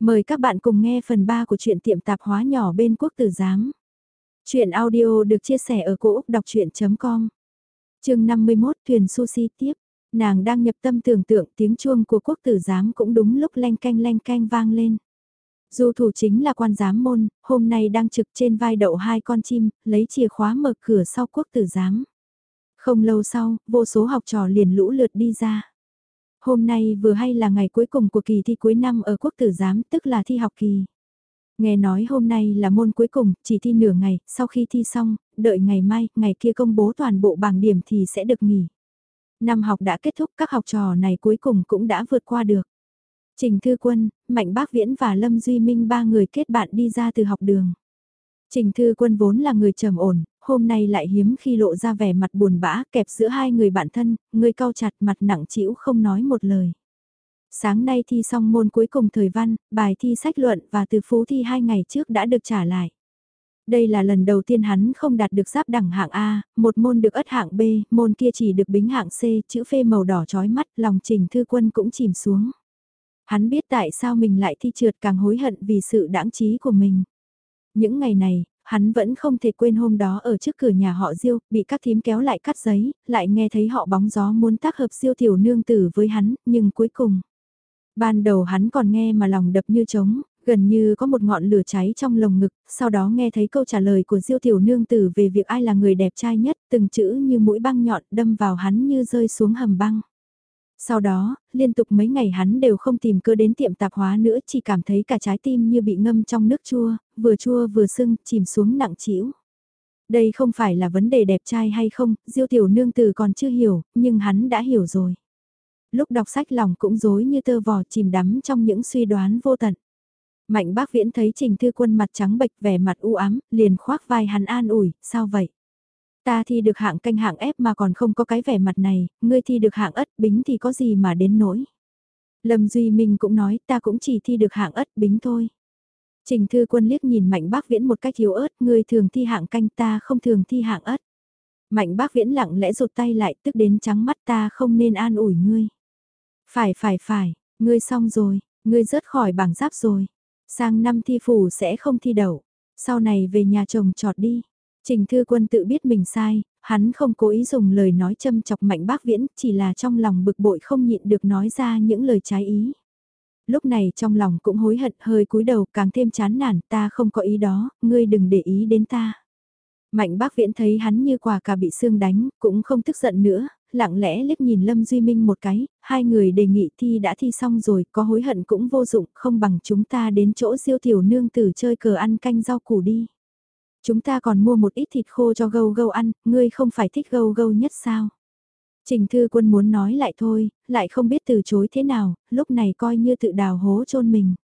Mời các bạn cùng nghe phần 3 của truyện tiệm tạp hóa nhỏ bên quốc tử giám. Chuyện audio được chia sẻ ở cỗ đọc chuyện.com Trường 51 thuyền sushi tiếp, nàng đang nhập tâm tưởng tượng tiếng chuông của quốc tử giám cũng đúng lúc len canh len canh vang lên. Dù thủ chính là quan giám môn, hôm nay đang trực trên vai đậu hai con chim, lấy chìa khóa mở cửa sau quốc tử giám. Không lâu sau, vô số học trò liền lũ lượt đi ra. Hôm nay vừa hay là ngày cuối cùng của kỳ thi cuối năm ở quốc tử giám, tức là thi học kỳ. Nghe nói hôm nay là môn cuối cùng, chỉ thi nửa ngày, sau khi thi xong, đợi ngày mai, ngày kia công bố toàn bộ bảng điểm thì sẽ được nghỉ. Năm học đã kết thúc, các học trò này cuối cùng cũng đã vượt qua được. Trình Thư Quân, Mạnh Bác Viễn và Lâm Duy Minh ba người kết bạn đi ra từ học đường. Trình Thư Quân vốn là người trầm ổn, hôm nay lại hiếm khi lộ ra vẻ mặt buồn bã kẹp giữa hai người bạn thân, người cau chặt mặt nặng chịu không nói một lời. Sáng nay thi xong môn cuối cùng thời văn, bài thi sách luận và từ phú thi hai ngày trước đã được trả lại. Đây là lần đầu tiên hắn không đạt được giáp đẳng hạng A, một môn được ất hạng B, môn kia chỉ được bính hạng C, chữ phê màu đỏ trói mắt, lòng trình thư quân cũng chìm xuống. Hắn biết tại sao mình lại thi trượt càng hối hận vì sự đãng trí của mình. Những ngày này, hắn vẫn không thể quên hôm đó ở trước cửa nhà họ Diêu, bị các thím kéo lại cắt giấy, lại nghe thấy họ bóng gió muốn tác hợp Diêu tiểu nương tử với hắn, nhưng cuối cùng. Ban đầu hắn còn nghe mà lòng đập như trống, gần như có một ngọn lửa cháy trong lồng ngực, sau đó nghe thấy câu trả lời của Diêu tiểu nương tử về việc ai là người đẹp trai nhất, từng chữ như mũi băng nhọn đâm vào hắn như rơi xuống hầm băng. Sau đó, liên tục mấy ngày hắn đều không tìm cơ đến tiệm tạp hóa nữa chỉ cảm thấy cả trái tim như bị ngâm trong nước chua, vừa chua vừa sưng, chìm xuống nặng trĩu. Đây không phải là vấn đề đẹp trai hay không, diêu tiểu nương từ còn chưa hiểu, nhưng hắn đã hiểu rồi. Lúc đọc sách lòng cũng dối như tơ vò chìm đắm trong những suy đoán vô tận. Mạnh bác viễn thấy trình thư quân mặt trắng bệch vẻ mặt u ám, liền khoác vai hắn an ủi, sao vậy? Ta thi được hạng canh hạng ép mà còn không có cái vẻ mặt này, ngươi thi được hạng ất bính thì có gì mà đến nỗi. Lâm Duy Minh cũng nói ta cũng chỉ thi được hạng ất bính thôi. Trình Thư Quân liếc nhìn Mạnh Bác Viễn một cách yếu ớt, ngươi thường thi hạng canh ta không thường thi hạng ất. Mạnh Bác Viễn lặng lẽ rụt tay lại tức đến trắng mắt ta không nên an ủi ngươi. Phải phải phải, ngươi xong rồi, ngươi rớt khỏi bảng giáp rồi. Sang năm thi phủ sẽ không thi đậu. Sau này về nhà chồng trọt đi. Trình Thư Quân tự biết mình sai, hắn không cố ý dùng lời nói châm chọc mạnh bác viễn, chỉ là trong lòng bực bội không nhịn được nói ra những lời trái ý. Lúc này trong lòng cũng hối hận hơi cúi đầu càng thêm chán nản ta không có ý đó, ngươi đừng để ý đến ta. Mạnh bác viễn thấy hắn như quả cà bị xương đánh, cũng không tức giận nữa, lặng lẽ liếc nhìn Lâm Duy Minh một cái, hai người đề nghị thi đã thi xong rồi, có hối hận cũng vô dụng, không bằng chúng ta đến chỗ siêu tiểu nương tử chơi cờ ăn canh rau củ đi. Chúng ta còn mua một ít thịt khô cho gâu gâu ăn, ngươi không phải thích gâu gâu nhất sao? Trình Thư Quân muốn nói lại thôi, lại không biết từ chối thế nào, lúc này coi như tự đào hố chôn mình.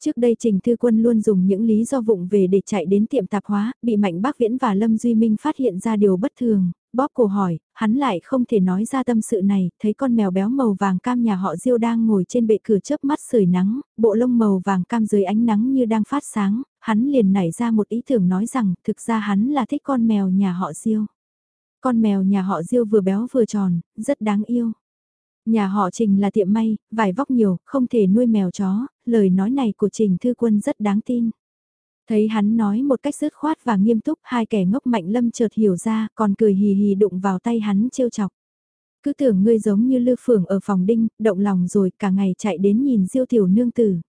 Trước đây Trình Thư Quân luôn dùng những lý do vụng về để chạy đến tiệm tạp hóa, bị Mạnh Bác Viễn và Lâm Duy Minh phát hiện ra điều bất thường, bóp cổ hỏi, hắn lại không thể nói ra tâm sự này, thấy con mèo béo màu vàng cam nhà họ Diêu đang ngồi trên bệ cửa chớp mắt sưởi nắng, bộ lông màu vàng cam dưới ánh nắng như đang phát sáng, hắn liền nảy ra một ý tưởng nói rằng thực ra hắn là thích con mèo nhà họ Diêu. Con mèo nhà họ Diêu vừa béo vừa tròn, rất đáng yêu. Nhà họ Trình là tiệm may, vải vóc nhiều, không thể nuôi mèo chó, lời nói này của Trình Thư Quân rất đáng tin. Thấy hắn nói một cách dứt khoát và nghiêm túc, hai kẻ ngốc mạnh lâm chợt hiểu ra, còn cười hì hì đụng vào tay hắn trêu chọc. Cứ tưởng ngươi giống như lư phường ở phòng đinh, động lòng rồi cả ngày chạy đến nhìn diêu tiểu nương tử.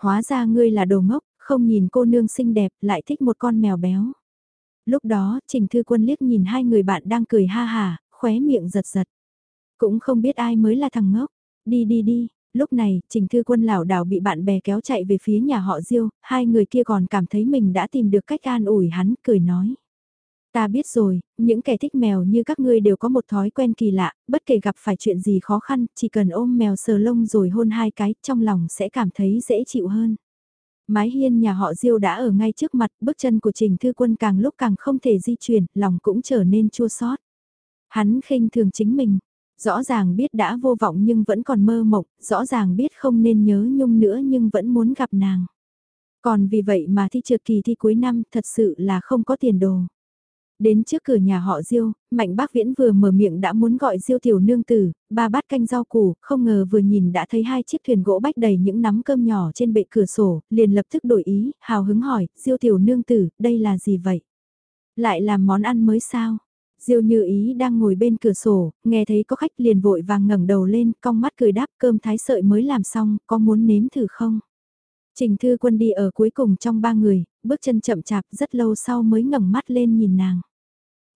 Hóa ra ngươi là đồ ngốc, không nhìn cô nương xinh đẹp, lại thích một con mèo béo. Lúc đó, Trình Thư Quân liếc nhìn hai người bạn đang cười ha hà, khóe miệng giật giật. Cũng không biết ai mới là thằng ngốc. Đi đi đi, Lúc này, Trình Thư Quân lảo đảo bị bạn bè kéo chạy về phía nhà họ Diêu, hai người kia còn cảm thấy mình đã tìm được cách an ủi hắn, cười nói. Ta biết rồi, những kẻ thích mèo như các ngươi đều có một thói quen kỳ lạ, bất kể gặp phải chuyện gì khó khăn, chỉ cần ôm mèo sờ lông rồi hôn hai cái, trong lòng sẽ cảm thấy dễ chịu hơn. Mái hiên nhà họ Diêu đã ở ngay trước mặt, bước chân của Trình Thư Quân càng lúc càng không thể di chuyển, lòng cũng trở nên chua xót. Hắn khinh thường chính mình, rõ ràng biết đã vô vọng nhưng vẫn còn mơ mộng, rõ ràng biết không nên nhớ nhung nữa nhưng vẫn muốn gặp nàng. Còn vì vậy mà thi trượt kỳ thi cuối năm thật sự là không có tiền đồ. Đến trước cửa nhà họ Diêu, Mạnh Bác Viễn vừa mở miệng đã muốn gọi Diêu tiểu nương tử, ba bát canh rau củ, không ngờ vừa nhìn đã thấy hai chiếc thuyền gỗ bách đầy những nắm cơm nhỏ trên bệ cửa sổ, liền lập tức đổi ý, hào hứng hỏi, Diêu tiểu nương tử, đây là gì vậy? Lại làm món ăn mới sao? Diêu như ý đang ngồi bên cửa sổ, nghe thấy có khách liền vội vàng ngẩng đầu lên, cong mắt cười đáp cơm thái sợi mới làm xong, có muốn nếm thử không? Trình Thư Quân đi ở cuối cùng trong ba người, bước chân chậm chạp rất lâu sau mới ngẩng mắt lên nhìn nàng.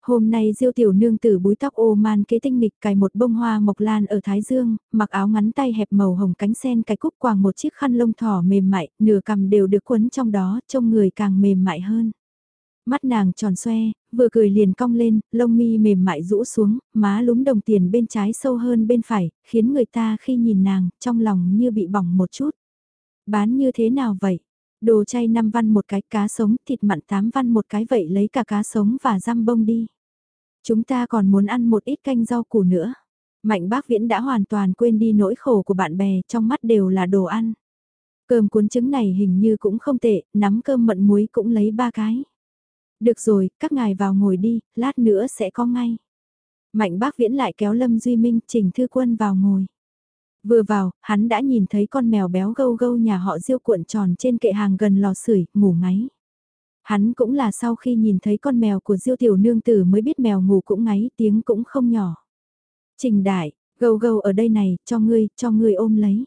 Hôm nay Diêu tiểu nương tử búi tóc ô man kế tinh nghịch cài một bông hoa mộc lan ở Thái Dương, mặc áo ngắn tay hẹp màu hồng cánh sen cài cúc quàng một chiếc khăn lông thỏ mềm mại, nửa cằm đều được quấn trong đó, trông người càng mềm mại hơn. Mắt nàng tròn xoe, vừa cười liền cong lên, lông mi mềm mại rũ xuống, má lúm đồng tiền bên trái sâu hơn bên phải, khiến người ta khi nhìn nàng, trong lòng như bị bỏng một chút. Bán như thế nào vậy? Đồ chay 5 văn một cái cá sống, thịt mặn 8 văn một cái vậy lấy cả cá sống và răm bông đi. Chúng ta còn muốn ăn một ít canh rau củ nữa. Mạnh bác viễn đã hoàn toàn quên đi nỗi khổ của bạn bè, trong mắt đều là đồ ăn. Cơm cuốn trứng này hình như cũng không tệ, nắm cơm mận muối cũng lấy ba cái. Được rồi, các ngài vào ngồi đi, lát nữa sẽ có ngay. Mạnh bác viễn lại kéo Lâm Duy Minh trình thư quân vào ngồi. Vừa vào, hắn đã nhìn thấy con mèo béo gâu gâu nhà họ diêu cuộn tròn trên kệ hàng gần lò sưởi ngủ ngáy. Hắn cũng là sau khi nhìn thấy con mèo của diêu tiểu nương tử mới biết mèo ngủ cũng ngáy tiếng cũng không nhỏ. Trình đại, gâu gâu ở đây này, cho ngươi, cho ngươi ôm lấy.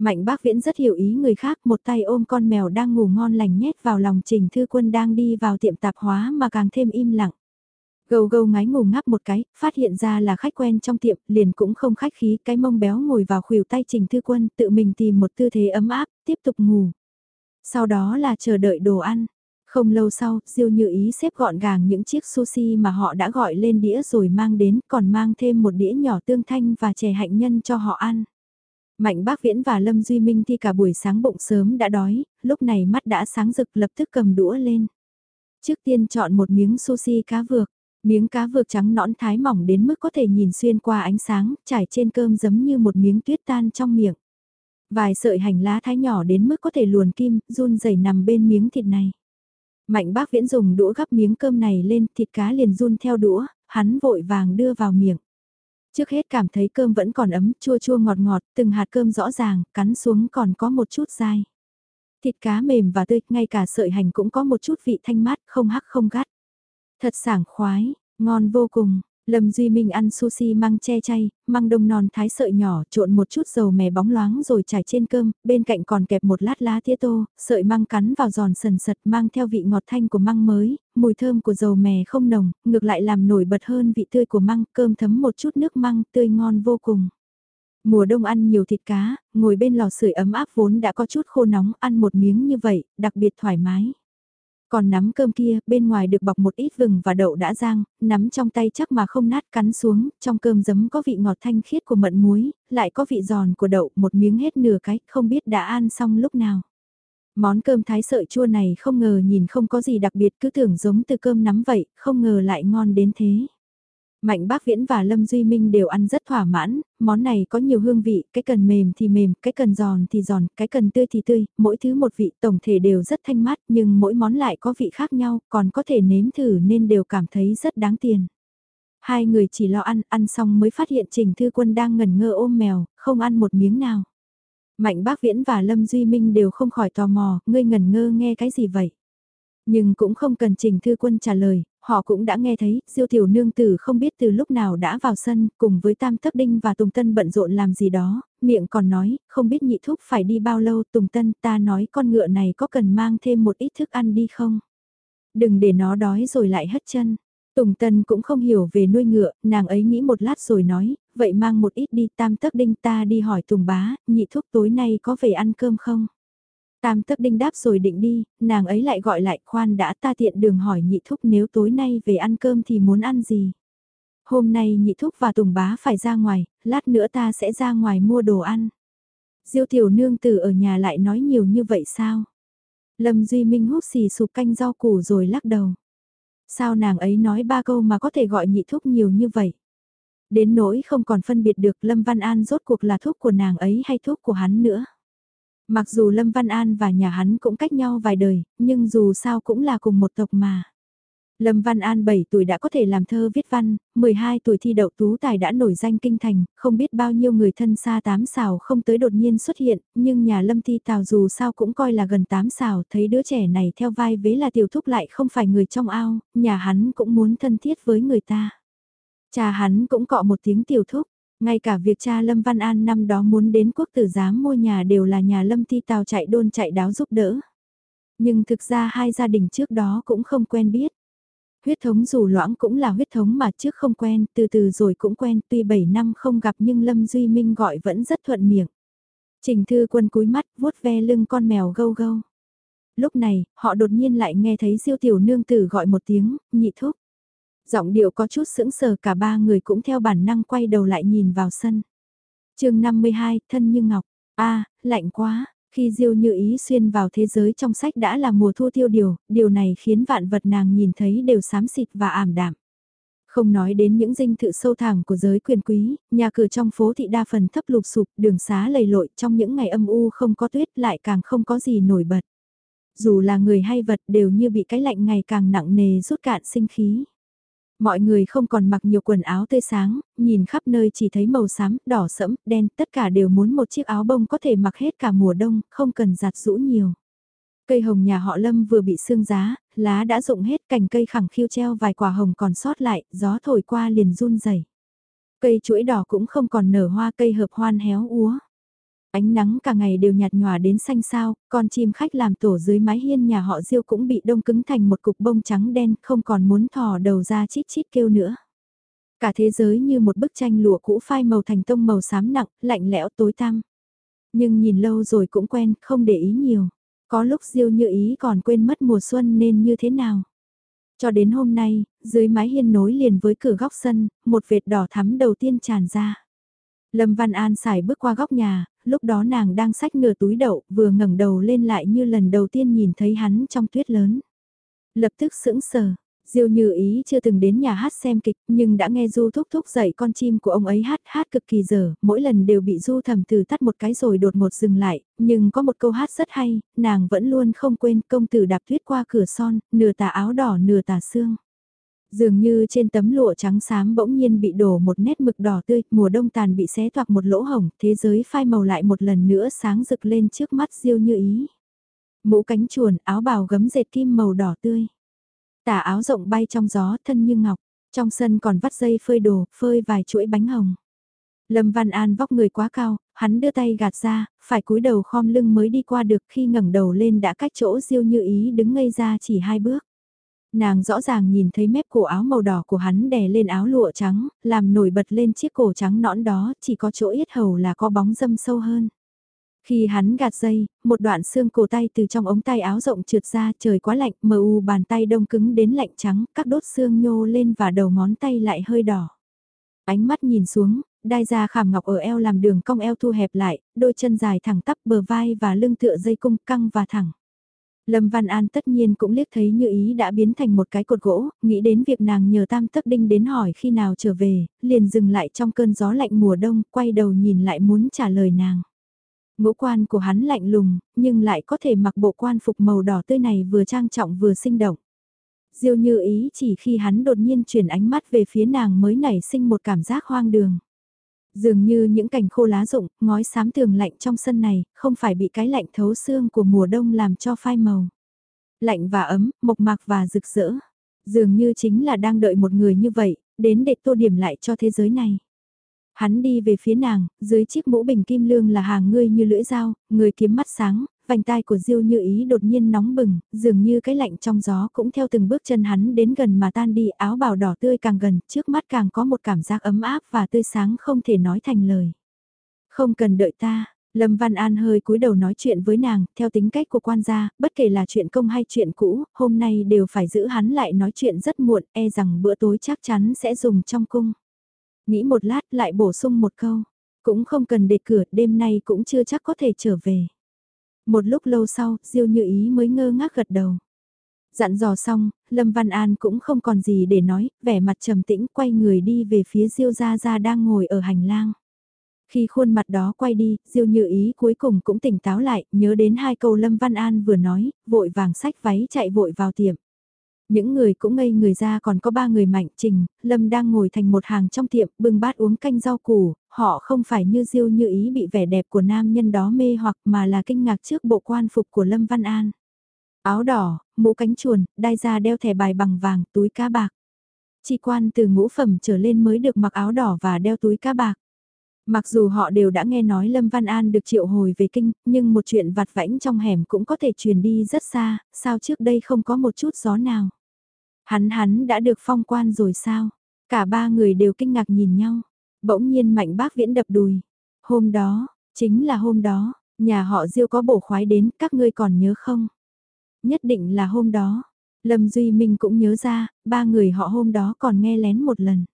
Mạnh bác viễn rất hiểu ý người khác một tay ôm con mèo đang ngủ ngon lành nhét vào lòng trình thư quân đang đi vào tiệm tạp hóa mà càng thêm im lặng. Gâu gâu ngái ngủ ngáp một cái, phát hiện ra là khách quen trong tiệm, liền cũng không khách khí, cái mông béo ngồi vào khuỷu tay Trình Thư Quân, tự mình tìm một tư thế ấm áp, tiếp tục ngủ. Sau đó là chờ đợi đồ ăn. Không lâu sau, Diêu Như Ý xếp gọn gàng những chiếc sushi mà họ đã gọi lên đĩa rồi mang đến, còn mang thêm một đĩa nhỏ tương thanh và chè hạnh nhân cho họ ăn. Mạnh Bác Viễn và Lâm Duy Minh thi cả buổi sáng bụng sớm đã đói, lúc này mắt đã sáng rực lập tức cầm đũa lên. Trước tiên chọn một miếng sushi cá vược, Miếng cá vược trắng nõn thái mỏng đến mức có thể nhìn xuyên qua ánh sáng, trải trên cơm giống như một miếng tuyết tan trong miệng. Vài sợi hành lá thái nhỏ đến mức có thể luồn kim, run rẩy nằm bên miếng thịt này. Mạnh bác viễn dùng đũa gắp miếng cơm này lên, thịt cá liền run theo đũa, hắn vội vàng đưa vào miệng. Trước hết cảm thấy cơm vẫn còn ấm, chua chua ngọt ngọt, từng hạt cơm rõ ràng, cắn xuống còn có một chút dai. Thịt cá mềm và tươi, ngay cả sợi hành cũng có một chút vị thanh mát, không hắc không gắt. Thật sảng khoái, ngon vô cùng. Lâm Duy Minh ăn sushi măng che chay, măng đông non thái sợi nhỏ trộn một chút dầu mè bóng loáng rồi trải trên cơm, bên cạnh còn kẹp một lát lá tía tô, sợi măng cắn vào giòn sần sật mang theo vị ngọt thanh của măng mới, mùi thơm của dầu mè không nồng, ngược lại làm nổi bật hơn vị tươi của măng, cơm thấm một chút nước măng tươi ngon vô cùng. Mùa đông ăn nhiều thịt cá, ngồi bên lò sưởi ấm áp vốn đã có chút khô nóng, ăn một miếng như vậy, đặc biệt thoải mái. Còn nắm cơm kia, bên ngoài được bọc một ít vừng và đậu đã rang, nắm trong tay chắc mà không nát cắn xuống, trong cơm giấm có vị ngọt thanh khiết của mận muối, lại có vị giòn của đậu, một miếng hết nửa cái, không biết đã ăn xong lúc nào. Món cơm thái sợi chua này không ngờ nhìn không có gì đặc biệt cứ tưởng giống từ cơm nắm vậy, không ngờ lại ngon đến thế. Mạnh Bác Viễn và Lâm Duy Minh đều ăn rất thỏa mãn, món này có nhiều hương vị, cái cần mềm thì mềm, cái cần giòn thì giòn, cái cần tươi thì tươi, mỗi thứ một vị tổng thể đều rất thanh mát nhưng mỗi món lại có vị khác nhau, còn có thể nếm thử nên đều cảm thấy rất đáng tiền. Hai người chỉ lo ăn, ăn xong mới phát hiện Trình Thư Quân đang ngẩn ngơ ôm mèo, không ăn một miếng nào. Mạnh Bác Viễn và Lâm Duy Minh đều không khỏi tò mò, ngươi ngẩn ngơ nghe cái gì vậy? Nhưng cũng không cần Trình Thư Quân trả lời, họ cũng đã nghe thấy, diêu tiểu nương tử không biết từ lúc nào đã vào sân, cùng với Tam Thất Đinh và Tùng Tân bận rộn làm gì đó, miệng còn nói, không biết nhị thúc phải đi bao lâu, Tùng Tân ta nói con ngựa này có cần mang thêm một ít thức ăn đi không? Đừng để nó đói rồi lại hất chân. Tùng Tân cũng không hiểu về nuôi ngựa, nàng ấy nghĩ một lát rồi nói, vậy mang một ít đi Tam Thất Đinh ta đi hỏi Tùng Bá, nhị thúc tối nay có về ăn cơm không? Tam tấc đinh đáp rồi định đi, nàng ấy lại gọi lại khoan đã ta tiện đường hỏi nhị thúc nếu tối nay về ăn cơm thì muốn ăn gì. Hôm nay nhị thúc và tùng bá phải ra ngoài, lát nữa ta sẽ ra ngoài mua đồ ăn. Diêu tiểu nương tử ở nhà lại nói nhiều như vậy sao? Lâm Duy Minh hút xì sụp canh rau củ rồi lắc đầu. Sao nàng ấy nói ba câu mà có thể gọi nhị thúc nhiều như vậy? Đến nỗi không còn phân biệt được Lâm Văn An rốt cuộc là thuốc của nàng ấy hay thuốc của hắn nữa. Mặc dù Lâm Văn An và nhà hắn cũng cách nhau vài đời, nhưng dù sao cũng là cùng một tộc mà. Lâm Văn An 7 tuổi đã có thể làm thơ viết văn, 12 tuổi thi đậu tú tài đã nổi danh kinh thành, không biết bao nhiêu người thân xa tám xào không tới đột nhiên xuất hiện, nhưng nhà Lâm Thi Tào dù sao cũng coi là gần tám xào, thấy đứa trẻ này theo vai vế là tiểu thúc lại không phải người trong ao, nhà hắn cũng muốn thân thiết với người ta. Cha hắn cũng cọ một tiếng tiểu thúc, ngay cả việc cha Lâm Văn An năm đó muốn đến quốc tử giám mua nhà đều là nhà Lâm Thi Tào chạy đôn chạy đáo giúp đỡ. Nhưng thực ra hai gia đình trước đó cũng không quen biết huyết thống dù loãng cũng là huyết thống mà trước không quen, từ từ rồi cũng quen, tuy 7 năm không gặp nhưng Lâm Duy Minh gọi vẫn rất thuận miệng. Trình Thư Quân cúi mắt, vuốt ve lưng con mèo gâu gâu. Lúc này, họ đột nhiên lại nghe thấy Diêu Tiểu Nương Tử gọi một tiếng, nhị thúc. Giọng điệu có chút sững sờ cả ba người cũng theo bản năng quay đầu lại nhìn vào sân. chương 52, thân như ngọc. a lạnh quá, khi Diêu Như Ý xuyên vào thế giới trong sách đã là mùa thu tiêu điều, điều này khiến vạn vật nàng nhìn thấy đều xám xịt và ảm đạm. Không nói đến những dinh thự sâu thẳm của giới quyền quý, nhà cửa trong phố thị đa phần thấp lục sụp, đường xá lầy lội trong những ngày âm u không có tuyết lại càng không có gì nổi bật. Dù là người hay vật đều như bị cái lạnh ngày càng nặng nề rút cạn sinh khí. Mọi người không còn mặc nhiều quần áo tươi sáng, nhìn khắp nơi chỉ thấy màu xám, đỏ sẫm, đen, tất cả đều muốn một chiếc áo bông có thể mặc hết cả mùa đông, không cần giặt rũ nhiều. Cây hồng nhà họ Lâm vừa bị sương giá, lá đã rụng hết cành cây khẳng khiu treo vài quả hồng còn sót lại, gió thổi qua liền run rẩy. Cây chuỗi đỏ cũng không còn nở hoa cây hợp hoan héo úa. Ánh nắng cả ngày đều nhạt nhòa đến xanh sao, con chim khách làm tổ dưới mái hiên nhà họ Diêu cũng bị đông cứng thành một cục bông trắng đen, không còn muốn thò đầu ra chít chít kêu nữa. Cả thế giới như một bức tranh lụa cũ phai màu thành tông màu xám nặng, lạnh lẽo tối tăm. Nhưng nhìn lâu rồi cũng quen, không để ý nhiều. Có lúc Diêu như ý còn quên mất mùa xuân nên như thế nào. Cho đến hôm nay, dưới mái hiên nối liền với cửa góc sân, một vệt đỏ thắm đầu tiên tràn ra. Lâm Văn An xài bước qua góc nhà, lúc đó nàng đang xách nửa túi đậu, vừa ngẩng đầu lên lại như lần đầu tiên nhìn thấy hắn trong tuyết lớn. Lập tức sững sờ, Diêu Như Ý chưa từng đến nhà hát xem kịch, nhưng đã nghe Du thúc thúc dạy con chim của ông ấy hát hát cực kỳ dở, mỗi lần đều bị Du thầm từ tắt một cái rồi đột ngột dừng lại, nhưng có một câu hát rất hay, nàng vẫn luôn không quên công tử đạp tuyết qua cửa son, nửa tà áo đỏ nửa tà xương. Dường như trên tấm lụa trắng xám bỗng nhiên bị đổ một nét mực đỏ tươi, mùa đông tàn bị xé toạc một lỗ hồng, thế giới phai màu lại một lần nữa sáng rực lên trước mắt diêu như ý. Mũ cánh chuồn, áo bào gấm dệt kim màu đỏ tươi. Tả áo rộng bay trong gió thân như ngọc, trong sân còn vắt dây phơi đồ, phơi vài chuỗi bánh hồng. Lâm Văn An vóc người quá cao, hắn đưa tay gạt ra, phải cúi đầu khom lưng mới đi qua được khi ngẩng đầu lên đã cách chỗ diêu như ý đứng ngây ra chỉ hai bước. Nàng rõ ràng nhìn thấy mép cổ áo màu đỏ của hắn đè lên áo lụa trắng, làm nổi bật lên chiếc cổ trắng nõn đó, chỉ có chỗ yết hầu là có bóng dâm sâu hơn. Khi hắn gạt dây, một đoạn xương cổ tay từ trong ống tay áo rộng trượt ra trời quá lạnh mờ u bàn tay đông cứng đến lạnh trắng, các đốt xương nhô lên và đầu ngón tay lại hơi đỏ. Ánh mắt nhìn xuống, đai da khảm ngọc ở eo làm đường cong eo thu hẹp lại, đôi chân dài thẳng tắp bờ vai và lưng tựa dây cung căng và thẳng. Lâm Văn An tất nhiên cũng liếc thấy như ý đã biến thành một cái cột gỗ, nghĩ đến việc nàng nhờ tam tấc đinh đến hỏi khi nào trở về, liền dừng lại trong cơn gió lạnh mùa đông, quay đầu nhìn lại muốn trả lời nàng. Ngũ quan của hắn lạnh lùng, nhưng lại có thể mặc bộ quan phục màu đỏ tươi này vừa trang trọng vừa sinh động. Diêu như ý chỉ khi hắn đột nhiên chuyển ánh mắt về phía nàng mới nảy sinh một cảm giác hoang đường. Dường như những cành khô lá rụng, ngói xám tường lạnh trong sân này, không phải bị cái lạnh thấu xương của mùa đông làm cho phai màu. Lạnh và ấm, mộc mạc và rực rỡ. Dường như chính là đang đợi một người như vậy, đến để tô điểm lại cho thế giới này. Hắn đi về phía nàng, dưới chiếc mũ bình kim lương là hàng ngươi như lưỡi dao, người kiếm mắt sáng, vành tai của Diêu Như Ý đột nhiên nóng bừng, dường như cái lạnh trong gió cũng theo từng bước chân hắn đến gần mà tan đi, áo bào đỏ tươi càng gần, trước mắt càng có một cảm giác ấm áp và tươi sáng không thể nói thành lời. Không cần đợi ta, Lâm Văn An hơi cúi đầu nói chuyện với nàng, theo tính cách của quan gia, bất kể là chuyện công hay chuyện cũ, hôm nay đều phải giữ hắn lại nói chuyện rất muộn, e rằng bữa tối chắc chắn sẽ dùng trong cung. Nghĩ một lát lại bổ sung một câu, cũng không cần để cửa, đêm nay cũng chưa chắc có thể trở về. Một lúc lâu sau, Diêu Như Ý mới ngơ ngác gật đầu. Dặn dò xong, Lâm Văn An cũng không còn gì để nói, vẻ mặt trầm tĩnh quay người đi về phía Diêu Gia Gia đang ngồi ở hành lang. Khi khuôn mặt đó quay đi, Diêu Như Ý cuối cùng cũng tỉnh táo lại, nhớ đến hai câu Lâm Văn An vừa nói, vội vàng sách váy chạy vội vào tiệm. Những người cũng ngây người ra còn có ba người mạnh trình, Lâm đang ngồi thành một hàng trong tiệm bưng bát uống canh rau củ, họ không phải như diêu như ý bị vẻ đẹp của nam nhân đó mê hoặc mà là kinh ngạc trước bộ quan phục của Lâm Văn An. Áo đỏ, mũ cánh chuồn, đai da đeo thẻ bài bằng vàng, túi cá bạc. Chỉ quan từ ngũ phẩm trở lên mới được mặc áo đỏ và đeo túi cá bạc. Mặc dù họ đều đã nghe nói Lâm Văn An được triệu hồi về kinh, nhưng một chuyện vặt vãnh trong hẻm cũng có thể truyền đi rất xa, sao trước đây không có một chút gió nào. Hắn hắn đã được phong quan rồi sao? Cả ba người đều kinh ngạc nhìn nhau. Bỗng nhiên mạnh bác viễn đập đùi. Hôm đó, chính là hôm đó, nhà họ Diêu có bổ khoái đến, các ngươi còn nhớ không? Nhất định là hôm đó. Lâm Duy Minh cũng nhớ ra, ba người họ hôm đó còn nghe lén một lần.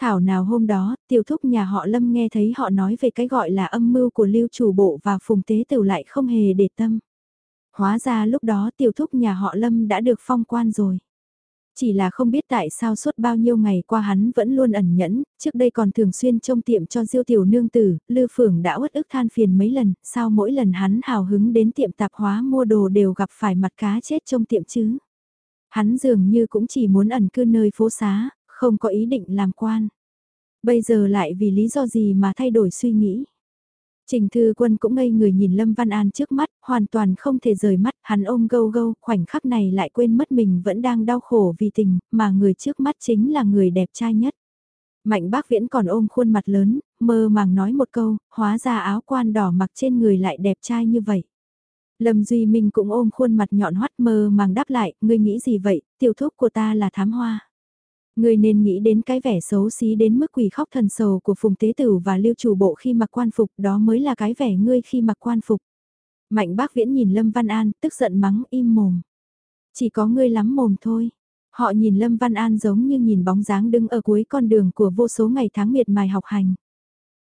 Thảo nào hôm đó, tiểu thúc nhà họ Lâm nghe thấy họ nói về cái gọi là âm mưu của lưu chủ bộ và phùng tế tiểu lại không hề để tâm. Hóa ra lúc đó tiểu thúc nhà họ Lâm đã được phong quan rồi. Chỉ là không biết tại sao suốt bao nhiêu ngày qua hắn vẫn luôn ẩn nhẫn, trước đây còn thường xuyên trông tiệm cho diêu tiểu nương tử, Lư Phượng đã uất ức than phiền mấy lần, sao mỗi lần hắn hào hứng đến tiệm tạp hóa mua đồ đều gặp phải mặt cá chết trong tiệm chứ. Hắn dường như cũng chỉ muốn ẩn cư nơi phố xá, không có ý định làm quan. Bây giờ lại vì lý do gì mà thay đổi suy nghĩ. Trình Thư Quân cũng ngây người nhìn Lâm Văn An trước mắt, hoàn toàn không thể rời mắt, hắn ôm gâu gâu, khoảnh khắc này lại quên mất mình vẫn đang đau khổ vì tình, mà người trước mắt chính là người đẹp trai nhất. Mạnh bác viễn còn ôm khuôn mặt lớn, mơ màng nói một câu, hóa ra áo quan đỏ mặc trên người lại đẹp trai như vậy. Lâm Duy Minh cũng ôm khuôn mặt nhọn hoắt mơ màng đáp lại, ngươi nghĩ gì vậy, tiểu thúc của ta là thám hoa. Ngươi nên nghĩ đến cái vẻ xấu xí đến mức quỷ khóc thần sầu của Phùng Tế Tử và Lưu Chủ Bộ khi mặc quan phục, đó mới là cái vẻ ngươi khi mặc quan phục. Mạnh bác viễn nhìn Lâm Văn An, tức giận mắng im mồm. Chỉ có ngươi lắm mồm thôi. Họ nhìn Lâm Văn An giống như nhìn bóng dáng đứng ở cuối con đường của vô số ngày tháng miệt mài học hành.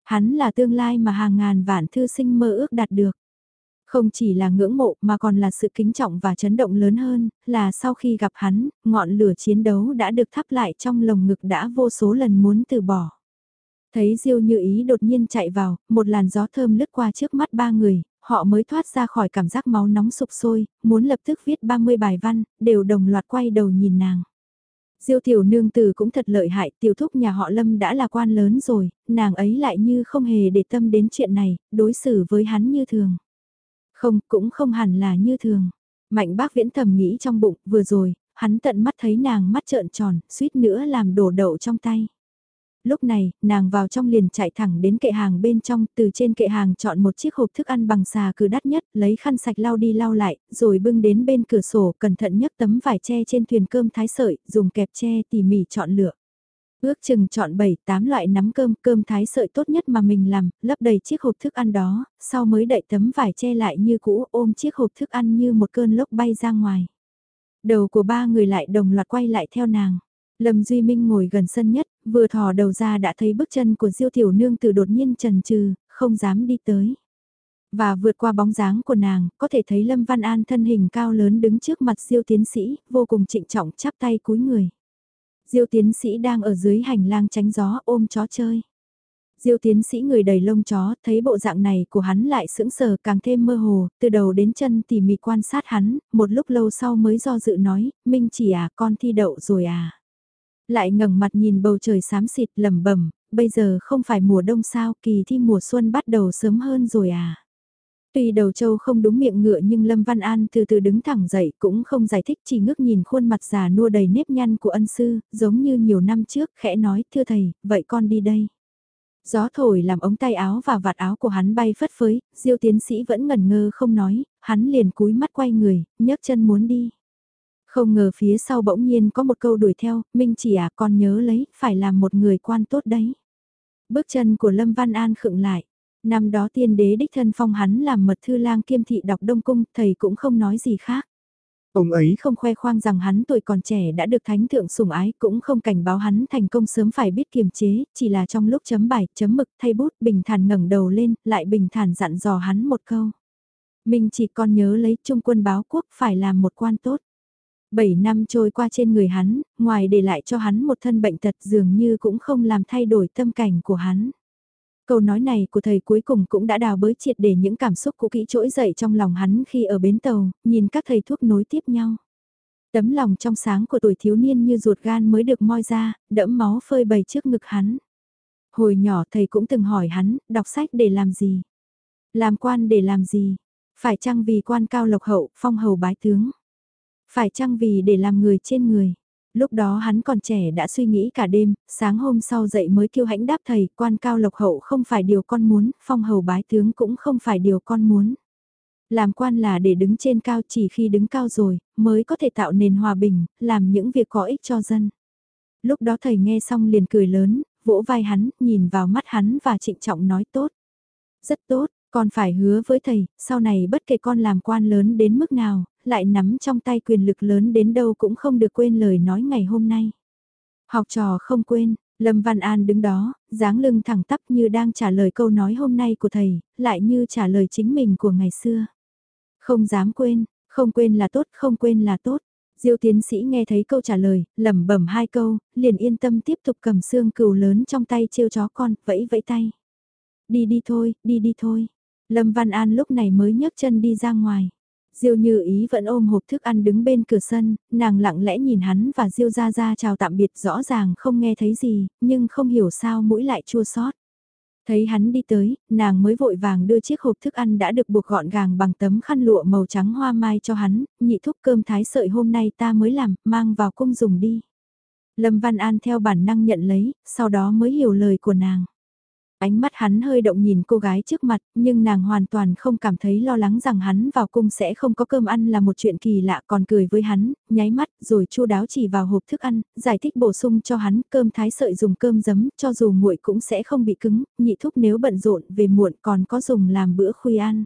Hắn là tương lai mà hàng ngàn vạn thư sinh mơ ước đạt được. Không chỉ là ngưỡng mộ mà còn là sự kính trọng và chấn động lớn hơn, là sau khi gặp hắn, ngọn lửa chiến đấu đã được thắp lại trong lồng ngực đã vô số lần muốn từ bỏ. Thấy Diêu như ý đột nhiên chạy vào, một làn gió thơm lướt qua trước mắt ba người, họ mới thoát ra khỏi cảm giác máu nóng sục sôi, muốn lập tức viết 30 bài văn, đều đồng loạt quay đầu nhìn nàng. Diêu tiểu nương tử cũng thật lợi hại, tiểu thúc nhà họ Lâm đã là quan lớn rồi, nàng ấy lại như không hề để tâm đến chuyện này, đối xử với hắn như thường. Không, cũng không hẳn là như thường. Mạnh bác viễn thầm nghĩ trong bụng, vừa rồi, hắn tận mắt thấy nàng mắt trợn tròn, suýt nữa làm đổ đậu trong tay. Lúc này, nàng vào trong liền chạy thẳng đến kệ hàng bên trong, từ trên kệ hàng chọn một chiếc hộp thức ăn bằng xà cừ đắt nhất, lấy khăn sạch lau đi lau lại, rồi bưng đến bên cửa sổ, cẩn thận nhấc tấm vải tre trên thuyền cơm thái sợi, dùng kẹp tre tỉ mỉ chọn lựa. Ước chừng chọn 7-8 loại nắm cơm, cơm thái sợi tốt nhất mà mình làm, lấp đầy chiếc hộp thức ăn đó, sau mới đậy tấm vải che lại như cũ ôm chiếc hộp thức ăn như một cơn lốc bay ra ngoài. Đầu của ba người lại đồng loạt quay lại theo nàng. Lâm Duy Minh ngồi gần sân nhất, vừa thò đầu ra đã thấy bước chân của Diêu Tiểu Nương từ đột nhiên trần trừ, không dám đi tới. Và vượt qua bóng dáng của nàng, có thể thấy Lâm Văn An thân hình cao lớn đứng trước mặt Diêu Tiến Sĩ, vô cùng trịnh trọng chắp tay cúi người. Diêu tiến sĩ đang ở dưới hành lang tránh gió ôm chó chơi. Diêu tiến sĩ người đầy lông chó, thấy bộ dạng này của hắn lại sững sờ càng thêm mơ hồ, từ đầu đến chân tỉ mỉ quan sát hắn, một lúc lâu sau mới do dự nói, Minh chỉ à, con thi đậu rồi à. Lại ngẩng mặt nhìn bầu trời xám xịt lầm bẩm bây giờ không phải mùa đông sao, kỳ thi mùa xuân bắt đầu sớm hơn rồi à. Tuy đầu châu không đúng miệng ngựa nhưng Lâm Văn An từ từ đứng thẳng dậy cũng không giải thích chỉ ngước nhìn khuôn mặt già nua đầy nếp nhăn của ân sư, giống như nhiều năm trước, khẽ nói, thưa thầy, vậy con đi đây. Gió thổi làm ống tay áo và vạt áo của hắn bay phất phới, diêu tiến sĩ vẫn ngẩn ngơ không nói, hắn liền cúi mắt quay người, nhấc chân muốn đi. Không ngờ phía sau bỗng nhiên có một câu đuổi theo, Minh chỉ à con nhớ lấy, phải làm một người quan tốt đấy. Bước chân của Lâm Văn An khựng lại. Năm đó tiên đế đích thân phong hắn làm mật thư lang kiêm thị đọc đông cung, thầy cũng không nói gì khác. Ông ấy không khoe khoang rằng hắn tuổi còn trẻ đã được thánh thượng sủng ái, cũng không cảnh báo hắn thành công sớm phải biết kiềm chế, chỉ là trong lúc chấm bài, chấm mực, thay bút, bình thản ngẩng đầu lên, lại bình thản dặn dò hắn một câu. Mình chỉ còn nhớ lấy trung quân báo quốc phải làm một quan tốt. Bảy năm trôi qua trên người hắn, ngoài để lại cho hắn một thân bệnh tật dường như cũng không làm thay đổi tâm cảnh của hắn. Câu nói này của thầy cuối cùng cũng đã đào bới triệt để những cảm xúc cũ kỹ trỗi dậy trong lòng hắn khi ở bến tàu, nhìn các thầy thuốc nối tiếp nhau. Tấm lòng trong sáng của tuổi thiếu niên như ruột gan mới được moi ra, đẫm máu phơi bày trước ngực hắn. Hồi nhỏ thầy cũng từng hỏi hắn, đọc sách để làm gì? Làm quan để làm gì? Phải chăng vì quan cao lộc hậu, phong hầu bái tướng? Phải chăng vì để làm người trên người? Lúc đó hắn còn trẻ đã suy nghĩ cả đêm, sáng hôm sau dậy mới kêu hãnh đáp thầy, quan cao lộc hậu không phải điều con muốn, phong hầu bái tướng cũng không phải điều con muốn. Làm quan là để đứng trên cao chỉ khi đứng cao rồi, mới có thể tạo nền hòa bình, làm những việc có ích cho dân. Lúc đó thầy nghe xong liền cười lớn, vỗ vai hắn, nhìn vào mắt hắn và trịnh trọng nói tốt. Rất tốt, con phải hứa với thầy, sau này bất kể con làm quan lớn đến mức nào, lại nắm trong tay quyền lực lớn đến đâu cũng không được quên lời nói ngày hôm nay. Học trò không quên, Lâm Văn An đứng đó, dáng lưng thẳng tắp như đang trả lời câu nói hôm nay của thầy, lại như trả lời chính mình của ngày xưa. Không dám quên, không quên là tốt, không quên là tốt. Diêu tiến sĩ nghe thấy câu trả lời, lẩm bẩm hai câu, liền yên tâm tiếp tục cầm xương cừu lớn trong tay trêu chó con, vẫy vẫy tay. Đi đi thôi, đi đi thôi. Lâm Văn An lúc này mới nhấc chân đi ra ngoài. Diêu Như Ý vẫn ôm hộp thức ăn đứng bên cửa sân, nàng lặng lẽ nhìn hắn và Diêu Gia Gia chào tạm biệt rõ ràng không nghe thấy gì, nhưng không hiểu sao mũi lại chua xót. Thấy hắn đi tới, nàng mới vội vàng đưa chiếc hộp thức ăn đã được buộc gọn gàng bằng tấm khăn lụa màu trắng hoa mai cho hắn, nhị thúc cơm thái sợi hôm nay ta mới làm, mang vào cung dùng đi. Lâm Văn An theo bản năng nhận lấy, sau đó mới hiểu lời của nàng. Ánh mắt hắn hơi động nhìn cô gái trước mặt, nhưng nàng hoàn toàn không cảm thấy lo lắng rằng hắn vào cung sẽ không có cơm ăn là một chuyện kỳ lạ còn cười với hắn, nháy mắt rồi chu đáo chỉ vào hộp thức ăn, giải thích bổ sung cho hắn cơm thái sợi dùng cơm giấm cho dù nguội cũng sẽ không bị cứng, nhị thúc nếu bận rộn về muộn còn có dùng làm bữa khuya ăn.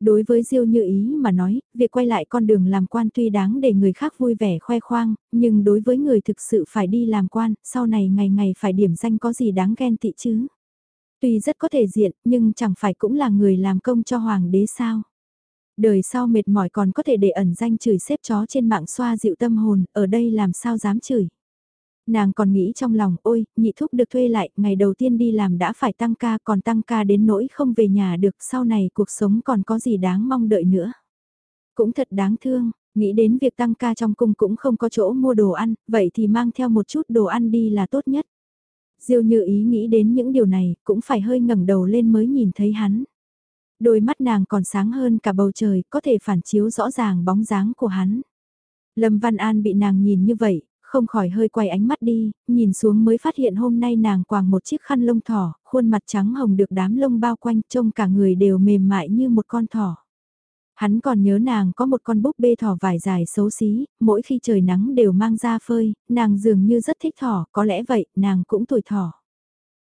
Đối với Diêu Như Ý mà nói, việc quay lại con đường làm quan tuy đáng để người khác vui vẻ khoe khoang, nhưng đối với người thực sự phải đi làm quan, sau này ngày ngày phải điểm danh có gì đáng ghen tị chứ. Tuy rất có thể diện, nhưng chẳng phải cũng là người làm công cho hoàng đế sao. Đời sau mệt mỏi còn có thể để ẩn danh chửi xếp chó trên mạng xoa dịu tâm hồn, ở đây làm sao dám chửi. Nàng còn nghĩ trong lòng, ôi, nhị thúc được thuê lại, ngày đầu tiên đi làm đã phải tăng ca, còn tăng ca đến nỗi không về nhà được, sau này cuộc sống còn có gì đáng mong đợi nữa. Cũng thật đáng thương, nghĩ đến việc tăng ca trong cung cũng không có chỗ mua đồ ăn, vậy thì mang theo một chút đồ ăn đi là tốt nhất. Diêu như ý nghĩ đến những điều này, cũng phải hơi ngẩng đầu lên mới nhìn thấy hắn. Đôi mắt nàng còn sáng hơn cả bầu trời, có thể phản chiếu rõ ràng bóng dáng của hắn. Lâm Văn An bị nàng nhìn như vậy, không khỏi hơi quay ánh mắt đi, nhìn xuống mới phát hiện hôm nay nàng quàng một chiếc khăn lông thỏ, khuôn mặt trắng hồng được đám lông bao quanh, trông cả người đều mềm mại như một con thỏ. Hắn còn nhớ nàng có một con búp bê thỏ vải dài xấu xí, mỗi khi trời nắng đều mang ra phơi, nàng dường như rất thích thỏ, có lẽ vậy, nàng cũng tuổi thỏ.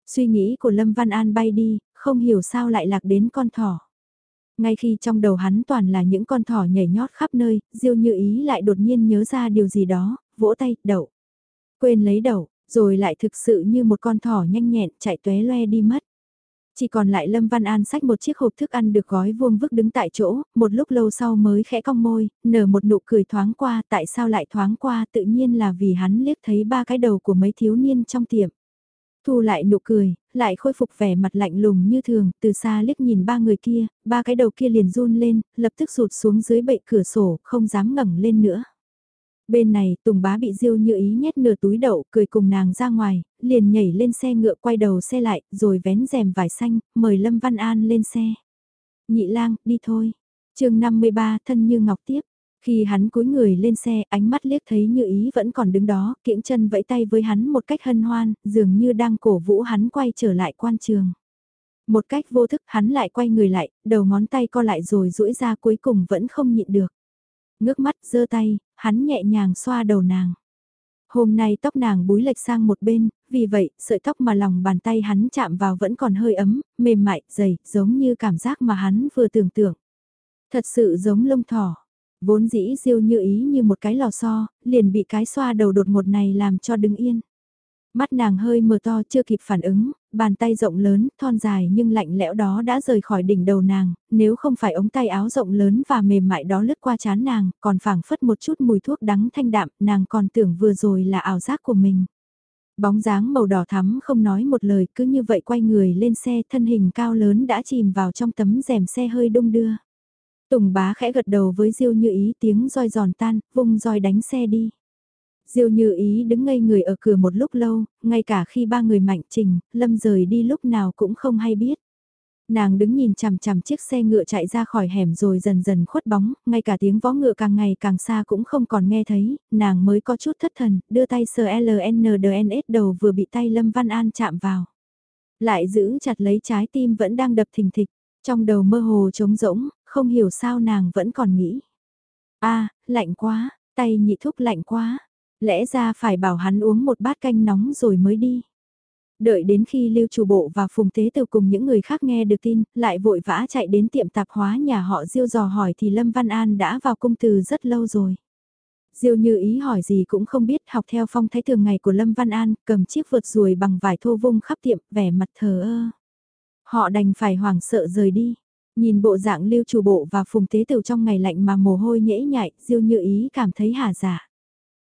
Suy nghĩ của Lâm Văn An bay đi, không hiểu sao lại lạc đến con thỏ. Ngay khi trong đầu hắn toàn là những con thỏ nhảy nhót khắp nơi, Diêu Như Ý lại đột nhiên nhớ ra điều gì đó, vỗ tay, đậu. Quên lấy đậu, rồi lại thực sự như một con thỏ nhanh nhẹn chạy tóe loe đi mất. Chỉ còn lại Lâm Văn An xách một chiếc hộp thức ăn được gói vuông vức đứng tại chỗ, một lúc lâu sau mới khẽ cong môi, nở một nụ cười thoáng qua, tại sao lại thoáng qua, tự nhiên là vì hắn liếc thấy ba cái đầu của mấy thiếu niên trong tiệm. Thu lại nụ cười, lại khôi phục vẻ mặt lạnh lùng như thường, từ xa liếc nhìn ba người kia, ba cái đầu kia liền run lên, lập tức rụt xuống dưới bệ cửa sổ, không dám ngẩng lên nữa. Bên này, Tùng bá bị Diêu như ý nhét nửa túi đậu, cười cùng nàng ra ngoài, liền nhảy lên xe ngựa quay đầu xe lại, rồi vén rèm vải xanh, mời Lâm Văn An lên xe. Nhị lang, đi thôi. chương 53, thân như ngọc tiếp. Khi hắn cúi người lên xe, ánh mắt liếc thấy như ý vẫn còn đứng đó, kiễng chân vẫy tay với hắn một cách hân hoan, dường như đang cổ vũ hắn quay trở lại quan trường. Một cách vô thức hắn lại quay người lại, đầu ngón tay co lại rồi duỗi ra cuối cùng vẫn không nhịn được. Ngước mắt giơ tay, hắn nhẹ nhàng xoa đầu nàng. Hôm nay tóc nàng búi lệch sang một bên, vì vậy, sợi tóc mà lòng bàn tay hắn chạm vào vẫn còn hơi ấm, mềm mại, dày, giống như cảm giác mà hắn vừa tưởng tượng. Thật sự giống lông thỏ. Vốn dĩ diêu như ý như một cái lò xo, liền bị cái xoa đầu đột ngột này làm cho đứng yên. Mắt nàng hơi mờ to chưa kịp phản ứng, bàn tay rộng lớn, thon dài nhưng lạnh lẽo đó đã rời khỏi đỉnh đầu nàng, nếu không phải ống tay áo rộng lớn và mềm mại đó lướt qua chán nàng, còn phảng phất một chút mùi thuốc đắng thanh đạm, nàng còn tưởng vừa rồi là ảo giác của mình. Bóng dáng màu đỏ thắm không nói một lời cứ như vậy quay người lên xe thân hình cao lớn đã chìm vào trong tấm rèm xe hơi đông đưa. Tùng bá khẽ gật đầu với Diêu như ý tiếng roi giòn tan, vung roi đánh xe đi. Diêu như ý đứng ngây người ở cửa một lúc lâu, ngay cả khi ba người mạnh trình, lâm rời đi lúc nào cũng không hay biết. Nàng đứng nhìn chằm chằm chiếc xe ngựa chạy ra khỏi hẻm rồi dần dần khuất bóng, ngay cả tiếng vó ngựa càng ngày càng xa cũng không còn nghe thấy, nàng mới có chút thất thần, đưa tay sờ LNDNS đầu vừa bị tay Lâm Văn An chạm vào. Lại giữ chặt lấy trái tim vẫn đang đập thình thịch, trong đầu mơ hồ trống rỗng, không hiểu sao nàng vẫn còn nghĩ. a lạnh quá, tay nhị thúc lạnh quá, lẽ ra phải bảo hắn uống một bát canh nóng rồi mới đi. Đợi đến khi Lưu Chủ Bộ và Phùng Tế Từ cùng những người khác nghe được tin, lại vội vã chạy đến tiệm tạp hóa nhà họ Diêu dò hỏi thì Lâm Văn An đã vào cung từ rất lâu rồi. Diêu như ý hỏi gì cũng không biết học theo phong thái thường ngày của Lâm Văn An, cầm chiếc vượt ruồi bằng vải thô vung khắp tiệm, vẻ mặt thờ ơ. Họ đành phải hoảng sợ rời đi. Nhìn bộ dạng lưu chủ bộ và phùng tế tử trong ngày lạnh mà mồ hôi nhễ nhại, Diêu như ý cảm thấy hà giả.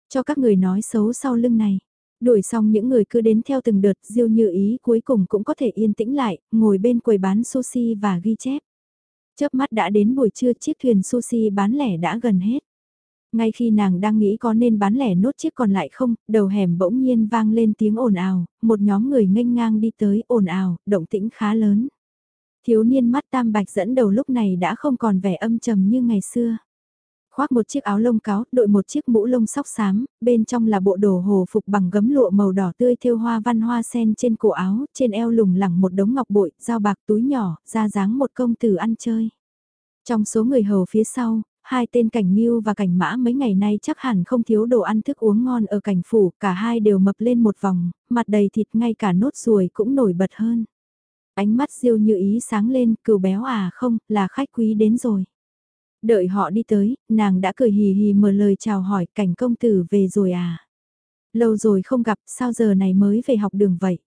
Cho các người nói xấu sau lưng này. Đuổi xong những người cứ đến theo từng đợt Diêu như ý cuối cùng cũng có thể yên tĩnh lại, ngồi bên quầy bán sushi và ghi chép. Chớp mắt đã đến buổi trưa chiếc thuyền sushi bán lẻ đã gần hết. Ngay khi nàng đang nghĩ có nên bán lẻ nốt chiếc còn lại không, đầu hẻm bỗng nhiên vang lên tiếng ồn ào, một nhóm người nghênh ngang đi tới ồn ào, động tĩnh khá lớn. Thiếu niên mắt tam bạch dẫn đầu lúc này đã không còn vẻ âm trầm như ngày xưa khoác một chiếc áo lông cáo, đội một chiếc mũ lông sóc xám, bên trong là bộ đồ hồ phục bằng gấm lụa màu đỏ tươi thêu hoa văn hoa sen trên cổ áo, trên eo lủng lẳng một đống ngọc bội, dao bạc túi nhỏ, ra dáng một công tử ăn chơi. Trong số người hầu phía sau, hai tên cảnh nghiêu và cảnh mã mấy ngày nay chắc hẳn không thiếu đồ ăn thức uống ngon ở cảnh phủ, cả hai đều mập lên một vòng, mặt đầy thịt ngay cả nốt ruồi cũng nổi bật hơn. Ánh mắt diêu như ý sáng lên, cừu béo à không, là khách quý đến rồi. Đợi họ đi tới, nàng đã cười hì hì mở lời chào hỏi cảnh công tử về rồi à. Lâu rồi không gặp, sao giờ này mới về học đường vậy?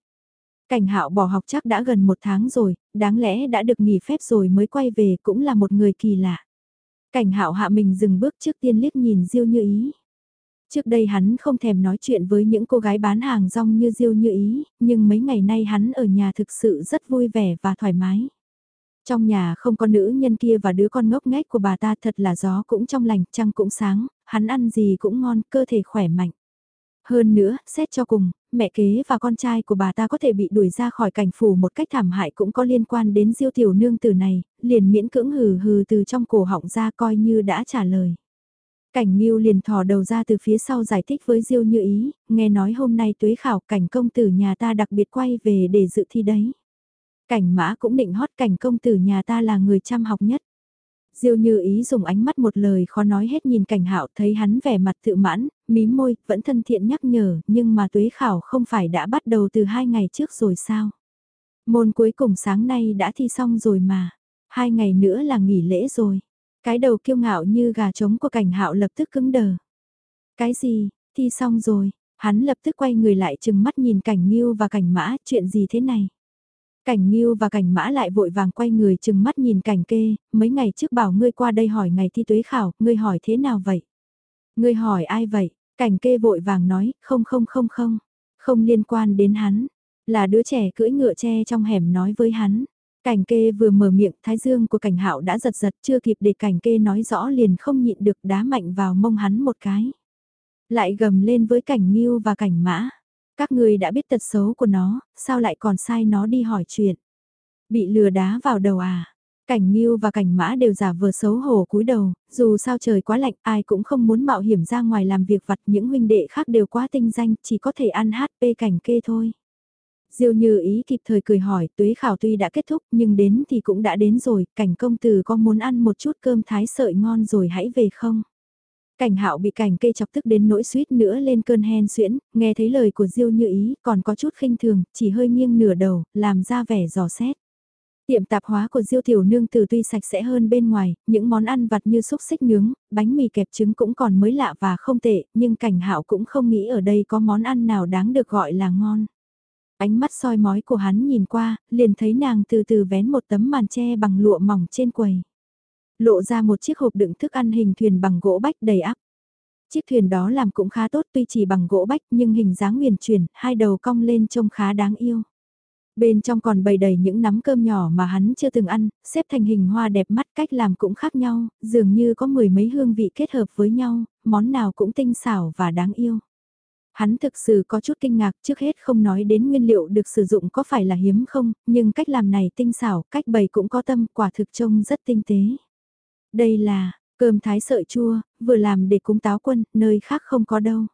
Cảnh hạo bỏ học chắc đã gần một tháng rồi, đáng lẽ đã được nghỉ phép rồi mới quay về cũng là một người kỳ lạ. Cảnh hạo hạ mình dừng bước trước tiên liếc nhìn Diêu Như Ý. Trước đây hắn không thèm nói chuyện với những cô gái bán hàng rong như Diêu Như Ý, nhưng mấy ngày nay hắn ở nhà thực sự rất vui vẻ và thoải mái. Trong nhà không có nữ nhân kia và đứa con ngốc nghếch của bà ta thật là gió cũng trong lành, trăng cũng sáng, hắn ăn gì cũng ngon, cơ thể khỏe mạnh. Hơn nữa, xét cho cùng, mẹ kế và con trai của bà ta có thể bị đuổi ra khỏi cảnh phủ một cách thảm hại cũng có liên quan đến diêu tiểu nương tử này, liền miễn cưỡng hừ hừ từ trong cổ họng ra coi như đã trả lời. Cảnh Nghiêu liền thò đầu ra từ phía sau giải thích với Diêu Như Ý, nghe nói hôm nay tuế khảo cảnh công tử nhà ta đặc biệt quay về để dự thi đấy. Cảnh mã cũng định hót cảnh công tử nhà ta là người chăm học nhất. Diêu như ý dùng ánh mắt một lời khó nói hết nhìn cảnh hạo thấy hắn vẻ mặt tự mãn, mím môi, vẫn thân thiện nhắc nhở, nhưng mà tuế khảo không phải đã bắt đầu từ hai ngày trước rồi sao? Môn cuối cùng sáng nay đã thi xong rồi mà, hai ngày nữa là nghỉ lễ rồi. Cái đầu kiêu ngạo như gà trống của cảnh hạo lập tức cứng đờ. Cái gì, thi xong rồi, hắn lập tức quay người lại chừng mắt nhìn cảnh nghiêu và cảnh mã, chuyện gì thế này? Cảnh Nghiêu và Cảnh Mã lại vội vàng quay người chừng mắt nhìn Cảnh Kê, mấy ngày trước bảo ngươi qua đây hỏi ngày thi tuế khảo, ngươi hỏi thế nào vậy? Ngươi hỏi ai vậy? Cảnh Kê vội vàng nói, không không không không, không liên quan đến hắn, là đứa trẻ cưỡi ngựa tre trong hẻm nói với hắn. Cảnh Kê vừa mở miệng, thái dương của Cảnh Hạo đã giật giật, chưa kịp để Cảnh Kê nói rõ liền không nhịn được đá mạnh vào mông hắn một cái. Lại gầm lên với Cảnh Nghiêu và Cảnh Mã các người đã biết tật xấu của nó, sao lại còn sai nó đi hỏi chuyện? Bị lừa đá vào đầu à? Cảnh Nghiêu và Cảnh Mã đều giả vờ xấu hổ cúi đầu, dù sao trời quá lạnh ai cũng không muốn mạo hiểm ra ngoài làm việc vặt những huynh đệ khác đều quá tinh danh chỉ có thể ăn HP cảnh kê thôi. Diêu như ý kịp thời cười hỏi tuế khảo tuy đã kết thúc nhưng đến thì cũng đã đến rồi, cảnh công tử có muốn ăn một chút cơm thái sợi ngon rồi hãy về không? Cảnh hạo bị cảnh kê chọc tức đến nỗi suýt nữa lên cơn hen xuyễn, nghe thấy lời của Diêu như ý, còn có chút khinh thường, chỉ hơi nghiêng nửa đầu, làm ra vẻ dò xét. Tiệm tạp hóa của Diêu Tiểu Nương từ tuy sạch sẽ hơn bên ngoài, những món ăn vặt như xúc xích nướng, bánh mì kẹp trứng cũng còn mới lạ và không tệ, nhưng cảnh hạo cũng không nghĩ ở đây có món ăn nào đáng được gọi là ngon. Ánh mắt soi mói của hắn nhìn qua, liền thấy nàng từ từ vén một tấm màn tre bằng lụa mỏng trên quầy lộ ra một chiếc hộp đựng thức ăn hình thuyền bằng gỗ bách đầy ắp. Chiếc thuyền đó làm cũng khá tốt tuy chỉ bằng gỗ bách nhưng hình dáng huyền chuyển, hai đầu cong lên trông khá đáng yêu. Bên trong còn bày đầy những nắm cơm nhỏ mà hắn chưa từng ăn, xếp thành hình hoa đẹp mắt cách làm cũng khác nhau, dường như có mười mấy hương vị kết hợp với nhau, món nào cũng tinh xảo và đáng yêu. Hắn thực sự có chút kinh ngạc trước hết không nói đến nguyên liệu được sử dụng có phải là hiếm không, nhưng cách làm này tinh xảo, cách bày cũng có tâm quả thực trông rất tinh tế. Đây là, cơm thái sợi chua, vừa làm để cúng táo quân, nơi khác không có đâu.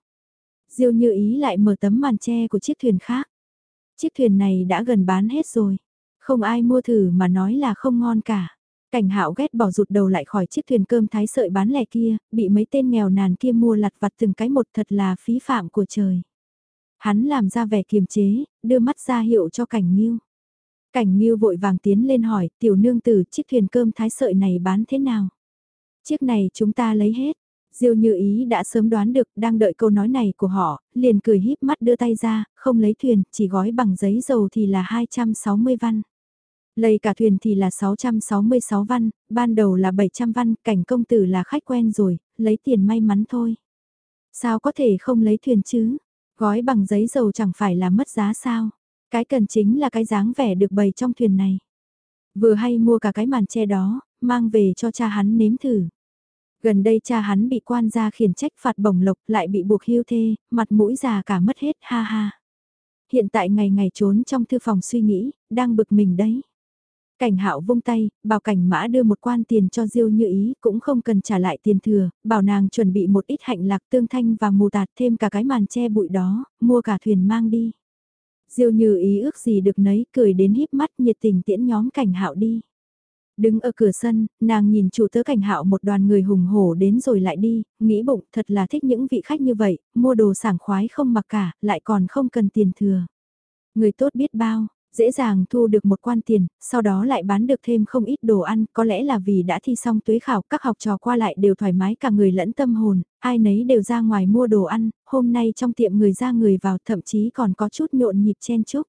Diêu như ý lại mở tấm màn tre của chiếc thuyền khác. Chiếc thuyền này đã gần bán hết rồi. Không ai mua thử mà nói là không ngon cả. Cảnh hạo ghét bỏ rụt đầu lại khỏi chiếc thuyền cơm thái sợi bán lẻ kia, bị mấy tên nghèo nàn kia mua lặt vặt từng cái một thật là phí phạm của trời. Hắn làm ra vẻ kiềm chế, đưa mắt ra hiệu cho cảnh nghiêu. Cảnh nghiêu vội vàng tiến lên hỏi, tiểu nương tử chiếc thuyền cơm thái sợi này bán thế nào? Chiếc này chúng ta lấy hết. Diêu như ý đã sớm đoán được, đang đợi câu nói này của họ, liền cười híp mắt đưa tay ra, không lấy thuyền, chỉ gói bằng giấy dầu thì là 260 văn. Lấy cả thuyền thì là 666 văn, ban đầu là 700 văn, cảnh công tử là khách quen rồi, lấy tiền may mắn thôi. Sao có thể không lấy thuyền chứ? Gói bằng giấy dầu chẳng phải là mất giá sao? Cái cần chính là cái dáng vẻ được bày trong thuyền này. Vừa hay mua cả cái màn che đó, mang về cho cha hắn nếm thử. Gần đây cha hắn bị quan gia khiển trách phạt bổng lộc lại bị buộc hưu thê, mặt mũi già cả mất hết ha ha. Hiện tại ngày ngày trốn trong thư phòng suy nghĩ, đang bực mình đấy. Cảnh hạo vung tay, bảo cảnh mã đưa một quan tiền cho Diêu như ý, cũng không cần trả lại tiền thừa, bảo nàng chuẩn bị một ít hạnh lạc tương thanh và mù tạt thêm cả cái màn che bụi đó, mua cả thuyền mang đi. Diêu như ý ước gì được nấy, cười đến híp mắt nhiệt tình tiễn nhóm cảnh hạo đi. Đứng ở cửa sân, nàng nhìn chủ tớ cảnh hạo một đoàn người hùng hổ đến rồi lại đi, nghĩ bụng thật là thích những vị khách như vậy, mua đồ sảng khoái không mặc cả, lại còn không cần tiền thừa. Người tốt biết bao, dễ dàng thu được một quan tiền, sau đó lại bán được thêm không ít đồ ăn, có lẽ là vì đã thi xong tuế khảo, các học trò qua lại đều thoải mái cả người lẫn tâm hồn, ai nấy đều ra ngoài mua đồ ăn, hôm nay trong tiệm người ra người vào thậm chí còn có chút nhộn nhịp chen chúc.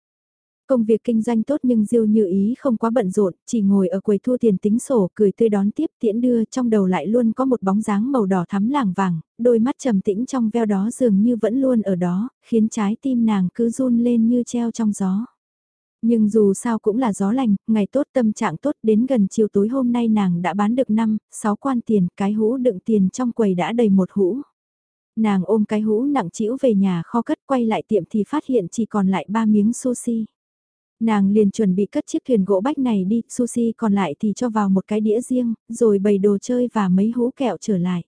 Công việc kinh doanh tốt nhưng Diêu Như Ý không quá bận rộn, chỉ ngồi ở quầy thu tiền tính sổ, cười tươi đón tiếp tiễn đưa, trong đầu lại luôn có một bóng dáng màu đỏ thắm làng vàng, đôi mắt trầm tĩnh trong veo đó dường như vẫn luôn ở đó, khiến trái tim nàng cứ run lên như treo trong gió. Nhưng dù sao cũng là gió lành, ngày tốt tâm trạng tốt đến gần chiều tối hôm nay nàng đã bán được 5, 6 quan tiền, cái hũ đựng tiền trong quầy đã đầy một hũ. Nàng ôm cái hũ nặng chĩu về nhà kho cất quay lại tiệm thì phát hiện chỉ còn lại ba miếng sushi. Nàng liền chuẩn bị cất chiếc thuyền gỗ bách này đi, sushi còn lại thì cho vào một cái đĩa riêng, rồi bày đồ chơi và mấy hũ kẹo trở lại.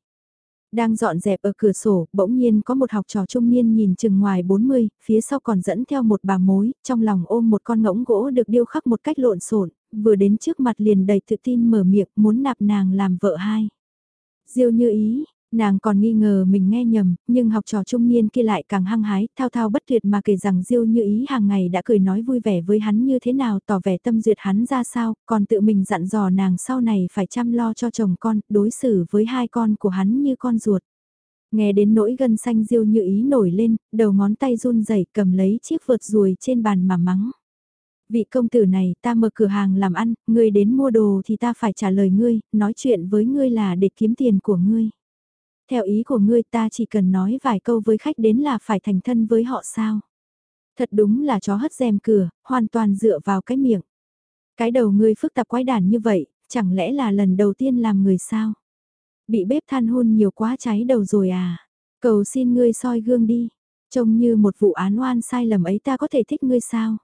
Đang dọn dẹp ở cửa sổ, bỗng nhiên có một học trò trung niên nhìn chừng ngoài 40, phía sau còn dẫn theo một bà mối, trong lòng ôm một con ngỗng gỗ được điêu khắc một cách lộn xộn, vừa đến trước mặt liền đầy tự tin mở miệng muốn nạp nàng làm vợ hai. Diêu như ý, Nàng còn nghi ngờ mình nghe nhầm, nhưng học trò trung niên kia lại càng hăng hái, thao thao bất tuyệt mà kể rằng Diêu như ý hàng ngày đã cười nói vui vẻ với hắn như thế nào, tỏ vẻ tâm duyệt hắn ra sao, còn tự mình dặn dò nàng sau này phải chăm lo cho chồng con, đối xử với hai con của hắn như con ruột. Nghe đến nỗi gân xanh Diêu như ý nổi lên, đầu ngón tay run rẩy cầm lấy chiếc vượt ruồi trên bàn mà mắng vị công tử này ta mở cửa hàng làm ăn, ngươi đến mua đồ thì ta phải trả lời ngươi, nói chuyện với ngươi là để kiếm tiền của ngươi. Theo ý của ngươi ta chỉ cần nói vài câu với khách đến là phải thành thân với họ sao? Thật đúng là chó hất rèm cửa, hoàn toàn dựa vào cái miệng. Cái đầu ngươi phức tạp quái đản như vậy, chẳng lẽ là lần đầu tiên làm người sao? Bị bếp than hôn nhiều quá cháy đầu rồi à? Cầu xin ngươi soi gương đi. Trông như một vụ án oan sai lầm ấy ta có thể thích ngươi sao?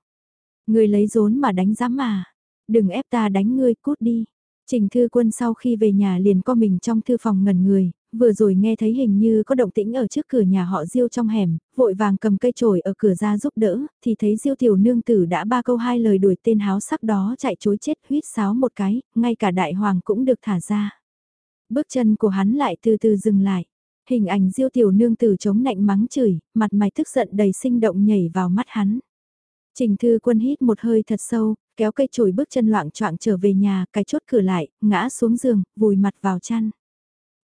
Ngươi lấy rốn mà đánh giám mà. Đừng ép ta đánh ngươi cút đi. Trình Thư Quân sau khi về nhà liền co mình trong thư phòng ngẩn người, vừa rồi nghe thấy hình như có động tĩnh ở trước cửa nhà họ Diêu trong hẻm, vội vàng cầm cây chổi ở cửa ra giúp đỡ, thì thấy Diêu tiểu nương tử đã ba câu hai lời đuổi tên háo sắc đó chạy chối chết huyết sáo một cái, ngay cả đại hoàng cũng được thả ra. Bước chân của hắn lại từ từ dừng lại. Hình ảnh Diêu tiểu nương tử chống nạnh mắng chửi, mặt mày tức giận đầy sinh động nhảy vào mắt hắn. Trình Thư Quân hít một hơi thật sâu, kéo cây chổi bước chân loạn choạng trở về nhà, cái chốt cửa lại, ngã xuống giường, vùi mặt vào chăn.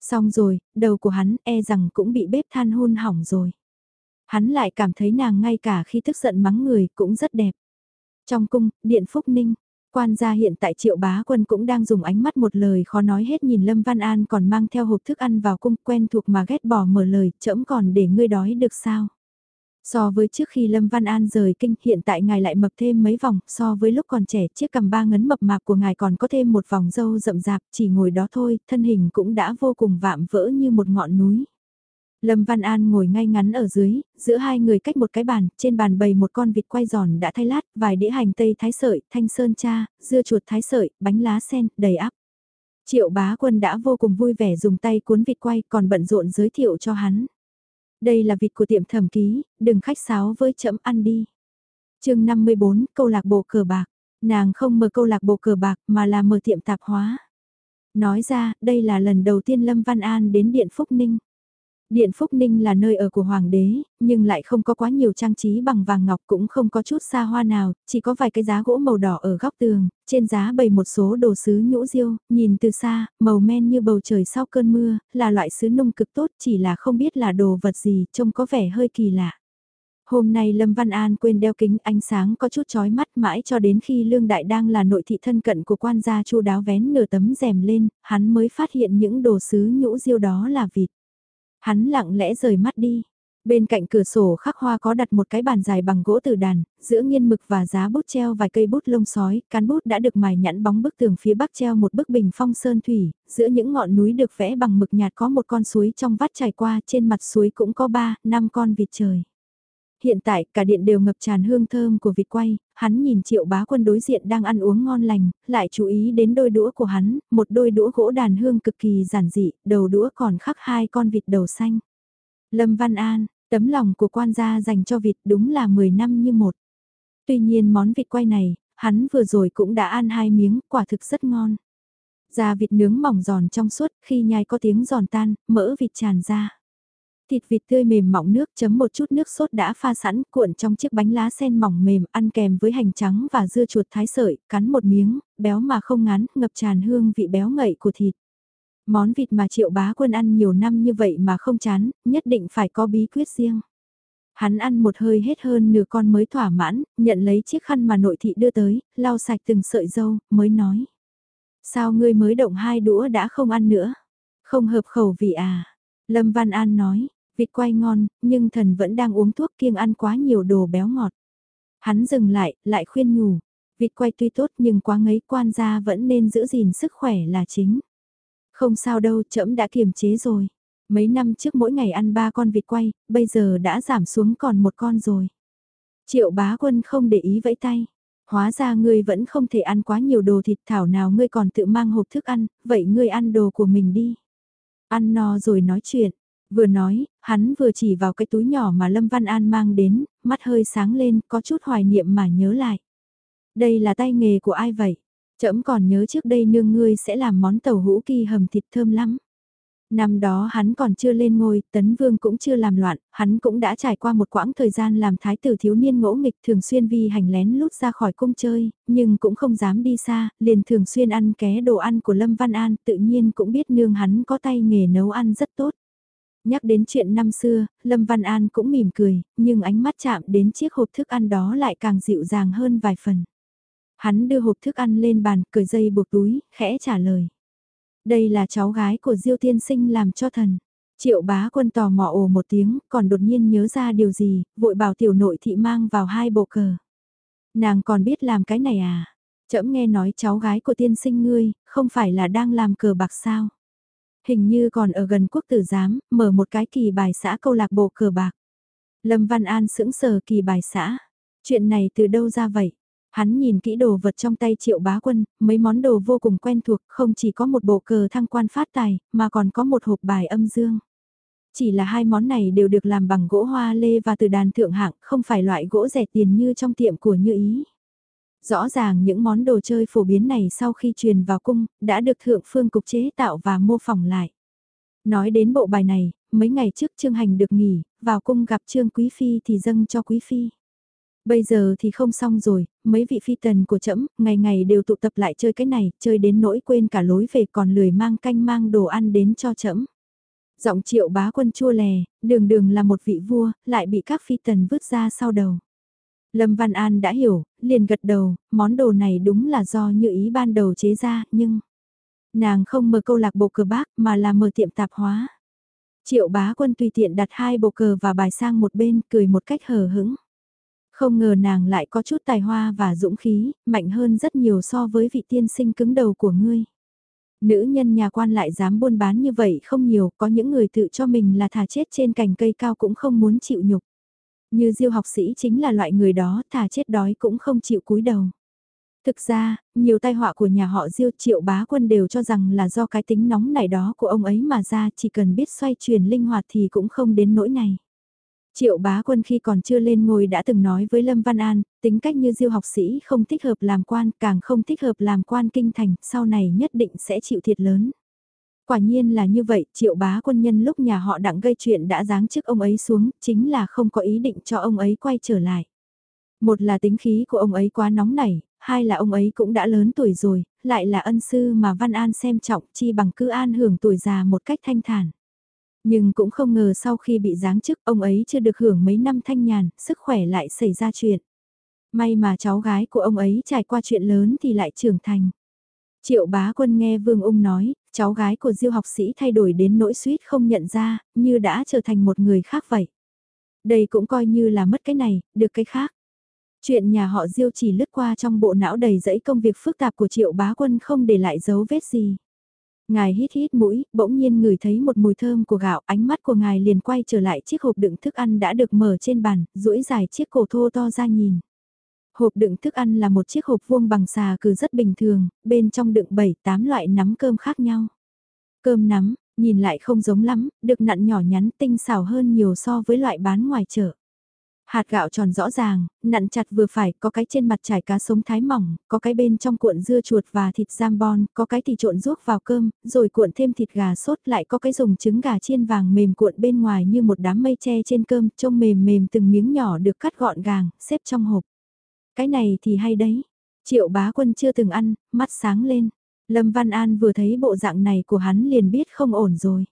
Xong rồi, đầu của hắn e rằng cũng bị bếp than hôn hỏng rồi. Hắn lại cảm thấy nàng ngay cả khi tức giận mắng người cũng rất đẹp. Trong cung, điện Phúc Ninh, quan gia hiện tại triệu bá quân cũng đang dùng ánh mắt một lời khó nói hết nhìn Lâm Văn An còn mang theo hộp thức ăn vào cung quen thuộc mà ghét bỏ mở lời, chậm còn để ngươi đói được sao. So với trước khi Lâm Văn An rời kinh hiện tại ngài lại mập thêm mấy vòng, so với lúc còn trẻ chiếc cầm ba ngấn mập mạp của ngài còn có thêm một vòng râu rậm rạp, chỉ ngồi đó thôi, thân hình cũng đã vô cùng vạm vỡ như một ngọn núi. Lâm Văn An ngồi ngay ngắn ở dưới, giữa hai người cách một cái bàn, trên bàn bày một con vịt quay giòn đã thay lát, vài đĩa hành tây thái sợi, thanh sơn cha, dưa chuột thái sợi, bánh lá sen, đầy ắp. Triệu bá quân đã vô cùng vui vẻ dùng tay cuốn vịt quay còn bận rộn giới thiệu cho hắn. Đây là vịt của tiệm thẩm ký, đừng khách sáo với chậm ăn đi. chương 54, câu lạc bộ cờ bạc. Nàng không mở câu lạc bộ cờ bạc mà là mở tiệm tạp hóa. Nói ra, đây là lần đầu tiên Lâm Văn An đến Điện Phúc Ninh. Điện Phúc Ninh là nơi ở của Hoàng đế, nhưng lại không có quá nhiều trang trí bằng vàng ngọc cũng không có chút xa hoa nào, chỉ có vài cái giá gỗ màu đỏ ở góc tường, trên giá bày một số đồ sứ nhũ diêu, nhìn từ xa, màu men như bầu trời sau cơn mưa, là loại sứ nung cực tốt chỉ là không biết là đồ vật gì, trông có vẻ hơi kỳ lạ. Hôm nay Lâm Văn An quên đeo kính ánh sáng có chút chói mắt mãi cho đến khi Lương Đại đang là nội thị thân cận của quan gia chu đáo vén nửa tấm rèm lên, hắn mới phát hiện những đồ sứ nhũ diêu đó là vịt. Hắn lặng lẽ rời mắt đi. Bên cạnh cửa sổ khắc hoa có đặt một cái bàn dài bằng gỗ từ đàn, giữa nghiên mực và giá bút treo vài cây bút lông sói, cán bút đã được mài nhẵn bóng bức tường phía bắc treo một bức bình phong sơn thủy, giữa những ngọn núi được vẽ bằng mực nhạt có một con suối trong vắt chảy qua, trên mặt suối cũng có ba, năm con vịt trời hiện tại cả điện đều ngập tràn hương thơm của vịt quay, hắn nhìn triệu bá quân đối diện đang ăn uống ngon lành, lại chú ý đến đôi đũa của hắn, một đôi đũa gỗ đàn hương cực kỳ giản dị, đầu đũa còn khắc hai con vịt đầu xanh. Lâm Văn An, tấm lòng của quan gia dành cho vịt đúng là 10 năm như một. Tuy nhiên món vịt quay này, hắn vừa rồi cũng đã ăn hai miếng, quả thực rất ngon. Da vịt nướng mỏng giòn trong suốt, khi nhai có tiếng giòn tan, mỡ vịt tràn ra. Thịt vịt tươi mềm mỏng nước chấm một chút nước sốt đã pha sẵn cuộn trong chiếc bánh lá sen mỏng mềm ăn kèm với hành trắng và dưa chuột thái sợi, cắn một miếng, béo mà không ngán, ngập tràn hương vị béo ngậy của thịt. Món vịt mà triệu bá quân ăn nhiều năm như vậy mà không chán, nhất định phải có bí quyết riêng. Hắn ăn một hơi hết hơn nửa con mới thỏa mãn, nhận lấy chiếc khăn mà nội thị đưa tới, lau sạch từng sợi dâu, mới nói. Sao ngươi mới động hai đũa đã không ăn nữa? Không hợp khẩu vị à? Lâm Văn An nói, Vịt quay ngon, nhưng thần vẫn đang uống thuốc kiêng ăn quá nhiều đồ béo ngọt. Hắn dừng lại, lại khuyên nhủ. Vịt quay tuy tốt nhưng quá ngấy quan gia vẫn nên giữ gìn sức khỏe là chính. Không sao đâu, trẫm đã kiềm chế rồi. Mấy năm trước mỗi ngày ăn ba con vịt quay, bây giờ đã giảm xuống còn một con rồi. Triệu bá quân không để ý vẫy tay. Hóa ra ngươi vẫn không thể ăn quá nhiều đồ thịt thảo nào ngươi còn tự mang hộp thức ăn, vậy ngươi ăn đồ của mình đi. Ăn no rồi nói chuyện, Vừa nói, hắn vừa chỉ vào cái túi nhỏ mà Lâm Văn An mang đến, mắt hơi sáng lên, có chút hoài niệm mà nhớ lại. Đây là tay nghề của ai vậy? Chậm còn nhớ trước đây nương ngươi sẽ làm món tàu hũ kỳ hầm thịt thơm lắm. Năm đó hắn còn chưa lên ngôi, tấn vương cũng chưa làm loạn, hắn cũng đã trải qua một quãng thời gian làm thái tử thiếu niên ngỗ nghịch thường xuyên vi hành lén lút ra khỏi cung chơi, nhưng cũng không dám đi xa, liền thường xuyên ăn ké đồ ăn của Lâm Văn An, tự nhiên cũng biết nương hắn có tay nghề nấu ăn rất tốt. Nhắc đến chuyện năm xưa, Lâm Văn An cũng mỉm cười, nhưng ánh mắt chạm đến chiếc hộp thức ăn đó lại càng dịu dàng hơn vài phần. Hắn đưa hộp thức ăn lên bàn, cởi dây buộc túi, khẽ trả lời. Đây là cháu gái của Diêu Tiên Sinh làm cho thần. Triệu bá quân tò mò ồ một tiếng, còn đột nhiên nhớ ra điều gì, vội bảo tiểu nội thị mang vào hai bộ cờ. Nàng còn biết làm cái này à? Chậm nghe nói cháu gái của tiên sinh ngươi, không phải là đang làm cờ bạc sao? Hình như còn ở gần quốc tử giám, mở một cái kỳ bài xã câu lạc bộ cờ bạc. Lâm Văn An sững sờ kỳ bài xã. Chuyện này từ đâu ra vậy? Hắn nhìn kỹ đồ vật trong tay triệu bá quân, mấy món đồ vô cùng quen thuộc, không chỉ có một bộ cờ thăng quan phát tài, mà còn có một hộp bài âm dương. Chỉ là hai món này đều được làm bằng gỗ hoa lê và từ đàn thượng hạng, không phải loại gỗ rẻ tiền như trong tiệm của Như Ý. Rõ ràng những món đồ chơi phổ biến này sau khi truyền vào cung, đã được thượng phương cục chế tạo và mô phỏng lại. Nói đến bộ bài này, mấy ngày trước Trương Hành được nghỉ, vào cung gặp Trương Quý Phi thì dâng cho Quý Phi. Bây giờ thì không xong rồi, mấy vị phi tần của trẫm ngày ngày đều tụ tập lại chơi cái này, chơi đến nỗi quên cả lối về còn lười mang canh mang đồ ăn đến cho trẫm. Giọng triệu bá quân chua lè, đường đường là một vị vua, lại bị các phi tần vứt ra sau đầu. Lâm Văn An đã hiểu, liền gật đầu, món đồ này đúng là do như ý ban đầu chế ra, nhưng... Nàng không mở câu lạc bộ cờ bác mà là mở tiệm tạp hóa. Triệu bá quân tùy tiện đặt hai bộ cờ và bài sang một bên, cười một cách hờ hững. Không ngờ nàng lại có chút tài hoa và dũng khí, mạnh hơn rất nhiều so với vị tiên sinh cứng đầu của ngươi. Nữ nhân nhà quan lại dám buôn bán như vậy không nhiều, có những người tự cho mình là thà chết trên cành cây cao cũng không muốn chịu nhục. Như diêu học sĩ chính là loại người đó, thà chết đói cũng không chịu cúi đầu. Thực ra, nhiều tai họa của nhà họ Diêu triệu bá quân đều cho rằng là do cái tính nóng này đó của ông ấy mà ra chỉ cần biết xoay chuyển linh hoạt thì cũng không đến nỗi này. Triệu bá quân khi còn chưa lên ngôi đã từng nói với Lâm Văn An, tính cách như diêu học sĩ không thích hợp làm quan, càng không thích hợp làm quan kinh thành, sau này nhất định sẽ chịu thiệt lớn. Quả nhiên là như vậy, triệu bá quân nhân lúc nhà họ đặng gây chuyện đã giáng chức ông ấy xuống, chính là không có ý định cho ông ấy quay trở lại. Một là tính khí của ông ấy quá nóng nảy, hai là ông ấy cũng đã lớn tuổi rồi, lại là ân sư mà Văn An xem trọng chi bằng cứ an hưởng tuổi già một cách thanh thản. Nhưng cũng không ngờ sau khi bị giáng chức ông ấy chưa được hưởng mấy năm thanh nhàn, sức khỏe lại xảy ra chuyện. May mà cháu gái của ông ấy trải qua chuyện lớn thì lại trưởng thành. Triệu bá quân nghe Vương Ung nói, cháu gái của diêu học sĩ thay đổi đến nỗi suýt không nhận ra, như đã trở thành một người khác vậy. Đây cũng coi như là mất cái này, được cái khác. Chuyện nhà họ Diêu chỉ lướt qua trong bộ não đầy dẫy công việc phức tạp của triệu bá quân không để lại dấu vết gì. Ngài hít hít mũi, bỗng nhiên ngửi thấy một mùi thơm của gạo, ánh mắt của ngài liền quay trở lại chiếc hộp đựng thức ăn đã được mở trên bàn, duỗi dài chiếc cổ thô to ra nhìn. Hộp đựng thức ăn là một chiếc hộp vuông bằng xà cừ rất bình thường, bên trong đựng 7-8 loại nắm cơm khác nhau. Cơm nắm, nhìn lại không giống lắm, được nặn nhỏ nhắn tinh xảo hơn nhiều so với loại bán ngoài chợ. Hạt gạo tròn rõ ràng, nặn chặt vừa phải, có cái trên mặt trải cá sống thái mỏng, có cái bên trong cuộn dưa chuột và thịt jambon, có cái thì trộn ruốc vào cơm, rồi cuộn thêm thịt gà sốt lại có cái dùng trứng gà chiên vàng mềm cuộn bên ngoài như một đám mây tre trên cơm, trông mềm mềm từng miếng nhỏ được cắt gọn gàng, xếp trong hộp. Cái này thì hay đấy. Triệu bá quân chưa từng ăn, mắt sáng lên. Lâm Văn An vừa thấy bộ dạng này của hắn liền biết không ổn rồi.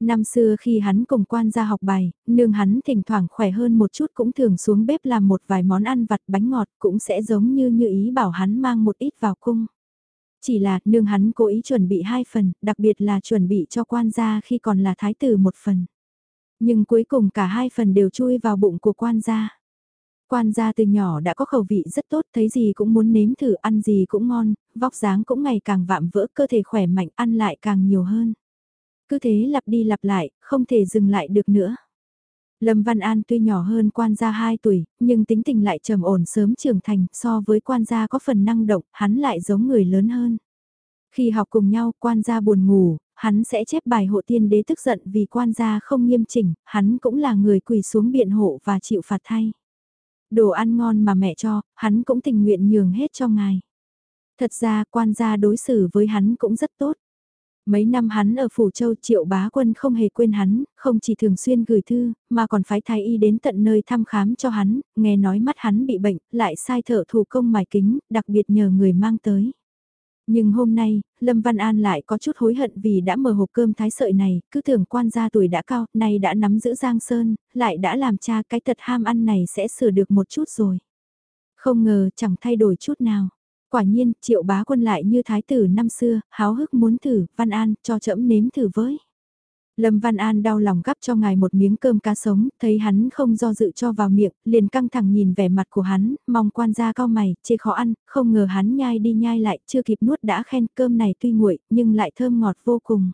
Năm xưa khi hắn cùng quan gia học bài, nương hắn thỉnh thoảng khỏe hơn một chút cũng thường xuống bếp làm một vài món ăn vặt bánh ngọt cũng sẽ giống như như ý bảo hắn mang một ít vào cung. Chỉ là nương hắn cố ý chuẩn bị hai phần, đặc biệt là chuẩn bị cho quan gia khi còn là thái tử một phần. Nhưng cuối cùng cả hai phần đều chui vào bụng của quan gia. Quan gia từ nhỏ đã có khẩu vị rất tốt, thấy gì cũng muốn nếm thử, ăn gì cũng ngon, vóc dáng cũng ngày càng vạm vỡ, cơ thể khỏe mạnh, ăn lại càng nhiều hơn. Cứ thế lặp đi lặp lại, không thể dừng lại được nữa. Lâm Văn An tuy nhỏ hơn quan gia 2 tuổi, nhưng tính tình lại trầm ổn sớm trưởng thành, so với quan gia có phần năng động, hắn lại giống người lớn hơn. Khi học cùng nhau, quan gia buồn ngủ, hắn sẽ chép bài hộ tiên đế tức giận vì quan gia không nghiêm chỉnh, hắn cũng là người quỳ xuống biện hộ và chịu phạt thay. Đồ ăn ngon mà mẹ cho, hắn cũng tình nguyện nhường hết cho ngài. Thật ra quan gia đối xử với hắn cũng rất tốt. Mấy năm hắn ở Phủ Châu triệu bá quân không hề quên hắn, không chỉ thường xuyên gửi thư, mà còn phái thái y đến tận nơi thăm khám cho hắn, nghe nói mắt hắn bị bệnh, lại sai thợ thủ công mài kính, đặc biệt nhờ người mang tới. Nhưng hôm nay, Lâm Văn An lại có chút hối hận vì đã mở hộp cơm thái sợi này, cứ tưởng quan gia tuổi đã cao, nay đã nắm giữ Giang Sơn, lại đã làm cha cái tật ham ăn này sẽ sửa được một chút rồi. Không ngờ chẳng thay đổi chút nào. Quả nhiên, triệu bá quân lại như thái tử năm xưa, háo hức muốn thử, Văn An, cho trẫm nếm thử với. Lâm Văn An đau lòng gắp cho ngài một miếng cơm cá sống, thấy hắn không do dự cho vào miệng, liền căng thẳng nhìn vẻ mặt của hắn, mong quan gia cao mày, chê khó ăn, không ngờ hắn nhai đi nhai lại, chưa kịp nuốt đã khen cơm này tuy nguội, nhưng lại thơm ngọt vô cùng.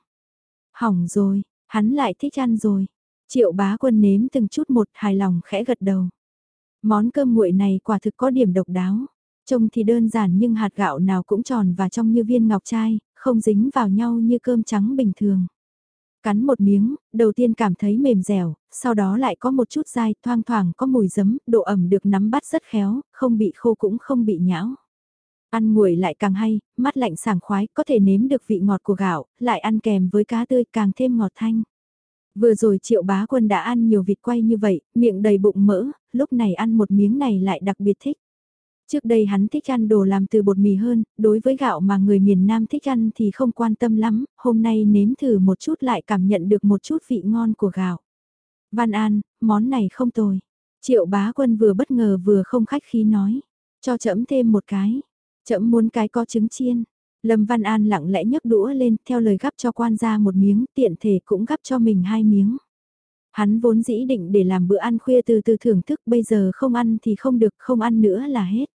Hỏng rồi, hắn lại thích ăn rồi. Triệu bá quân nếm từng chút một hài lòng khẽ gật đầu. Món cơm nguội này quả thực có điểm độc đáo. Trông thì đơn giản nhưng hạt gạo nào cũng tròn và trong như viên ngọc trai, không dính vào nhau như cơm trắng bình thường. Cắn một miếng, đầu tiên cảm thấy mềm dẻo, sau đó lại có một chút dai, thoang thoảng có mùi giấm, độ ẩm được nắm bắt rất khéo, không bị khô cũng không bị nhão. Ăn nguội lại càng hay, mắt lạnh sảng khoái, có thể nếm được vị ngọt của gạo, lại ăn kèm với cá tươi càng thêm ngọt thanh. Vừa rồi triệu bá quân đã ăn nhiều vịt quay như vậy, miệng đầy bụng mỡ, lúc này ăn một miếng này lại đặc biệt thích. Trước đây hắn thích ăn đồ làm từ bột mì hơn, đối với gạo mà người miền Nam thích ăn thì không quan tâm lắm, hôm nay nếm thử một chút lại cảm nhận được một chút vị ngon của gạo. Văn An, món này không tồi. Triệu bá quân vừa bất ngờ vừa không khách khí nói. Cho chậm thêm một cái. Chậm muốn cái có trứng chiên. Lâm Văn An lặng lẽ nhấc đũa lên theo lời gắp cho quan gia một miếng tiện thể cũng gắp cho mình hai miếng. Hắn vốn dĩ định để làm bữa ăn khuya từ từ thưởng thức bây giờ không ăn thì không được không ăn nữa là hết.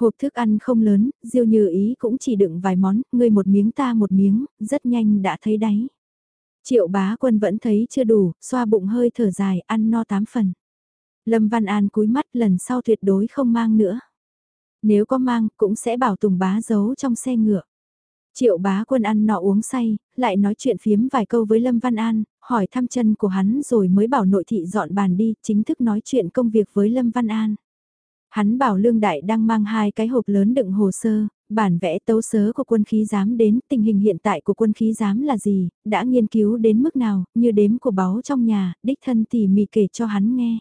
Hộp thức ăn không lớn, diêu như ý cũng chỉ đựng vài món, ngươi một miếng ta một miếng, rất nhanh đã thấy đáy. Triệu bá quân vẫn thấy chưa đủ, xoa bụng hơi thở dài, ăn no tám phần. Lâm Văn An cúi mắt lần sau tuyệt đối không mang nữa. Nếu có mang, cũng sẽ bảo Tùng bá giấu trong xe ngựa. Triệu bá quân ăn nọ uống say, lại nói chuyện phiếm vài câu với Lâm Văn An, hỏi thăm chân của hắn rồi mới bảo nội thị dọn bàn đi, chính thức nói chuyện công việc với Lâm Văn An. Hắn bảo Lương Đại đang mang hai cái hộp lớn đựng hồ sơ, bản vẽ tấu sớ của quân khí giám đến, tình hình hiện tại của quân khí giám là gì, đã nghiên cứu đến mức nào, như đếm của báu trong nhà, đích thân tỉ mỉ kể cho hắn nghe.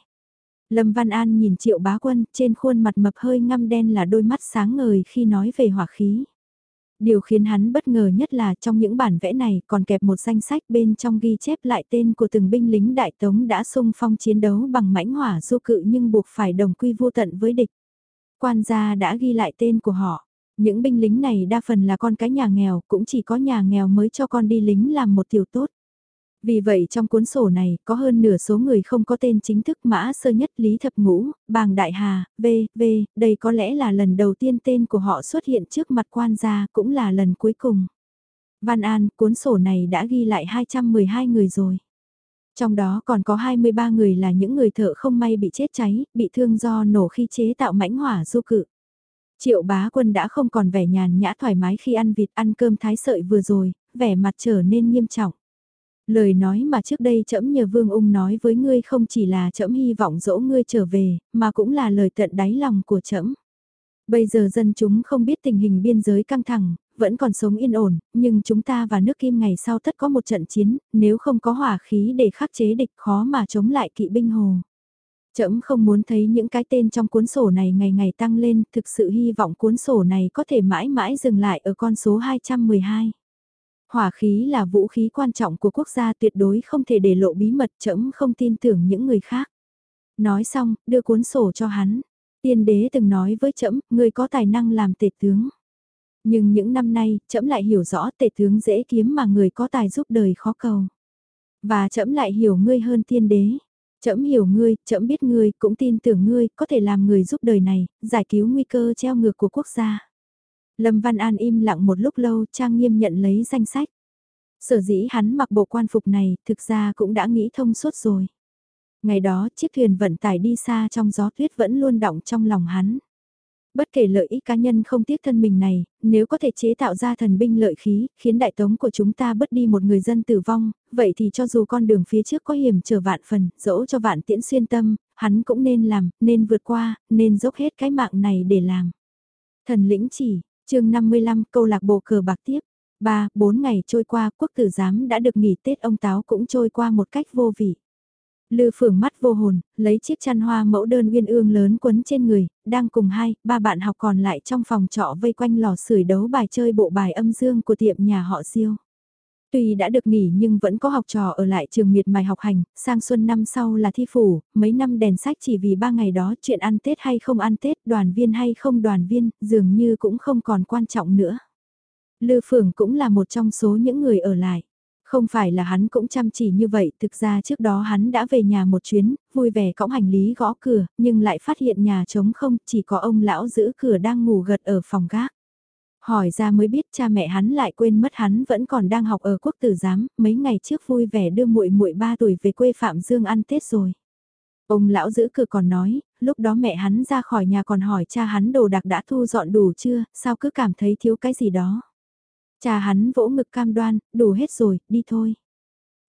Lâm Văn An nhìn triệu bá quân, trên khuôn mặt mập hơi ngăm đen là đôi mắt sáng ngời khi nói về hỏa khí. Điều khiến hắn bất ngờ nhất là trong những bản vẽ này còn kẹp một danh sách bên trong ghi chép lại tên của từng binh lính đại tống đã sung phong chiến đấu bằng mãnh hỏa du cự nhưng buộc phải đồng quy vô tận với địch. Quan gia đã ghi lại tên của họ. Những binh lính này đa phần là con cái nhà nghèo, cũng chỉ có nhà nghèo mới cho con đi lính làm một tiểu tốt. Vì vậy trong cuốn sổ này có hơn nửa số người không có tên chính thức mã sơ nhất Lý Thập Ngũ, Bàng Đại Hà, V, V, đây có lẽ là lần đầu tiên tên của họ xuất hiện trước mặt quan gia cũng là lần cuối cùng. Văn An, cuốn sổ này đã ghi lại 212 người rồi. Trong đó còn có 23 người là những người thợ không may bị chết cháy, bị thương do nổ khi chế tạo mãnh hỏa du cự. Triệu bá quân đã không còn vẻ nhàn nhã thoải mái khi ăn vịt ăn cơm thái sợi vừa rồi, vẻ mặt trở nên nghiêm trọng. Lời nói mà trước đây trẫm nhờ Vương Ung nói với ngươi không chỉ là trẫm hy vọng dỗ ngươi trở về, mà cũng là lời tận đáy lòng của trẫm. Bây giờ dân chúng không biết tình hình biên giới căng thẳng, vẫn còn sống yên ổn, nhưng chúng ta và nước Kim ngày sau tất có một trận chiến, nếu không có hỏa khí để khắc chế địch khó mà chống lại kỵ binh hồ. Trẫm không muốn thấy những cái tên trong cuốn sổ này ngày ngày tăng lên, thực sự hy vọng cuốn sổ này có thể mãi mãi dừng lại ở con số 212. Hỏa khí là vũ khí quan trọng của quốc gia tuyệt đối không thể để lộ bí mật chấm không tin tưởng những người khác. Nói xong, đưa cuốn sổ cho hắn. Tiên đế từng nói với trẫm người có tài năng làm tể tướng. Nhưng những năm nay, trẫm lại hiểu rõ tể tướng dễ kiếm mà người có tài giúp đời khó cầu. Và trẫm lại hiểu ngươi hơn tiên đế. Trẫm hiểu ngươi, trẫm biết ngươi, cũng tin tưởng ngươi, có thể làm người giúp đời này, giải cứu nguy cơ treo ngược của quốc gia. Lâm Văn An im lặng một lúc lâu trang nghiêm nhận lấy danh sách. Sở dĩ hắn mặc bộ quan phục này thực ra cũng đã nghĩ thông suốt rồi. Ngày đó chiếc thuyền vận tải đi xa trong gió tuyết vẫn luôn động trong lòng hắn. Bất kể lợi ích cá nhân không tiếc thân mình này, nếu có thể chế tạo ra thần binh lợi khí, khiến đại tống của chúng ta bớt đi một người dân tử vong, vậy thì cho dù con đường phía trước có hiểm trở vạn phần, dẫu cho vạn tiễn xuyên tâm, hắn cũng nên làm, nên vượt qua, nên dốc hết cái mạng này để làm. Thần lĩnh chỉ, chương 55 câu lạc bộ cờ bạc tiếp. 3, 4 ngày trôi qua quốc tử giám đã được nghỉ Tết ông Táo cũng trôi qua một cách vô vị. Lư phường mắt vô hồn, lấy chiếc chăn hoa mẫu đơn uyên ương lớn quấn trên người, đang cùng hai, ba bạn học còn lại trong phòng trọ vây quanh lò sưởi đấu bài chơi bộ bài âm dương của tiệm nhà họ siêu. Tuy đã được nghỉ nhưng vẫn có học trò ở lại trường miệt mài học hành, sang xuân năm sau là thi phủ, mấy năm đèn sách chỉ vì ba ngày đó chuyện ăn Tết hay không ăn Tết, đoàn viên hay không đoàn viên, dường như cũng không còn quan trọng nữa. Lư phượng cũng là một trong số những người ở lại. Không phải là hắn cũng chăm chỉ như vậy, thực ra trước đó hắn đã về nhà một chuyến, vui vẻ cõng hành lý gõ cửa, nhưng lại phát hiện nhà trống không, chỉ có ông lão giữ cửa đang ngủ gật ở phòng gác. Hỏi ra mới biết cha mẹ hắn lại quên mất hắn vẫn còn đang học ở quốc tử giám, mấy ngày trước vui vẻ đưa muội muội 3 tuổi về quê Phạm Dương ăn Tết rồi. Ông lão giữ cửa còn nói, lúc đó mẹ hắn ra khỏi nhà còn hỏi cha hắn đồ đạc đã thu dọn đủ chưa, sao cứ cảm thấy thiếu cái gì đó. Cha hắn vỗ ngực cam đoan, đủ hết rồi, đi thôi.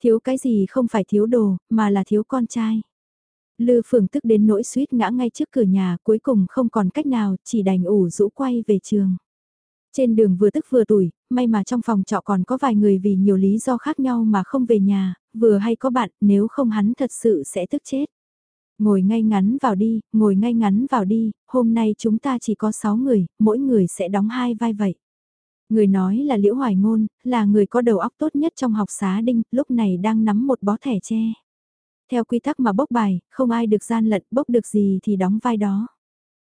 Thiếu cái gì không phải thiếu đồ, mà là thiếu con trai. Lư Phượng tức đến nỗi suýt ngã ngay trước cửa nhà, cuối cùng không còn cách nào, chỉ đành ủ rũ quay về trường. Trên đường vừa tức vừa tủi, may mà trong phòng trọ còn có vài người vì nhiều lý do khác nhau mà không về nhà, vừa hay có bạn, nếu không hắn thật sự sẽ tức chết. Ngồi ngay ngắn vào đi, ngồi ngay ngắn vào đi, hôm nay chúng ta chỉ có 6 người, mỗi người sẽ đóng hai vai vậy. Người nói là Liễu Hoài Ngôn, là người có đầu óc tốt nhất trong học xá đinh, lúc này đang nắm một bó thẻ tre. Theo quy tắc mà bốc bài, không ai được gian lận, bốc được gì thì đóng vai đó.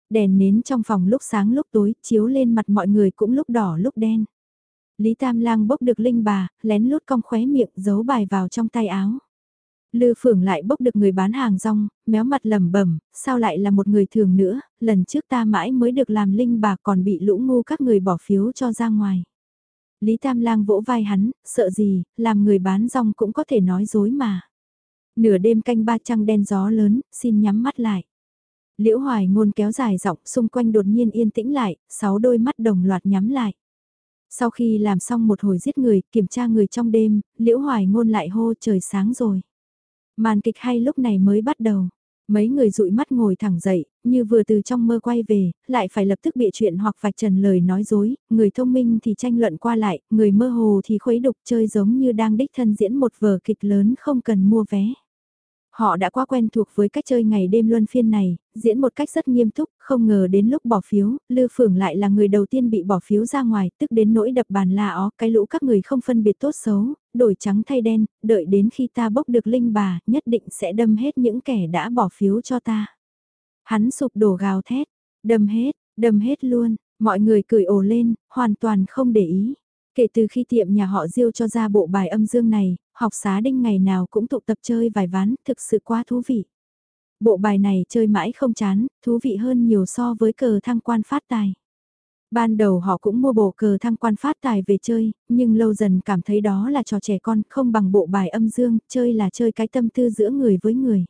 Đèn nến trong phòng lúc sáng lúc tối, chiếu lên mặt mọi người cũng lúc đỏ lúc đen. Lý Tam Lang bốc được linh bà, lén lút cong khóe miệng giấu bài vào trong tay áo. Lư Phượng lại bốc được người bán hàng rong, méo mặt lẩm bẩm, sao lại là một người thường nữa, lần trước ta mãi mới được làm linh bà còn bị lũ ngu các người bỏ phiếu cho ra ngoài. Lý Tam Lang vỗ vai hắn, sợ gì, làm người bán rong cũng có thể nói dối mà. Nửa đêm canh ba trăng đen gió lớn, xin nhắm mắt lại. Liễu Hoài ngôn kéo dài giọng, xung quanh đột nhiên yên tĩnh lại, sáu đôi mắt đồng loạt nhắm lại. Sau khi làm xong một hồi giết người, kiểm tra người trong đêm, Liễu Hoài ngôn lại hô trời sáng rồi. Màn kịch hay lúc này mới bắt đầu. Mấy người dụi mắt ngồi thẳng dậy, như vừa từ trong mơ quay về, lại phải lập tức bịa chuyện hoặc vạch trần lời nói dối, người thông minh thì tranh luận qua lại, người mơ hồ thì khuấy đục chơi giống như đang đích thân diễn một vở kịch lớn không cần mua vé. Họ đã quá quen thuộc với cách chơi ngày đêm luân phiên này, diễn một cách rất nghiêm túc, không ngờ đến lúc bỏ phiếu, Lư phượng lại là người đầu tiên bị bỏ phiếu ra ngoài, tức đến nỗi đập bàn la ó, cái lũ các người không phân biệt tốt xấu, đổi trắng thay đen, đợi đến khi ta bốc được linh bà, nhất định sẽ đâm hết những kẻ đã bỏ phiếu cho ta. Hắn sụp đổ gào thét, đâm hết, đâm hết luôn, mọi người cười ồ lên, hoàn toàn không để ý. Kể từ khi tiệm nhà họ Diêu cho ra bộ bài âm dương này, học xá đinh ngày nào cũng tụ tập chơi vài ván, thực sự quá thú vị. Bộ bài này chơi mãi không chán, thú vị hơn nhiều so với cờ thăng quan phát tài. Ban đầu họ cũng mua bộ cờ thăng quan phát tài về chơi, nhưng lâu dần cảm thấy đó là trò trẻ con, không bằng bộ bài âm dương, chơi là chơi cái tâm tư giữa người với người.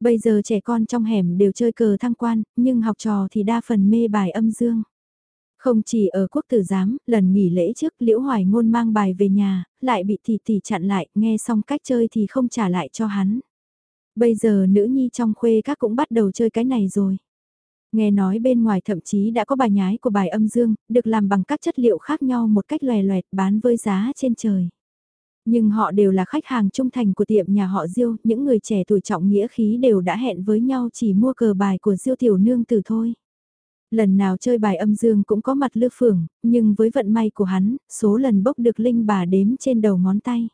Bây giờ trẻ con trong hẻm đều chơi cờ thăng quan, nhưng học trò thì đa phần mê bài âm dương. Không chỉ ở quốc tử giám, lần nghỉ lễ trước Liễu Hoài Ngôn mang bài về nhà, lại bị tỷ tỷ chặn lại, nghe xong cách chơi thì không trả lại cho hắn. Bây giờ nữ nhi trong khuê các cũng bắt đầu chơi cái này rồi. Nghe nói bên ngoài thậm chí đã có bài nhái của bài âm dương, được làm bằng các chất liệu khác nhau một cách lòe loẹt bán với giá trên trời. Nhưng họ đều là khách hàng trung thành của tiệm nhà họ Diêu, những người trẻ tuổi trọng nghĩa khí đều đã hẹn với nhau chỉ mua cờ bài của Diêu tiểu nương từ thôi. Lần nào chơi bài âm dương cũng có mặt lư phưởng, nhưng với vận may của hắn, số lần bốc được linh bà đếm trên đầu ngón tay.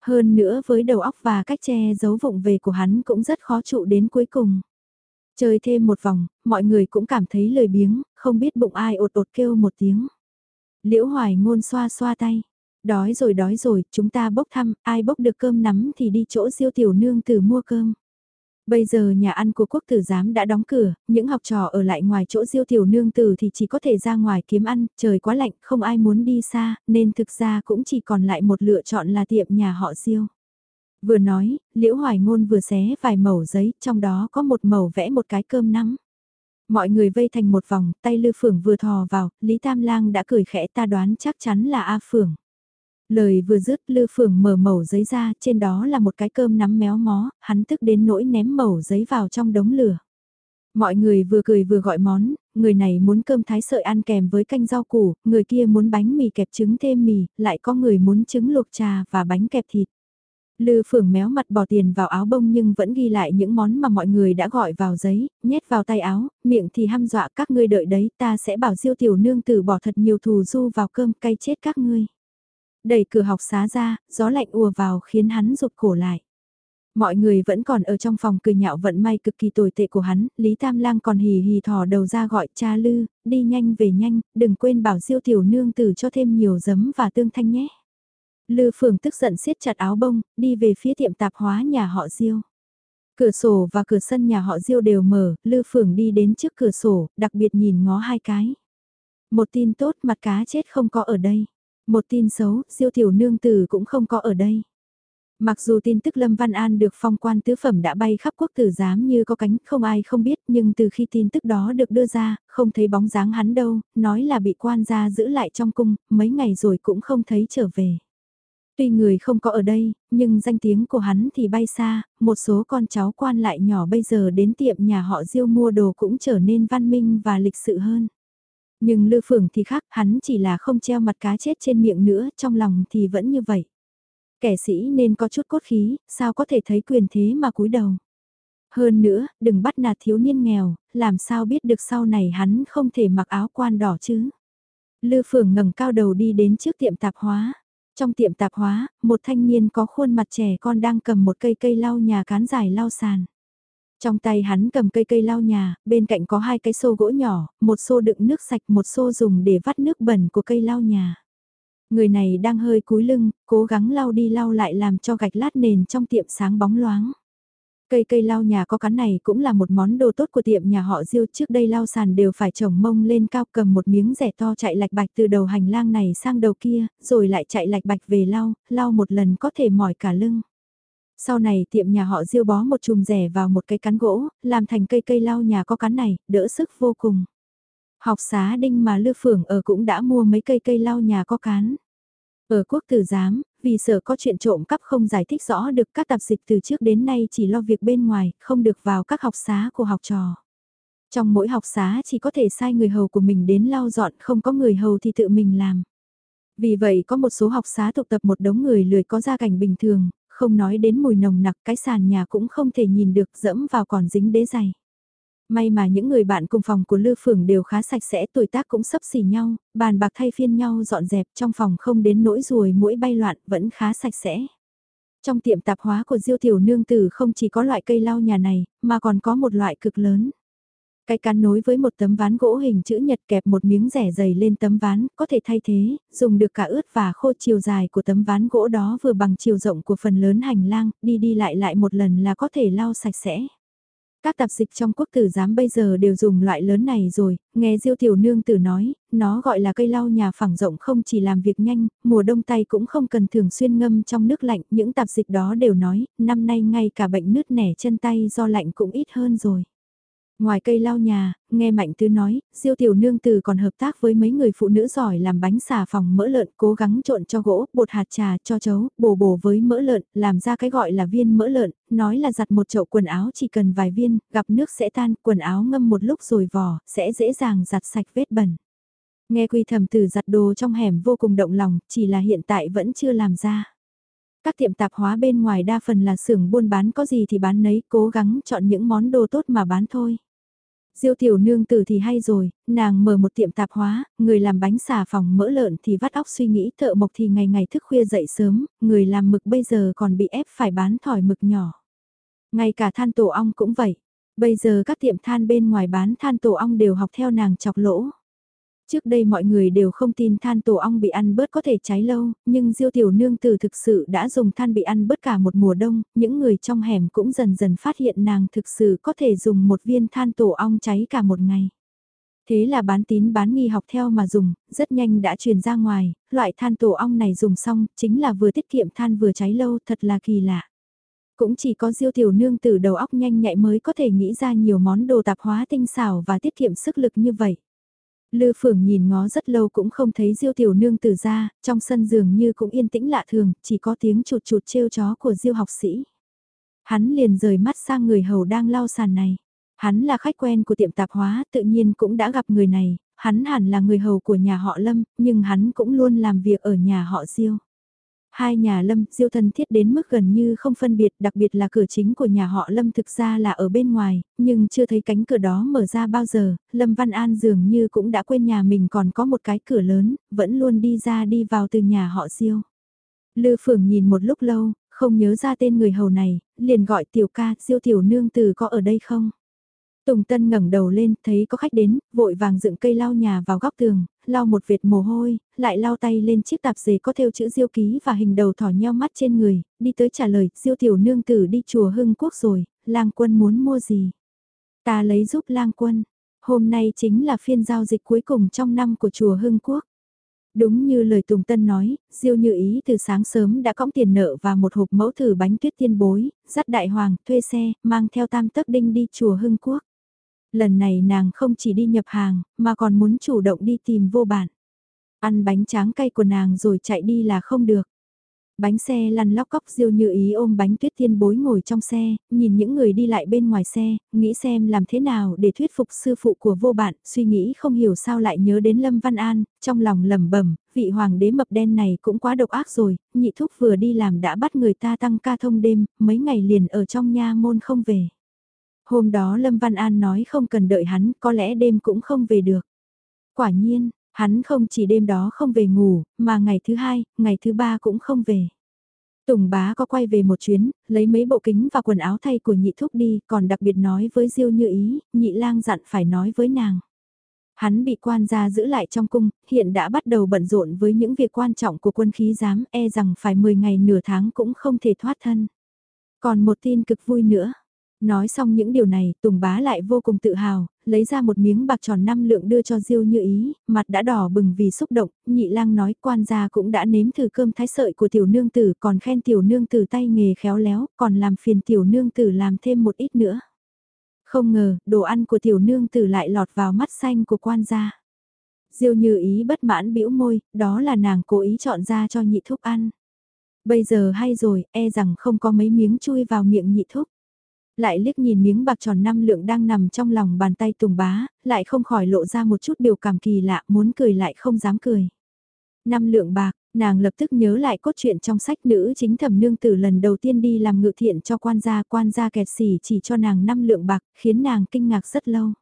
Hơn nữa với đầu óc và cách che giấu vụng về của hắn cũng rất khó trụ đến cuối cùng. Chơi thêm một vòng, mọi người cũng cảm thấy lời biếng, không biết bụng ai ột ột kêu một tiếng. Liễu hoài ngôn xoa xoa tay. Đói rồi đói rồi, chúng ta bốc thăm, ai bốc được cơm nắm thì đi chỗ siêu tiểu nương từ mua cơm. Bây giờ nhà ăn của quốc tử giám đã đóng cửa, những học trò ở lại ngoài chỗ diêu tiểu nương tử thì chỉ có thể ra ngoài kiếm ăn, trời quá lạnh, không ai muốn đi xa, nên thực ra cũng chỉ còn lại một lựa chọn là tiệm nhà họ diêu. Vừa nói, Liễu Hoài Ngôn vừa xé vài mẩu giấy, trong đó có một mẩu vẽ một cái cơm nắm. Mọi người vây thành một vòng, tay Lư Phượng vừa thò vào, Lý Tam Lang đã cười khẽ ta đoán chắc chắn là A Phượng. Lời vừa dứt Lư Phượng mở mẩu giấy ra, trên đó là một cái cơm nắm méo mó, hắn tức đến nỗi ném mẩu giấy vào trong đống lửa. Mọi người vừa cười vừa gọi món, người này muốn cơm thái sợi ăn kèm với canh rau củ, người kia muốn bánh mì kẹp trứng thêm mì, lại có người muốn trứng luộc trà và bánh kẹp thịt. Lư Phượng méo mặt bỏ tiền vào áo bông nhưng vẫn ghi lại những món mà mọi người đã gọi vào giấy, nhét vào tay áo, miệng thì hăm dọa các ngươi đợi đấy ta sẽ bảo diêu tiểu nương tử bỏ thật nhiều thù du vào cơm cay chết các ngươi. Đẩy cửa học xá ra, gió lạnh ùa vào khiến hắn rụt cổ lại. Mọi người vẫn còn ở trong phòng cười nhạo vận may cực kỳ tồi tệ của hắn, Lý Tam Lang còn hì hì thò đầu ra gọi cha lư, đi nhanh về nhanh, đừng quên bảo diêu tiểu nương tử cho thêm nhiều giấm và tương thanh nhé. Lư Phường tức giận siết chặt áo bông, đi về phía tiệm tạp hóa nhà họ Diêu. Cửa sổ và cửa sân nhà họ Diêu đều mở, Lư Phường đi đến trước cửa sổ, đặc biệt nhìn ngó hai cái. Một tin tốt mặt cá chết không có ở đây. Một tin xấu, siêu tiểu nương tử cũng không có ở đây. Mặc dù tin tức Lâm Văn An được phong quan tứ phẩm đã bay khắp quốc tử giám như có cánh không ai không biết nhưng từ khi tin tức đó được đưa ra, không thấy bóng dáng hắn đâu, nói là bị quan gia giữ lại trong cung, mấy ngày rồi cũng không thấy trở về. Tuy người không có ở đây, nhưng danh tiếng của hắn thì bay xa, một số con cháu quan lại nhỏ bây giờ đến tiệm nhà họ diêu mua đồ cũng trở nên văn minh và lịch sự hơn. Nhưng Lư Phượng thì khác, hắn chỉ là không treo mặt cá chết trên miệng nữa, trong lòng thì vẫn như vậy. Kẻ sĩ nên có chút cốt khí, sao có thể thấy quyền thế mà cúi đầu. Hơn nữa, đừng bắt nạt thiếu niên nghèo, làm sao biết được sau này hắn không thể mặc áo quan đỏ chứ. Lư Phượng ngẩng cao đầu đi đến trước tiệm tạp hóa. Trong tiệm tạp hóa, một thanh niên có khuôn mặt trẻ con đang cầm một cây cây lau nhà cán dài lau sàn. Trong tay hắn cầm cây cây lau nhà, bên cạnh có hai cái xô gỗ nhỏ, một xô đựng nước sạch một xô dùng để vắt nước bẩn của cây lau nhà. Người này đang hơi cúi lưng, cố gắng lau đi lau lại làm cho gạch lát nền trong tiệm sáng bóng loáng. Cây cây lau nhà có cắn này cũng là một món đồ tốt của tiệm nhà họ Diêu trước đây lau sàn đều phải trồng mông lên cao cầm một miếng rẻ to chạy lạch bạch từ đầu hành lang này sang đầu kia, rồi lại chạy lạch bạch về lau, lau một lần có thể mỏi cả lưng. Sau này tiệm nhà họ Diêu bó một chùm rẻ vào một cái cán gỗ, làm thành cây cây lau nhà có cán này, đỡ sức vô cùng. Học xá đinh mà Lư Phưởng ở cũng đã mua mấy cây cây lau nhà có cán. Ở quốc tử giám, vì sợ có chuyện trộm cắp không giải thích rõ được các tạp dịch từ trước đến nay chỉ lo việc bên ngoài, không được vào các học xá của học trò. Trong mỗi học xá chỉ có thể sai người hầu của mình đến lau dọn không có người hầu thì tự mình làm. Vì vậy có một số học xá tụ tập một đống người lười có gia cảnh bình thường, không nói đến mùi nồng nặc cái sàn nhà cũng không thể nhìn được dẫm vào còn dính đế giày. May mà những người bạn cùng phòng của Lư Phường đều khá sạch sẽ tuổi tác cũng sấp xỉ nhau, bàn bạc thay phiên nhau dọn dẹp trong phòng không đến nỗi ruồi mũi bay loạn vẫn khá sạch sẽ. Trong tiệm tạp hóa của Diêu Tiểu Nương Tử không chỉ có loại cây lau nhà này, mà còn có một loại cực lớn. Cái cán nối với một tấm ván gỗ hình chữ nhật kẹp một miếng rẻ dày lên tấm ván, có thể thay thế, dùng được cả ướt và khô chiều dài của tấm ván gỗ đó vừa bằng chiều rộng của phần lớn hành lang, đi đi lại lại một lần là có thể lau sạch sẽ. Các tạp dịch trong quốc tử giám bây giờ đều dùng loại lớn này rồi, nghe Diêu Tiểu Nương tử nói, nó gọi là cây lau nhà phẳng rộng không chỉ làm việc nhanh, mùa đông tay cũng không cần thường xuyên ngâm trong nước lạnh, những tạp dịch đó đều nói, năm nay ngay cả bệnh nứt nẻ chân tay do lạnh cũng ít hơn rồi. Ngoài cây lau nhà, nghe Mạnh Tứ nói, Diêu Tiểu Nương Từ còn hợp tác với mấy người phụ nữ giỏi làm bánh xà phòng mỡ lợn cố gắng trộn cho gỗ, bột hạt trà cho chấu, bổ bổ với mỡ lợn, làm ra cái gọi là viên mỡ lợn, nói là giặt một chậu quần áo chỉ cần vài viên, gặp nước sẽ tan, quần áo ngâm một lúc rồi vò, sẽ dễ dàng giặt sạch vết bẩn. Nghe quy thầm từ giặt đồ trong hẻm vô cùng động lòng, chỉ là hiện tại vẫn chưa làm ra. Các tiệm tạp hóa bên ngoài đa phần là xưởng buôn bán có gì thì bán nấy, cố gắng chọn những món đồ tốt mà bán thôi. Diêu tiểu nương tử thì hay rồi, nàng mở một tiệm tạp hóa, người làm bánh xà phòng mỡ lợn thì vắt óc suy nghĩ thợ mộc thì ngày ngày thức khuya dậy sớm, người làm mực bây giờ còn bị ép phải bán thỏi mực nhỏ. Ngay cả than tổ ong cũng vậy, bây giờ các tiệm than bên ngoài bán than tổ ong đều học theo nàng chọc lỗ. Trước đây mọi người đều không tin than tổ ong bị ăn bớt có thể cháy lâu, nhưng Diêu Tiểu Nương Tử thực sự đã dùng than bị ăn bớt cả một mùa đông, những người trong hẻm cũng dần dần phát hiện nàng thực sự có thể dùng một viên than tổ ong cháy cả một ngày. Thế là bán tín bán nghi học theo mà dùng, rất nhanh đã truyền ra ngoài, loại than tổ ong này dùng xong, chính là vừa tiết kiệm than vừa cháy lâu, thật là kỳ lạ. Cũng chỉ có diêu tiểu nương tử đầu óc nhanh nhạy mới có thể nghĩ ra nhiều món đồ tạp hóa tinh xảo và tiết kiệm sức lực như vậy. Lư Phượng nhìn ngó rất lâu cũng không thấy Diêu Tiểu Nương từ ra, trong sân giường như cũng yên tĩnh lạ thường, chỉ có tiếng chụt chụt trêu chó của Diêu học sĩ. Hắn liền rời mắt sang người hầu đang lau sàn này. Hắn là khách quen của tiệm tạp hóa, tự nhiên cũng đã gặp người này, hắn hẳn là người hầu của nhà họ Lâm, nhưng hắn cũng luôn làm việc ở nhà họ Diêu. Hai nhà Lâm, Diêu thân thiết đến mức gần như không phân biệt, đặc biệt là cửa chính của nhà họ Lâm thực ra là ở bên ngoài, nhưng chưa thấy cánh cửa đó mở ra bao giờ, Lâm Văn An dường như cũng đã quên nhà mình còn có một cái cửa lớn, vẫn luôn đi ra đi vào từ nhà họ Diêu. Lư Phượng nhìn một lúc lâu, không nhớ ra tên người hầu này, liền gọi tiểu ca, Diêu tiểu nương từ có ở đây không? Tùng Tân ngẩng đầu lên, thấy có khách đến, vội vàng dựng cây lau nhà vào góc tường, lau một vệt mồ hôi, lại lau tay lên chiếc tạp dề có theo chữ diêu ký và hình đầu thỏ nheo mắt trên người, đi tới trả lời, diêu tiểu nương tử đi chùa Hưng Quốc rồi, lang quân muốn mua gì? Ta lấy giúp lang quân, hôm nay chính là phiên giao dịch cuối cùng trong năm của chùa Hưng Quốc. Đúng như lời Tùng Tân nói, Diêu Như Ý từ sáng sớm đã cõng tiền nợ và một hộp mẫu thử bánh tuyết tiên bối, dắt đại hoàng, thuê xe, mang theo tam tấc đinh đi chùa Hưng Quốc. Lần này nàng không chỉ đi nhập hàng, mà còn muốn chủ động đi tìm vô bản. Ăn bánh tráng cay của nàng rồi chạy đi là không được. Bánh xe lăn lóc cóc diêu như ý ôm bánh tuyết thiên bối ngồi trong xe, nhìn những người đi lại bên ngoài xe, nghĩ xem làm thế nào để thuyết phục sư phụ của vô bạn, suy nghĩ không hiểu sao lại nhớ đến Lâm Văn An, trong lòng lẩm bẩm vị hoàng đế mập đen này cũng quá độc ác rồi, nhị thúc vừa đi làm đã bắt người ta tăng ca thông đêm, mấy ngày liền ở trong nha môn không về. Hôm đó Lâm Văn An nói không cần đợi hắn, có lẽ đêm cũng không về được. Quả nhiên, hắn không chỉ đêm đó không về ngủ, mà ngày thứ hai, ngày thứ ba cũng không về. Tùng bá có quay về một chuyến, lấy mấy bộ kính và quần áo thay của nhị thúc đi, còn đặc biệt nói với Diêu như ý, nhị lang dặn phải nói với nàng. Hắn bị quan gia giữ lại trong cung, hiện đã bắt đầu bận rộn với những việc quan trọng của quân khí giám e rằng phải 10 ngày nửa tháng cũng không thể thoát thân. Còn một tin cực vui nữa. Nói xong những điều này, Tùng Bá lại vô cùng tự hào, lấy ra một miếng bạc tròn năm lượng đưa cho Diêu Như Ý, mặt đã đỏ bừng vì xúc động, nhị lang nói quan gia cũng đã nếm thử cơm thái sợi của tiểu nương tử, còn khen tiểu nương tử tay nghề khéo léo, còn làm phiền tiểu nương tử làm thêm một ít nữa. Không ngờ, đồ ăn của tiểu nương tử lại lọt vào mắt xanh của quan gia. Diêu Như Ý bất mãn bĩu môi, đó là nàng cố ý chọn ra cho nhị thúc ăn. Bây giờ hay rồi, e rằng không có mấy miếng chui vào miệng nhị thúc lại liếc nhìn miếng bạc tròn năm lượng đang nằm trong lòng bàn tay Tùng Bá, lại không khỏi lộ ra một chút biểu cảm kỳ lạ, muốn cười lại không dám cười. Năm lượng bạc, nàng lập tức nhớ lại cốt truyện trong sách nữ chính thẩm nương tử lần đầu tiên đi làm ngự thiện cho quan gia, quan gia kẹt xỉ chỉ cho nàng năm lượng bạc, khiến nàng kinh ngạc rất lâu.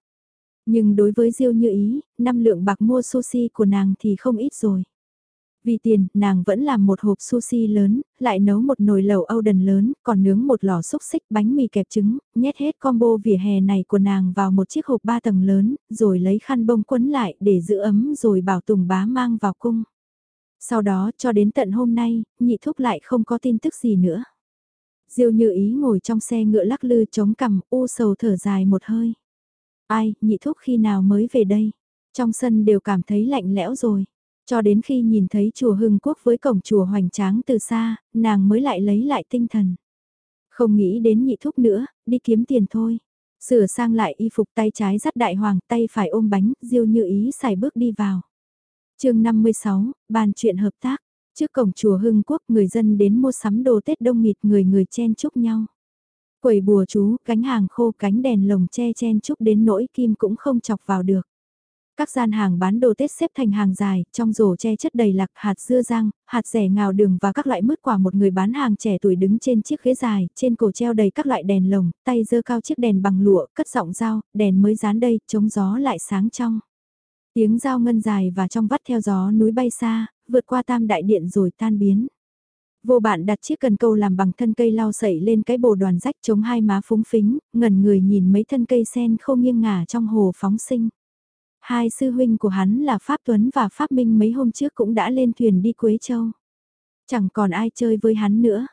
Nhưng đối với Diêu Như Ý, năm lượng bạc mua sushi của nàng thì không ít rồi. Vì tiền, nàng vẫn làm một hộp sushi lớn, lại nấu một nồi lẩu Âu đần lớn, còn nướng một lò xúc xích bánh mì kẹp trứng, nhét hết combo vỉa hè này của nàng vào một chiếc hộp ba tầng lớn, rồi lấy khăn bông quấn lại để giữ ấm rồi bảo Tùng bá mang vào cung. Sau đó, cho đến tận hôm nay, nhị thúc lại không có tin tức gì nữa. Diêu như ý ngồi trong xe ngựa lắc lư chống cằm, u sầu thở dài một hơi. Ai, nhị thúc khi nào mới về đây? Trong sân đều cảm thấy lạnh lẽo rồi. Cho đến khi nhìn thấy chùa Hưng Quốc với cổng chùa hoành tráng từ xa, nàng mới lại lấy lại tinh thần. Không nghĩ đến nhị thúc nữa, đi kiếm tiền thôi. Sửa sang lại y phục tay trái dắt đại hoàng, tay phải ôm bánh, diêu như ý xài bước đi vào. chương 56, bàn chuyện hợp tác. Trước cổng chùa Hưng Quốc người dân đến mua sắm đồ Tết đông nghịt người người chen chúc nhau. Quầy bùa chú, cánh hàng khô cánh đèn lồng che chen chúc đến nỗi kim cũng không chọc vào được. Các gian hàng bán đồ Tết xếp thành hàng dài, trong rổ che chất đầy lạc hạt dưa rang, hạt rẻ ngào đường và các loại mứt quả một người bán hàng trẻ tuổi đứng trên chiếc ghế dài, trên cổ treo đầy các loại đèn lồng, tay dơ cao chiếc đèn bằng lụa, cất giọng dao, đèn mới dán đây, chống gió lại sáng trong. Tiếng dao ngân dài và trong vắt theo gió núi bay xa, vượt qua tam đại điện rồi tan biến. Vô bạn đặt chiếc cần câu làm bằng thân cây lau sậy lên cái bồ đoàn rách chống hai má phúng phính, ngẩn người nhìn mấy thân cây sen không nghiêng ngả trong hồ phóng sinh. Hai sư huynh của hắn là Pháp Tuấn và Pháp Minh mấy hôm trước cũng đã lên thuyền đi Quế Châu. Chẳng còn ai chơi với hắn nữa.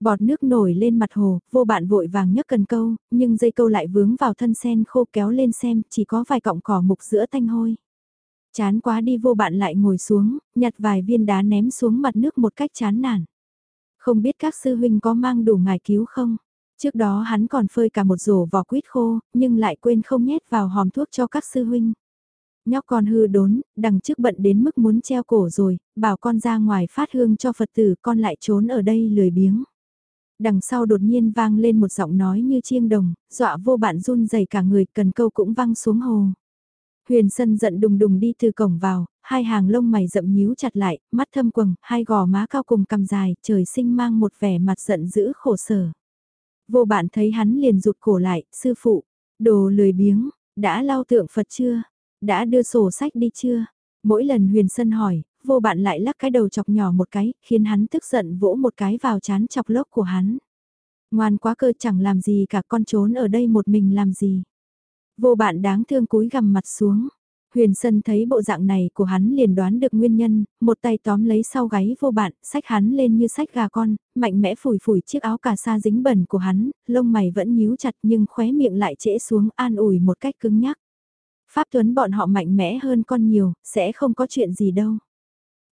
Bọt nước nổi lên mặt hồ, vô bạn vội vàng nhấc cần câu, nhưng dây câu lại vướng vào thân sen khô kéo lên xem, chỉ có vài cọng cỏ mục giữa thanh hôi. Chán quá đi vô bạn lại ngồi xuống, nhặt vài viên đá ném xuống mặt nước một cách chán nản. Không biết các sư huynh có mang đủ ngài cứu không? Trước đó hắn còn phơi cả một rổ vỏ quýt khô, nhưng lại quên không nhét vào hòm thuốc cho các sư huynh. Nhóc con hư đốn, đằng trước bận đến mức muốn treo cổ rồi, bảo con ra ngoài phát hương cho Phật tử con lại trốn ở đây lười biếng. Đằng sau đột nhiên vang lên một giọng nói như chiêng đồng, dọa vô bạn run rẩy cả người cần câu cũng văng xuống hồ. Huyền Sân giận đùng đùng đi từ cổng vào, hai hàng lông mày rậm nhíu chặt lại, mắt thâm quầng, hai gò má cao cùng cằm dài, trời sinh mang một vẻ mặt giận dữ khổ sở. Vô bạn thấy hắn liền rụt cổ lại, sư phụ, đồ lười biếng, đã lau tượng Phật chưa? Đã đưa sổ sách đi chưa? Mỗi lần Huyền Sân hỏi, vô bạn lại lắc cái đầu chọc nhỏ một cái, khiến hắn tức giận vỗ một cái vào chán chọc lốc của hắn. Ngoan quá cơ chẳng làm gì cả con trốn ở đây một mình làm gì. Vô bạn đáng thương cúi gằm mặt xuống. Huyền Sân thấy bộ dạng này của hắn liền đoán được nguyên nhân, một tay tóm lấy sau gáy vô bạn, sách hắn lên như sách gà con, mạnh mẽ phủi phủi chiếc áo cà sa dính bẩn của hắn, lông mày vẫn nhíu chặt nhưng khóe miệng lại trễ xuống an ủi một cách cứng nhắc. Pháp Tuấn bọn họ mạnh mẽ hơn con nhiều, sẽ không có chuyện gì đâu.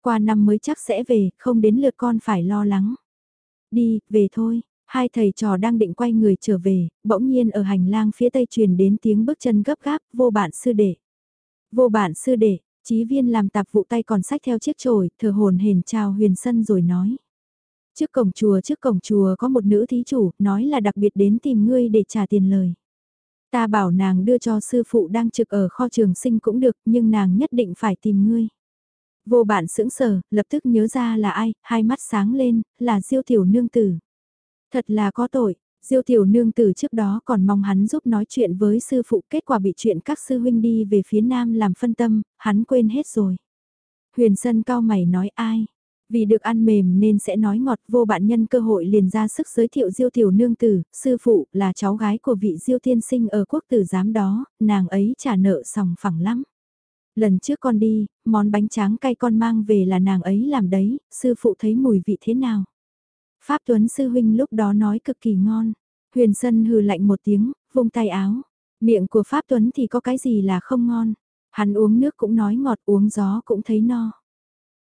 Qua năm mới chắc sẽ về, không đến lượt con phải lo lắng. Đi, về thôi. Hai thầy trò đang định quay người trở về, bỗng nhiên ở hành lang phía tây truyền đến tiếng bước chân gấp gáp, vô bản sư đệ. Vô bản sư đệ, chí viên làm tạp vụ tay còn sách theo chiếc chổi, thờ hồn hền chào huyền sân rồi nói. Trước cổng chùa trước cổng chùa có một nữ thí chủ, nói là đặc biệt đến tìm ngươi để trả tiền lời. Ta bảo nàng đưa cho sư phụ đang trực ở kho trường sinh cũng được nhưng nàng nhất định phải tìm ngươi. Vô bản sững sờ, lập tức nhớ ra là ai, hai mắt sáng lên, là diêu tiểu nương tử. Thật là có tội, diêu tiểu nương tử trước đó còn mong hắn giúp nói chuyện với sư phụ kết quả bị chuyện các sư huynh đi về phía nam làm phân tâm, hắn quên hết rồi. Huyền Sân cao mày nói ai, vì được ăn mềm nên sẽ nói ngọt vô bạn nhân cơ hội liền ra sức giới thiệu diêu tiểu nương tử, sư phụ là cháu gái của vị diêu tiên sinh ở quốc tử giám đó, nàng ấy trả nợ sòng phẳng lắm. Lần trước con đi, món bánh tráng cay con mang về là nàng ấy làm đấy, sư phụ thấy mùi vị thế nào? Pháp Tuấn sư huynh lúc đó nói cực kỳ ngon. Huyền Sân hừ lạnh một tiếng, vung tay áo. Miệng của Pháp Tuấn thì có cái gì là không ngon. Hắn uống nước cũng nói ngọt uống gió cũng thấy no.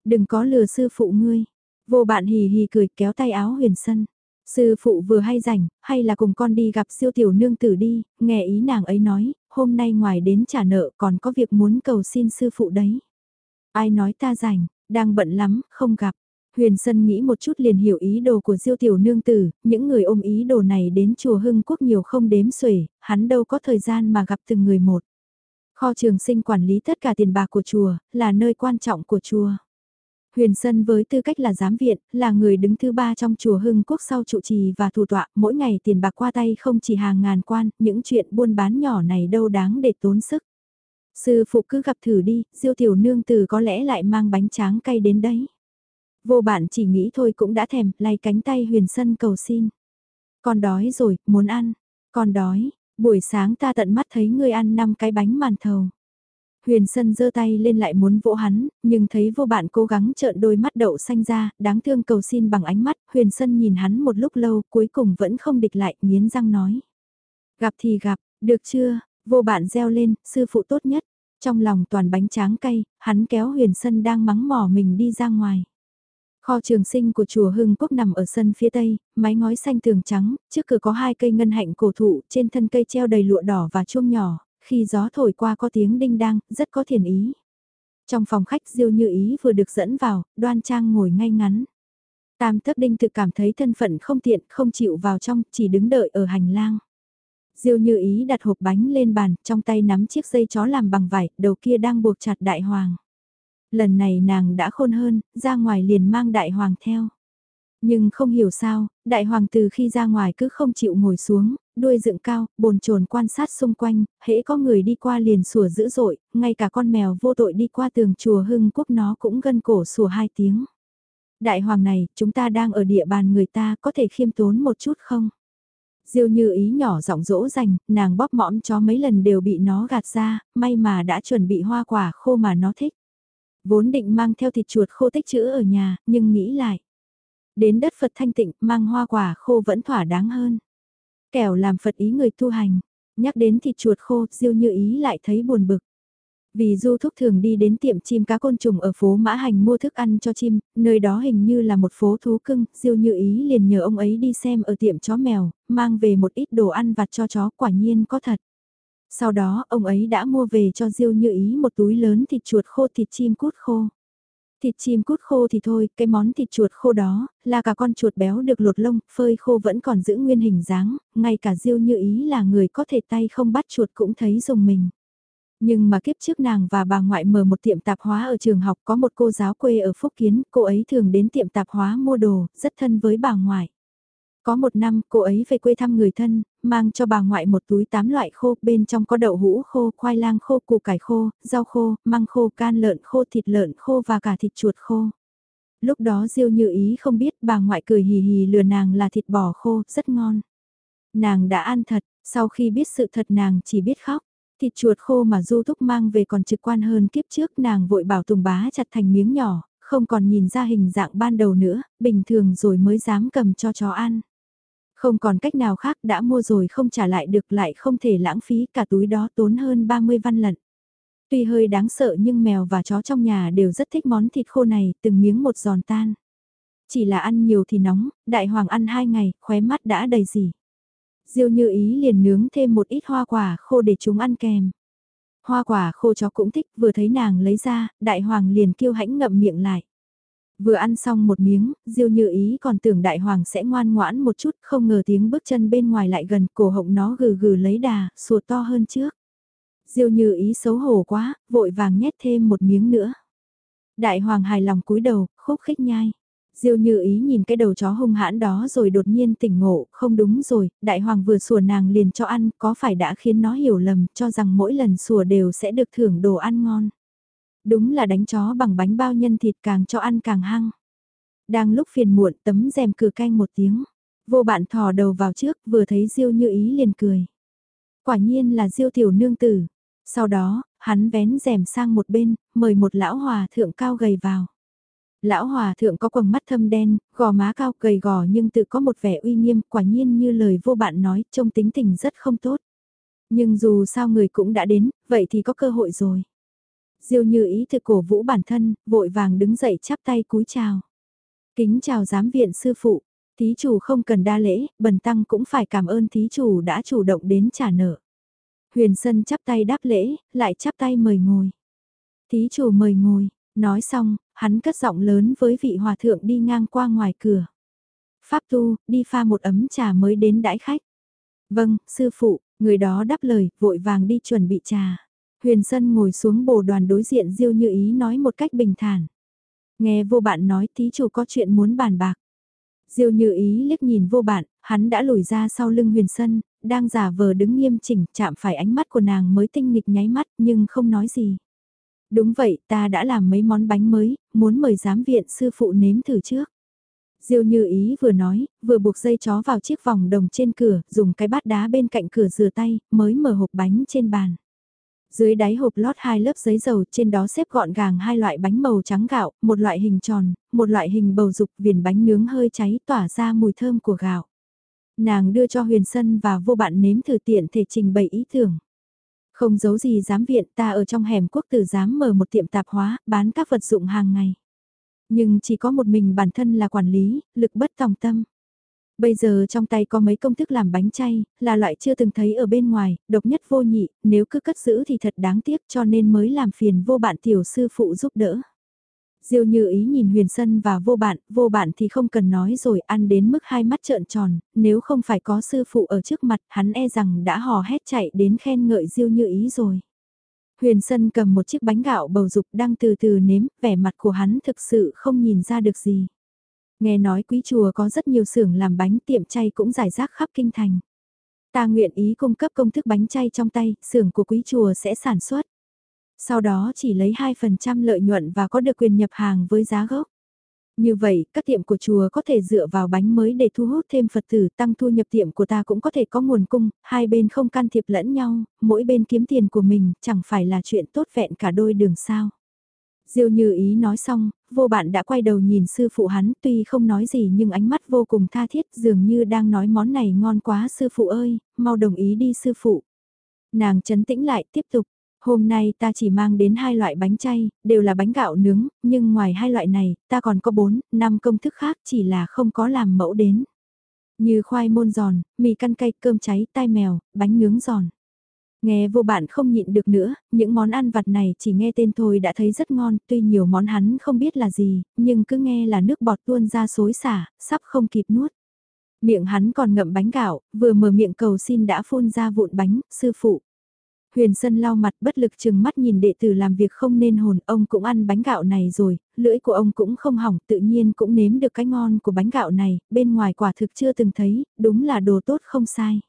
Đừng có lừa sư phụ ngươi. Vô bạn hì hì cười kéo tay áo Huyền Sân. Sư phụ vừa hay rảnh, hay là cùng con đi gặp siêu tiểu nương tử đi, nghe ý nàng ấy nói, hôm nay ngoài đến trả nợ còn có việc muốn cầu xin sư phụ đấy. Ai nói ta rảnh, đang bận lắm, không gặp. Huyền Sân nghĩ một chút liền hiểu ý đồ của diêu tiểu nương tử, những người ôm ý đồ này đến chùa Hưng Quốc nhiều không đếm xuể, hắn đâu có thời gian mà gặp từng người một. Kho trường sinh quản lý tất cả tiền bạc của chùa, là nơi quan trọng của chùa. Huyền Sân với tư cách là giám viện, là người đứng thứ ba trong chùa Hưng Quốc sau trụ trì và thủ tọa, mỗi ngày tiền bạc qua tay không chỉ hàng ngàn quan, những chuyện buôn bán nhỏ này đâu đáng để tốn sức. Sư phụ cứ gặp thử đi, diêu tiểu nương từ có lẽ lại mang bánh tráng cay đến đấy. Vô bạn chỉ nghĩ thôi cũng đã thèm, lay cánh tay Huyền Sân cầu xin. Con đói rồi, muốn ăn. Con đói, buổi sáng ta tận mắt thấy ngươi ăn 5 cái bánh màn thầu. Huyền Sân giơ tay lên lại muốn vỗ hắn, nhưng thấy vô bạn cố gắng trợn đôi mắt đậu xanh ra, đáng thương cầu xin bằng ánh mắt, Huyền Sân nhìn hắn một lúc lâu, cuối cùng vẫn không địch lại, nghiến răng nói. Gặp thì gặp, được chưa, vô bạn reo lên, sư phụ tốt nhất. Trong lòng toàn bánh tráng cay, hắn kéo Huyền Sân đang mắng mỏ mình đi ra ngoài. Kho trường sinh của chùa Hưng Quốc nằm ở sân phía tây, mái ngói xanh tường trắng, trước cửa có hai cây ngân hạnh cổ thụ, trên thân cây treo đầy lụa đỏ và chuông nhỏ, khi gió thổi qua có tiếng đinh đang, rất có thiền ý. Trong phòng khách Diêu Như Ý vừa được dẫn vào, đoan trang ngồi ngay ngắn. Tam Thất Đinh tự cảm thấy thân phận không tiện, không chịu vào trong, chỉ đứng đợi ở hành lang. Diêu Như Ý đặt hộp bánh lên bàn, trong tay nắm chiếc dây chó làm bằng vải, đầu kia đang buộc chặt đại hoàng. Lần này nàng đã khôn hơn, ra ngoài liền mang đại hoàng theo. Nhưng không hiểu sao, đại hoàng từ khi ra ngoài cứ không chịu ngồi xuống, đuôi dựng cao, bồn chồn quan sát xung quanh, hễ có người đi qua liền sủa dữ dội, ngay cả con mèo vô tội đi qua tường chùa Hưng Quốc nó cũng gân cổ sủa hai tiếng. Đại hoàng này, chúng ta đang ở địa bàn người ta, có thể khiêm tốn một chút không? Diêu như ý nhỏ giọng dỗ dành, nàng bóp mõm chó mấy lần đều bị nó gạt ra, may mà đã chuẩn bị hoa quả khô mà nó thích. Vốn định mang theo thịt chuột khô tích trữ ở nhà, nhưng nghĩ lại. Đến đất Phật thanh tịnh, mang hoa quả khô vẫn thỏa đáng hơn. Kẻo làm Phật ý người tu hành. Nhắc đến thịt chuột khô, Diêu Như Ý lại thấy buồn bực. Vì Du Thúc thường đi đến tiệm chim cá côn trùng ở phố Mã Hành mua thức ăn cho chim, nơi đó hình như là một phố thú cưng, Diêu Như Ý liền nhờ ông ấy đi xem ở tiệm chó mèo, mang về một ít đồ ăn vặt cho chó quả nhiên có thật. Sau đó, ông ấy đã mua về cho Diêu Như Ý một túi lớn thịt chuột khô thịt chim cút khô. Thịt chim cút khô thì thôi, cái món thịt chuột khô đó, là cả con chuột béo được lột lông, phơi khô vẫn còn giữ nguyên hình dáng, ngay cả Diêu Như Ý là người có thể tay không bắt chuột cũng thấy dùng mình. Nhưng mà kiếp trước nàng và bà ngoại mở một tiệm tạp hóa ở trường học có một cô giáo quê ở Phúc Kiến, cô ấy thường đến tiệm tạp hóa mua đồ, rất thân với bà ngoại. Có một năm, cô ấy về quê thăm người thân, mang cho bà ngoại một túi tám loại khô, bên trong có đậu hũ khô, khoai lang khô, củ cải khô, rau khô, măng khô, can lợn khô, thịt lợn khô và cả thịt chuột khô. Lúc đó Diêu Như Ý không biết bà ngoại cười hì hì lừa nàng là thịt bò khô, rất ngon. Nàng đã ăn thật, sau khi biết sự thật nàng chỉ biết khóc. Thịt chuột khô mà Du Thúc mang về còn trực quan hơn kiếp trước nàng vội bảo Tùng Bá chặt thành miếng nhỏ, không còn nhìn ra hình dạng ban đầu nữa, bình thường rồi mới dám cầm cho chó ăn. Không còn cách nào khác đã mua rồi không trả lại được lại không thể lãng phí cả túi đó tốn hơn 30 văn lận. Tuy hơi đáng sợ nhưng mèo và chó trong nhà đều rất thích món thịt khô này, từng miếng một giòn tan. Chỉ là ăn nhiều thì nóng, đại hoàng ăn hai ngày, khóe mắt đã đầy gì. Diêu như ý liền nướng thêm một ít hoa quả khô để chúng ăn kèm. Hoa quả khô chó cũng thích, vừa thấy nàng lấy ra, đại hoàng liền kêu hãnh ngậm miệng lại. Vừa ăn xong một miếng, Diêu Như Ý còn tưởng đại hoàng sẽ ngoan ngoãn một chút, không ngờ tiếng bước chân bên ngoài lại gần, cổ họng nó gừ gừ lấy đà, sùa to hơn trước. Diêu Như Ý xấu hổ quá, vội vàng nhét thêm một miếng nữa. Đại hoàng hài lòng cúi đầu, khúc khích nhai. Diêu Như Ý nhìn cái đầu chó hung hãn đó rồi đột nhiên tỉnh ngộ, không đúng rồi, đại hoàng vừa sủa nàng liền cho ăn, có phải đã khiến nó hiểu lầm, cho rằng mỗi lần sủa đều sẽ được thưởng đồ ăn ngon. Đúng là đánh chó bằng bánh bao nhân thịt càng cho ăn càng hăng. Đang lúc phiền muộn tấm rèm cửa canh một tiếng. Vô bạn thò đầu vào trước vừa thấy Diêu như ý liền cười. Quả nhiên là Diêu tiểu nương tử. Sau đó, hắn vén rèm sang một bên, mời một lão hòa thượng cao gầy vào. Lão hòa thượng có quầng mắt thâm đen, gò má cao gầy gò nhưng tự có một vẻ uy nghiêm, quả nhiên như lời vô bạn nói, trông tính tình rất không tốt. Nhưng dù sao người cũng đã đến, vậy thì có cơ hội rồi. Diêu như ý thực cổ vũ bản thân, vội vàng đứng dậy chắp tay cúi chào. Kính chào giám viện sư phụ, thí chủ không cần đa lễ, bần tăng cũng phải cảm ơn thí chủ đã chủ động đến trả nợ. Huyền Sân chắp tay đáp lễ, lại chắp tay mời ngồi. Thí chủ mời ngồi, nói xong, hắn cất giọng lớn với vị hòa thượng đi ngang qua ngoài cửa. Pháp tu, đi pha một ấm trà mới đến đãi khách. Vâng, sư phụ, người đó đáp lời, vội vàng đi chuẩn bị trà. Huyền Sân ngồi xuống bồ đoàn đối diện Diêu Như Ý nói một cách bình thản. Nghe vô bạn nói thí chủ có chuyện muốn bàn bạc. Diêu Như Ý liếc nhìn vô bạn, hắn đã lùi ra sau lưng Huyền Sân, đang giả vờ đứng nghiêm chỉnh chạm phải ánh mắt của nàng mới tinh nghịch nháy mắt nhưng không nói gì. Đúng vậy, ta đã làm mấy món bánh mới, muốn mời giám viện sư phụ nếm thử trước. Diêu như ý vừa nói, vừa buộc dây chó vào chiếc vòng đồng trên cửa, dùng cái bát đá bên cạnh cửa rửa tay, mới mở hộp bánh trên bàn. Dưới đáy hộp lót hai lớp giấy dầu, trên đó xếp gọn gàng hai loại bánh màu trắng gạo, một loại hình tròn, một loại hình bầu dục, viền bánh nướng hơi cháy tỏa ra mùi thơm của gạo. Nàng đưa cho Huyền Sân và vô bạn nếm thử tiện thể trình bày ý tưởng. Không giấu gì giám viện ta ở trong hẻm quốc tử giám mở một tiệm tạp hóa, bán các vật dụng hàng ngày. Nhưng chỉ có một mình bản thân là quản lý, lực bất tòng tâm. Bây giờ trong tay có mấy công thức làm bánh chay, là loại chưa từng thấy ở bên ngoài, độc nhất vô nhị, nếu cứ cất giữ thì thật đáng tiếc cho nên mới làm phiền vô bạn tiểu sư phụ giúp đỡ. Diêu như ý nhìn huyền sân và vô bạn, vô bạn thì không cần nói rồi ăn đến mức hai mắt trợn tròn, nếu không phải có sư phụ ở trước mặt hắn e rằng đã hò hét chạy đến khen ngợi diêu như ý rồi. Huyền sân cầm một chiếc bánh gạo bầu dục đang từ từ nếm, vẻ mặt của hắn thực sự không nhìn ra được gì. Nghe nói quý chùa có rất nhiều xưởng làm bánh tiệm chay cũng giải rác khắp kinh thành. Ta nguyện ý cung cấp công thức bánh chay trong tay, xưởng của quý chùa sẽ sản xuất sau đó chỉ lấy 2% lợi nhuận và có được quyền nhập hàng với giá gốc. Như vậy, các tiệm của chùa có thể dựa vào bánh mới để thu hút thêm Phật tử, tăng thu nhập tiệm của ta cũng có thể có nguồn cung, hai bên không can thiệp lẫn nhau, mỗi bên kiếm tiền của mình, chẳng phải là chuyện tốt vẹn cả đôi đường sao. Diêu như ý nói xong, vô bạn đã quay đầu nhìn sư phụ hắn, tuy không nói gì nhưng ánh mắt vô cùng tha thiết, dường như đang nói món này ngon quá sư phụ ơi, mau đồng ý đi sư phụ. Nàng chấn tĩnh lại, tiếp tục, Hôm nay ta chỉ mang đến hai loại bánh chay, đều là bánh gạo nướng, nhưng ngoài hai loại này, ta còn có bốn, năm công thức khác chỉ là không có làm mẫu đến. Như khoai môn giòn, mì căn cay, cơm cháy, tai mèo, bánh nướng giòn. Nghe vô bạn không nhịn được nữa, những món ăn vặt này chỉ nghe tên thôi đã thấy rất ngon, tuy nhiều món hắn không biết là gì, nhưng cứ nghe là nước bọt tuôn ra xối xả, sắp không kịp nuốt. Miệng hắn còn ngậm bánh gạo, vừa mở miệng cầu xin đã phun ra vụn bánh, sư phụ. Huyền Sân lau mặt bất lực chừng mắt nhìn đệ tử làm việc không nên hồn, ông cũng ăn bánh gạo này rồi, lưỡi của ông cũng không hỏng, tự nhiên cũng nếm được cái ngon của bánh gạo này, bên ngoài quả thực chưa từng thấy, đúng là đồ tốt không sai.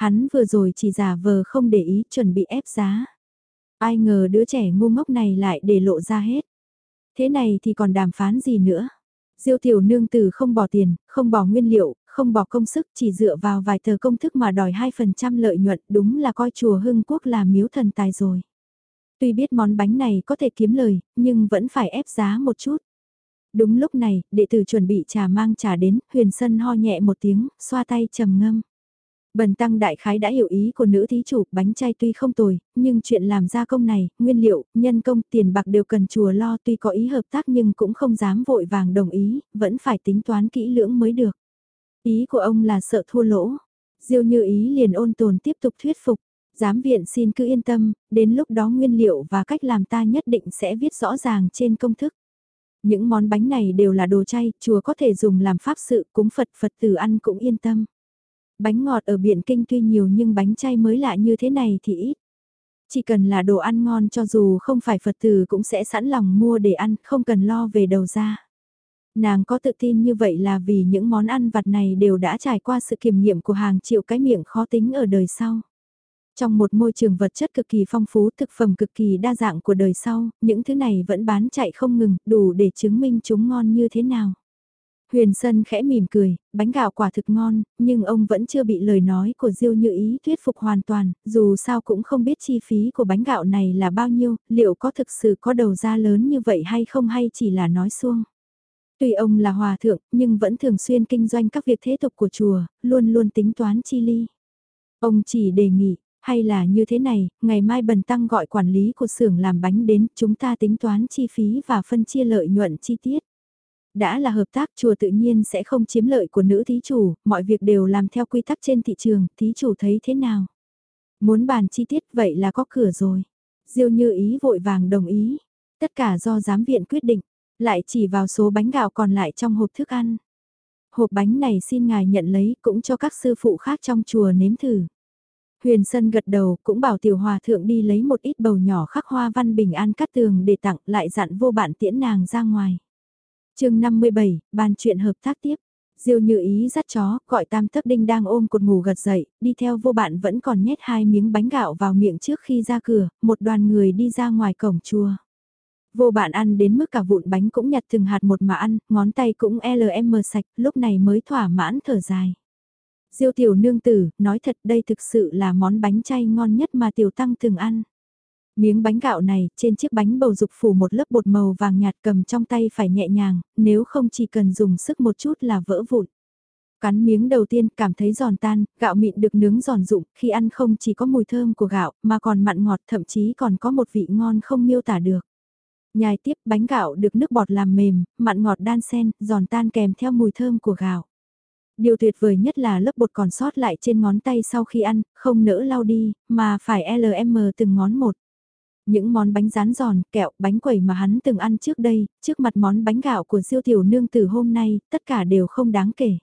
Hắn vừa rồi chỉ giả vờ không để ý chuẩn bị ép giá. Ai ngờ đứa trẻ ngu ngốc này lại để lộ ra hết. Thế này thì còn đàm phán gì nữa? Diêu tiểu nương tử không bỏ tiền, không bỏ nguyên liệu, không bỏ công sức chỉ dựa vào vài tờ công thức mà đòi 2% lợi nhuận đúng là coi chùa Hưng Quốc là miếu thần tài rồi. Tuy biết món bánh này có thể kiếm lời, nhưng vẫn phải ép giá một chút. Đúng lúc này, đệ tử chuẩn bị trà mang trà đến, huyền sân ho nhẹ một tiếng, xoa tay trầm ngâm. Bần tăng đại khái đã hiểu ý của nữ thí chủ, bánh chay tuy không tồi, nhưng chuyện làm gia công này, nguyên liệu, nhân công, tiền bạc đều cần chùa lo tuy có ý hợp tác nhưng cũng không dám vội vàng đồng ý, vẫn phải tính toán kỹ lưỡng mới được. Ý của ông là sợ thua lỗ. Diêu như ý liền ôn tồn tiếp tục thuyết phục. Giám viện xin cứ yên tâm, đến lúc đó nguyên liệu và cách làm ta nhất định sẽ viết rõ ràng trên công thức. Những món bánh này đều là đồ chay, chùa có thể dùng làm pháp sự cúng Phật Phật tử ăn cũng yên tâm. Bánh ngọt ở Biện Kinh tuy nhiều nhưng bánh chay mới lạ như thế này thì ít. Chỉ cần là đồ ăn ngon cho dù không phải Phật tử cũng sẽ sẵn lòng mua để ăn, không cần lo về đầu ra. Nàng có tự tin như vậy là vì những món ăn vặt này đều đã trải qua sự kiểm nghiệm của hàng triệu cái miệng khó tính ở đời sau. Trong một môi trường vật chất cực kỳ phong phú, thực phẩm cực kỳ đa dạng của đời sau, những thứ này vẫn bán chạy không ngừng, đủ để chứng minh chúng ngon như thế nào. Huyền Sân khẽ mỉm cười, bánh gạo quả thực ngon, nhưng ông vẫn chưa bị lời nói của Diêu Như Ý thuyết phục hoàn toàn, dù sao cũng không biết chi phí của bánh gạo này là bao nhiêu, liệu có thực sự có đầu ra lớn như vậy hay không hay chỉ là nói xuông. Tuy ông là hòa thượng, nhưng vẫn thường xuyên kinh doanh các việc thế tục của chùa, luôn luôn tính toán chi ly. Ông chỉ đề nghị, hay là như thế này, ngày mai bần tăng gọi quản lý của xưởng làm bánh đến, chúng ta tính toán chi phí và phân chia lợi nhuận chi tiết. Đã là hợp tác chùa tự nhiên sẽ không chiếm lợi của nữ thí chủ, mọi việc đều làm theo quy tắc trên thị trường, thí chủ thấy thế nào? Muốn bàn chi tiết vậy là có cửa rồi. Diêu như ý vội vàng đồng ý. Tất cả do giám viện quyết định, lại chỉ vào số bánh gạo còn lại trong hộp thức ăn. Hộp bánh này xin ngài nhận lấy cũng cho các sư phụ khác trong chùa nếm thử. Huyền Sân gật đầu cũng bảo tiểu hòa thượng đi lấy một ít bầu nhỏ khắc hoa văn bình an cắt tường để tặng lại dặn vô bạn tiễn nàng ra ngoài chương 57, bàn chuyện hợp tác tiếp. Diêu như ý dắt chó, gọi tam thất đinh đang ôm cột ngủ gật dậy, đi theo vô bạn vẫn còn nhét hai miếng bánh gạo vào miệng trước khi ra cửa, một đoàn người đi ra ngoài cổng chùa. Vô bạn ăn đến mức cả vụn bánh cũng nhặt từng hạt một mà ăn, ngón tay cũng e LM sạch, lúc này mới thỏa mãn thở dài. Diêu tiểu nương tử, nói thật đây thực sự là món bánh chay ngon nhất mà tiểu tăng từng ăn. Miếng bánh gạo này, trên chiếc bánh bầu dục phủ một lớp bột màu vàng nhạt cầm trong tay phải nhẹ nhàng, nếu không chỉ cần dùng sức một chút là vỡ vụn. Cắn miếng đầu tiên cảm thấy giòn tan, gạo mịn được nướng giòn rụng, khi ăn không chỉ có mùi thơm của gạo, mà còn mặn ngọt thậm chí còn có một vị ngon không miêu tả được. Nhai tiếp bánh gạo được nước bọt làm mềm, mặn ngọt đan sen, giòn tan kèm theo mùi thơm của gạo. Điều tuyệt vời nhất là lớp bột còn sót lại trên ngón tay sau khi ăn, không nỡ lau đi, mà phải LM từng ngón một. Những món bánh rán giòn, kẹo, bánh quẩy mà hắn từng ăn trước đây, trước mặt món bánh gạo của diêu tiểu nương từ hôm nay, tất cả đều không đáng kể.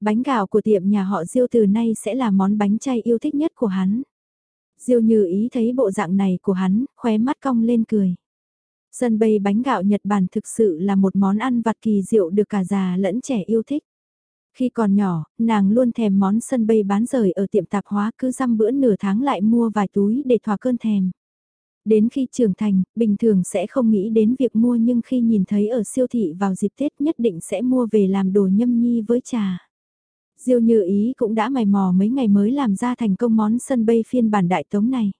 Bánh gạo của tiệm nhà họ Diêu từ nay sẽ là món bánh chay yêu thích nhất của hắn. Diêu như ý thấy bộ dạng này của hắn, khóe mắt cong lên cười. Sân bay bánh gạo Nhật Bản thực sự là một món ăn vặt kỳ diệu được cả già lẫn trẻ yêu thích. Khi còn nhỏ, nàng luôn thèm món sân bay bán rời ở tiệm tạp hóa cứ dăm bữa nửa tháng lại mua vài túi để thỏa cơn thèm. Đến khi trưởng thành, bình thường sẽ không nghĩ đến việc mua nhưng khi nhìn thấy ở siêu thị vào dịp Tết nhất định sẽ mua về làm đồ nhâm nhi với trà. Diêu như ý cũng đã mày mò mấy ngày mới làm ra thành công món sân bay phiên bản đại tống này.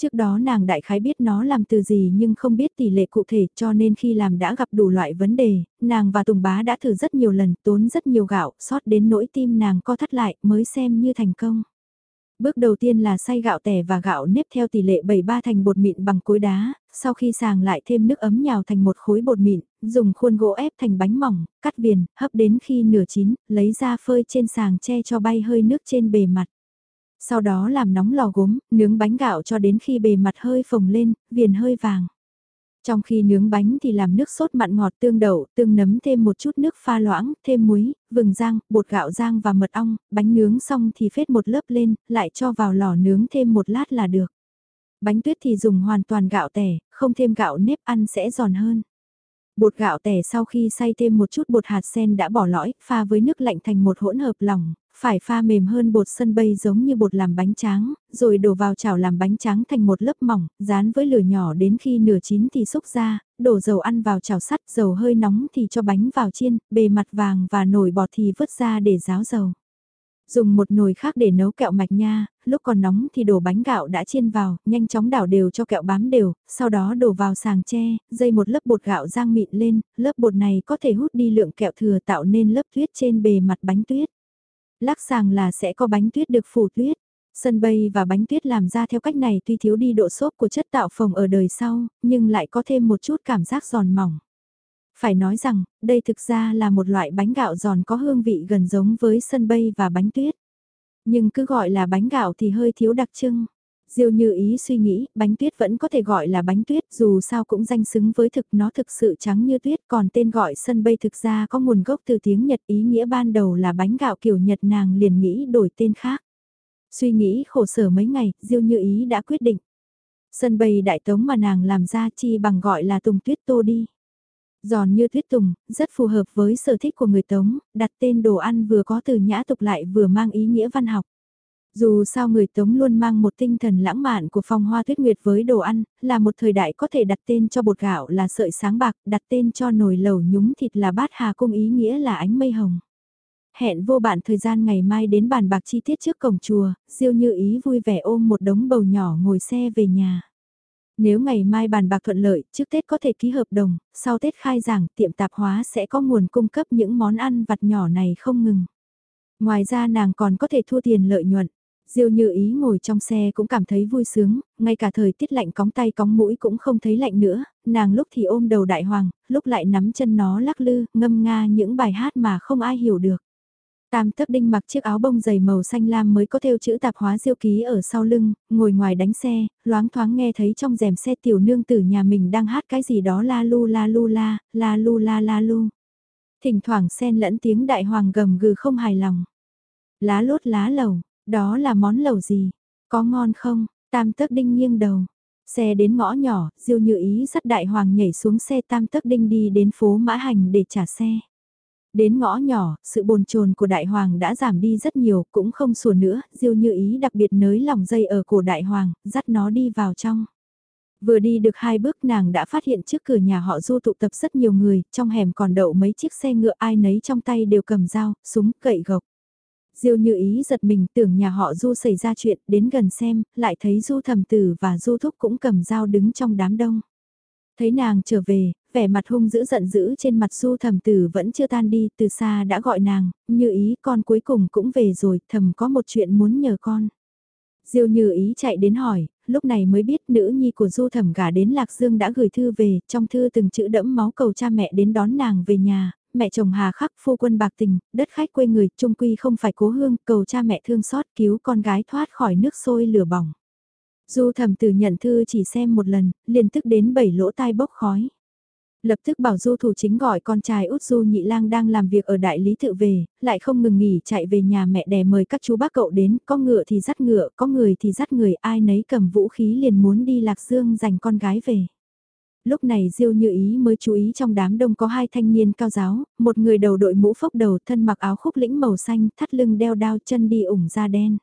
Trước đó nàng đại khái biết nó làm từ gì nhưng không biết tỷ lệ cụ thể cho nên khi làm đã gặp đủ loại vấn đề, nàng và Tùng Bá đã thử rất nhiều lần tốn rất nhiều gạo, sót đến nỗi tim nàng co thắt lại mới xem như thành công. Bước đầu tiên là xay gạo tẻ và gạo nếp theo tỷ lệ 73 thành bột mịn bằng cối đá, sau khi sàng lại thêm nước ấm nhào thành một khối bột mịn, dùng khuôn gỗ ép thành bánh mỏng, cắt viền, hấp đến khi nửa chín, lấy ra phơi trên sàng che cho bay hơi nước trên bề mặt. Sau đó làm nóng lò gốm, nướng bánh gạo cho đến khi bề mặt hơi phồng lên, viền hơi vàng. Trong khi nướng bánh thì làm nước sốt mặn ngọt tương đậu, tương nấm thêm một chút nước pha loãng, thêm muối, vừng rang, bột gạo rang và mật ong, bánh nướng xong thì phết một lớp lên, lại cho vào lò nướng thêm một lát là được. Bánh tuyết thì dùng hoàn toàn gạo tẻ, không thêm gạo nếp ăn sẽ giòn hơn. Bột gạo tẻ sau khi xay thêm một chút bột hạt sen đã bỏ lõi, pha với nước lạnh thành một hỗn hợp lỏng, phải pha mềm hơn bột sân bay giống như bột làm bánh tráng, rồi đổ vào chảo làm bánh tráng thành một lớp mỏng, dán với lửa nhỏ đến khi nửa chín thì xúc ra, đổ dầu ăn vào chảo sắt, dầu hơi nóng thì cho bánh vào chiên, bề mặt vàng và nồi bọt thì vứt ra để ráo dầu. Dùng một nồi khác để nấu kẹo mạch nha, lúc còn nóng thì đổ bánh gạo đã chiên vào, nhanh chóng đảo đều cho kẹo bám đều, sau đó đổ vào sàng tre, dây một lớp bột gạo rang mịn lên, lớp bột này có thể hút đi lượng kẹo thừa tạo nên lớp tuyết trên bề mặt bánh tuyết. Lắc sàng là sẽ có bánh tuyết được phủ tuyết. Sân bay và bánh tuyết làm ra theo cách này tuy thiếu đi độ xốp của chất tạo phồng ở đời sau, nhưng lại có thêm một chút cảm giác giòn mỏng. Phải nói rằng, đây thực ra là một loại bánh gạo giòn có hương vị gần giống với sân bay và bánh tuyết. Nhưng cứ gọi là bánh gạo thì hơi thiếu đặc trưng. Diêu như ý suy nghĩ, bánh tuyết vẫn có thể gọi là bánh tuyết dù sao cũng danh xứng với thực nó thực sự trắng như tuyết còn tên gọi sân bay thực ra có nguồn gốc từ tiếng Nhật ý nghĩa ban đầu là bánh gạo kiểu Nhật nàng liền nghĩ đổi tên khác. Suy nghĩ khổ sở mấy ngày, Diêu như ý đã quyết định. Sân bay đại tống mà nàng làm ra chi bằng gọi là tùng tuyết tô đi. Giòn như tuyết tùng, rất phù hợp với sở thích của người tống, đặt tên đồ ăn vừa có từ nhã tục lại vừa mang ý nghĩa văn học. Dù sao người Tống luôn mang một tinh thần lãng mạn của phong hoa tuyết nguyệt với đồ ăn, là một thời đại có thể đặt tên cho bột gạo là sợi sáng bạc, đặt tên cho nồi lẩu nhúng thịt là bát hà cung ý nghĩa là ánh mây hồng. Hẹn vô bạn thời gian ngày mai đến bàn bạc chi tiết trước cổng chùa, Diêu Như Ý vui vẻ ôm một đống bầu nhỏ ngồi xe về nhà. Nếu ngày mai bàn bạc thuận lợi, trước Tết có thể ký hợp đồng, sau Tết khai giảng, tiệm tạp hóa sẽ có nguồn cung cấp những món ăn vặt nhỏ này không ngừng. Ngoài ra nàng còn có thể thua tiền lợi nhuận. Diêu như ý ngồi trong xe cũng cảm thấy vui sướng, ngay cả thời tiết lạnh cóng tay cóng mũi cũng không thấy lạnh nữa, nàng lúc thì ôm đầu đại hoàng, lúc lại nắm chân nó lắc lư, ngâm nga những bài hát mà không ai hiểu được. Tam tấc đinh mặc chiếc áo bông dày màu xanh lam mới có theo chữ tạp hóa diêu ký ở sau lưng, ngồi ngoài đánh xe, loáng thoáng nghe thấy trong rèm xe tiểu nương tử nhà mình đang hát cái gì đó la lu la lu la, la lu la la lu. Thỉnh thoảng xen lẫn tiếng đại hoàng gầm gừ không hài lòng. Lá lốt lá lầu, đó là món lẩu gì? Có ngon không? Tam tấc đinh nghiêng đầu. Xe đến ngõ nhỏ, Diêu Như Ý dắt đại hoàng nhảy xuống xe tam tấc đinh đi đến phố Mã Hành để trả xe. Đến ngõ nhỏ, sự bồn chồn của đại hoàng đã giảm đi rất nhiều, cũng không sủa nữa, Diêu Như Ý đặc biệt nới lòng dây ở cổ đại hoàng, dắt nó đi vào trong. Vừa đi được hai bước nàng đã phát hiện trước cửa nhà họ du tụ tập rất nhiều người, trong hẻm còn đậu mấy chiếc xe ngựa ai nấy trong tay đều cầm dao, súng, cậy gộc. Diêu như ý giật mình tưởng nhà họ Du xảy ra chuyện, đến gần xem, lại thấy Du thầm tử và Du thúc cũng cầm dao đứng trong đám đông. Thấy nàng trở về, vẻ mặt hung dữ giận dữ trên mặt Du thầm tử vẫn chưa tan đi, từ xa đã gọi nàng, như ý con cuối cùng cũng về rồi, thầm có một chuyện muốn nhờ con. Diêu như ý chạy đến hỏi, lúc này mới biết nữ nhi của du thẩm gả đến Lạc Dương đã gửi thư về, trong thư từng chữ đẫm máu cầu cha mẹ đến đón nàng về nhà, mẹ chồng hà khắc phu quân bạc tình, đất khách quê người, trung quy không phải cố hương, cầu cha mẹ thương xót cứu con gái thoát khỏi nước sôi lửa bỏng. Du thẩm tử nhận thư chỉ xem một lần, liền tức đến bảy lỗ tai bốc khói. Lập tức bảo du thủ chính gọi con trai út du nhị lang đang làm việc ở đại lý tự về, lại không ngừng nghỉ chạy về nhà mẹ đẻ mời các chú bác cậu đến, có ngựa thì dắt ngựa, có người thì dắt người, ai nấy cầm vũ khí liền muốn đi lạc dương giành con gái về lúc này Diêu Như Ý mới chú ý trong đám đông có hai thanh niên cao giáo, một người đầu đội mũ phốc đầu thân mặc áo khúc lĩnh màu xanh, thắt lưng đeo đao chân đi ủng da đen.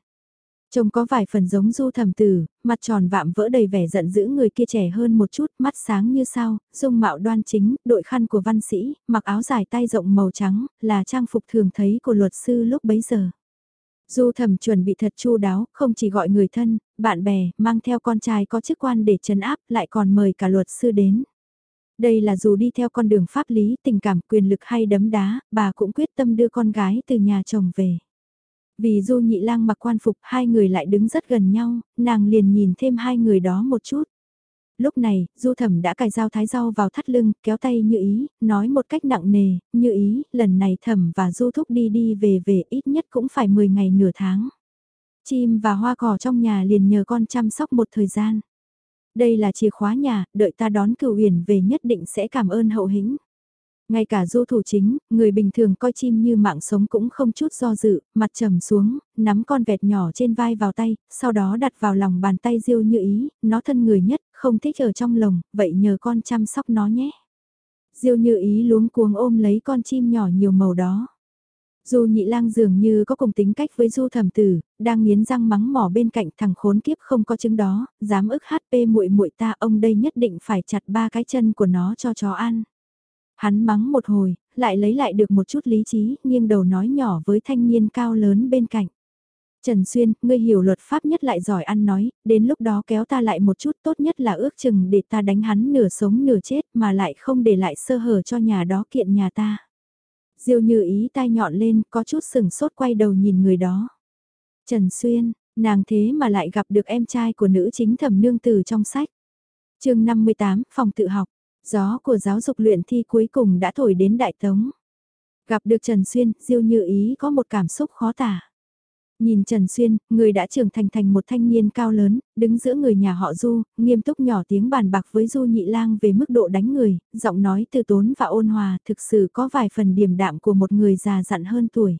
Trông có vài phần giống du thẩm tử, mặt tròn vạm vỡ đầy vẻ giận dữ người kia trẻ hơn một chút, mắt sáng như sao, dung mạo đoan chính, đội khăn của văn sĩ, mặc áo dài tay rộng màu trắng, là trang phục thường thấy của luật sư lúc bấy giờ. Du thẩm chuẩn bị thật chu đáo, không chỉ gọi người thân, bạn bè, mang theo con trai có chức quan để trấn áp, lại còn mời cả luật sư đến. Đây là dù đi theo con đường pháp lý, tình cảm, quyền lực hay đấm đá, bà cũng quyết tâm đưa con gái từ nhà chồng về. Vì Du Nhị Lang mặc quan phục, hai người lại đứng rất gần nhau, nàng liền nhìn thêm hai người đó một chút. Lúc này, Du Thẩm đã cài dao thái rau vào thắt lưng, kéo tay Như Ý, nói một cách nặng nề, Như Ý, lần này Thẩm và Du Thúc đi đi về về ít nhất cũng phải 10 ngày nửa tháng. Chim và hoa cỏ trong nhà liền nhờ con chăm sóc một thời gian. Đây là chìa khóa nhà, đợi ta đón cửu huyền về nhất định sẽ cảm ơn hậu hĩnh. Ngay cả du thủ chính, người bình thường coi chim như mạng sống cũng không chút do dự, mặt trầm xuống, nắm con vẹt nhỏ trên vai vào tay, sau đó đặt vào lòng bàn tay diêu như ý, nó thân người nhất, không thích ở trong lồng, vậy nhờ con chăm sóc nó nhé. Diêu như ý luống cuống ôm lấy con chim nhỏ nhiều màu đó. dù nhị lang dường như có cùng tính cách với du thẩm tử, đang nghiến răng mắng mỏ bên cạnh thằng khốn kiếp không có chứng đó, dám ức HP muội muội ta ông đây nhất định phải chặt ba cái chân của nó cho chó ăn. Hắn mắng một hồi, lại lấy lại được một chút lý trí, nghiêng đầu nói nhỏ với thanh niên cao lớn bên cạnh. Trần Xuyên, ngươi hiểu luật pháp nhất lại giỏi ăn nói, đến lúc đó kéo ta lại một chút tốt nhất là ước chừng để ta đánh hắn nửa sống nửa chết mà lại không để lại sơ hở cho nhà đó kiện nhà ta. Diêu như ý tai nhọn lên, có chút sừng sốt quay đầu nhìn người đó. Trần Xuyên, nàng thế mà lại gặp được em trai của nữ chính thẩm nương từ trong sách. chương 58, phòng tự học. Gió của giáo dục luyện thi cuối cùng đã thổi đến Đại Tống. Gặp được Trần Xuyên, Diêu Như Ý có một cảm xúc khó tả. Nhìn Trần Xuyên, người đã trưởng thành thành một thanh niên cao lớn, đứng giữa người nhà họ Du, nghiêm túc nhỏ tiếng bàn bạc với Du Nhị Lang về mức độ đánh người, giọng nói từ tốn và ôn hòa thực sự có vài phần điềm đạm của một người già dặn hơn tuổi.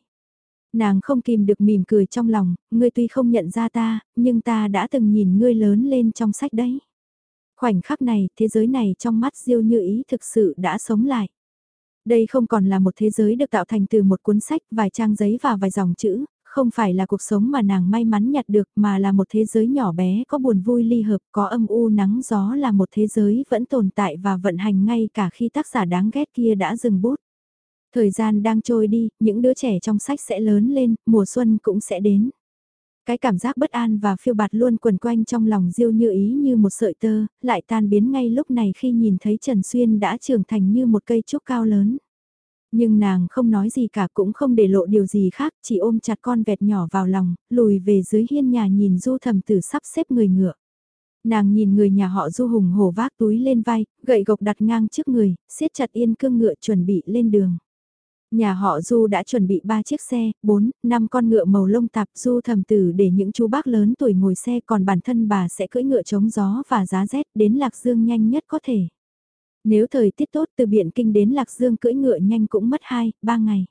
Nàng không kìm được mỉm cười trong lòng, ngươi tuy không nhận ra ta, nhưng ta đã từng nhìn ngươi lớn lên trong sách đấy. Khoảnh khắc này, thế giới này trong mắt Diêu Như Ý thực sự đã sống lại. Đây không còn là một thế giới được tạo thành từ một cuốn sách, vài trang giấy và vài dòng chữ, không phải là cuộc sống mà nàng may mắn nhặt được mà là một thế giới nhỏ bé có buồn vui ly hợp, có âm u nắng gió là một thế giới vẫn tồn tại và vận hành ngay cả khi tác giả đáng ghét kia đã dừng bút. Thời gian đang trôi đi, những đứa trẻ trong sách sẽ lớn lên, mùa xuân cũng sẽ đến. Cái cảm giác bất an và phiêu bạt luôn quần quanh trong lòng Diêu như ý như một sợi tơ, lại tan biến ngay lúc này khi nhìn thấy Trần Xuyên đã trưởng thành như một cây trúc cao lớn. Nhưng nàng không nói gì cả cũng không để lộ điều gì khác, chỉ ôm chặt con vẹt nhỏ vào lòng, lùi về dưới hiên nhà nhìn du thầm tử sắp xếp người ngựa. Nàng nhìn người nhà họ du hùng hổ vác túi lên vai, gậy gộc đặt ngang trước người, siết chặt yên cương ngựa chuẩn bị lên đường. Nhà họ Du đã chuẩn bị 3 chiếc xe, 4, 5 con ngựa màu lông tạp Du thầm tử để những chú bác lớn tuổi ngồi xe còn bản thân bà sẽ cưỡi ngựa chống gió và giá rét đến Lạc Dương nhanh nhất có thể. Nếu thời tiết tốt từ Biện Kinh đến Lạc Dương cưỡi ngựa nhanh cũng mất 2, 3 ngày.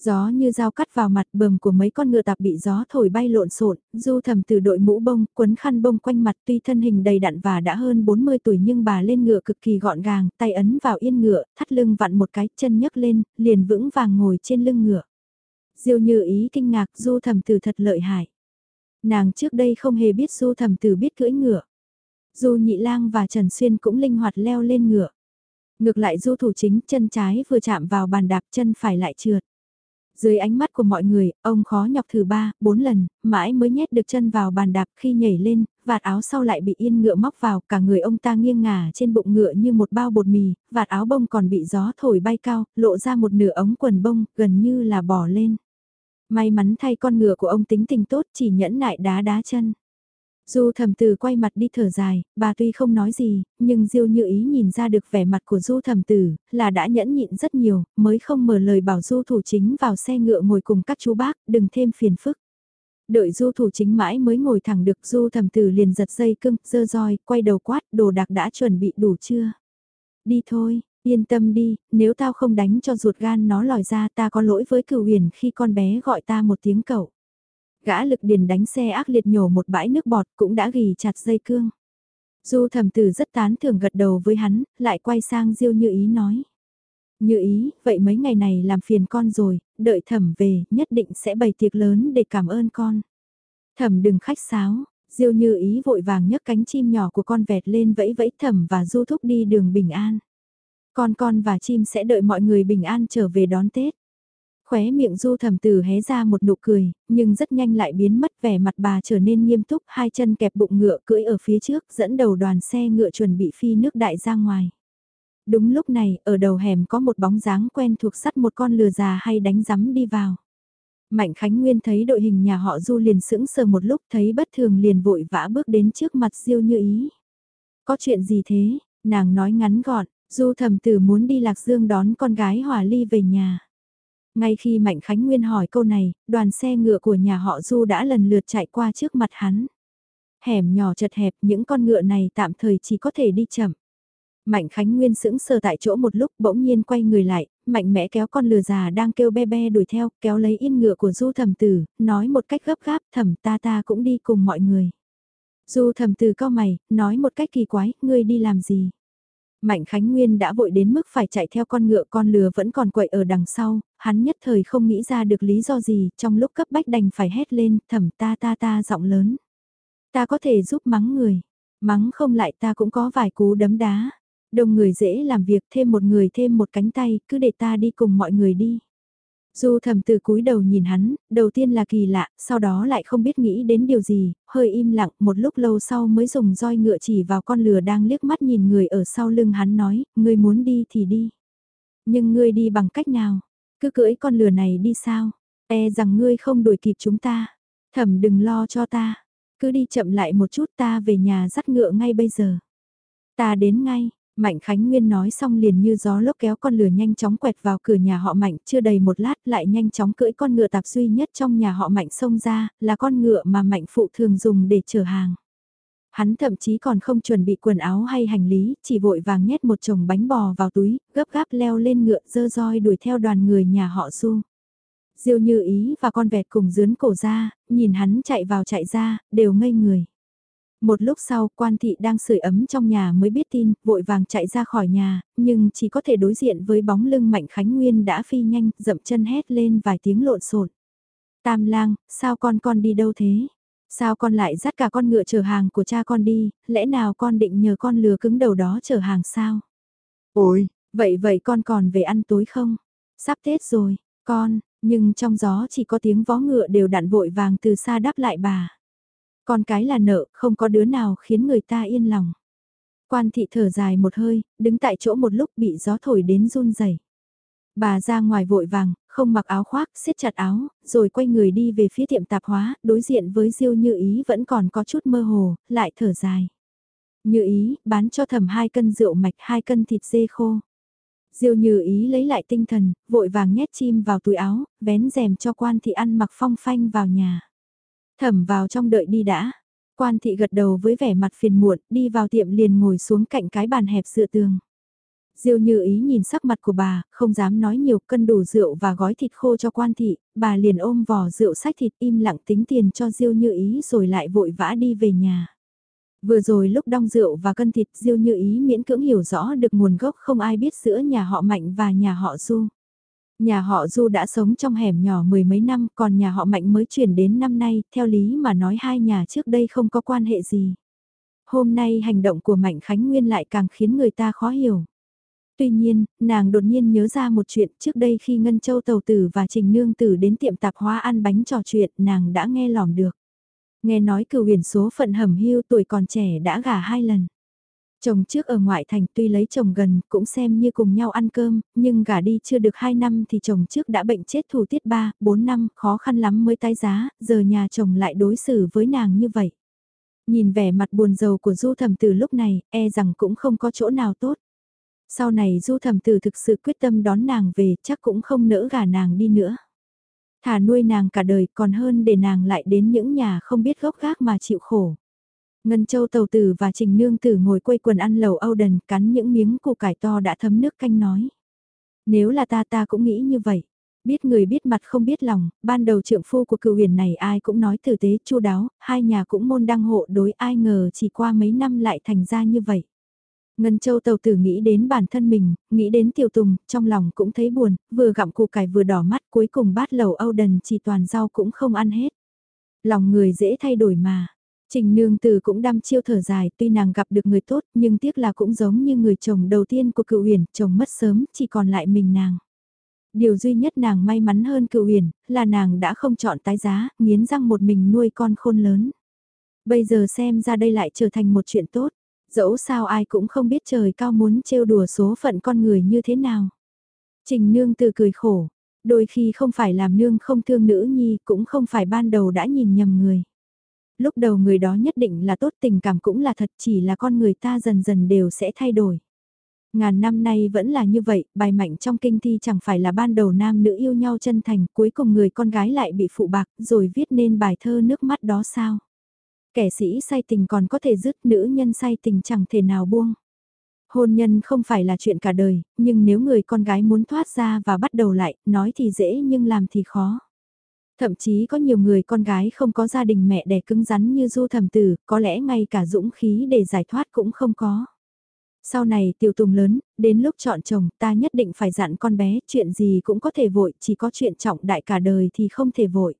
Gió như dao cắt vào mặt bờm của mấy con ngựa tạp bị gió thổi bay lộn xộn, du thầm từ đội mũ bông, quấn khăn bông quanh mặt tuy thân hình đầy đặn và đã hơn 40 tuổi nhưng bà lên ngựa cực kỳ gọn gàng, tay ấn vào yên ngựa, thắt lưng vặn một cái, chân nhấc lên, liền vững vàng ngồi trên lưng ngựa. Diêu như ý kinh ngạc du thầm từ thật lợi hại. Nàng trước đây không hề biết du thầm từ biết cưỡi ngựa. Du nhị lang và Trần Xuyên cũng linh hoạt leo lên ngựa. Ngược lại du thủ chính chân trái vừa chạm vào bàn đạp chân phải lại trượt. Dưới ánh mắt của mọi người, ông khó nhọc thử ba, bốn lần, mãi mới nhét được chân vào bàn đạp khi nhảy lên, vạt áo sau lại bị yên ngựa móc vào, cả người ông ta nghiêng ngả trên bụng ngựa như một bao bột mì, vạt áo bông còn bị gió thổi bay cao, lộ ra một nửa ống quần bông, gần như là bỏ lên. May mắn thay con ngựa của ông tính tình tốt chỉ nhẫn nại đá đá chân. Du thẩm Từ quay mặt đi thở dài, bà tuy không nói gì, nhưng Diêu như ý nhìn ra được vẻ mặt của du thẩm tử, là đã nhẫn nhịn rất nhiều, mới không mở lời bảo du thủ chính vào xe ngựa ngồi cùng các chú bác, đừng thêm phiền phức. Đợi du thủ chính mãi mới ngồi thẳng được du thẩm tử liền giật dây cưng, dơ roi, quay đầu quát, đồ đạc đã chuẩn bị đủ chưa? Đi thôi, yên tâm đi, nếu tao không đánh cho ruột gan nó lòi ra ta có lỗi với cửu huyền khi con bé gọi ta một tiếng cậu. Gã lực điền đánh xe ác liệt nhổ một bãi nước bọt cũng đã ghi chặt dây cương. Du thầm tử rất tán thưởng gật đầu với hắn, lại quay sang Diêu Như Ý nói. Như Ý, vậy mấy ngày này làm phiền con rồi, đợi thẩm về, nhất định sẽ bày tiệc lớn để cảm ơn con. Thẩm đừng khách sáo, Diêu Như Ý vội vàng nhấc cánh chim nhỏ của con vẹt lên vẫy vẫy thẩm và du thúc đi đường bình an. Con con và chim sẽ đợi mọi người bình an trở về đón Tết. Khóe miệng du thẩm tử hé ra một nụ cười, nhưng rất nhanh lại biến mất vẻ mặt bà trở nên nghiêm túc, hai chân kẹp bụng ngựa cưỡi ở phía trước, dẫn đầu đoàn xe ngựa chuẩn bị phi nước đại ra ngoài. Đúng lúc này, ở đầu hẻm có một bóng dáng quen thuộc sắt một con lừa già hay đánh rắm đi vào. Mạnh Khánh Nguyên thấy đội hình nhà họ Du liền sững sờ một lúc thấy bất thường liền vội vã bước đến trước mặt Diêu như ý. Có chuyện gì thế? Nàng nói ngắn gọn, Du thầm tử muốn đi Lạc Dương đón con gái Hòa Ly về nhà. Ngay khi Mạnh Khánh Nguyên hỏi câu này, đoàn xe ngựa của nhà họ Du đã lần lượt chạy qua trước mặt hắn. Hẻm nhỏ chật hẹp, những con ngựa này tạm thời chỉ có thể đi chậm. Mạnh Khánh Nguyên sững sờ tại chỗ một lúc bỗng nhiên quay người lại, mạnh mẽ kéo con lừa già đang kêu be be đuổi theo, kéo lấy yên ngựa của Du thầm tử, nói một cách gấp gáp thầm ta ta cũng đi cùng mọi người. Du thầm tử cao mày, nói một cách kỳ quái, ngươi đi làm gì? Mạnh Khánh Nguyên đã vội đến mức phải chạy theo con ngựa con lừa vẫn còn quậy ở đằng sau, hắn nhất thời không nghĩ ra được lý do gì, trong lúc cấp bách đành phải hét lên, thầm ta ta ta giọng lớn. Ta có thể giúp mắng người, mắng không lại ta cũng có vài cú đấm đá. Đông người dễ làm việc thêm một người thêm một cánh tay, cứ để ta đi cùng mọi người đi. Du thầm từ cúi đầu nhìn hắn, đầu tiên là kỳ lạ, sau đó lại không biết nghĩ đến điều gì, hơi im lặng, một lúc lâu sau mới dùng roi ngựa chỉ vào con lừa đang liếc mắt nhìn người ở sau lưng hắn nói, ngươi muốn đi thì đi. Nhưng ngươi đi bằng cách nào? Cứ cưỡi con lừa này đi sao? E rằng ngươi không đuổi kịp chúng ta. Thẩm đừng lo cho ta. Cứ đi chậm lại một chút ta về nhà dắt ngựa ngay bây giờ. Ta đến ngay, Mạnh Khánh Nguyên nói xong liền như gió lốc kéo con lừa nhanh chóng quẹt vào cửa nhà họ Mạnh, chưa đầy một lát lại nhanh chóng cưỡi con ngựa tạp duy nhất trong nhà họ Mạnh xông ra, là con ngựa mà Mạnh phụ thường dùng để chở hàng. Hắn thậm chí còn không chuẩn bị quần áo hay hành lý, chỉ vội vàng nhét một chồng bánh bò vào túi, gấp gáp leo lên ngựa dơ roi đuổi theo đoàn người nhà họ Du. Diêu như ý và con vẹt cùng dướn cổ ra, nhìn hắn chạy vào chạy ra, đều ngây người. Một lúc sau, quan thị đang sưởi ấm trong nhà mới biết tin, vội vàng chạy ra khỏi nhà, nhưng chỉ có thể đối diện với bóng lưng Mạnh Khánh Nguyên đã phi nhanh, dậm chân hét lên vài tiếng lộn xộn. Tam lang, sao con con đi đâu thế? Sao con lại dắt cả con ngựa chở hàng của cha con đi, lẽ nào con định nhờ con lừa cứng đầu đó chở hàng sao? Ôi, vậy vậy con còn về ăn tối không? Sắp Tết rồi, con, nhưng trong gió chỉ có tiếng vó ngựa đều đặn vội vàng từ xa đáp lại bà. Con cái là nợ, không có đứa nào khiến người ta yên lòng. Quan thị thở dài một hơi, đứng tại chỗ một lúc bị gió thổi đến run rẩy. Bà ra ngoài vội vàng, không mặc áo khoác, siết chặt áo, rồi quay người đi về phía tiệm tạp hóa, đối diện với Diêu Như Ý vẫn còn có chút mơ hồ, lại thở dài. Như Ý, bán cho thầm hai cân rượu mạch, hai cân thịt dê khô. Diêu Như Ý lấy lại tinh thần, vội vàng nhét chim vào túi áo, vén rèm cho quan thị ăn mặc phong phanh vào nhà. Thẩm vào trong đợi đi đã. Quan thị gật đầu với vẻ mặt phiền muộn, đi vào tiệm liền ngồi xuống cạnh cái bàn hẹp dựa tường. Diêu như ý nhìn sắc mặt của bà, không dám nói nhiều cân đủ rượu và gói thịt khô cho quan thị, bà liền ôm vò rượu sách thịt im lặng tính tiền cho Diêu như ý rồi lại vội vã đi về nhà. Vừa rồi lúc đong rượu và cân thịt Diêu như ý miễn cưỡng hiểu rõ được nguồn gốc không ai biết giữa nhà họ Mạnh và nhà họ Du. Nhà họ Du đã sống trong hẻm nhỏ mười mấy năm còn nhà họ Mạnh mới chuyển đến năm nay, theo lý mà nói hai nhà trước đây không có quan hệ gì. Hôm nay hành động của Mạnh Khánh Nguyên lại càng khiến người ta khó hiểu. Tuy nhiên, nàng đột nhiên nhớ ra một chuyện trước đây khi Ngân Châu Tàu Tử và Trình Nương Tử đến tiệm tạp hóa ăn bánh trò chuyện nàng đã nghe lỏm được. Nghe nói cửu huyền số phận hầm hưu tuổi còn trẻ đã gả hai lần. Chồng trước ở ngoại thành tuy lấy chồng gần cũng xem như cùng nhau ăn cơm, nhưng gả đi chưa được 2 năm thì chồng trước đã bệnh chết thủ tiết 3, 4 năm, khó khăn lắm mới tái giá, giờ nhà chồng lại đối xử với nàng như vậy. Nhìn vẻ mặt buồn rầu của du thầm từ lúc này, e rằng cũng không có chỗ nào tốt. Sau này du thầm từ thực sự quyết tâm đón nàng về chắc cũng không nỡ gả nàng đi nữa. Thả nuôi nàng cả đời còn hơn để nàng lại đến những nhà không biết gốc gác mà chịu khổ. Ngân Châu Tàu Tử và Trình Nương Tử ngồi quây quần ăn lầu Âu Đần cắn những miếng củ cải to đã thấm nước canh nói. Nếu là ta ta cũng nghĩ như vậy. Biết người biết mặt không biết lòng, ban đầu trượng phu của cựu huyền này ai cũng nói tử tế chu đáo, hai nhà cũng môn đăng hộ đối ai ngờ chỉ qua mấy năm lại thành ra như vậy. Ngân Châu Tàu Tử nghĩ đến bản thân mình, nghĩ đến Tiểu Tùng, trong lòng cũng thấy buồn, vừa gặm củ cải vừa đỏ mắt cuối cùng bát lầu Âu Đần chỉ toàn rau cũng không ăn hết. Lòng người dễ thay đổi mà. Trình nương tử cũng đăm chiêu thở dài, tuy nàng gặp được người tốt, nhưng tiếc là cũng giống như người chồng đầu tiên của cựu huyền, chồng mất sớm, chỉ còn lại mình nàng. Điều duy nhất nàng may mắn hơn cựu huyền, là nàng đã không chọn tái giá, nghiến răng một mình nuôi con khôn lớn. Bây giờ xem ra đây lại trở thành một chuyện tốt, dẫu sao ai cũng không biết trời cao muốn trêu đùa số phận con người như thế nào. Trình nương tử cười khổ, đôi khi không phải làm nương không thương nữ nhi, cũng không phải ban đầu đã nhìn nhầm người lúc đầu người đó nhất định là tốt tình cảm cũng là thật chỉ là con người ta dần dần đều sẽ thay đổi. Ngàn năm nay vẫn là như vậy, bài mạnh trong kinh thi chẳng phải là ban đầu nam nữ yêu nhau chân thành, cuối cùng người con gái lại bị phụ bạc, rồi viết nên bài thơ nước mắt đó sao? Kẻ sĩ say tình còn có thể dứt, nữ nhân say tình chẳng thể nào buông. Hôn nhân không phải là chuyện cả đời, nhưng nếu người con gái muốn thoát ra và bắt đầu lại, nói thì dễ nhưng làm thì khó. Thậm chí có nhiều người con gái không có gia đình mẹ đẻ cứng rắn như du thẩm tử, có lẽ ngay cả dũng khí để giải thoát cũng không có. Sau này tiểu tùng lớn, đến lúc chọn chồng ta nhất định phải dặn con bé, chuyện gì cũng có thể vội, chỉ có chuyện trọng đại cả đời thì không thể vội.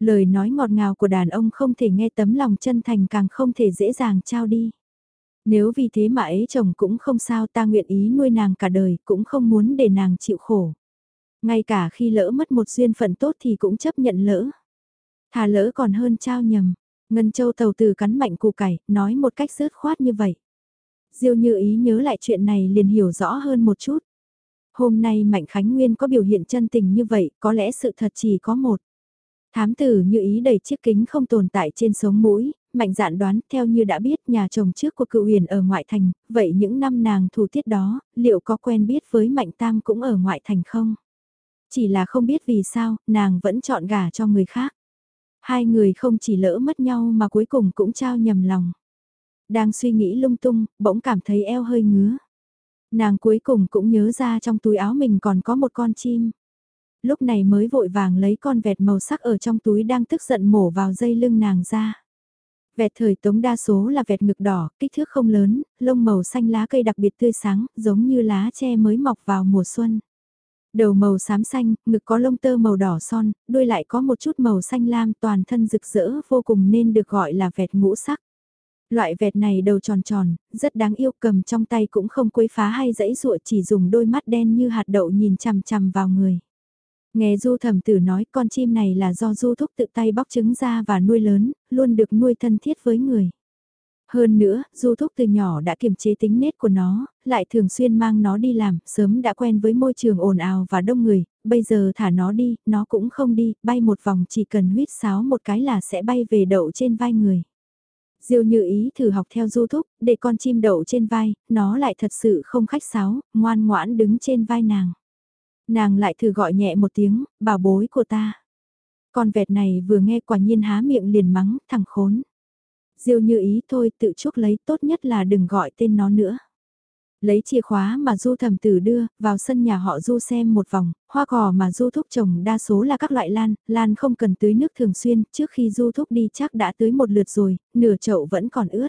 Lời nói ngọt ngào của đàn ông không thể nghe tấm lòng chân thành càng không thể dễ dàng trao đi. Nếu vì thế mà ấy chồng cũng không sao ta nguyện ý nuôi nàng cả đời, cũng không muốn để nàng chịu khổ. Ngay cả khi lỡ mất một duyên phận tốt thì cũng chấp nhận lỡ. Thà lỡ còn hơn trao nhầm. Ngân Châu tàu từ cắn mạnh củ cải, nói một cách rớt khoát như vậy. Diêu như ý nhớ lại chuyện này liền hiểu rõ hơn một chút. Hôm nay Mạnh Khánh Nguyên có biểu hiện chân tình như vậy, có lẽ sự thật chỉ có một. Thám tử như ý đầy chiếc kính không tồn tại trên sống mũi, mạnh dạn đoán theo như đã biết nhà chồng trước của cựu huyền ở ngoại thành, vậy những năm nàng thủ tiết đó, liệu có quen biết với mạnh tam cũng ở ngoại thành không? Chỉ là không biết vì sao, nàng vẫn chọn gả cho người khác. Hai người không chỉ lỡ mất nhau mà cuối cùng cũng trao nhầm lòng. Đang suy nghĩ lung tung, bỗng cảm thấy eo hơi ngứa. Nàng cuối cùng cũng nhớ ra trong túi áo mình còn có một con chim. Lúc này mới vội vàng lấy con vẹt màu sắc ở trong túi đang tức giận mổ vào dây lưng nàng ra. Vẹt thời tống đa số là vẹt ngực đỏ, kích thước không lớn, lông màu xanh lá cây đặc biệt tươi sáng, giống như lá tre mới mọc vào mùa xuân. Đầu màu xám xanh, ngực có lông tơ màu đỏ son, đuôi lại có một chút màu xanh lam toàn thân rực rỡ vô cùng nên được gọi là vẹt ngũ sắc. Loại vẹt này đầu tròn tròn, rất đáng yêu cầm trong tay cũng không quấy phá hay dãy dụa chỉ dùng đôi mắt đen như hạt đậu nhìn chằm chằm vào người. Nghe du thẩm tử nói con chim này là do du thúc tự tay bóc trứng ra và nuôi lớn, luôn được nuôi thân thiết với người. Hơn nữa, du thúc từ nhỏ đã kiềm chế tính nết của nó, lại thường xuyên mang nó đi làm, sớm đã quen với môi trường ồn ào và đông người, bây giờ thả nó đi, nó cũng không đi, bay một vòng chỉ cần huyết sáo một cái là sẽ bay về đậu trên vai người. Diêu như ý thử học theo du thúc, để con chim đậu trên vai, nó lại thật sự không khách sáo, ngoan ngoãn đứng trên vai nàng. Nàng lại thử gọi nhẹ một tiếng, bảo bối của ta. Con vẹt này vừa nghe quả nhiên há miệng liền mắng, thằng khốn. Diêu như ý thôi tự chuốc lấy tốt nhất là đừng gọi tên nó nữa. Lấy chìa khóa mà du thầm tử đưa, vào sân nhà họ du xem một vòng, hoa cỏ mà du thúc trồng đa số là các loại lan, lan không cần tưới nước thường xuyên, trước khi du thúc đi chắc đã tưới một lượt rồi, nửa chậu vẫn còn ướt.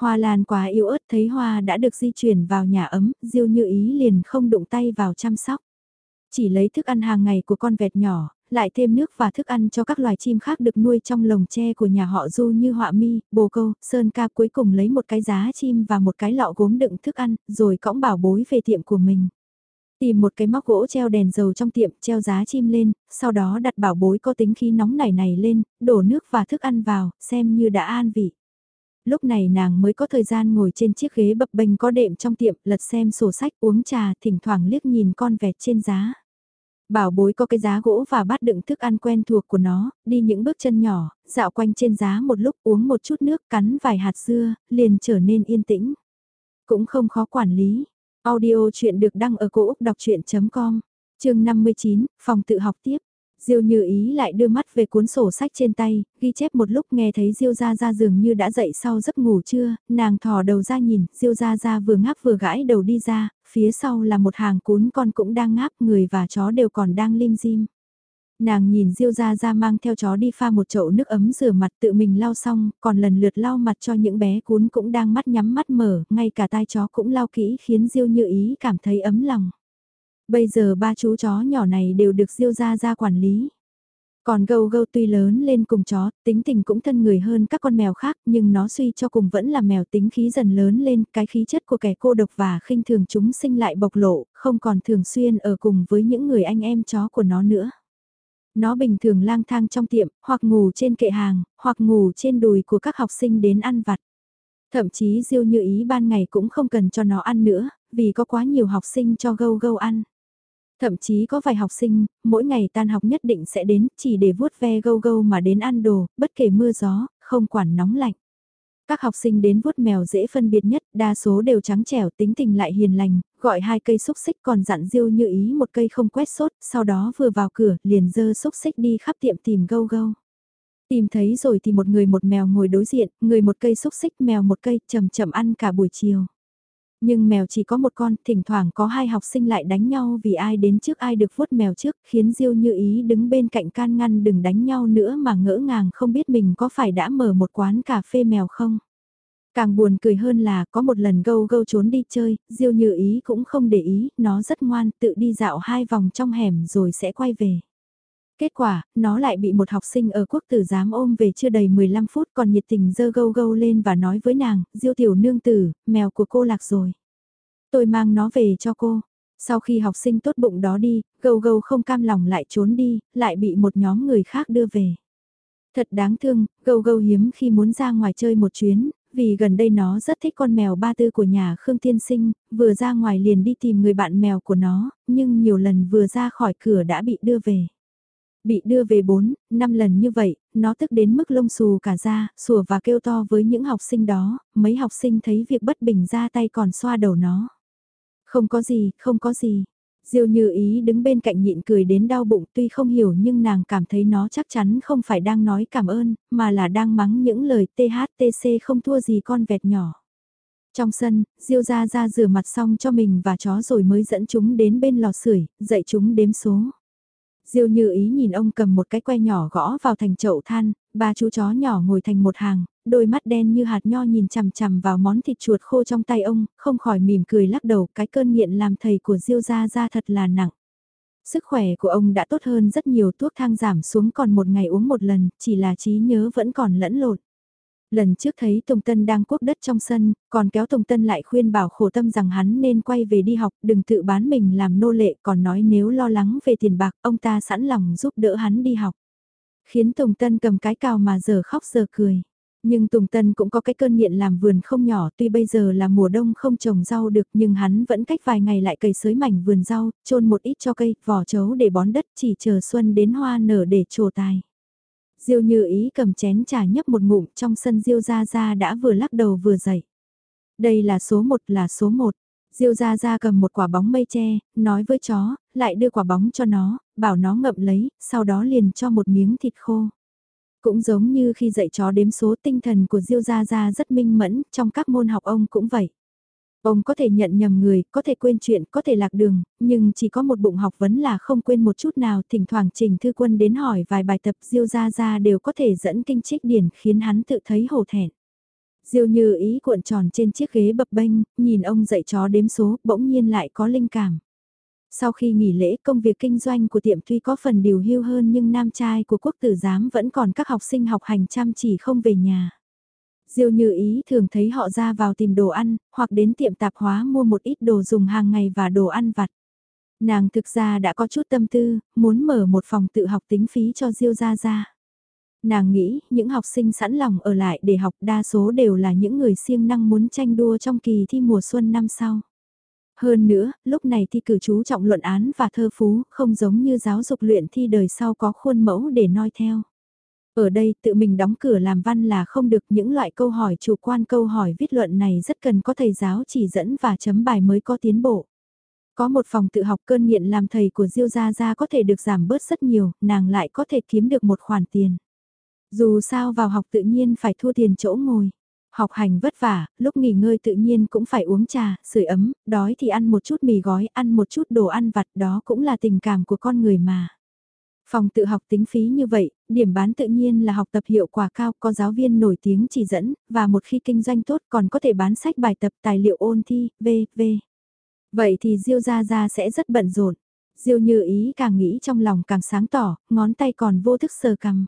Hoa lan quá yếu ớt thấy hoa đã được di chuyển vào nhà ấm, diêu như ý liền không đụng tay vào chăm sóc. Chỉ lấy thức ăn hàng ngày của con vẹt nhỏ, lại thêm nước và thức ăn cho các loài chim khác được nuôi trong lồng tre của nhà họ Du như họa mi, bồ câu, sơn ca cuối cùng lấy một cái giá chim và một cái lọ gốm đựng thức ăn, rồi cõng bảo bối về tiệm của mình. Tìm một cái móc gỗ treo đèn dầu trong tiệm, treo giá chim lên, sau đó đặt bảo bối có tính khí nóng nảy này lên, đổ nước và thức ăn vào, xem như đã an vị lúc này nàng mới có thời gian ngồi trên chiếc ghế bập bênh có đệm trong tiệm, lật xem sổ sách uống trà, thỉnh thoảng liếc nhìn con vẹt trên giá. Bảo bối có cái giá gỗ và bát đựng thức ăn quen thuộc của nó, đi những bước chân nhỏ, dạo quanh trên giá một lúc uống một chút nước cắn vài hạt dưa, liền trở nên yên tĩnh. Cũng không khó quản lý. Audio chuyện được đăng ở cổ Úc đọc chuyện.com, chương 59, phòng tự học tiếp. Diêu như ý lại đưa mắt về cuốn sổ sách trên tay, ghi chép một lúc nghe thấy Diêu Gia Gia giường như đã dậy sau giấc ngủ trưa, nàng thò đầu ra nhìn, Diêu Gia Gia vừa ngáp vừa gãi đầu đi ra, phía sau là một hàng cún con cũng đang ngáp, người và chó đều còn đang lim dim. Nàng nhìn Diêu Gia Gia mang theo chó đi pha một chậu nước ấm rửa mặt tự mình lau xong, còn lần lượt lau mặt cho những bé cún cũng đang mắt nhắm mắt mở, ngay cả tai chó cũng lau kỹ khiến Diêu như ý cảm thấy ấm lòng. Bây giờ ba chú chó nhỏ này đều được Diêu ra ra quản lý. Còn gâu gâu tuy lớn lên cùng chó, tính tình cũng thân người hơn các con mèo khác nhưng nó suy cho cùng vẫn là mèo tính khí dần lớn lên, cái khí chất của kẻ cô độc và khinh thường chúng sinh lại bộc lộ, không còn thường xuyên ở cùng với những người anh em chó của nó nữa. Nó bình thường lang thang trong tiệm, hoặc ngủ trên kệ hàng, hoặc ngủ trên đùi của các học sinh đến ăn vặt. Thậm chí Diêu như ý ban ngày cũng không cần cho nó ăn nữa, vì có quá nhiều học sinh cho gâu gâu ăn. Thậm chí có vài học sinh, mỗi ngày tan học nhất định sẽ đến, chỉ để vuốt ve gâu gâu mà đến ăn đồ, bất kể mưa gió, không quản nóng lạnh. Các học sinh đến vuốt mèo dễ phân biệt nhất, đa số đều trắng trẻo tính tình lại hiền lành, gọi hai cây xúc xích còn dặn diêu như ý một cây không quét sốt, sau đó vừa vào cửa, liền dơ xúc xích đi khắp tiệm tìm gâu gâu. Tìm thấy rồi thì một người một mèo ngồi đối diện, người một cây xúc xích mèo một cây, chậm chậm ăn cả buổi chiều. Nhưng mèo chỉ có một con, thỉnh thoảng có hai học sinh lại đánh nhau vì ai đến trước ai được vuốt mèo trước, khiến Diêu Như Ý đứng bên cạnh can ngăn đừng đánh nhau nữa mà ngỡ ngàng không biết mình có phải đã mở một quán cà phê mèo không. Càng buồn cười hơn là có một lần gâu gâu trốn đi chơi, Diêu Như Ý cũng không để ý, nó rất ngoan, tự đi dạo hai vòng trong hẻm rồi sẽ quay về. Kết quả, nó lại bị một học sinh ở quốc tử giám ôm về chưa đầy 15 phút còn nhiệt tình dơ gâu gâu lên và nói với nàng, diêu tiểu nương tử, mèo của cô lạc rồi. Tôi mang nó về cho cô. Sau khi học sinh tốt bụng đó đi, gâu gâu không cam lòng lại trốn đi, lại bị một nhóm người khác đưa về. Thật đáng thương, gâu gâu hiếm khi muốn ra ngoài chơi một chuyến, vì gần đây nó rất thích con mèo ba tư của nhà Khương Tiên Sinh, vừa ra ngoài liền đi tìm người bạn mèo của nó, nhưng nhiều lần vừa ra khỏi cửa đã bị đưa về. Bị đưa về 4, 5 lần như vậy, nó tức đến mức lông xù cả ra, sủa và kêu to với những học sinh đó, mấy học sinh thấy việc bất bình ra tay còn xoa đầu nó. Không có gì, không có gì. Diêu như ý đứng bên cạnh nhịn cười đến đau bụng tuy không hiểu nhưng nàng cảm thấy nó chắc chắn không phải đang nói cảm ơn, mà là đang mắng những lời THTC không thua gì con vẹt nhỏ. Trong sân, Diêu ra ra rửa mặt xong cho mình và chó rồi mới dẫn chúng đến bên lò sưởi, dạy chúng đếm số. Diêu như ý nhìn ông cầm một cái que nhỏ gõ vào thành chậu than, ba chú chó nhỏ ngồi thành một hàng, đôi mắt đen như hạt nho nhìn chằm chằm vào món thịt chuột khô trong tay ông, không khỏi mỉm cười lắc đầu cái cơn nghiện làm thầy của Diêu ra ra thật là nặng. Sức khỏe của ông đã tốt hơn rất nhiều thuốc thang giảm xuống còn một ngày uống một lần, chỉ là trí nhớ vẫn còn lẫn lộn. Lần trước thấy Tùng Tân đang quốc đất trong sân, còn kéo Tùng Tân lại khuyên bảo khổ tâm rằng hắn nên quay về đi học, đừng tự bán mình làm nô lệ, còn nói nếu lo lắng về tiền bạc, ông ta sẵn lòng giúp đỡ hắn đi học. Khiến Tùng Tân cầm cái cào mà giờ khóc giờ cười. Nhưng Tùng Tân cũng có cái cơn nghiện làm vườn không nhỏ tuy bây giờ là mùa đông không trồng rau được nhưng hắn vẫn cách vài ngày lại cày sới mảnh vườn rau, trôn một ít cho cây, vỏ chấu để bón đất chỉ chờ xuân đến hoa nở để trổ tài. Diêu như ý cầm chén trà nhấp một ngụm trong sân Diêu Gia Gia đã vừa lắc đầu vừa dậy. Đây là số một là số một. Diêu Gia Gia cầm một quả bóng mây tre, nói với chó, lại đưa quả bóng cho nó, bảo nó ngậm lấy, sau đó liền cho một miếng thịt khô. Cũng giống như khi dạy chó đếm số tinh thần của Diêu Gia Gia rất minh mẫn, trong các môn học ông cũng vậy. Ông có thể nhận nhầm người, có thể quên chuyện, có thể lạc đường, nhưng chỉ có một bụng học vấn là không quên một chút nào. Thỉnh thoảng Trình Thư Quân đến hỏi vài bài tập Diêu Gia Gia đều có thể dẫn kinh trích điển khiến hắn tự thấy hổ thẹn. Diêu như ý cuộn tròn trên chiếc ghế bập bênh, nhìn ông dạy chó đếm số, bỗng nhiên lại có linh cảm. Sau khi nghỉ lễ công việc kinh doanh của tiệm tuy có phần điều hưu hơn nhưng nam trai của quốc tử giám vẫn còn các học sinh học hành chăm chỉ không về nhà. Diêu như ý thường thấy họ ra vào tìm đồ ăn, hoặc đến tiệm tạp hóa mua một ít đồ dùng hàng ngày và đồ ăn vặt. Nàng thực ra đã có chút tâm tư, muốn mở một phòng tự học tính phí cho Diêu Gia Gia. Nàng nghĩ, những học sinh sẵn lòng ở lại để học đa số đều là những người siêng năng muốn tranh đua trong kỳ thi mùa xuân năm sau. Hơn nữa, lúc này thi cử chú trọng luận án và thơ phú, không giống như giáo dục luyện thi đời sau có khuôn mẫu để noi theo. Ở đây tự mình đóng cửa làm văn là không được những loại câu hỏi chủ quan câu hỏi viết luận này rất cần có thầy giáo chỉ dẫn và chấm bài mới có tiến bộ. Có một phòng tự học cơn nghiện làm thầy của Diêu Gia Gia có thể được giảm bớt rất nhiều, nàng lại có thể kiếm được một khoản tiền. Dù sao vào học tự nhiên phải thua tiền chỗ ngồi. Học hành vất vả, lúc nghỉ ngơi tự nhiên cũng phải uống trà, sưởi ấm, đói thì ăn một chút mì gói, ăn một chút đồ ăn vặt đó cũng là tình cảm của con người mà. Phòng tự học tính phí như vậy, điểm bán tự nhiên là học tập hiệu quả cao, có giáo viên nổi tiếng chỉ dẫn, và một khi kinh doanh tốt còn có thể bán sách bài tập tài liệu ôn thi, v.v. Vậy thì Diêu Gia Gia sẽ rất bận rộn. Diêu như ý càng nghĩ trong lòng càng sáng tỏ, ngón tay còn vô thức sờ cằm.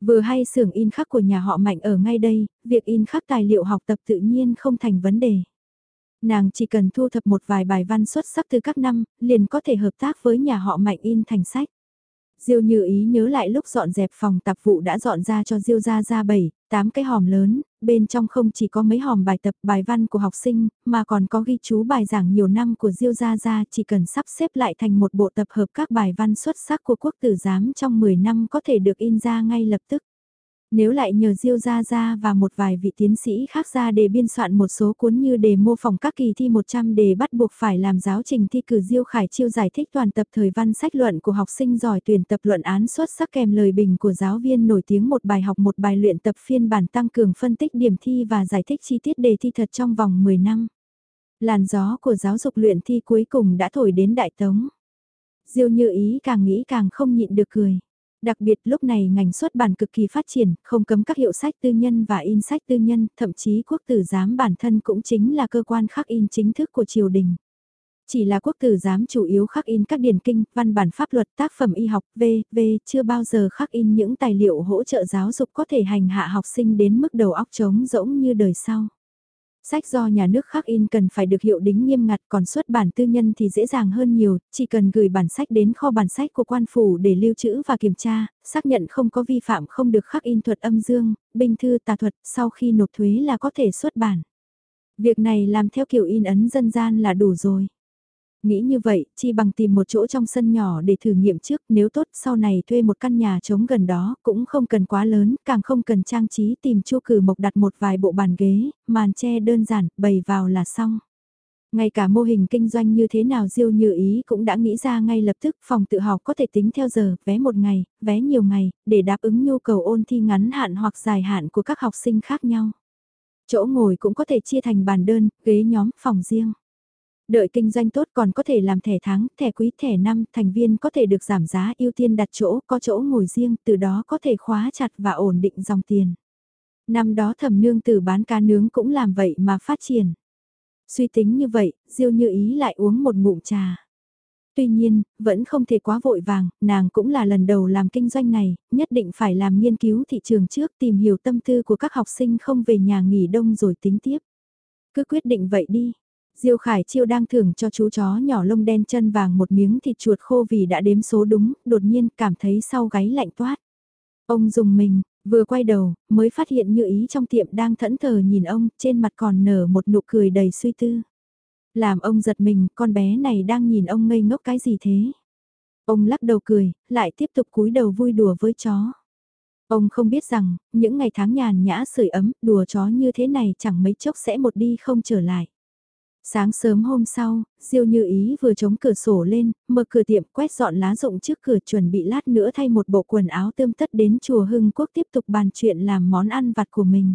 Vừa hay xưởng in khắc của nhà họ Mạnh ở ngay đây, việc in khắc tài liệu học tập tự nhiên không thành vấn đề. Nàng chỉ cần thu thập một vài bài văn xuất sắc từ các năm, liền có thể hợp tác với nhà họ Mạnh in thành sách. Diêu như ý nhớ lại lúc dọn dẹp phòng tạp vụ đã dọn ra cho Diêu ra ra bảy, tám cái hòm lớn, bên trong không chỉ có mấy hòm bài tập bài văn của học sinh, mà còn có ghi chú bài giảng nhiều năm của Diêu ra ra chỉ cần sắp xếp lại thành một bộ tập hợp các bài văn xuất sắc của quốc tử giám trong 10 năm có thể được in ra ngay lập tức. Nếu lại nhờ Diêu Gia Gia và một vài vị tiến sĩ khác ra để biên soạn một số cuốn như đề mô phỏng các kỳ thi 100 đề bắt buộc phải làm giáo trình thi cử Diêu Khải Chiêu giải thích toàn tập thời văn sách luận của học sinh giỏi tuyển tập luận án xuất sắc kèm lời bình của giáo viên nổi tiếng một bài học một bài luyện tập phiên bản tăng cường phân tích điểm thi và giải thích chi tiết đề thi thật trong vòng 10 năm. Làn gió của giáo dục luyện thi cuối cùng đã thổi đến đại tống. Diêu như ý càng nghĩ càng không nhịn được cười. Đặc biệt lúc này ngành xuất bản cực kỳ phát triển, không cấm các hiệu sách tư nhân và in sách tư nhân, thậm chí quốc tử giám bản thân cũng chính là cơ quan khắc in chính thức của triều đình. Chỉ là quốc tử giám chủ yếu khắc in các điển kinh, văn bản pháp luật, tác phẩm y học, v, v, chưa bao giờ khắc in những tài liệu hỗ trợ giáo dục có thể hành hạ học sinh đến mức đầu óc trống rỗng như đời sau. Sách do nhà nước khắc in cần phải được hiệu đính nghiêm ngặt còn xuất bản tư nhân thì dễ dàng hơn nhiều, chỉ cần gửi bản sách đến kho bản sách của quan phủ để lưu trữ và kiểm tra, xác nhận không có vi phạm không được khắc in thuật âm dương, binh thư tà thuật sau khi nộp thuế là có thể xuất bản. Việc này làm theo kiểu in ấn dân gian là đủ rồi. Nghĩ như vậy, chi bằng tìm một chỗ trong sân nhỏ để thử nghiệm trước, nếu tốt sau này thuê một căn nhà trống gần đó, cũng không cần quá lớn, càng không cần trang trí tìm chu cử mộc đặt một vài bộ bàn ghế, màn che đơn giản, bày vào là xong. Ngay cả mô hình kinh doanh như thế nào Diêu Như Ý cũng đã nghĩ ra ngay lập tức phòng tự học có thể tính theo giờ, vé một ngày, vé nhiều ngày, để đáp ứng nhu cầu ôn thi ngắn hạn hoặc dài hạn của các học sinh khác nhau. Chỗ ngồi cũng có thể chia thành bàn đơn, ghế nhóm, phòng riêng. Đợi kinh doanh tốt còn có thể làm thẻ tháng, thẻ quý, thẻ năm, thành viên có thể được giảm giá ưu tiên đặt chỗ, có chỗ ngồi riêng, từ đó có thể khóa chặt và ổn định dòng tiền. Năm đó thẩm nương từ bán cá nướng cũng làm vậy mà phát triển. Suy tính như vậy, Diêu như ý lại uống một ngụm trà. Tuy nhiên, vẫn không thể quá vội vàng, nàng cũng là lần đầu làm kinh doanh này, nhất định phải làm nghiên cứu thị trường trước tìm hiểu tâm tư của các học sinh không về nhà nghỉ đông rồi tính tiếp. Cứ quyết định vậy đi. Diêu Khải Chiêu đang thưởng cho chú chó nhỏ lông đen chân vàng một miếng thịt chuột khô vì đã đếm số đúng, đột nhiên cảm thấy sau gáy lạnh toát. Ông dùng mình, vừa quay đầu, mới phát hiện như ý trong tiệm đang thẫn thờ nhìn ông, trên mặt còn nở một nụ cười đầy suy tư. Làm ông giật mình, con bé này đang nhìn ông ngây ngốc cái gì thế? Ông lắc đầu cười, lại tiếp tục cúi đầu vui đùa với chó. Ông không biết rằng, những ngày tháng nhàn nhã sưởi ấm, đùa chó như thế này chẳng mấy chốc sẽ một đi không trở lại. Sáng sớm hôm sau, Diêu Như Ý vừa chống cửa sổ lên, mở cửa tiệm quét dọn lá rụng trước cửa chuẩn bị lát nữa thay một bộ quần áo tươm tất đến chùa Hưng Quốc tiếp tục bàn chuyện làm món ăn vặt của mình.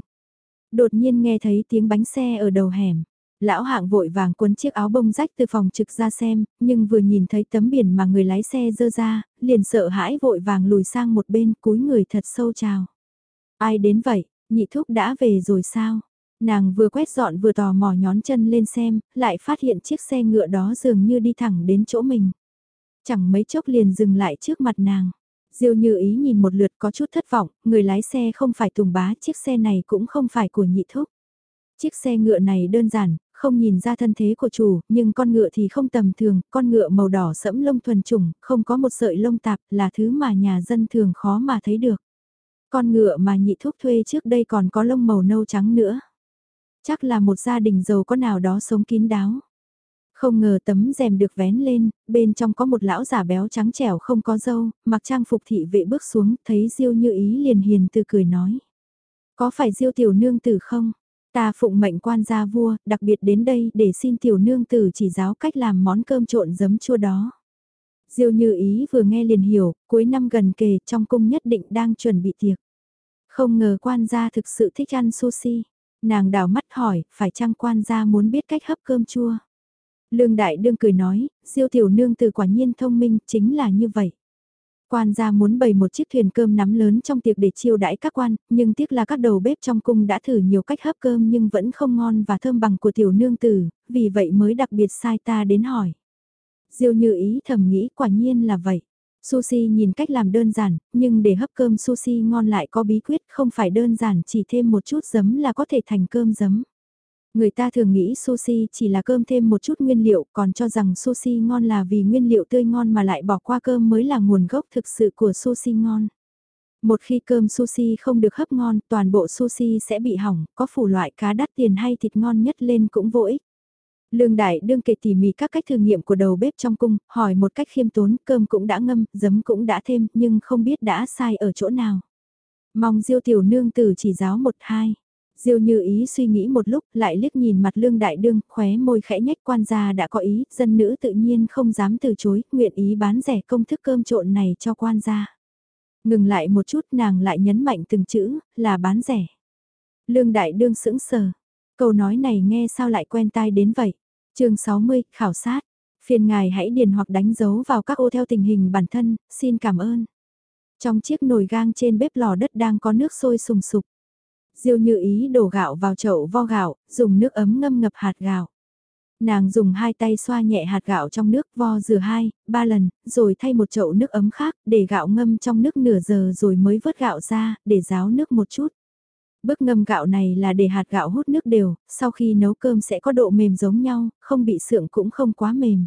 Đột nhiên nghe thấy tiếng bánh xe ở đầu hẻm. Lão hạng vội vàng cuốn chiếc áo bông rách từ phòng trực ra xem, nhưng vừa nhìn thấy tấm biển mà người lái xe dơ ra, liền sợ hãi vội vàng lùi sang một bên cúi người thật sâu chào. Ai đến vậy, nhị thúc đã về rồi sao? Nàng vừa quét dọn vừa tò mò nhón chân lên xem, lại phát hiện chiếc xe ngựa đó dường như đi thẳng đến chỗ mình. Chẳng mấy chốc liền dừng lại trước mặt nàng. Diêu như ý nhìn một lượt có chút thất vọng, người lái xe không phải tùng bá, chiếc xe này cũng không phải của nhị thúc. Chiếc xe ngựa này đơn giản, không nhìn ra thân thế của chủ, nhưng con ngựa thì không tầm thường, con ngựa màu đỏ sẫm lông thuần trùng, không có một sợi lông tạp, là thứ mà nhà dân thường khó mà thấy được. Con ngựa mà nhị thúc thuê trước đây còn có lông màu nâu trắng nữa. Chắc là một gia đình giàu có nào đó sống kín đáo. Không ngờ tấm rèm được vén lên, bên trong có một lão giả béo trắng trẻo không có dâu, mặc trang phục thị vệ bước xuống, thấy Diêu như ý liền hiền từ cười nói. Có phải Diêu tiểu nương tử không? Ta phụng mệnh quan gia vua, đặc biệt đến đây để xin tiểu nương tử chỉ giáo cách làm món cơm trộn giấm chua đó. Diêu như ý vừa nghe liền hiểu, cuối năm gần kề trong cung nhất định đang chuẩn bị tiệc. Không ngờ quan gia thực sự thích ăn sushi. Nàng đào mắt hỏi, phải chăng quan gia muốn biết cách hấp cơm chua? Lương Đại Đương cười nói, diêu tiểu nương từ quả nhiên thông minh, chính là như vậy. Quan gia muốn bày một chiếc thuyền cơm nắm lớn trong tiệc để chiêu đãi các quan, nhưng tiếc là các đầu bếp trong cung đã thử nhiều cách hấp cơm nhưng vẫn không ngon và thơm bằng của tiểu nương tử, vì vậy mới đặc biệt sai ta đến hỏi. Diêu như ý thầm nghĩ quả nhiên là vậy. Sushi nhìn cách làm đơn giản, nhưng để hấp cơm sushi ngon lại có bí quyết không phải đơn giản chỉ thêm một chút giấm là có thể thành cơm giấm. Người ta thường nghĩ sushi chỉ là cơm thêm một chút nguyên liệu còn cho rằng sushi ngon là vì nguyên liệu tươi ngon mà lại bỏ qua cơm mới là nguồn gốc thực sự của sushi ngon. Một khi cơm sushi không được hấp ngon, toàn bộ sushi sẽ bị hỏng, có phủ loại cá đắt tiền hay thịt ngon nhất lên cũng vô ích. Lương Đại đương kể tỉ mỉ các cách thử nghiệm của đầu bếp trong cung, hỏi một cách khiêm tốn, cơm cũng đã ngâm, giấm cũng đã thêm, nhưng không biết đã sai ở chỗ nào. Mong Diêu tiểu nương tử chỉ giáo một hai. Diêu như ý suy nghĩ một lúc, lại liếc nhìn mặt lương đại đương, khóe môi khẽ nhách quan gia đã có ý, dân nữ tự nhiên không dám từ chối, nguyện ý bán rẻ công thức cơm trộn này cho quan gia. Ngừng lại một chút nàng lại nhấn mạnh từng chữ, là bán rẻ. Lương đại đương sững sờ, câu nói này nghe sao lại quen tai đến vậy. chương 60, khảo sát. Phiền ngài hãy điền hoặc đánh dấu vào các ô theo tình hình bản thân, xin cảm ơn. Trong chiếc nồi gang trên bếp lò đất đang có nước sôi sùng sục. Diêu như ý đổ gạo vào chậu vo gạo, dùng nước ấm ngâm ngập hạt gạo. Nàng dùng hai tay xoa nhẹ hạt gạo trong nước vo rửa hai, ba lần, rồi thay một chậu nước ấm khác để gạo ngâm trong nước nửa giờ rồi mới vớt gạo ra, để ráo nước một chút. Bước ngâm gạo này là để hạt gạo hút nước đều, sau khi nấu cơm sẽ có độ mềm giống nhau, không bị sượng cũng không quá mềm.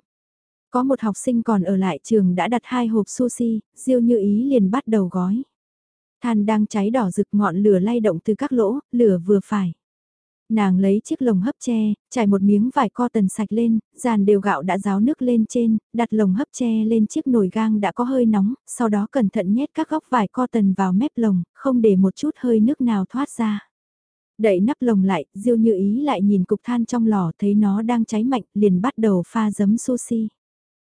Có một học sinh còn ở lại trường đã đặt hai hộp sushi, Diêu như ý liền bắt đầu gói. Than đang cháy đỏ rực ngọn lửa lay động từ các lỗ, lửa vừa phải. Nàng lấy chiếc lồng hấp tre, trải một miếng vải co tần sạch lên, dàn đều gạo đã ráo nước lên trên, đặt lồng hấp tre lên chiếc nồi gang đã có hơi nóng, sau đó cẩn thận nhét các góc vải co tần vào mép lồng, không để một chút hơi nước nào thoát ra. Đậy nắp lồng lại, Diêu Như Ý lại nhìn cục than trong lò thấy nó đang cháy mạnh, liền bắt đầu pha giấm sushi.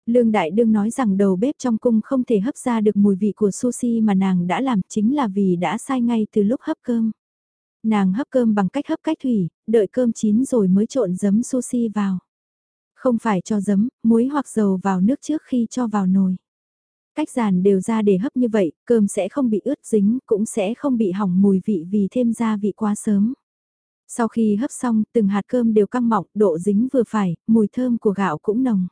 Lương Đại Đương nói rằng đầu bếp trong cung không thể hấp ra được mùi vị của sushi mà nàng đã làm chính là vì đã sai ngay từ lúc hấp cơm. Nàng hấp cơm bằng cách hấp cách thủy, đợi cơm chín rồi mới trộn giấm sushi vào. Không phải cho giấm, muối hoặc dầu vào nước trước khi cho vào nồi. Cách giàn đều ra để hấp như vậy, cơm sẽ không bị ướt dính, cũng sẽ không bị hỏng mùi vị vì thêm gia vị quá sớm. Sau khi hấp xong, từng hạt cơm đều căng mọng, độ dính vừa phải, mùi thơm của gạo cũng nồng.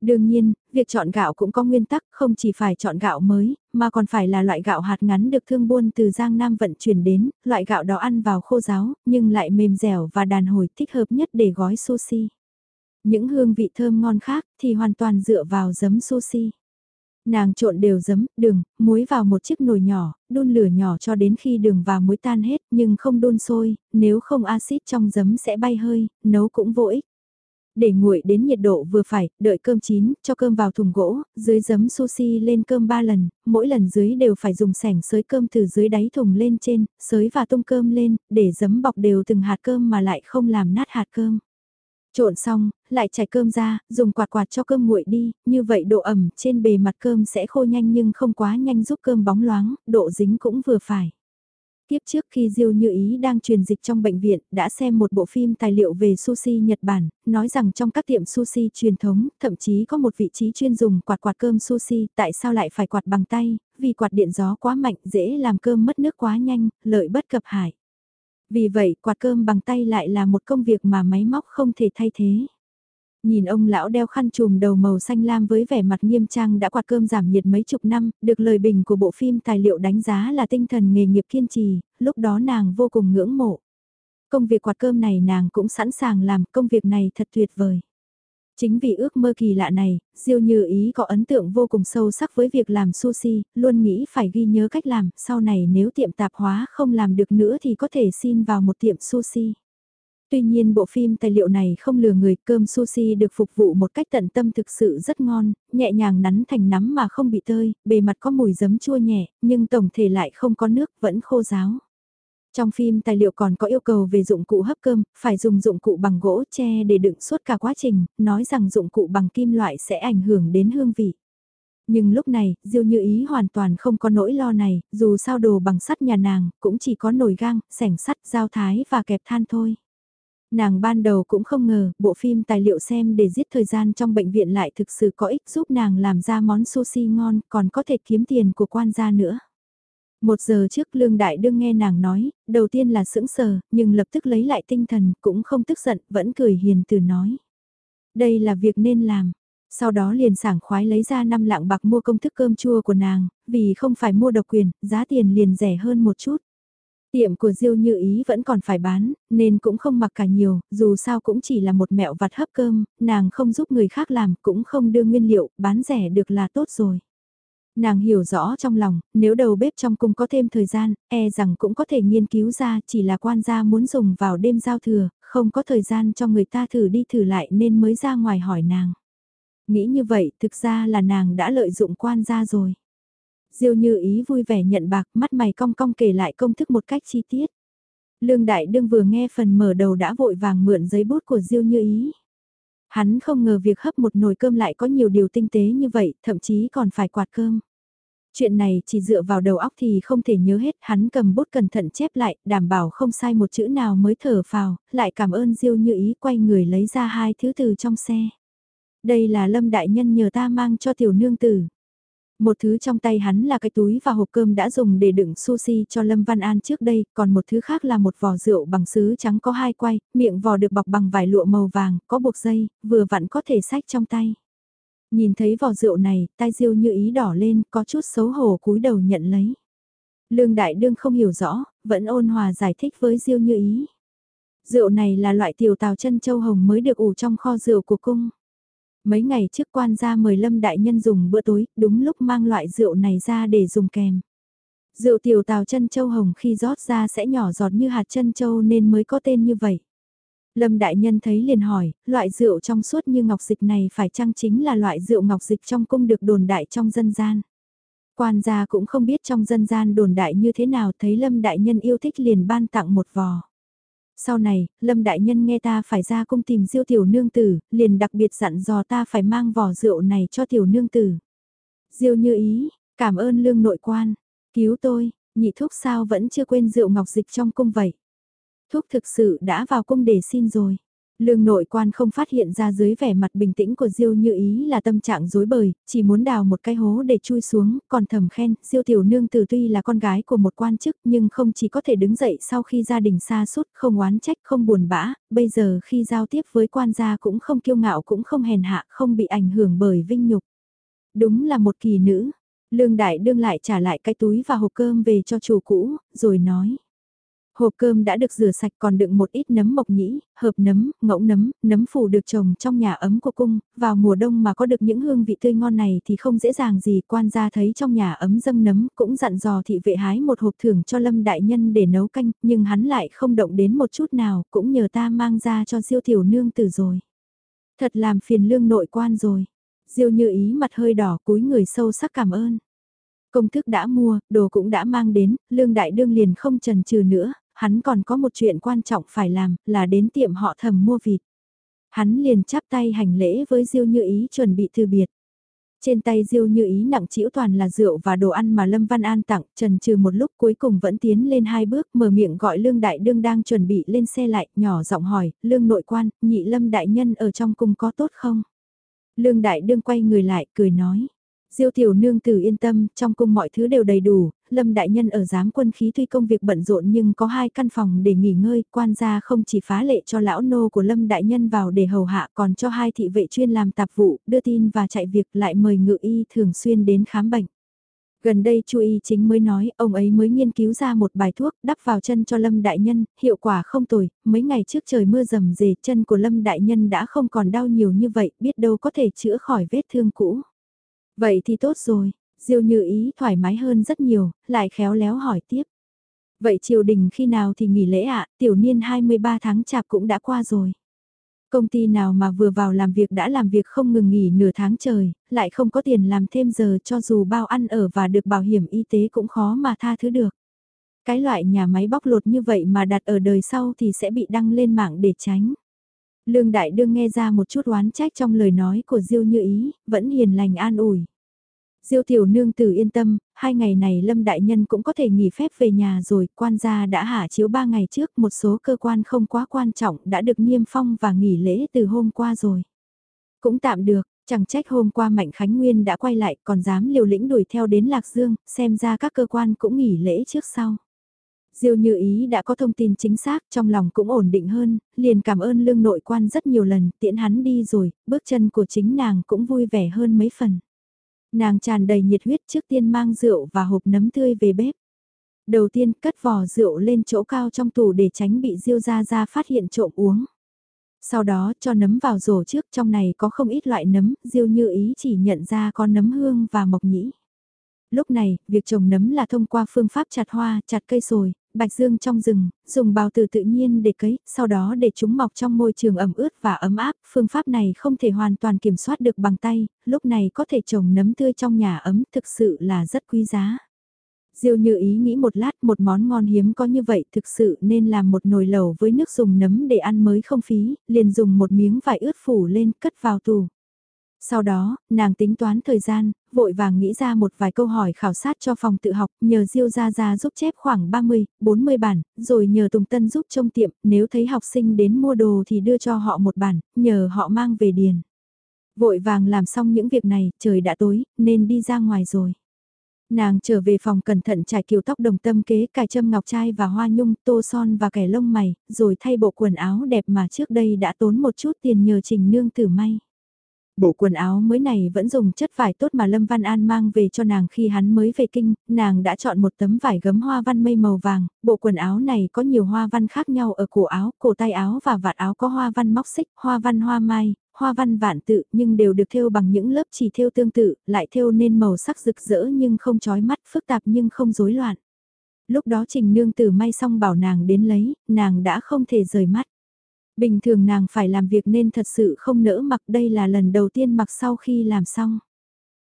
Đương nhiên, việc chọn gạo cũng có nguyên tắc, không chỉ phải chọn gạo mới, mà còn phải là loại gạo hạt ngắn được thương buôn từ Giang Nam vận chuyển đến, loại gạo đó ăn vào khô ráo nhưng lại mềm dẻo và đàn hồi thích hợp nhất để gói sushi. Những hương vị thơm ngon khác thì hoàn toàn dựa vào giấm sushi. Nàng trộn đều giấm, đường, muối vào một chiếc nồi nhỏ, đun lửa nhỏ cho đến khi đường và muối tan hết nhưng không đun sôi, nếu không axit trong giấm sẽ bay hơi, nấu cũng vô ích. Để nguội đến nhiệt độ vừa phải, đợi cơm chín, cho cơm vào thùng gỗ, dưới giấm sushi lên cơm 3 lần, mỗi lần dưới đều phải dùng sẻng sới cơm từ dưới đáy thùng lên trên, sới và tung cơm lên, để giấm bọc đều từng hạt cơm mà lại không làm nát hạt cơm. Trộn xong, lại chảy cơm ra, dùng quạt quạt cho cơm nguội đi, như vậy độ ẩm trên bề mặt cơm sẽ khô nhanh nhưng không quá nhanh giúp cơm bóng loáng, độ dính cũng vừa phải. Tiếp trước khi Diêu Như Ý đang truyền dịch trong bệnh viện, đã xem một bộ phim tài liệu về sushi Nhật Bản, nói rằng trong các tiệm sushi truyền thống, thậm chí có một vị trí chuyên dùng quạt quạt cơm sushi, tại sao lại phải quạt bằng tay, vì quạt điện gió quá mạnh dễ làm cơm mất nước quá nhanh, lợi bất cập hại. Vì vậy, quạt cơm bằng tay lại là một công việc mà máy móc không thể thay thế. Nhìn ông lão đeo khăn trùm đầu màu xanh lam với vẻ mặt nghiêm trang đã quạt cơm giảm nhiệt mấy chục năm, được lời bình của bộ phim tài liệu đánh giá là tinh thần nghề nghiệp kiên trì, lúc đó nàng vô cùng ngưỡng mộ. Công việc quạt cơm này nàng cũng sẵn sàng làm, công việc này thật tuyệt vời. Chính vì ước mơ kỳ lạ này, Diêu Như Ý có ấn tượng vô cùng sâu sắc với việc làm sushi, luôn nghĩ phải ghi nhớ cách làm, sau này nếu tiệm tạp hóa không làm được nữa thì có thể xin vào một tiệm sushi. Tuy nhiên bộ phim tài liệu này không lừa người, cơm sushi được phục vụ một cách tận tâm thực sự rất ngon, nhẹ nhàng nắn thành nắm mà không bị tơi, bề mặt có mùi giấm chua nhẹ, nhưng tổng thể lại không có nước, vẫn khô ráo. Trong phim tài liệu còn có yêu cầu về dụng cụ hấp cơm, phải dùng dụng cụ bằng gỗ tre để đựng suốt cả quá trình, nói rằng dụng cụ bằng kim loại sẽ ảnh hưởng đến hương vị. Nhưng lúc này, Diêu Như Ý hoàn toàn không có nỗi lo này, dù sao đồ bằng sắt nhà nàng, cũng chỉ có nồi gang, sẻng sắt, dao thái và kẹp than thôi. Nàng ban đầu cũng không ngờ, bộ phim tài liệu xem để giết thời gian trong bệnh viện lại thực sự có ích giúp nàng làm ra món sushi ngon, còn có thể kiếm tiền của quan gia nữa. Một giờ trước Lương Đại Đương nghe nàng nói, đầu tiên là sững sờ, nhưng lập tức lấy lại tinh thần, cũng không tức giận, vẫn cười hiền từ nói. Đây là việc nên làm. Sau đó liền sảng khoái lấy ra năm lạng bạc mua công thức cơm chua của nàng, vì không phải mua độc quyền, giá tiền liền rẻ hơn một chút. Tiệm của Diêu Như Ý vẫn còn phải bán, nên cũng không mặc cả nhiều, dù sao cũng chỉ là một mẹo vặt hấp cơm, nàng không giúp người khác làm, cũng không đưa nguyên liệu, bán rẻ được là tốt rồi. Nàng hiểu rõ trong lòng, nếu đầu bếp trong cung có thêm thời gian, e rằng cũng có thể nghiên cứu ra chỉ là quan gia muốn dùng vào đêm giao thừa, không có thời gian cho người ta thử đi thử lại nên mới ra ngoài hỏi nàng. Nghĩ như vậy thực ra là nàng đã lợi dụng quan gia rồi. Diêu như ý vui vẻ nhận bạc mắt mày cong cong kể lại công thức một cách chi tiết. Lương Đại Đương vừa nghe phần mở đầu đã vội vàng mượn giấy bút của Diêu như ý. Hắn không ngờ việc hấp một nồi cơm lại có nhiều điều tinh tế như vậy, thậm chí còn phải quạt cơm. Chuyện này chỉ dựa vào đầu óc thì không thể nhớ hết, hắn cầm bút cẩn thận chép lại, đảm bảo không sai một chữ nào mới thở phào, lại cảm ơn Diêu như ý quay người lấy ra hai thứ từ trong xe. Đây là Lâm Đại Nhân nhờ ta mang cho tiểu nương tử. Một thứ trong tay hắn là cái túi và hộp cơm đã dùng để đựng sushi cho Lâm Văn An trước đây, còn một thứ khác là một vò rượu bằng sứ trắng có hai quay, miệng vò được bọc bằng vải lụa màu vàng, có buộc dây, vừa vặn có thể sách trong tay. Nhìn thấy vò rượu này, tai diêu như ý đỏ lên, có chút xấu hổ cúi đầu nhận lấy. Lương Đại Đương không hiểu rõ, vẫn ôn hòa giải thích với diêu như ý. Rượu này là loại tiểu tàu chân châu hồng mới được ủ trong kho rượu của cung. Mấy ngày trước quan gia mời Lâm Đại Nhân dùng bữa tối, đúng lúc mang loại rượu này ra để dùng kèm. Rượu tiểu tàu chân châu hồng khi rót ra sẽ nhỏ giọt như hạt chân châu nên mới có tên như vậy. Lâm Đại Nhân thấy liền hỏi, loại rượu trong suốt như ngọc dịch này phải chăng chính là loại rượu ngọc dịch trong cung được đồn đại trong dân gian. Quan gia cũng không biết trong dân gian đồn đại như thế nào thấy Lâm Đại Nhân yêu thích liền ban tặng một vò. Sau này, Lâm Đại Nhân nghe ta phải ra cung tìm diêu tiểu nương tử, liền đặc biệt dặn dò ta phải mang vò rượu này cho tiểu nương tử. Diêu như ý, cảm ơn lương nội quan, cứu tôi, nhị thúc sao vẫn chưa quên rượu ngọc dịch trong cung vậy. Thúc thực sự đã vào cung để xin rồi. Lương nội quan không phát hiện ra dưới vẻ mặt bình tĩnh của Diêu như ý là tâm trạng dối bời, chỉ muốn đào một cái hố để chui xuống, còn thầm khen, Diêu tiểu nương từ tuy là con gái của một quan chức nhưng không chỉ có thể đứng dậy sau khi gia đình xa suốt, không oán trách, không buồn bã, bây giờ khi giao tiếp với quan gia cũng không kiêu ngạo cũng không hèn hạ, không bị ảnh hưởng bởi vinh nhục. Đúng là một kỳ nữ. Lương Đại Đương lại trả lại cái túi và hộp cơm về cho chủ cũ, rồi nói. Hộp cơm đã được rửa sạch còn đựng một ít nấm mộc nhĩ, hợp nấm, ngỗng nấm, nấm phủ được trồng trong nhà ấm của cung, vào mùa đông mà có được những hương vị tươi ngon này thì không dễ dàng gì quan gia thấy trong nhà ấm dâng nấm cũng dặn dò thị vệ hái một hộp thưởng cho lâm đại nhân để nấu canh, nhưng hắn lại không động đến một chút nào, cũng nhờ ta mang ra cho siêu tiểu nương tử rồi. Thật làm phiền lương nội quan rồi. Diêu như ý mặt hơi đỏ cúi người sâu sắc cảm ơn. Công thức đã mua, đồ cũng đã mang đến, lương đại đương liền không trần trừ nữa, hắn còn có một chuyện quan trọng phải làm, là đến tiệm họ thầm mua vịt. Hắn liền chắp tay hành lễ với Diêu Như Ý chuẩn bị từ biệt. Trên tay Diêu Như Ý nặng chĩu toàn là rượu và đồ ăn mà Lâm Văn An tặng, trần trừ một lúc cuối cùng vẫn tiến lên hai bước, mở miệng gọi Lương Đại Đương đang chuẩn bị lên xe lại, nhỏ giọng hỏi, Lương nội quan, nhị Lâm Đại Nhân ở trong cung có tốt không? Lương Đại Đương quay người lại, cười nói. Diêu tiểu nương tử yên tâm, trong cung mọi thứ đều đầy đủ, Lâm đại nhân ở giám quân khí tuy công việc bận rộn nhưng có hai căn phòng để nghỉ ngơi, quan gia không chỉ phá lệ cho lão nô của Lâm đại nhân vào để hầu hạ còn cho hai thị vệ chuyên làm tạp vụ, đưa tin và chạy việc lại mời ngự y thường xuyên đến khám bệnh. Gần đây Chu Y chính mới nói, ông ấy mới nghiên cứu ra một bài thuốc đắp vào chân cho Lâm Đại Nhân, hiệu quả không tồi, mấy ngày trước trời mưa rầm rề chân của Lâm Đại Nhân đã không còn đau nhiều như vậy, biết đâu có thể chữa khỏi vết thương cũ. Vậy thì tốt rồi, Diêu như ý thoải mái hơn rất nhiều, lại khéo léo hỏi tiếp. Vậy triều đình khi nào thì nghỉ lễ ạ, tiểu niên 23 tháng chạp cũng đã qua rồi. Công ty nào mà vừa vào làm việc đã làm việc không ngừng nghỉ nửa tháng trời, lại không có tiền làm thêm giờ cho dù bao ăn ở và được bảo hiểm y tế cũng khó mà tha thứ được. Cái loại nhà máy bóc lột như vậy mà đặt ở đời sau thì sẽ bị đăng lên mạng để tránh. Lương Đại Đương nghe ra một chút oán trách trong lời nói của Diêu Như Ý, vẫn hiền lành an ủi. Diêu tiểu nương tử yên tâm, hai ngày này Lâm Đại Nhân cũng có thể nghỉ phép về nhà rồi, quan gia đã hạ chiếu ba ngày trước, một số cơ quan không quá quan trọng đã được niêm phong và nghỉ lễ từ hôm qua rồi. Cũng tạm được, chẳng trách hôm qua Mạnh Khánh Nguyên đã quay lại còn dám liều lĩnh đuổi theo đến Lạc Dương, xem ra các cơ quan cũng nghỉ lễ trước sau. Diêu như ý đã có thông tin chính xác trong lòng cũng ổn định hơn, liền cảm ơn lương nội quan rất nhiều lần, tiễn hắn đi rồi, bước chân của chính nàng cũng vui vẻ hơn mấy phần. Nàng tràn đầy nhiệt huyết trước tiên mang rượu và hộp nấm tươi về bếp. Đầu tiên cất vò rượu lên chỗ cao trong tủ để tránh bị Diêu Gia Gia phát hiện trộm uống. Sau đó cho nấm vào rổ trước trong này có không ít loại nấm, Diêu như ý chỉ nhận ra có nấm hương và mộc nhĩ. Lúc này, việc trồng nấm là thông qua phương pháp chặt hoa, chặt cây sồi, bạch dương trong rừng, dùng bào từ tự nhiên để cấy, sau đó để chúng mọc trong môi trường ẩm ướt và ấm áp. Phương pháp này không thể hoàn toàn kiểm soát được bằng tay, lúc này có thể trồng nấm tươi trong nhà ấm thực sự là rất quý giá. Diêu như ý nghĩ một lát một món ngon hiếm có như vậy thực sự nên làm một nồi lẩu với nước dùng nấm để ăn mới không phí, liền dùng một miếng vải ướt phủ lên cất vào tủ. Sau đó, nàng tính toán thời gian, vội vàng nghĩ ra một vài câu hỏi khảo sát cho phòng tự học, nhờ Diêu Gia Gia giúp chép khoảng 30, 40 bản, rồi nhờ Tùng Tân giúp trông tiệm, nếu thấy học sinh đến mua đồ thì đưa cho họ một bản, nhờ họ mang về điền. Vội vàng làm xong những việc này, trời đã tối, nên đi ra ngoài rồi. Nàng trở về phòng cẩn thận trải kiểu tóc đồng tâm kế cài châm ngọc trai và hoa nhung, tô son và kẻ lông mày, rồi thay bộ quần áo đẹp mà trước đây đã tốn một chút tiền nhờ trình nương tử may. Bộ quần áo mới này vẫn dùng chất vải tốt mà Lâm Văn An mang về cho nàng khi hắn mới về kinh, nàng đã chọn một tấm vải gấm hoa văn mây màu vàng, bộ quần áo này có nhiều hoa văn khác nhau ở cổ áo, cổ tay áo và vạt áo có hoa văn móc xích, hoa văn hoa mai, hoa văn vạn tự nhưng đều được thêu bằng những lớp chỉ thêu tương tự, lại thêu nên màu sắc rực rỡ nhưng không chói mắt, phức tạp nhưng không rối loạn. Lúc đó Trình Nương Tử may xong bảo nàng đến lấy, nàng đã không thể rời mắt. Bình thường nàng phải làm việc nên thật sự không nỡ mặc đây là lần đầu tiên mặc sau khi làm xong.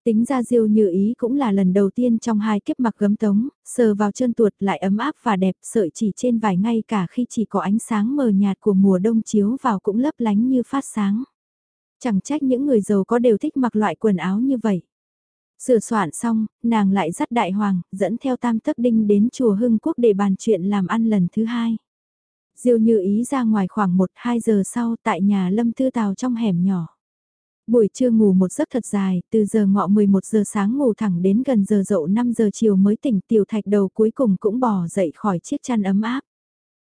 Tính ra diêu như ý cũng là lần đầu tiên trong hai kiếp mặc gấm tống, sờ vào chân tuột lại ấm áp và đẹp sợi chỉ trên vải ngay cả khi chỉ có ánh sáng mờ nhạt của mùa đông chiếu vào cũng lấp lánh như phát sáng. Chẳng trách những người giàu có đều thích mặc loại quần áo như vậy. Sửa soạn xong, nàng lại dắt đại hoàng, dẫn theo tam thất đinh đến chùa Hưng Quốc để bàn chuyện làm ăn lần thứ hai. Diêu như ý ra ngoài khoảng 1-2 giờ sau tại nhà Lâm Tư Tào trong hẻm nhỏ. Buổi trưa ngủ một giấc thật dài, từ giờ ngọ 11 giờ sáng ngủ thẳng đến gần giờ dậu 5 giờ chiều mới tỉnh tiểu thạch đầu cuối cùng cũng bỏ dậy khỏi chiếc chăn ấm áp.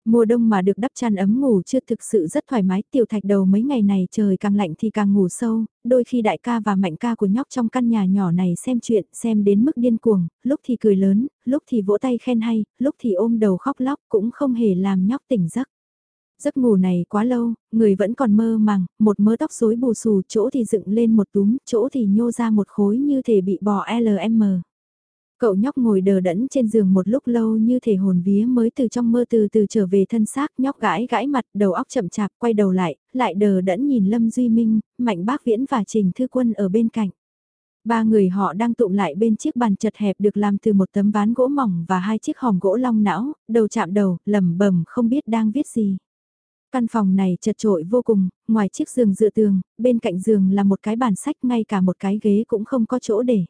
Mùa đông mà được đắp chăn ấm ngủ chưa thực sự rất thoải mái, tiểu thạch đầu mấy ngày này trời càng lạnh thì càng ngủ sâu, đôi khi đại ca và mạnh ca của nhóc trong căn nhà nhỏ này xem chuyện, xem đến mức điên cuồng, lúc thì cười lớn, lúc thì vỗ tay khen hay, lúc thì ôm đầu khóc lóc cũng không hề làm nhóc tỉnh giấc. Giấc ngủ này quá lâu, người vẫn còn mơ màng, một mớ tóc rối bù xù, chỗ thì dựng lên một túm, chỗ thì nhô ra một khối như thể bị bò LM. Cậu nhóc ngồi đờ đẫn trên giường một lúc lâu như thể hồn vía mới từ trong mơ từ từ trở về thân xác nhóc gãi gãi mặt đầu óc chậm chạp quay đầu lại, lại đờ đẫn nhìn Lâm Duy Minh, Mạnh Bác Viễn và Trình Thư Quân ở bên cạnh. Ba người họ đang tụng lại bên chiếc bàn chật hẹp được làm từ một tấm ván gỗ mỏng và hai chiếc hòm gỗ long não, đầu chạm đầu, lầm bầm không biết đang viết gì. Căn phòng này chật trội vô cùng, ngoài chiếc giường dựa tường, bên cạnh giường là một cái bàn sách ngay cả một cái ghế cũng không có chỗ để.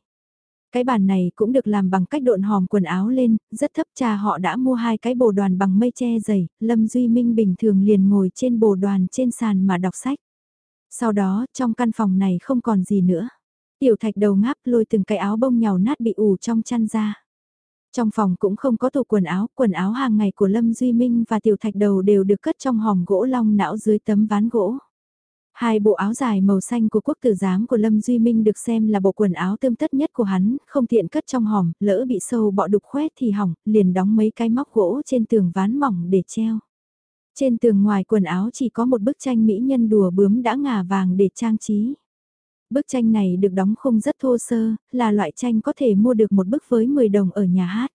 Cái bàn này cũng được làm bằng cách độn hòm quần áo lên, rất thấp cha họ đã mua hai cái bồ đoàn bằng mây che dày, Lâm Duy Minh bình thường liền ngồi trên bồ đoàn trên sàn mà đọc sách. Sau đó, trong căn phòng này không còn gì nữa. Tiểu thạch đầu ngáp lôi từng cái áo bông nhào nát bị ủ trong chăn ra. Trong phòng cũng không có tủ quần áo, quần áo hàng ngày của Lâm Duy Minh và tiểu thạch đầu đều được cất trong hòm gỗ long não dưới tấm ván gỗ. Hai bộ áo dài màu xanh của quốc tử giám của Lâm Duy Minh được xem là bộ quần áo tươm tất nhất của hắn, không tiện cất trong hòm, lỡ bị sâu bọ đục khoét thì hỏng, liền đóng mấy cái móc gỗ trên tường ván mỏng để treo. Trên tường ngoài quần áo chỉ có một bức tranh mỹ nhân đùa bướm đã ngả vàng để trang trí. Bức tranh này được đóng khung rất thô sơ, là loại tranh có thể mua được một bức với 10 đồng ở nhà hát.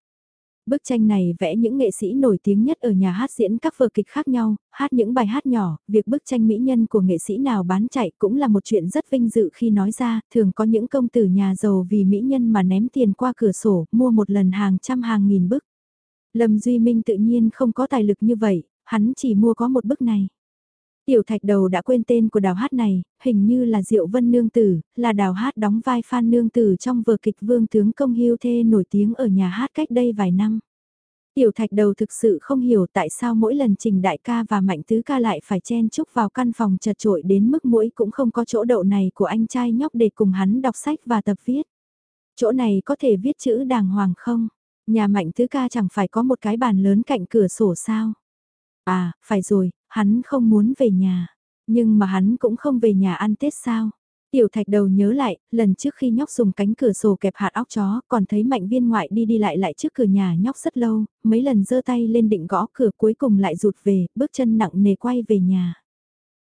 Bức tranh này vẽ những nghệ sĩ nổi tiếng nhất ở nhà hát diễn các vở kịch khác nhau, hát những bài hát nhỏ, việc bức tranh mỹ nhân của nghệ sĩ nào bán chạy cũng là một chuyện rất vinh dự khi nói ra, thường có những công tử nhà giàu vì mỹ nhân mà ném tiền qua cửa sổ, mua một lần hàng trăm hàng nghìn bức. Lâm Duy Minh tự nhiên không có tài lực như vậy, hắn chỉ mua có một bức này. Tiểu thạch đầu đã quên tên của đào hát này, hình như là Diệu Vân Nương Tử, là đào hát đóng vai Phan Nương Tử trong vở kịch Vương Tướng Công Hiêu Thê nổi tiếng ở nhà hát cách đây vài năm. Tiểu thạch đầu thực sự không hiểu tại sao mỗi lần trình đại ca và mạnh tứ ca lại phải chen chúc vào căn phòng chật trội đến mức mũi cũng không có chỗ đậu này của anh trai nhóc để cùng hắn đọc sách và tập viết. Chỗ này có thể viết chữ đàng hoàng không? Nhà mạnh tứ ca chẳng phải có một cái bàn lớn cạnh cửa sổ sao? À, phải rồi, hắn không muốn về nhà. Nhưng mà hắn cũng không về nhà ăn Tết sao? Tiểu thạch đầu nhớ lại, lần trước khi nhóc dùng cánh cửa sổ kẹp hạt óc chó, còn thấy mạnh viên ngoại đi đi lại lại trước cửa nhà nhóc rất lâu, mấy lần giơ tay lên định gõ cửa cuối cùng lại rụt về, bước chân nặng nề quay về nhà.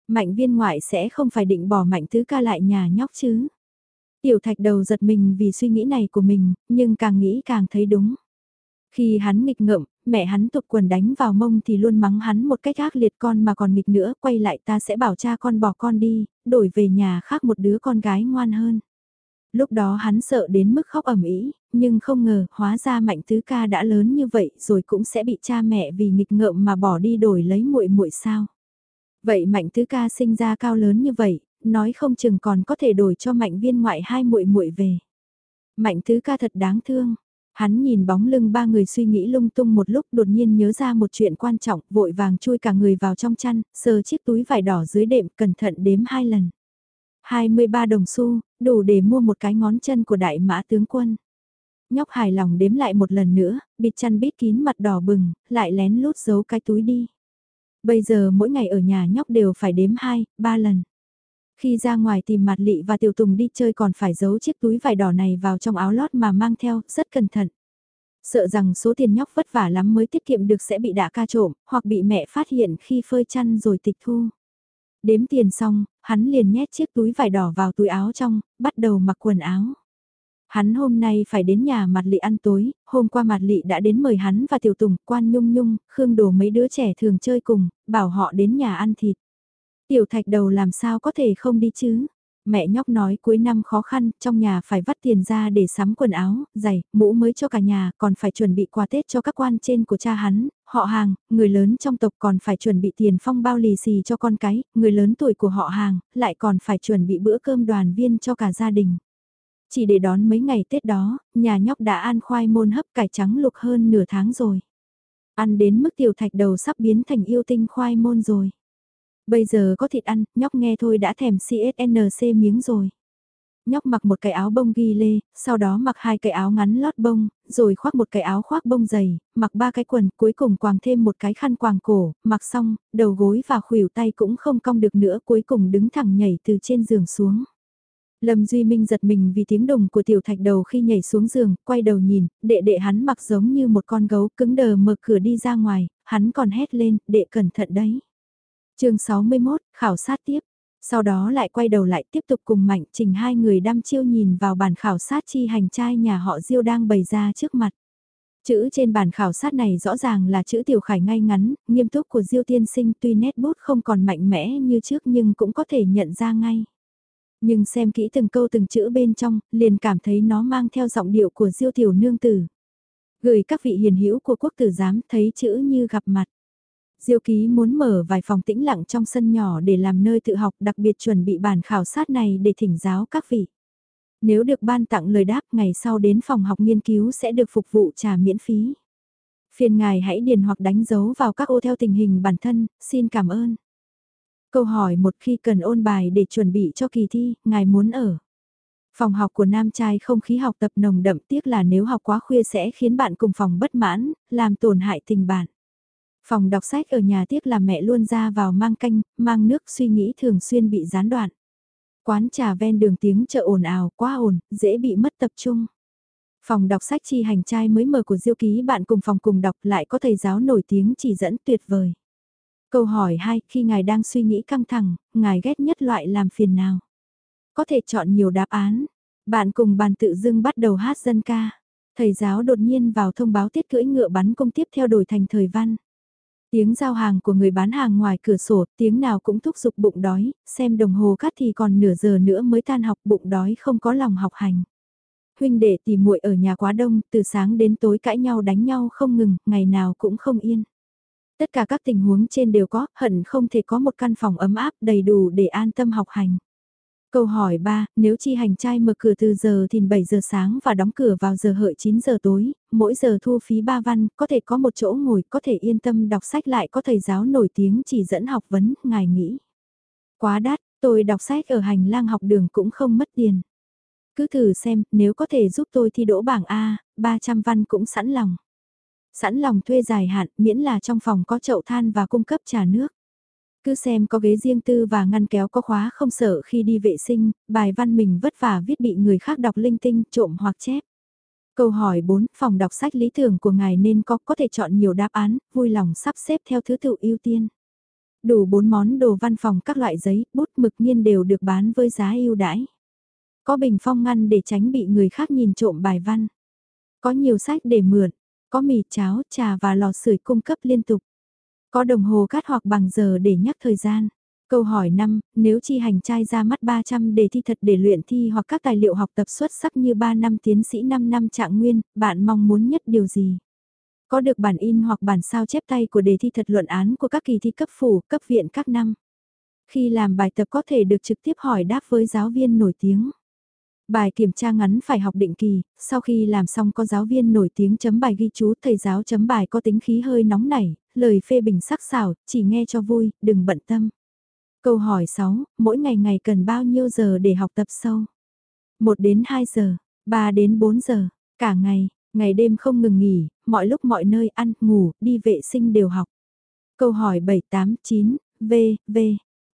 Mạnh viên ngoại sẽ không phải định bỏ mạnh tứ ca lại nhà nhóc chứ. Tiểu thạch đầu giật mình vì suy nghĩ này của mình, nhưng càng nghĩ càng thấy đúng. Khi hắn nghịch ngợm, mẹ hắn tục quần đánh vào mông thì luôn mắng hắn một cách ác liệt con mà còn nghịch nữa, quay lại ta sẽ bảo cha con bỏ con đi, đổi về nhà khác một đứa con gái ngoan hơn. Lúc đó hắn sợ đến mức khóc ẩm ý, nhưng không ngờ hóa ra mạnh tứ ca đã lớn như vậy rồi cũng sẽ bị cha mẹ vì nghịch ngợm mà bỏ đi đổi lấy muội muội sao. Vậy mạnh tứ ca sinh ra cao lớn như vậy, nói không chừng còn có thể đổi cho mạnh viên ngoại hai muội muội về. Mạnh tứ ca thật đáng thương, Hắn nhìn bóng lưng ba người suy nghĩ lung tung một lúc đột nhiên nhớ ra một chuyện quan trọng, vội vàng chui cả người vào trong chăn, sờ chiếc túi vải đỏ dưới đệm, cẩn thận đếm hai lần. 23 đồng xu, đủ để mua một cái ngón chân của đại mã tướng quân. Nhóc hài lòng đếm lại một lần nữa, bịt chăn bít kín mặt đỏ bừng, lại lén lút giấu cái túi đi. Bây giờ mỗi ngày ở nhà nhóc đều phải đếm hai, ba lần. Khi ra ngoài tìm mặt lị và tiểu tùng đi chơi còn phải giấu chiếc túi vải đỏ này vào trong áo lót mà mang theo, rất cẩn thận. Sợ rằng số tiền nhóc vất vả lắm mới tiết kiệm được sẽ bị đạ ca trộm, hoặc bị mẹ phát hiện khi phơi chăn rồi tịch thu. Đếm tiền xong, hắn liền nhét chiếc túi vải đỏ vào túi áo trong, bắt đầu mặc quần áo. Hắn hôm nay phải đến nhà mặt lị ăn tối, hôm qua mặt lị đã đến mời hắn và tiểu tùng, quan nhung nhung, khương đồ mấy đứa trẻ thường chơi cùng, bảo họ đến nhà ăn thịt. Tiểu thạch đầu làm sao có thể không đi chứ? Mẹ nhóc nói cuối năm khó khăn, trong nhà phải vắt tiền ra để sắm quần áo, giày, mũ mới cho cả nhà, còn phải chuẩn bị quà Tết cho các quan trên của cha hắn, họ hàng, người lớn trong tộc còn phải chuẩn bị tiền phong bao lì xì cho con cái, người lớn tuổi của họ hàng, lại còn phải chuẩn bị bữa cơm đoàn viên cho cả gia đình. Chỉ để đón mấy ngày Tết đó, nhà nhóc đã ăn khoai môn hấp cải trắng lục hơn nửa tháng rồi. Ăn đến mức tiểu thạch đầu sắp biến thành yêu tinh khoai môn rồi. Bây giờ có thịt ăn, nhóc nghe thôi đã thèm CSNC miếng rồi. nhóc mặc một cái áo bông ghi lê, sau đó mặc hai cái áo ngắn lót bông, rồi khoác một cái áo khoác bông dày, mặc ba cái quần, cuối cùng quàng thêm một cái khăn quàng cổ, mặc xong, đầu gối và khuỷu tay cũng không cong được nữa, cuối cùng đứng thẳng nhảy từ trên giường xuống. Lâm Duy Minh giật mình vì tiếng đồng của tiểu thạch đầu khi nhảy xuống giường, quay đầu nhìn, đệ đệ hắn mặc giống như một con gấu cứng đờ mở cửa đi ra ngoài, hắn còn hét lên, đệ cẩn thận đấy chương 61, khảo sát tiếp. Sau đó lại quay đầu lại tiếp tục cùng Mạnh Trình hai người đăm chiêu nhìn vào bản khảo sát chi hành trai nhà họ Diêu đang bày ra trước mặt. Chữ trên bản khảo sát này rõ ràng là chữ tiểu khải ngay ngắn, nghiêm túc của Diêu tiên sinh tuy nét bút không còn mạnh mẽ như trước nhưng cũng có thể nhận ra ngay. Nhưng xem kỹ từng câu từng chữ bên trong, liền cảm thấy nó mang theo giọng điệu của Diêu tiểu nương tử. Gửi các vị hiền hữu của quốc tử giám thấy chữ như gặp mặt. Diêu ký muốn mở vài phòng tĩnh lặng trong sân nhỏ để làm nơi tự học đặc biệt chuẩn bị bản khảo sát này để thỉnh giáo các vị. Nếu được ban tặng lời đáp ngày sau đến phòng học nghiên cứu sẽ được phục vụ trà miễn phí. Phiền ngài hãy điền hoặc đánh dấu vào các ô theo tình hình bản thân, xin cảm ơn. Câu hỏi một khi cần ôn bài để chuẩn bị cho kỳ thi, ngài muốn ở. Phòng học của nam trai không khí học tập nồng đậm tiếc là nếu học quá khuya sẽ khiến bạn cùng phòng bất mãn, làm tổn hại tình bạn. Phòng đọc sách ở nhà tiếc là mẹ luôn ra vào mang canh, mang nước suy nghĩ thường xuyên bị gián đoạn. Quán trà ven đường tiếng chợ ồn ào, quá ồn, dễ bị mất tập trung. Phòng đọc sách chi hành trai mới mở của Diêu Ký bạn cùng phòng cùng đọc lại có thầy giáo nổi tiếng chỉ dẫn tuyệt vời. Câu hỏi 2, khi ngài đang suy nghĩ căng thẳng, ngài ghét nhất loại làm phiền nào? Có thể chọn nhiều đáp án. Bạn cùng bàn tự dưng bắt đầu hát dân ca. Thầy giáo đột nhiên vào thông báo tiết cưỡi ngựa bắn công tiếp theo đổi thành thời văn. Tiếng giao hàng của người bán hàng ngoài cửa sổ, tiếng nào cũng thúc giục bụng đói, xem đồng hồ cắt thì còn nửa giờ nữa mới tan học bụng đói không có lòng học hành. Huynh đệ tìm muội ở nhà quá đông, từ sáng đến tối cãi nhau đánh nhau không ngừng, ngày nào cũng không yên. Tất cả các tình huống trên đều có, hận không thể có một căn phòng ấm áp đầy đủ để an tâm học hành. Câu hỏi 3, nếu chi hành trai mở cửa từ giờ thìn 7 giờ sáng và đóng cửa vào giờ hợi 9 giờ tối, mỗi giờ thu phí 3 văn, có thể có một chỗ ngồi, có thể yên tâm đọc sách lại có thầy giáo nổi tiếng chỉ dẫn học vấn, ngài nghĩ. Quá đắt, tôi đọc sách ở hành lang học đường cũng không mất tiền. Cứ thử xem, nếu có thể giúp tôi thi đỗ bảng A, 300 văn cũng sẵn lòng. Sẵn lòng thuê dài hạn, miễn là trong phòng có chậu than và cung cấp trà nước. Cứ xem có ghế riêng tư và ngăn kéo có khóa không sợ khi đi vệ sinh, bài văn mình vất vả viết bị người khác đọc linh tinh, trộm hoặc chép. Câu hỏi 4, phòng đọc sách lý tưởng của ngài nên có có thể chọn nhiều đáp án, vui lòng sắp xếp theo thứ tự ưu tiên. Đủ 4 món đồ văn phòng các loại giấy, bút mực nhiên đều được bán với giá ưu đãi. Có bình phong ngăn để tránh bị người khác nhìn trộm bài văn. Có nhiều sách để mượn, có mì cháo, trà và lò sưởi cung cấp liên tục. Có đồng hồ cát hoặc bằng giờ để nhắc thời gian. Câu hỏi 5, nếu chi hành trai ra mắt 300 đề thi thật để luyện thi hoặc các tài liệu học tập xuất sắc như 3 năm tiến sĩ 5 năm trạng nguyên, bạn mong muốn nhất điều gì? Có được bản in hoặc bản sao chép tay của đề thi thật luận án của các kỳ thi cấp phủ, cấp viện các năm. Khi làm bài tập có thể được trực tiếp hỏi đáp với giáo viên nổi tiếng. Bài kiểm tra ngắn phải học định kỳ, sau khi làm xong có giáo viên nổi tiếng chấm bài ghi chú, thầy giáo chấm bài có tính khí hơi nóng nảy, lời phê bình sắc sảo, chỉ nghe cho vui, đừng bận tâm. Câu hỏi 6, mỗi ngày ngày cần bao nhiêu giờ để học tập sâu? 1 đến 2 giờ, 3 đến 4 giờ, cả ngày, ngày đêm không ngừng nghỉ, mọi lúc mọi nơi ăn, ngủ, đi vệ sinh đều học. Câu hỏi 7, 8, 9, V, V.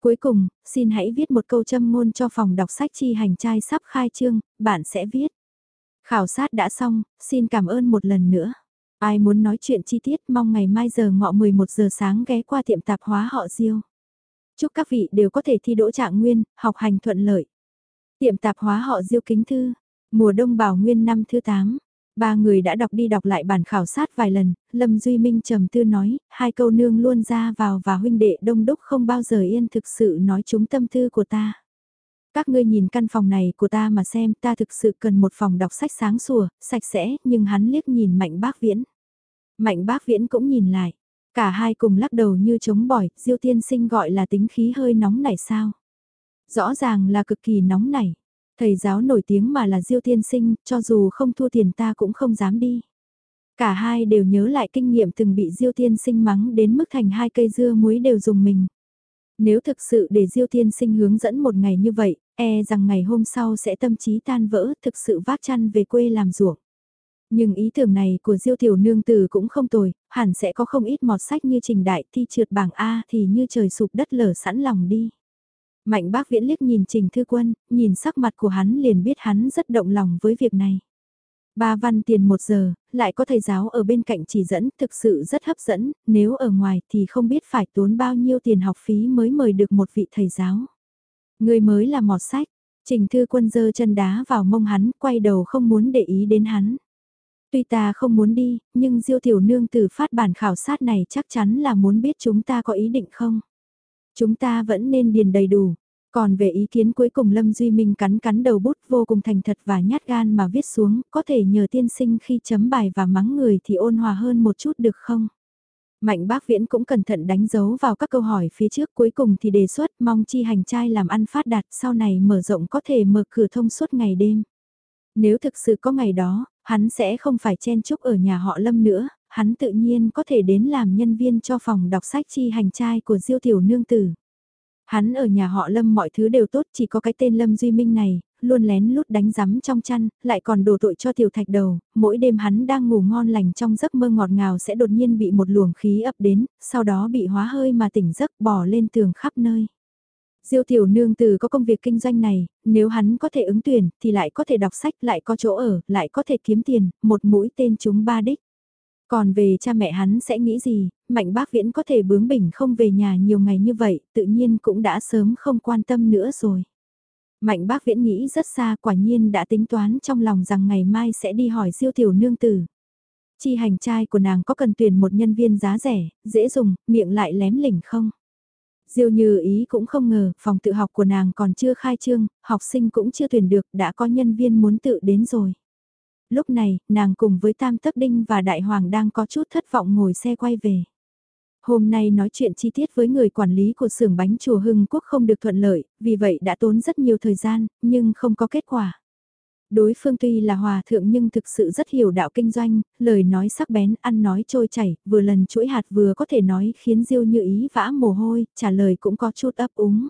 Cuối cùng, xin hãy viết một câu châm ngôn cho phòng đọc sách chi hành trai sắp khai trương, bạn sẽ viết. Khảo sát đã xong, xin cảm ơn một lần nữa. Ai muốn nói chuyện chi tiết mong ngày mai giờ ngọ 11 giờ sáng ghé qua tiệm tạp hóa họ Diêu. Chúc các vị đều có thể thi đỗ trạng nguyên, học hành thuận lợi. Tiệm tạp hóa họ Diêu kính thư, mùa đông bảo nguyên năm thứ 8. Ba người đã đọc đi đọc lại bản khảo sát vài lần, Lâm Duy Minh trầm tư nói, hai câu nương luôn ra vào và huynh đệ đông đúc không bao giờ yên thực sự nói chúng tâm tư của ta. Các ngươi nhìn căn phòng này của ta mà xem ta thực sự cần một phòng đọc sách sáng sủa, sạch sẽ, nhưng hắn liếc nhìn mạnh bác viễn. Mạnh bác viễn cũng nhìn lại. Cả hai cùng lắc đầu như chống bỏi, diêu tiên sinh gọi là tính khí hơi nóng nảy sao. Rõ ràng là cực kỳ nóng nảy. Thầy giáo nổi tiếng mà là diêu tiên sinh, cho dù không thua tiền ta cũng không dám đi. Cả hai đều nhớ lại kinh nghiệm từng bị diêu tiên sinh mắng đến mức thành hai cây dưa muối đều dùng mình. Nếu thực sự để Diêu Tiên Sinh hướng dẫn một ngày như vậy, e rằng ngày hôm sau sẽ tâm trí tan vỡ thực sự vác chăn về quê làm ruộng. Nhưng ý tưởng này của Diêu Tiểu Nương Tử cũng không tồi, hẳn sẽ có không ít mọt sách như trình đại thi trượt bảng A thì như trời sụp đất lở sẵn lòng đi. Mạnh bác viễn liếc nhìn Trình Thư Quân, nhìn sắc mặt của hắn liền biết hắn rất động lòng với việc này. Ba văn tiền một giờ, lại có thầy giáo ở bên cạnh chỉ dẫn, thực sự rất hấp dẫn, nếu ở ngoài thì không biết phải tốn bao nhiêu tiền học phí mới mời được một vị thầy giáo. Người mới là mọt sách, Trình Thư Quân giơ chân đá vào mông hắn, quay đầu không muốn để ý đến hắn. Tuy ta không muốn đi, nhưng Diêu Tiểu Nương từ phát bản khảo sát này chắc chắn là muốn biết chúng ta có ý định không. Chúng ta vẫn nên điền đầy đủ. Còn về ý kiến cuối cùng Lâm Duy Minh cắn cắn đầu bút vô cùng thành thật và nhát gan mà viết xuống, có thể nhờ tiên sinh khi chấm bài và mắng người thì ôn hòa hơn một chút được không? Mạnh bác viễn cũng cẩn thận đánh dấu vào các câu hỏi phía trước cuối cùng thì đề xuất mong chi hành trai làm ăn phát đạt sau này mở rộng có thể mở cửa thông suốt ngày đêm. Nếu thực sự có ngày đó, hắn sẽ không phải chen chúc ở nhà họ Lâm nữa, hắn tự nhiên có thể đến làm nhân viên cho phòng đọc sách chi hành trai của Diêu Tiểu Nương Tử. Hắn ở nhà họ Lâm mọi thứ đều tốt chỉ có cái tên Lâm Duy Minh này, luôn lén lút đánh rắm trong chăn, lại còn đổ tội cho tiểu thạch đầu, mỗi đêm hắn đang ngủ ngon lành trong giấc mơ ngọt ngào sẽ đột nhiên bị một luồng khí ập đến, sau đó bị hóa hơi mà tỉnh giấc bỏ lên tường khắp nơi. Diêu tiểu nương từ có công việc kinh doanh này, nếu hắn có thể ứng tuyển thì lại có thể đọc sách, lại có chỗ ở, lại có thể kiếm tiền, một mũi tên chúng ba đích. Còn về cha mẹ hắn sẽ nghĩ gì, mạnh bác viễn có thể bướng bỉnh không về nhà nhiều ngày như vậy, tự nhiên cũng đã sớm không quan tâm nữa rồi. Mạnh bác viễn nghĩ rất xa quả nhiên đã tính toán trong lòng rằng ngày mai sẽ đi hỏi diêu tiểu nương tử. Chi hành trai của nàng có cần tuyển một nhân viên giá rẻ, dễ dùng, miệng lại lém lỉnh không? Diêu như ý cũng không ngờ, phòng tự học của nàng còn chưa khai trương, học sinh cũng chưa tuyển được, đã có nhân viên muốn tự đến rồi. Lúc này, nàng cùng với Tam Tấp Đinh và Đại Hoàng đang có chút thất vọng ngồi xe quay về. Hôm nay nói chuyện chi tiết với người quản lý của xưởng bánh chùa Hưng Quốc không được thuận lợi, vì vậy đã tốn rất nhiều thời gian, nhưng không có kết quả. Đối phương tuy là hòa thượng nhưng thực sự rất hiểu đạo kinh doanh, lời nói sắc bén, ăn nói trôi chảy, vừa lần chuỗi hạt vừa có thể nói khiến Diêu như ý vã mồ hôi, trả lời cũng có chút ấp úng.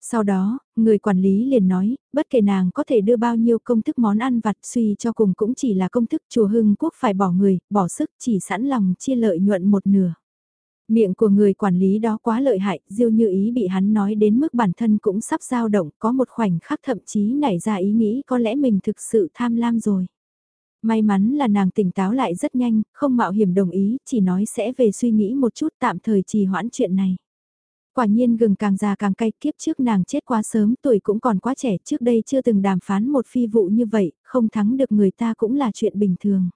Sau đó, người quản lý liền nói, bất kể nàng có thể đưa bao nhiêu công thức món ăn vặt suy cho cùng cũng chỉ là công thức chùa Hưng Quốc phải bỏ người, bỏ sức chỉ sẵn lòng chia lợi nhuận một nửa. Miệng của người quản lý đó quá lợi hại, Diêu Như Ý bị hắn nói đến mức bản thân cũng sắp dao động, có một khoảnh khắc thậm chí nảy ra ý nghĩ có lẽ mình thực sự tham lam rồi. May mắn là nàng tỉnh táo lại rất nhanh, không mạo hiểm đồng ý, chỉ nói sẽ về suy nghĩ một chút tạm thời trì hoãn chuyện này. Quả nhiên gừng càng già càng cay kiếp trước nàng chết quá sớm tuổi cũng còn quá trẻ trước đây chưa từng đàm phán một phi vụ như vậy, không thắng được người ta cũng là chuyện bình thường.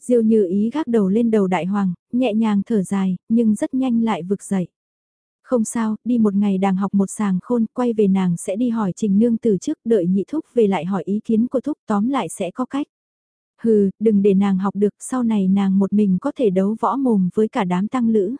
Diêu như ý gác đầu lên đầu đại hoàng, nhẹ nhàng thở dài, nhưng rất nhanh lại vực dậy. Không sao, đi một ngày đàng học một sàng khôn, quay về nàng sẽ đi hỏi trình nương từ trước, đợi nhị thúc về lại hỏi ý kiến của thúc tóm lại sẽ có cách. Hừ, đừng để nàng học được, sau này nàng một mình có thể đấu võ mồm với cả đám tăng lữ.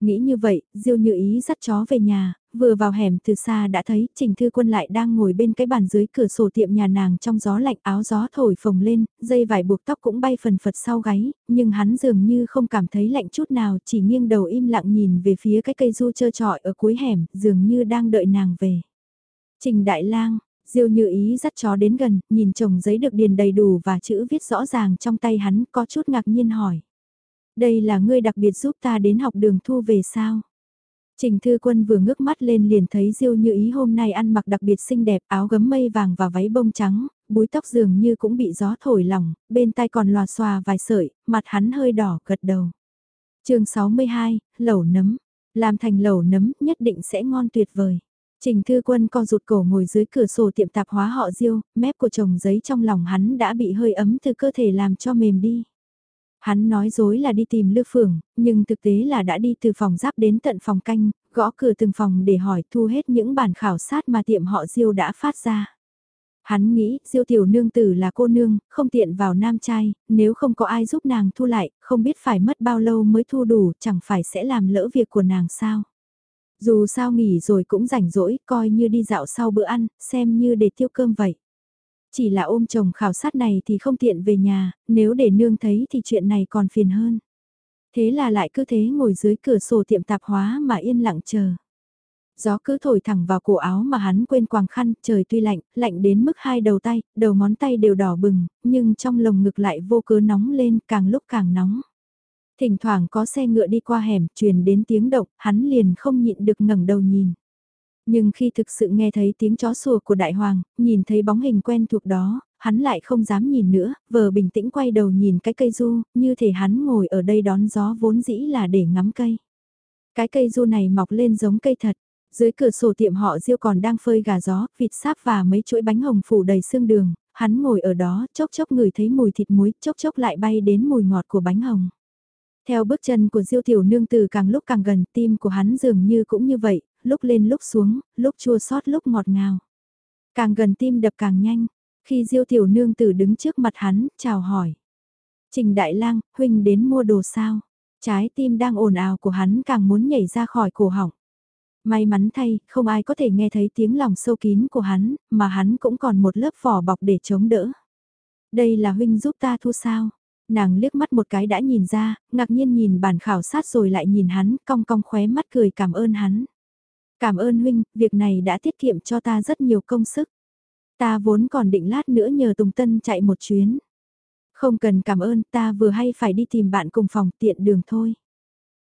Nghĩ như vậy, Diêu Như Ý dắt chó về nhà, vừa vào hẻm từ xa đã thấy Trình Thư Quân lại đang ngồi bên cái bàn dưới cửa sổ tiệm nhà nàng trong gió lạnh áo gió thổi phồng lên, dây vải buộc tóc cũng bay phần phật sau gáy, nhưng hắn dường như không cảm thấy lạnh chút nào chỉ nghiêng đầu im lặng nhìn về phía cái cây du trơ trọi ở cuối hẻm, dường như đang đợi nàng về. Trình Đại Lang Diêu Như Ý dắt chó đến gần, nhìn chồng giấy được điền đầy đủ và chữ viết rõ ràng trong tay hắn có chút ngạc nhiên hỏi. Đây là ngươi đặc biệt giúp ta đến học đường thu về sao? Trình Thư Quân vừa ngước mắt lên liền thấy Diêu Như Ý hôm nay ăn mặc đặc biệt xinh đẹp, áo gấm mây vàng và váy bông trắng, búi tóc dường như cũng bị gió thổi lỏng, bên tai còn lòa xòa vài sợi, mặt hắn hơi đỏ gật đầu. chương 62, lẩu nấm. Làm thành lẩu nấm nhất định sẽ ngon tuyệt vời. Trình Thư Quân co rụt cổ ngồi dưới cửa sổ tiệm tạp hóa họ Diêu, mép của chồng giấy trong lòng hắn đã bị hơi ấm từ cơ thể làm cho mềm đi. Hắn nói dối là đi tìm Lư Phượng, nhưng thực tế là đã đi từ phòng giáp đến tận phòng canh, gõ cửa từng phòng để hỏi thu hết những bản khảo sát mà tiệm họ Diêu đã phát ra. Hắn nghĩ Diêu tiểu nương tử là cô nương, không tiện vào nam trai, nếu không có ai giúp nàng thu lại, không biết phải mất bao lâu mới thu đủ, chẳng phải sẽ làm lỡ việc của nàng sao. Dù sao nghỉ rồi cũng rảnh rỗi, coi như đi dạo sau bữa ăn, xem như để tiêu cơm vậy. Chỉ là ôm chồng khảo sát này thì không tiện về nhà, nếu để nương thấy thì chuyện này còn phiền hơn. Thế là lại cứ thế ngồi dưới cửa sổ tiệm tạp hóa mà yên lặng chờ. Gió cứ thổi thẳng vào cổ áo mà hắn quên quàng khăn, trời tuy lạnh, lạnh đến mức hai đầu tay, đầu ngón tay đều đỏ bừng, nhưng trong lồng ngực lại vô cớ nóng lên, càng lúc càng nóng. Thỉnh thoảng có xe ngựa đi qua hẻm, truyền đến tiếng động, hắn liền không nhịn được ngẩng đầu nhìn. Nhưng khi thực sự nghe thấy tiếng chó sủa của đại hoàng, nhìn thấy bóng hình quen thuộc đó, hắn lại không dám nhìn nữa, vờ bình tĩnh quay đầu nhìn cái cây du, như thể hắn ngồi ở đây đón gió vốn dĩ là để ngắm cây. Cái cây du này mọc lên giống cây thật, dưới cửa sổ tiệm họ Diêu còn đang phơi gà gió, vịt sáp và mấy chuỗi bánh hồng phủ đầy xương đường, hắn ngồi ở đó, chốc chốc ngửi thấy mùi thịt muối, chốc chốc lại bay đến mùi ngọt của bánh hồng. Theo bước chân của Diêu tiểu nương từ càng lúc càng gần, tim của hắn dường như cũng như vậy, lúc lên lúc xuống, lúc chua xót lúc ngọt ngào. Càng gần tim đập càng nhanh, khi Diêu tiểu nương tử đứng trước mặt hắn, chào hỏi. Trình Đại Lang, huynh đến mua đồ sao? Trái tim đang ồn ào của hắn càng muốn nhảy ra khỏi cổ họng. May mắn thay, không ai có thể nghe thấy tiếng lòng sâu kín của hắn, mà hắn cũng còn một lớp vỏ bọc để chống đỡ. Đây là huynh giúp ta thu sao? Nàng liếc mắt một cái đã nhìn ra, ngạc nhiên nhìn bản khảo sát rồi lại nhìn hắn, cong cong khóe mắt cười cảm ơn hắn. Cảm ơn huynh, việc này đã tiết kiệm cho ta rất nhiều công sức. Ta vốn còn định lát nữa nhờ Tùng Tân chạy một chuyến. Không cần cảm ơn, ta vừa hay phải đi tìm bạn cùng phòng tiện đường thôi.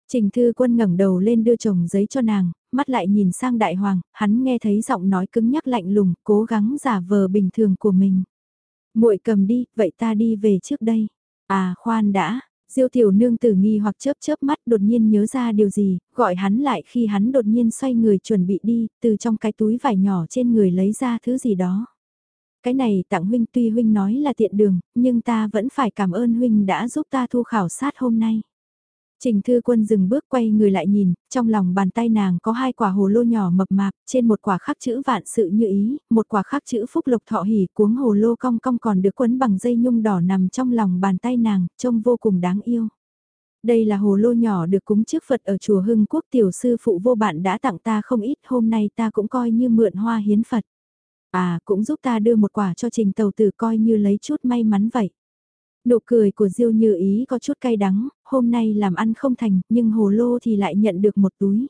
Trình Thư Quân ngẩng đầu lên đưa chồng giấy cho nàng, mắt lại nhìn sang đại hoàng, hắn nghe thấy giọng nói cứng nhắc lạnh lùng, cố gắng giả vờ bình thường của mình. Muội cầm đi, vậy ta đi về trước đây. À khoan đã, Diêu tiểu nương tử nghi hoặc chớp chớp mắt đột nhiên nhớ ra điều gì, gọi hắn lại khi hắn đột nhiên xoay người chuẩn bị đi, từ trong cái túi vải nhỏ trên người lấy ra thứ gì đó. Cái này tặng huynh tuy huynh nói là tiện đường, nhưng ta vẫn phải cảm ơn huynh đã giúp ta thu khảo sát hôm nay. Trình Thư Quân dừng bước quay người lại nhìn, trong lòng bàn tay nàng có hai quả hồ lô nhỏ mập mạp, trên một quả khắc chữ vạn sự như ý, một quả khắc chữ phúc lộc thọ hỉ cuống hồ lô cong cong còn được quấn bằng dây nhung đỏ nằm trong lòng bàn tay nàng, trông vô cùng đáng yêu. Đây là hồ lô nhỏ được cúng trước Phật ở chùa Hưng Quốc tiểu sư phụ vô bạn đã tặng ta không ít, hôm nay ta cũng coi như mượn hoa hiến Phật. À, cũng giúp ta đưa một quả cho trình tàu tử coi như lấy chút may mắn vậy. Nụ cười của Diêu Như Ý có chút cay đắng, hôm nay làm ăn không thành, nhưng hồ lô thì lại nhận được một túi.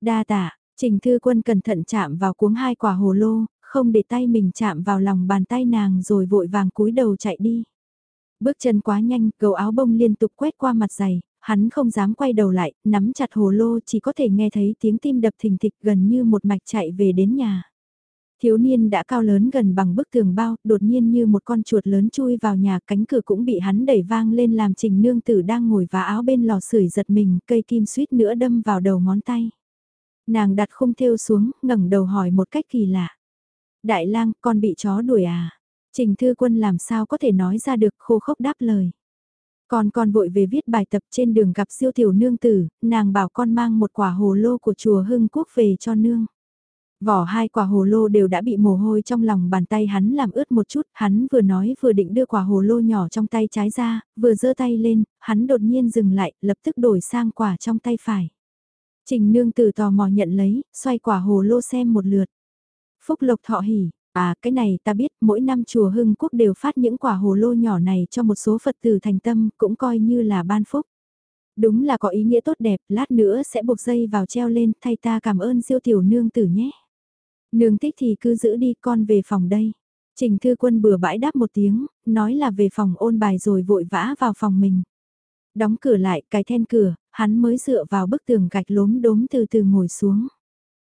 Đa tạ, Trình Thư Quân cẩn thận chạm vào cuống hai quả hồ lô, không để tay mình chạm vào lòng bàn tay nàng rồi vội vàng cúi đầu chạy đi. Bước chân quá nhanh, cầu áo bông liên tục quét qua mặt giày, hắn không dám quay đầu lại, nắm chặt hồ lô chỉ có thể nghe thấy tiếng tim đập thình thịch gần như một mạch chạy về đến nhà. Thiếu niên đã cao lớn gần bằng bức tường bao, đột nhiên như một con chuột lớn chui vào nhà cánh cửa cũng bị hắn đẩy vang lên làm trình nương tử đang ngồi vá áo bên lò sưởi giật mình, cây kim suýt nữa đâm vào đầu ngón tay. Nàng đặt khung thêu xuống, ngẩng đầu hỏi một cách kỳ lạ. Đại lang, con bị chó đuổi à? Trình thư quân làm sao có thể nói ra được khô khốc đáp lời. Con con vội về viết bài tập trên đường gặp siêu tiểu nương tử, nàng bảo con mang một quả hồ lô của chùa Hưng Quốc về cho nương. Vỏ hai quả hồ lô đều đã bị mồ hôi trong lòng bàn tay hắn làm ướt một chút, hắn vừa nói vừa định đưa quả hồ lô nhỏ trong tay trái ra, vừa giơ tay lên, hắn đột nhiên dừng lại, lập tức đổi sang quả trong tay phải. Trình nương tử tò mò nhận lấy, xoay quả hồ lô xem một lượt. Phúc lộc thọ hỉ, à cái này ta biết mỗi năm chùa Hưng Quốc đều phát những quả hồ lô nhỏ này cho một số Phật tử thành tâm cũng coi như là ban phúc. Đúng là có ý nghĩa tốt đẹp, lát nữa sẽ buộc dây vào treo lên thay ta cảm ơn siêu tiểu nương tử nhé. Nương thích thì cứ giữ đi con về phòng đây. Trình Thư Quân bừa bãi đáp một tiếng, nói là về phòng ôn bài rồi vội vã vào phòng mình. Đóng cửa lại, cái then cửa, hắn mới dựa vào bức tường gạch lốm đốm từ từ ngồi xuống.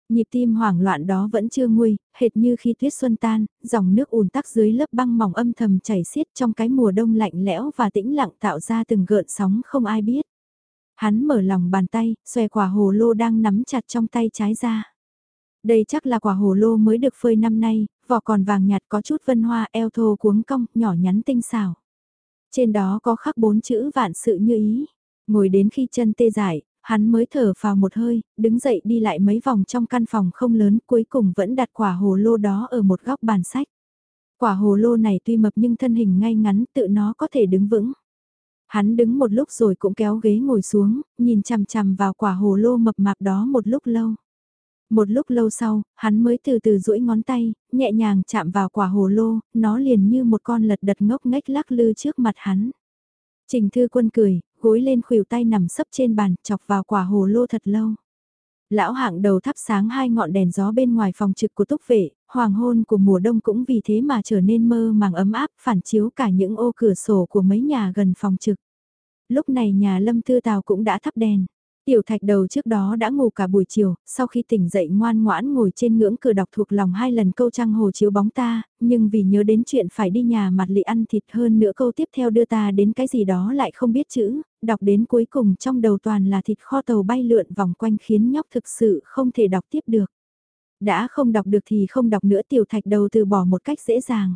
Nhịp tim hoảng loạn đó vẫn chưa nguôi, hệt như khi tuyết xuân tan, dòng nước ùn tắc dưới lớp băng mỏng âm thầm chảy xiết trong cái mùa đông lạnh lẽo và tĩnh lặng tạo ra từng gợn sóng không ai biết. Hắn mở lòng bàn tay, xòe quả hồ lô đang nắm chặt trong tay trái ra. Đây chắc là quả hồ lô mới được phơi năm nay, vỏ còn vàng nhạt có chút vân hoa eo thô cuống cong, nhỏ nhắn tinh xảo. Trên đó có khắc bốn chữ vạn sự như ý. Ngồi đến khi chân tê dại, hắn mới thở vào một hơi, đứng dậy đi lại mấy vòng trong căn phòng không lớn cuối cùng vẫn đặt quả hồ lô đó ở một góc bàn sách. Quả hồ lô này tuy mập nhưng thân hình ngay ngắn tự nó có thể đứng vững. Hắn đứng một lúc rồi cũng kéo ghế ngồi xuống, nhìn chằm chằm vào quả hồ lô mập mạp đó một lúc lâu. Một lúc lâu sau, hắn mới từ từ duỗi ngón tay, nhẹ nhàng chạm vào quả hồ lô, nó liền như một con lật đật ngốc nghếch lắc lư trước mặt hắn. Trình Thư Quân cười, gối lên khuỷu tay nằm sấp trên bàn, chọc vào quả hồ lô thật lâu. Lão hạng đầu thắp sáng hai ngọn đèn gió bên ngoài phòng trực của túc vệ, hoàng hôn của mùa đông cũng vì thế mà trở nên mơ màng ấm áp phản chiếu cả những ô cửa sổ của mấy nhà gần phòng trực. Lúc này nhà lâm tư tào cũng đã thắp đèn. Tiểu thạch đầu trước đó đã ngủ cả buổi chiều, sau khi tỉnh dậy ngoan ngoãn ngồi trên ngưỡng cửa đọc thuộc lòng hai lần câu trăng hồ chiếu bóng ta, nhưng vì nhớ đến chuyện phải đi nhà mặt lị ăn thịt hơn nữa câu tiếp theo đưa ta đến cái gì đó lại không biết chữ, đọc đến cuối cùng trong đầu toàn là thịt kho tàu bay lượn vòng quanh khiến nhóc thực sự không thể đọc tiếp được. Đã không đọc được thì không đọc nữa tiểu thạch đầu từ bỏ một cách dễ dàng.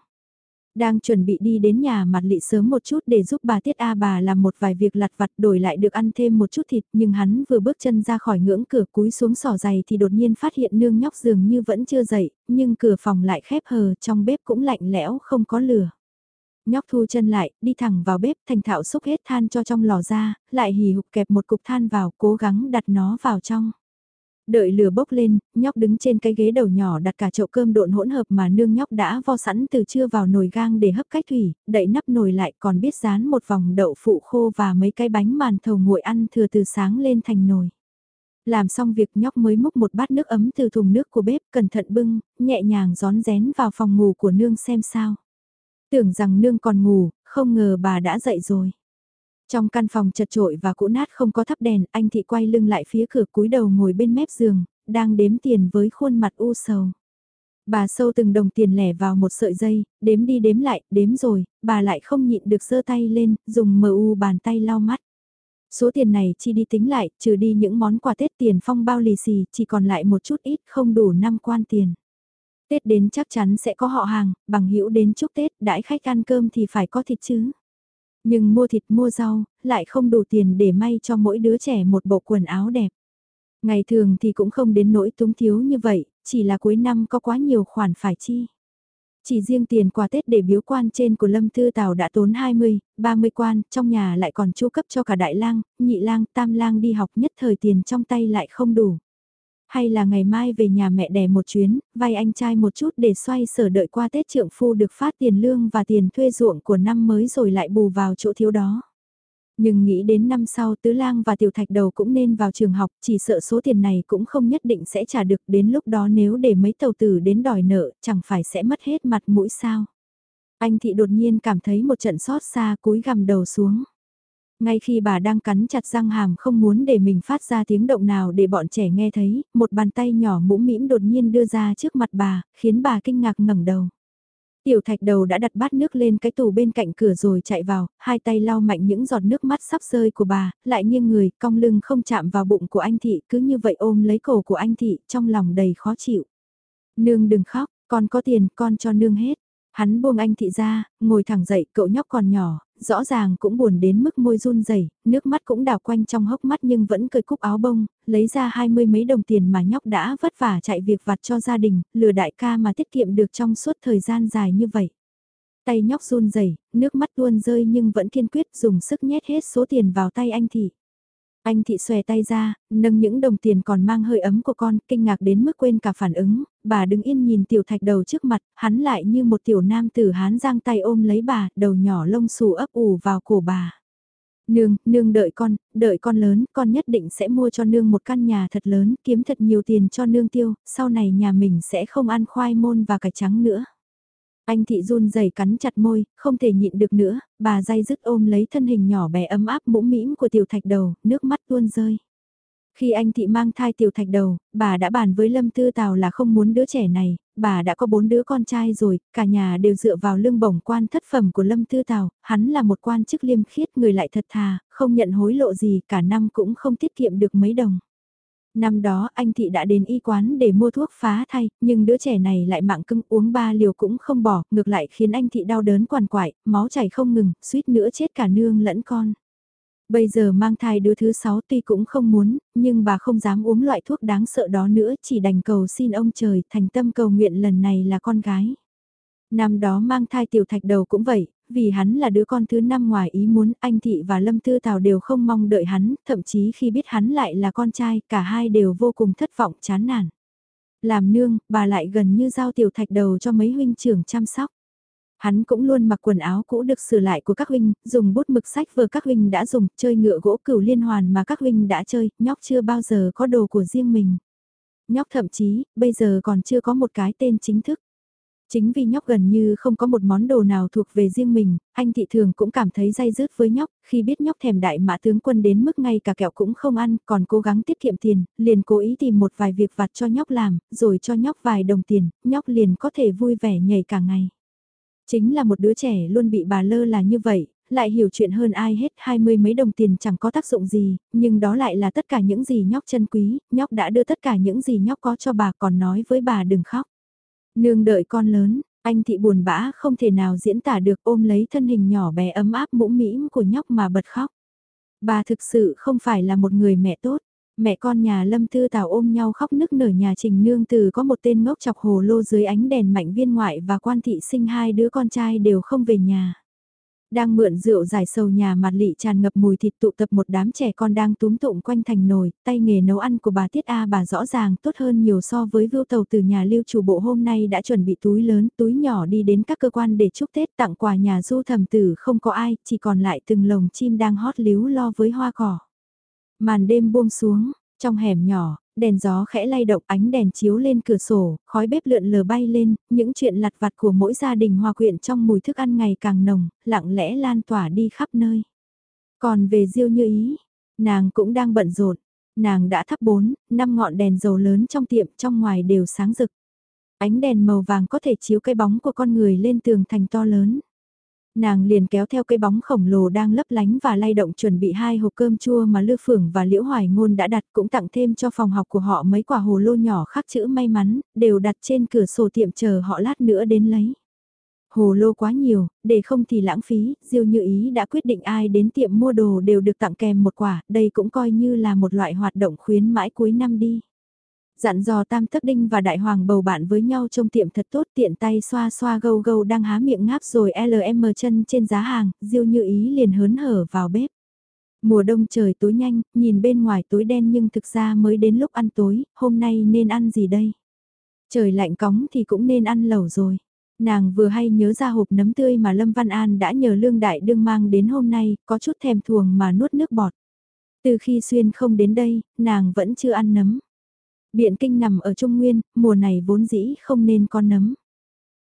Đang chuẩn bị đi đến nhà mặt lị sớm một chút để giúp bà Tiết A bà làm một vài việc lặt vặt đổi lại được ăn thêm một chút thịt nhưng hắn vừa bước chân ra khỏi ngưỡng cửa cúi xuống sỏ giày thì đột nhiên phát hiện nương nhóc dường như vẫn chưa dậy, nhưng cửa phòng lại khép hờ trong bếp cũng lạnh lẽo không có lửa. Nhóc thu chân lại, đi thẳng vào bếp thành thạo xúc hết than cho trong lò ra, lại hì hục kẹp một cục than vào cố gắng đặt nó vào trong. Đợi lửa bốc lên, nhóc đứng trên cái ghế đầu nhỏ đặt cả chậu cơm độn hỗn hợp mà nương nhóc đã vo sẵn từ trưa vào nồi gang để hấp cách thủy, đậy nắp nồi lại còn biết dán một vòng đậu phụ khô và mấy cái bánh màn thầu nguội ăn thừa từ sáng lên thành nồi. Làm xong việc nhóc mới múc một bát nước ấm từ thùng nước của bếp cẩn thận bưng, nhẹ nhàng gión rén vào phòng ngủ của nương xem sao. Tưởng rằng nương còn ngủ, không ngờ bà đã dậy rồi. Trong căn phòng chật trội và cũ nát không có thắp đèn, anh thị quay lưng lại phía cửa cúi đầu ngồi bên mép giường, đang đếm tiền với khuôn mặt u sầu. Bà sâu từng đồng tiền lẻ vào một sợi dây, đếm đi đếm lại, đếm rồi, bà lại không nhịn được giơ tay lên, dùng mờ u bàn tay lau mắt. Số tiền này chi đi tính lại, trừ đi những món quà Tết tiền phong bao lì xì, chỉ còn lại một chút ít không đủ năm quan tiền. Tết đến chắc chắn sẽ có họ hàng, bằng hữu đến chúc Tết, đãi khách ăn cơm thì phải có thịt chứ. Nhưng mua thịt mua rau, lại không đủ tiền để may cho mỗi đứa trẻ một bộ quần áo đẹp. Ngày thường thì cũng không đến nỗi túng thiếu như vậy, chỉ là cuối năm có quá nhiều khoản phải chi. Chỉ riêng tiền quà Tết để biếu quan trên của Lâm Tư Tào đã tốn 20, 30 quan, trong nhà lại còn chu cấp cho cả đại lang, nhị lang, tam lang đi học nhất thời tiền trong tay lại không đủ. Hay là ngày mai về nhà mẹ đẻ một chuyến, vay anh trai một chút để xoay sở đợi qua Tết trượng phu được phát tiền lương và tiền thuê ruộng của năm mới rồi lại bù vào chỗ thiếu đó. Nhưng nghĩ đến năm sau Tứ Lang và Tiểu Thạch Đầu cũng nên vào trường học, chỉ sợ số tiền này cũng không nhất định sẽ trả được đến lúc đó nếu để mấy tàu tử đến đòi nợ, chẳng phải sẽ mất hết mặt mũi sao. Anh Thị đột nhiên cảm thấy một trận xót xa cúi gằm đầu xuống. Ngay khi bà đang cắn chặt răng hàm không muốn để mình phát ra tiếng động nào để bọn trẻ nghe thấy, một bàn tay nhỏ mũm mĩm đột nhiên đưa ra trước mặt bà, khiến bà kinh ngạc ngẩng đầu. Tiểu thạch đầu đã đặt bát nước lên cái tủ bên cạnh cửa rồi chạy vào, hai tay lau mạnh những giọt nước mắt sắp rơi của bà, lại nghiêng người, cong lưng không chạm vào bụng của anh thị, cứ như vậy ôm lấy cổ của anh thị, trong lòng đầy khó chịu. Nương đừng khóc, con có tiền, con cho nương hết. Hắn buông anh thị ra, ngồi thẳng dậy, cậu nhóc còn nhỏ, rõ ràng cũng buồn đến mức môi run rẩy, nước mắt cũng đào quanh trong hốc mắt nhưng vẫn cười cúc áo bông, lấy ra hai mươi mấy đồng tiền mà nhóc đã vất vả chạy việc vặt cho gia đình, lừa đại ca mà tiết kiệm được trong suốt thời gian dài như vậy. Tay nhóc run rẩy, nước mắt luôn rơi nhưng vẫn kiên quyết dùng sức nhét hết số tiền vào tay anh thị. Anh thị xòe tay ra, nâng những đồng tiền còn mang hơi ấm của con, kinh ngạc đến mức quên cả phản ứng, bà đứng yên nhìn tiểu thạch đầu trước mặt, hắn lại như một tiểu nam tử hán giang tay ôm lấy bà, đầu nhỏ lông xù ấp ủ vào cổ bà. Nương, nương đợi con, đợi con lớn, con nhất định sẽ mua cho nương một căn nhà thật lớn, kiếm thật nhiều tiền cho nương tiêu, sau này nhà mình sẽ không ăn khoai môn và cải trắng nữa. Anh thị run rẩy cắn chặt môi, không thể nhịn được nữa, bà day dứt ôm lấy thân hình nhỏ bé ấm áp mũm mĩm của tiểu thạch đầu, nước mắt tuôn rơi. Khi anh thị mang thai tiểu thạch đầu, bà đã bàn với Lâm Tư Tào là không muốn đứa trẻ này, bà đã có bốn đứa con trai rồi, cả nhà đều dựa vào lương bổng quan thất phẩm của Lâm Tư Tào, hắn là một quan chức liêm khiết người lại thật thà, không nhận hối lộ gì cả năm cũng không tiết kiệm được mấy đồng. Năm đó anh Thị đã đến y quán để mua thuốc phá thay, nhưng đứa trẻ này lại mạng cưng uống ba liều cũng không bỏ, ngược lại khiến anh Thị đau đớn quằn quại, máu chảy không ngừng, suýt nữa chết cả nương lẫn con. Bây giờ mang thai đứa thứ sáu tuy cũng không muốn, nhưng bà không dám uống loại thuốc đáng sợ đó nữa, chỉ đành cầu xin ông trời, thành tâm cầu nguyện lần này là con gái. Năm đó mang thai tiểu thạch đầu cũng vậy, vì hắn là đứa con thứ năm ngoài ý muốn, anh Thị và Lâm Tư Tào đều không mong đợi hắn, thậm chí khi biết hắn lại là con trai, cả hai đều vô cùng thất vọng chán nản. Làm nương, bà lại gần như giao tiểu thạch đầu cho mấy huynh trưởng chăm sóc. Hắn cũng luôn mặc quần áo cũ được sửa lại của các huynh, dùng bút mực sách vừa các huynh đã dùng, chơi ngựa gỗ cửu liên hoàn mà các huynh đã chơi, nhóc chưa bao giờ có đồ của riêng mình. nhóc thậm chí, bây giờ còn chưa có một cái tên chính thức. Chính vì nhóc gần như không có một món đồ nào thuộc về riêng mình, anh thị thường cũng cảm thấy dây dứt với nhóc, khi biết nhóc thèm đại mã tướng quân đến mức ngay cả kẹo cũng không ăn, còn cố gắng tiết kiệm tiền, liền cố ý tìm một vài việc vặt cho nhóc làm, rồi cho nhóc vài đồng tiền, nhóc liền có thể vui vẻ nhảy cả ngày. Chính là một đứa trẻ luôn bị bà lơ là như vậy, lại hiểu chuyện hơn ai hết hai mươi mấy đồng tiền chẳng có tác dụng gì, nhưng đó lại là tất cả những gì nhóc chân quý, nhóc đã đưa tất cả những gì nhóc có cho bà còn nói với bà đừng khóc. Nương đợi con lớn, anh thị buồn bã không thể nào diễn tả được ôm lấy thân hình nhỏ bé ấm áp mũm mĩm của nhóc mà bật khóc. Bà thực sự không phải là một người mẹ tốt. Mẹ con nhà Lâm Tư Tào ôm nhau khóc nức nở nhà Trình Nương từ có một tên ngốc chọc hồ lô dưới ánh đèn mạnh viên ngoại và quan thị sinh hai đứa con trai đều không về nhà. Đang mượn rượu giải sầu nhà mặt lị tràn ngập mùi thịt tụ tập một đám trẻ con đang túm tụng quanh thành nồi, tay nghề nấu ăn của bà Tiết A bà rõ ràng tốt hơn nhiều so với vưu tàu từ nhà lưu chủ bộ hôm nay đã chuẩn bị túi lớn, túi nhỏ đi đến các cơ quan để chúc Tết tặng quà nhà du thầm tử không có ai, chỉ còn lại từng lồng chim đang hót líu lo với hoa cỏ. Màn đêm buông xuống, trong hẻm nhỏ, đèn gió khẽ lay động ánh đèn chiếu lên cửa sổ, khói bếp lượn lờ bay lên, những chuyện lặt vặt của mỗi gia đình hòa quyện trong mùi thức ăn ngày càng nồng, lặng lẽ lan tỏa đi khắp nơi. Còn về Diêu Như Ý, nàng cũng đang bận rộn, nàng đã thắp bốn, năm ngọn đèn dầu lớn trong tiệm trong ngoài đều sáng rực. Ánh đèn màu vàng có thể chiếu cái bóng của con người lên tường thành to lớn nàng liền kéo theo cây bóng khổng lồ đang lấp lánh và lay động chuẩn bị hai hộp cơm chua mà Lư Phưởng và Liễu Hoài Ngôn đã đặt cũng tặng thêm cho phòng học của họ mấy quả hồ lô nhỏ khắc chữ may mắn, đều đặt trên cửa sổ tiệm chờ họ lát nữa đến lấy. Hồ lô quá nhiều, để không thì lãng phí, Diêu Như Ý đã quyết định ai đến tiệm mua đồ đều được tặng kèm một quả, đây cũng coi như là một loại hoạt động khuyến mãi cuối năm đi dặn dò tam thất đinh và đại hoàng bầu bạn với nhau trong tiệm thật tốt tiện tay xoa xoa gâu gâu đang há miệng ngáp rồi LM chân trên giá hàng, diêu như ý liền hớn hở vào bếp. Mùa đông trời tối nhanh, nhìn bên ngoài tối đen nhưng thực ra mới đến lúc ăn tối, hôm nay nên ăn gì đây? Trời lạnh cóng thì cũng nên ăn lẩu rồi. Nàng vừa hay nhớ ra hộp nấm tươi mà Lâm Văn An đã nhờ Lương Đại Đương mang đến hôm nay, có chút thèm thuồng mà nuốt nước bọt. Từ khi Xuyên không đến đây, nàng vẫn chưa ăn nấm. Biện kinh nằm ở Trung Nguyên, mùa này vốn dĩ không nên con nấm.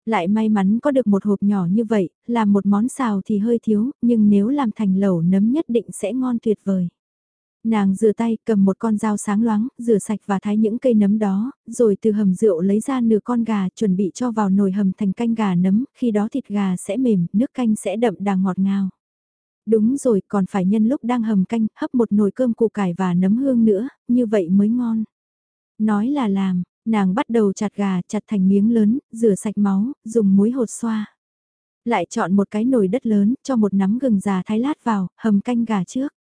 Lại may mắn có được một hộp nhỏ như vậy, làm một món xào thì hơi thiếu, nhưng nếu làm thành lẩu nấm nhất định sẽ ngon tuyệt vời. Nàng rửa tay cầm một con dao sáng loáng, rửa sạch và thái những cây nấm đó, rồi từ hầm rượu lấy ra nửa con gà chuẩn bị cho vào nồi hầm thành canh gà nấm, khi đó thịt gà sẽ mềm, nước canh sẽ đậm đà ngọt ngào. Đúng rồi, còn phải nhân lúc đang hầm canh, hấp một nồi cơm củ cải và nấm hương nữa, như vậy mới ngon. Nói là làm, nàng bắt đầu chặt gà chặt thành miếng lớn, rửa sạch máu, dùng muối hột xoa. Lại chọn một cái nồi đất lớn, cho một nắm gừng già thái lát vào, hầm canh gà trước.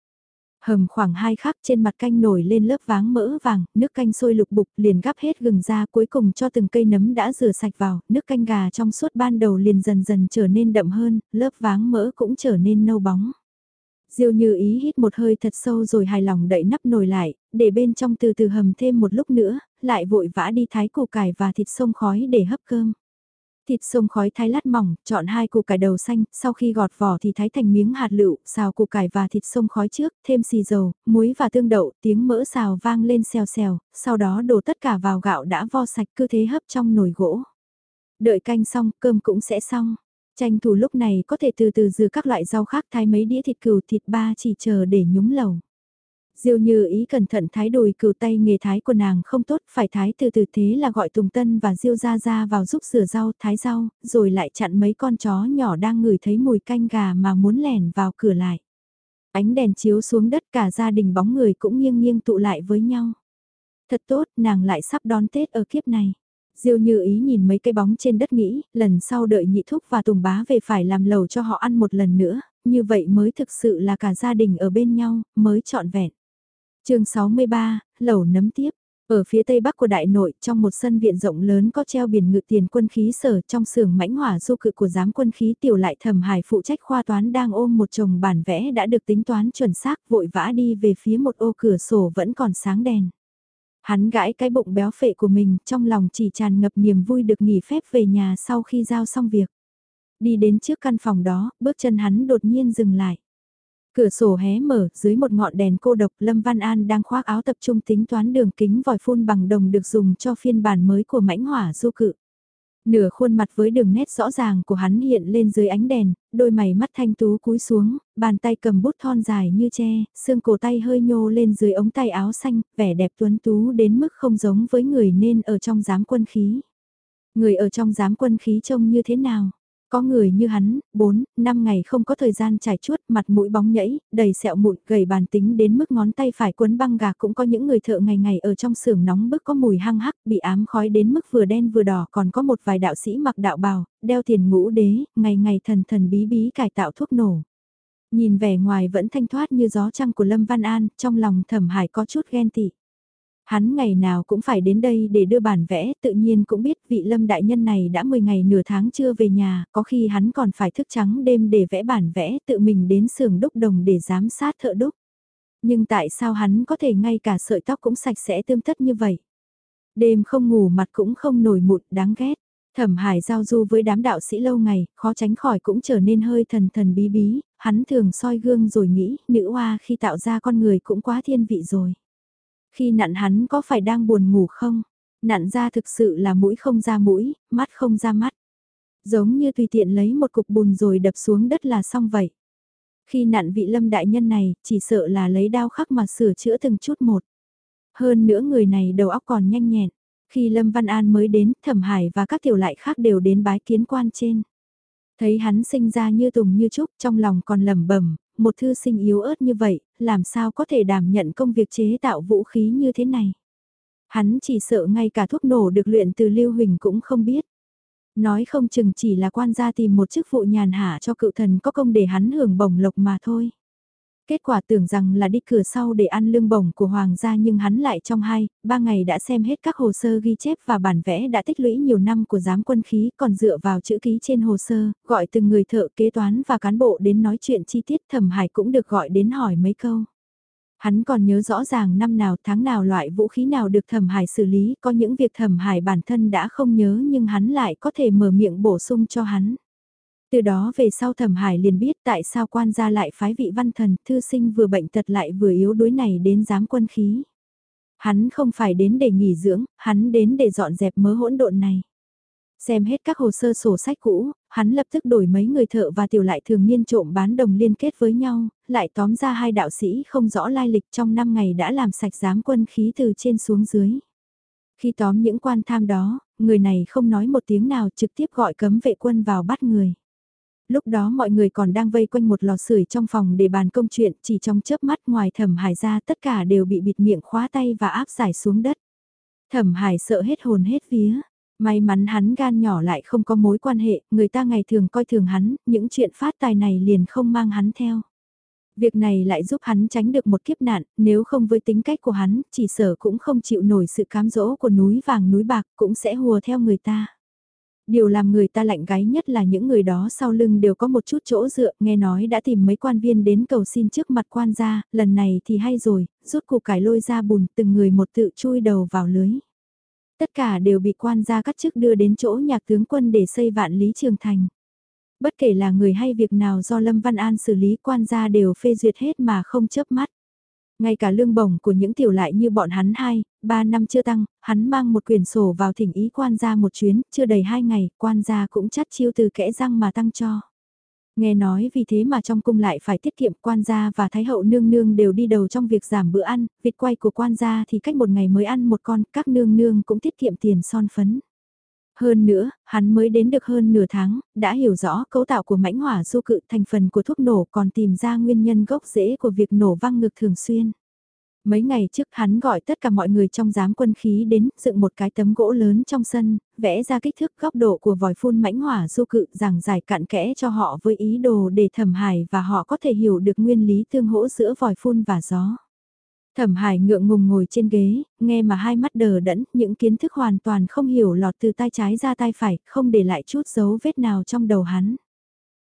Hầm khoảng hai khắc trên mặt canh nổi lên lớp váng mỡ vàng, nước canh sôi lục bục liền gắp hết gừng ra cuối cùng cho từng cây nấm đã rửa sạch vào, nước canh gà trong suốt ban đầu liền dần dần trở nên đậm hơn, lớp váng mỡ cũng trở nên nâu bóng. Diêu như ý hít một hơi thật sâu rồi hài lòng đậy nắp nồi lại, để bên trong từ từ hầm thêm một lúc nữa, lại vội vã đi thái củ cải và thịt sông khói để hấp cơm. Thịt sông khói thái lát mỏng, chọn hai củ cải đầu xanh, sau khi gọt vỏ thì thái thành miếng hạt lựu, xào củ cải và thịt sông khói trước, thêm xì dầu, muối và tương đậu, tiếng mỡ xào vang lên xèo xèo, sau đó đổ tất cả vào gạo đã vo sạch cứ thế hấp trong nồi gỗ. Đợi canh xong, cơm cũng sẽ xong. Tranh thủ lúc này có thể từ từ dừa các loại rau khác thái mấy đĩa thịt cừu thịt ba chỉ chờ để nhúng lẩu. Diêu như ý cẩn thận thái đùi cừu tay nghề thái của nàng không tốt, phải thái từ từ thế là gọi Tùng Tân và Diêu ra ra vào giúp rửa rau, thái rau, rồi lại chặn mấy con chó nhỏ đang ngửi thấy mùi canh gà mà muốn lẻn vào cửa lại. Ánh đèn chiếu xuống đất cả gia đình bóng người cũng nghiêng nghiêng tụ lại với nhau. Thật tốt, nàng lại sắp đón Tết ở kiếp này. Diêu như ý nhìn mấy cây bóng trên đất nghĩ, lần sau đợi nhị thúc và tùng bá về phải làm lầu cho họ ăn một lần nữa, như vậy mới thực sự là cả gia đình ở bên nhau, mới trọn vẹn. chương 63, lầu nấm tiếp. Ở phía tây bắc của đại nội, trong một sân viện rộng lớn có treo biển ngự tiền quân khí sở trong xưởng mãnh hỏa du cự của giám quân khí tiểu lại thầm hải phụ trách khoa toán đang ôm một chồng bản vẽ đã được tính toán chuẩn xác vội vã đi về phía một ô cửa sổ vẫn còn sáng đèn. Hắn gãi cái bụng béo phệ của mình, trong lòng chỉ tràn ngập niềm vui được nghỉ phép về nhà sau khi giao xong việc. Đi đến trước căn phòng đó, bước chân hắn đột nhiên dừng lại. Cửa sổ hé mở, dưới một ngọn đèn cô độc Lâm Văn An đang khoác áo tập trung tính toán đường kính vòi phun bằng đồng được dùng cho phiên bản mới của mãnh hỏa du cự. Nửa khuôn mặt với đường nét rõ ràng của hắn hiện lên dưới ánh đèn, đôi mày mắt thanh tú cúi xuống, bàn tay cầm bút thon dài như tre, xương cổ tay hơi nhô lên dưới ống tay áo xanh, vẻ đẹp tuấn tú đến mức không giống với người nên ở trong giám quân khí. Người ở trong giám quân khí trông như thế nào? Có người như hắn, 4, 5 ngày không có thời gian trải chuốt, mặt mũi bóng nhẫy, đầy sẹo mụn, gầy bàn tính đến mức ngón tay phải quấn băng gạc cũng có những người thợ ngày ngày ở trong xưởng nóng bức có mùi hăng hắc, bị ám khói đến mức vừa đen vừa đỏ, còn có một vài đạo sĩ mặc đạo bào, đeo tiền ngũ đế, ngày ngày thần thần bí bí cải tạo thuốc nổ. Nhìn vẻ ngoài vẫn thanh thoát như gió trăng của Lâm Văn An, trong lòng thẩm hải có chút ghen tị. Hắn ngày nào cũng phải đến đây để đưa bản vẽ, tự nhiên cũng biết vị lâm đại nhân này đã 10 ngày nửa tháng chưa về nhà, có khi hắn còn phải thức trắng đêm để vẽ bản vẽ, tự mình đến xưởng đúc đồng để giám sát thợ đúc. Nhưng tại sao hắn có thể ngay cả sợi tóc cũng sạch sẽ tươm tất như vậy? Đêm không ngủ mặt cũng không nổi mụn, đáng ghét. Thẩm Hải giao du với đám đạo sĩ lâu ngày, khó tránh khỏi cũng trở nên hơi thần thần bí bí, hắn thường soi gương rồi nghĩ, nữ hoa khi tạo ra con người cũng quá thiên vị rồi. Khi nặn hắn có phải đang buồn ngủ không? Nặn ra thực sự là mũi không ra mũi, mắt không ra mắt. Giống như tùy tiện lấy một cục bùn rồi đập xuống đất là xong vậy. Khi nặn vị lâm đại nhân này, chỉ sợ là lấy đao khắc mà sửa chữa từng chút một. Hơn nữa người này đầu óc còn nhanh nhẹn. Khi Lâm Văn An mới đến, Thẩm Hải và các tiểu lại khác đều đến bái kiến quan trên. Thấy hắn sinh ra như tùng như trúc, trong lòng còn lẩm bẩm, một thư sinh yếu ớt như vậy, làm sao có thể đảm nhận công việc chế tạo vũ khí như thế này. Hắn chỉ sợ ngay cả thuốc nổ được luyện từ Lưu Huỳnh cũng không biết. Nói không chừng chỉ là quan gia tìm một chức vụ nhàn hạ cho cựu thần có công để hắn hưởng bổng lộc mà thôi. Kết quả tưởng rằng là đi cửa sau để ăn lương bổng của hoàng gia nhưng hắn lại trong hai, ba ngày đã xem hết các hồ sơ ghi chép và bản vẽ đã tích lũy nhiều năm của giám quân khí còn dựa vào chữ ký trên hồ sơ, gọi từng người thợ kế toán và cán bộ đến nói chuyện chi tiết thẩm hải cũng được gọi đến hỏi mấy câu. Hắn còn nhớ rõ ràng năm nào tháng nào loại vũ khí nào được thẩm hải xử lý, có những việc thẩm hải bản thân đã không nhớ nhưng hắn lại có thể mở miệng bổ sung cho hắn. Từ đó về sau thẩm hải liền biết tại sao quan gia lại phái vị văn thần thư sinh vừa bệnh tật lại vừa yếu đuối này đến giám quân khí. Hắn không phải đến để nghỉ dưỡng, hắn đến để dọn dẹp mớ hỗn độn này. Xem hết các hồ sơ sổ sách cũ, hắn lập tức đổi mấy người thợ và tiểu lại thường niên trộm bán đồng liên kết với nhau, lại tóm ra hai đạo sĩ không rõ lai lịch trong năm ngày đã làm sạch giám quân khí từ trên xuống dưới. Khi tóm những quan tham đó, người này không nói một tiếng nào trực tiếp gọi cấm vệ quân vào bắt người. Lúc đó mọi người còn đang vây quanh một lò sưởi trong phòng để bàn công chuyện, chỉ trong chớp mắt ngoài thẩm hải ra tất cả đều bị bịt miệng khóa tay và áp giải xuống đất. Thẩm hải sợ hết hồn hết vía. May mắn hắn gan nhỏ lại không có mối quan hệ, người ta ngày thường coi thường hắn, những chuyện phát tài này liền không mang hắn theo. Việc này lại giúp hắn tránh được một kiếp nạn, nếu không với tính cách của hắn, chỉ sở cũng không chịu nổi sự cám dỗ của núi vàng núi bạc, cũng sẽ hùa theo người ta. Điều làm người ta lạnh gáy nhất là những người đó sau lưng đều có một chút chỗ dựa, nghe nói đã tìm mấy quan viên đến cầu xin trước mặt quan gia, lần này thì hay rồi, rút củ cải lôi ra bùn từng người một tự chui đầu vào lưới. Tất cả đều bị quan gia cắt chức đưa đến chỗ nhạc tướng quân để xây vạn lý trường thành. Bất kể là người hay việc nào do Lâm Văn An xử lý quan gia đều phê duyệt hết mà không chớp mắt. Ngay cả lương bổng của những tiểu lại như bọn hắn hai, ba năm chưa tăng, hắn mang một quyển sổ vào thỉnh ý quan gia một chuyến, chưa đầy hai ngày, quan gia cũng chắt chiêu từ kẽ răng mà tăng cho. Nghe nói vì thế mà trong cung lại phải tiết kiệm quan gia và thái hậu nương nương đều đi đầu trong việc giảm bữa ăn, vịt quay của quan gia thì cách một ngày mới ăn một con, các nương nương cũng tiết kiệm tiền son phấn. Hơn nữa, hắn mới đến được hơn nửa tháng, đã hiểu rõ cấu tạo của mãnh hỏa du cự thành phần của thuốc nổ còn tìm ra nguyên nhân gốc rễ của việc nổ văng ngực thường xuyên. Mấy ngày trước hắn gọi tất cả mọi người trong giám quân khí đến dựng một cái tấm gỗ lớn trong sân, vẽ ra kích thước góc độ của vòi phun mãnh hỏa du cự giảng giải cặn kẽ cho họ với ý đồ để thẩm hài và họ có thể hiểu được nguyên lý tương hỗ giữa vòi phun và gió. Thẩm Hải ngượng ngùng ngồi trên ghế, nghe mà hai mắt đờ đẫn, những kiến thức hoàn toàn không hiểu lọt từ tay trái ra tay phải, không để lại chút dấu vết nào trong đầu hắn.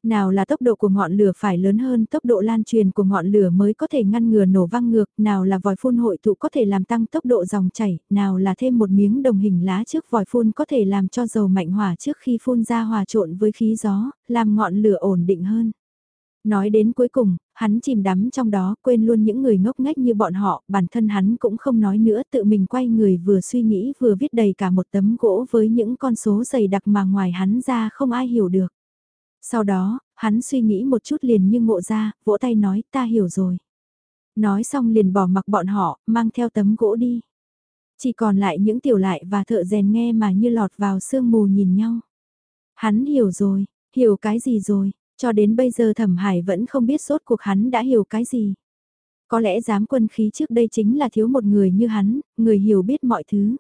Nào là tốc độ của ngọn lửa phải lớn hơn tốc độ lan truyền của ngọn lửa mới có thể ngăn ngừa nổ văng ngược, nào là vòi phun hội tụ có thể làm tăng tốc độ dòng chảy, nào là thêm một miếng đồng hình lá trước vòi phun có thể làm cho dầu mạnh hỏa trước khi phun ra hòa trộn với khí gió, làm ngọn lửa ổn định hơn. Nói đến cuối cùng, hắn chìm đắm trong đó, quên luôn những người ngốc nghếch như bọn họ, bản thân hắn cũng không nói nữa, tự mình quay người vừa suy nghĩ vừa viết đầy cả một tấm gỗ với những con số dày đặc mà ngoài hắn ra không ai hiểu được. Sau đó, hắn suy nghĩ một chút liền như ngộ ra, vỗ tay nói ta hiểu rồi. Nói xong liền bỏ mặc bọn họ, mang theo tấm gỗ đi. Chỉ còn lại những tiểu lại và thợ rèn nghe mà như lọt vào sương mù nhìn nhau. Hắn hiểu rồi, hiểu cái gì rồi, cho đến bây giờ thẩm hải vẫn không biết sốt cuộc hắn đã hiểu cái gì. Có lẽ giám quân khí trước đây chính là thiếu một người như hắn, người hiểu biết mọi thứ.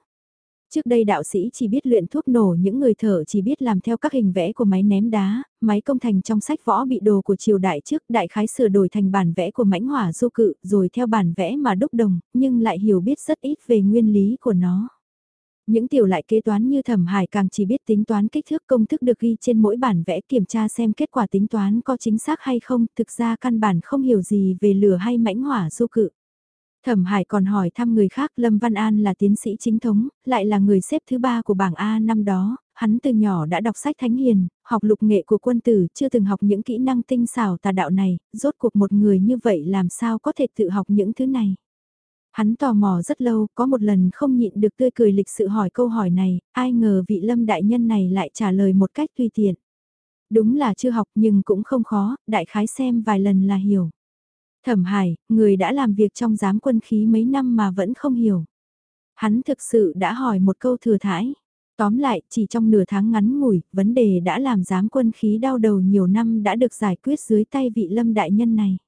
Trước đây đạo sĩ chỉ biết luyện thuốc nổ những người thợ chỉ biết làm theo các hình vẽ của máy ném đá, máy công thành trong sách võ bị đồ của triều đại trước đại khái sửa đổi thành bản vẽ của mãnh hỏa du cự rồi theo bản vẽ mà đúc đồng, nhưng lại hiểu biết rất ít về nguyên lý của nó. Những tiểu lại kế toán như thẩm hải càng chỉ biết tính toán kích thước công thức được ghi trên mỗi bản vẽ kiểm tra xem kết quả tính toán có chính xác hay không, thực ra căn bản không hiểu gì về lửa hay mãnh hỏa du cự. Thẩm Hải còn hỏi thăm người khác Lâm Văn An là tiến sĩ chính thống, lại là người xếp thứ ba của bảng A năm đó, hắn từ nhỏ đã đọc sách thánh hiền, học lục nghệ của quân tử, chưa từng học những kỹ năng tinh xảo tà đạo này, rốt cuộc một người như vậy làm sao có thể tự học những thứ này. Hắn tò mò rất lâu, có một lần không nhịn được tươi cười lịch sự hỏi câu hỏi này, ai ngờ vị lâm đại nhân này lại trả lời một cách tùy tiện. Đúng là chưa học nhưng cũng không khó, đại khái xem vài lần là hiểu. Thẩm Hải, người đã làm việc trong giám quân khí mấy năm mà vẫn không hiểu. Hắn thực sự đã hỏi một câu thừa thãi. Tóm lại, chỉ trong nửa tháng ngắn ngủi, vấn đề đã làm giám quân khí đau đầu nhiều năm đã được giải quyết dưới tay vị lâm đại nhân này.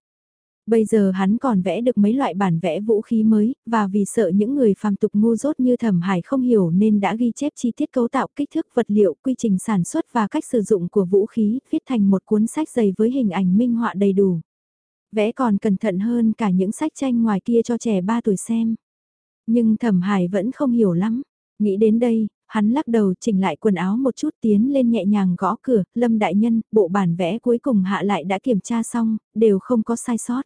Bây giờ hắn còn vẽ được mấy loại bản vẽ vũ khí mới, và vì sợ những người phàm tục ngu dốt như thẩm hải không hiểu nên đã ghi chép chi tiết cấu tạo kích thước vật liệu, quy trình sản xuất và cách sử dụng của vũ khí, viết thành một cuốn sách dày với hình ảnh minh họa đầy đủ. Vẽ còn cẩn thận hơn cả những sách tranh ngoài kia cho trẻ 3 tuổi xem. Nhưng thẩm hải vẫn không hiểu lắm. Nghĩ đến đây, hắn lắc đầu chỉnh lại quần áo một chút tiến lên nhẹ nhàng gõ cửa, lâm đại nhân, bộ bản vẽ cuối cùng hạ lại đã kiểm tra xong, đều không có sai sót.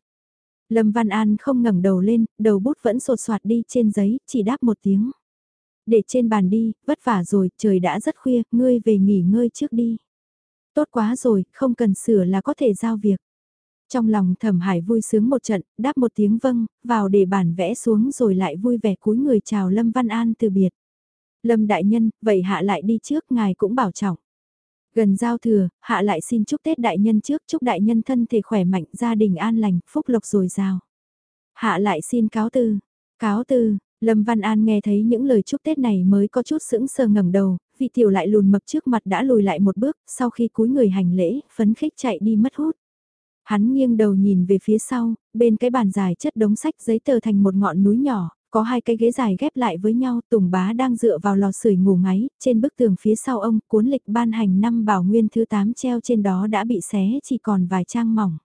Lâm Văn An không ngẩng đầu lên, đầu bút vẫn sột soạt đi trên giấy, chỉ đáp một tiếng. Để trên bàn đi, vất vả rồi, trời đã rất khuya, ngươi về nghỉ ngơi trước đi. Tốt quá rồi, không cần sửa là có thể giao việc. Trong lòng thẩm hải vui sướng một trận, đáp một tiếng vâng, vào để bản vẽ xuống rồi lại vui vẻ cúi người chào Lâm Văn An từ biệt. Lâm Đại Nhân, vậy hạ lại đi trước, ngài cũng bảo trọng. Gần giao thừa, hạ lại xin chúc Tết Đại Nhân trước, chúc Đại Nhân thân thể khỏe mạnh, gia đình an lành, phúc lộc dồi dào. Hạ lại xin cáo từ, cáo từ, Lâm Văn An nghe thấy những lời chúc Tết này mới có chút sững sờ ngẩng đầu, vị tiểu lại lùn mập trước mặt đã lùi lại một bước, sau khi cúi người hành lễ, phấn khích chạy đi mất hút. Hắn nghiêng đầu nhìn về phía sau, bên cái bàn dài chất đống sách giấy tờ thành một ngọn núi nhỏ, có hai cái ghế dài ghép lại với nhau, Tùng Bá đang dựa vào lò sưởi ngủ ngáy, trên bức tường phía sau ông, cuốn lịch ban hành năm bảo nguyên thứ 8 treo trên đó đã bị xé chỉ còn vài trang mỏng.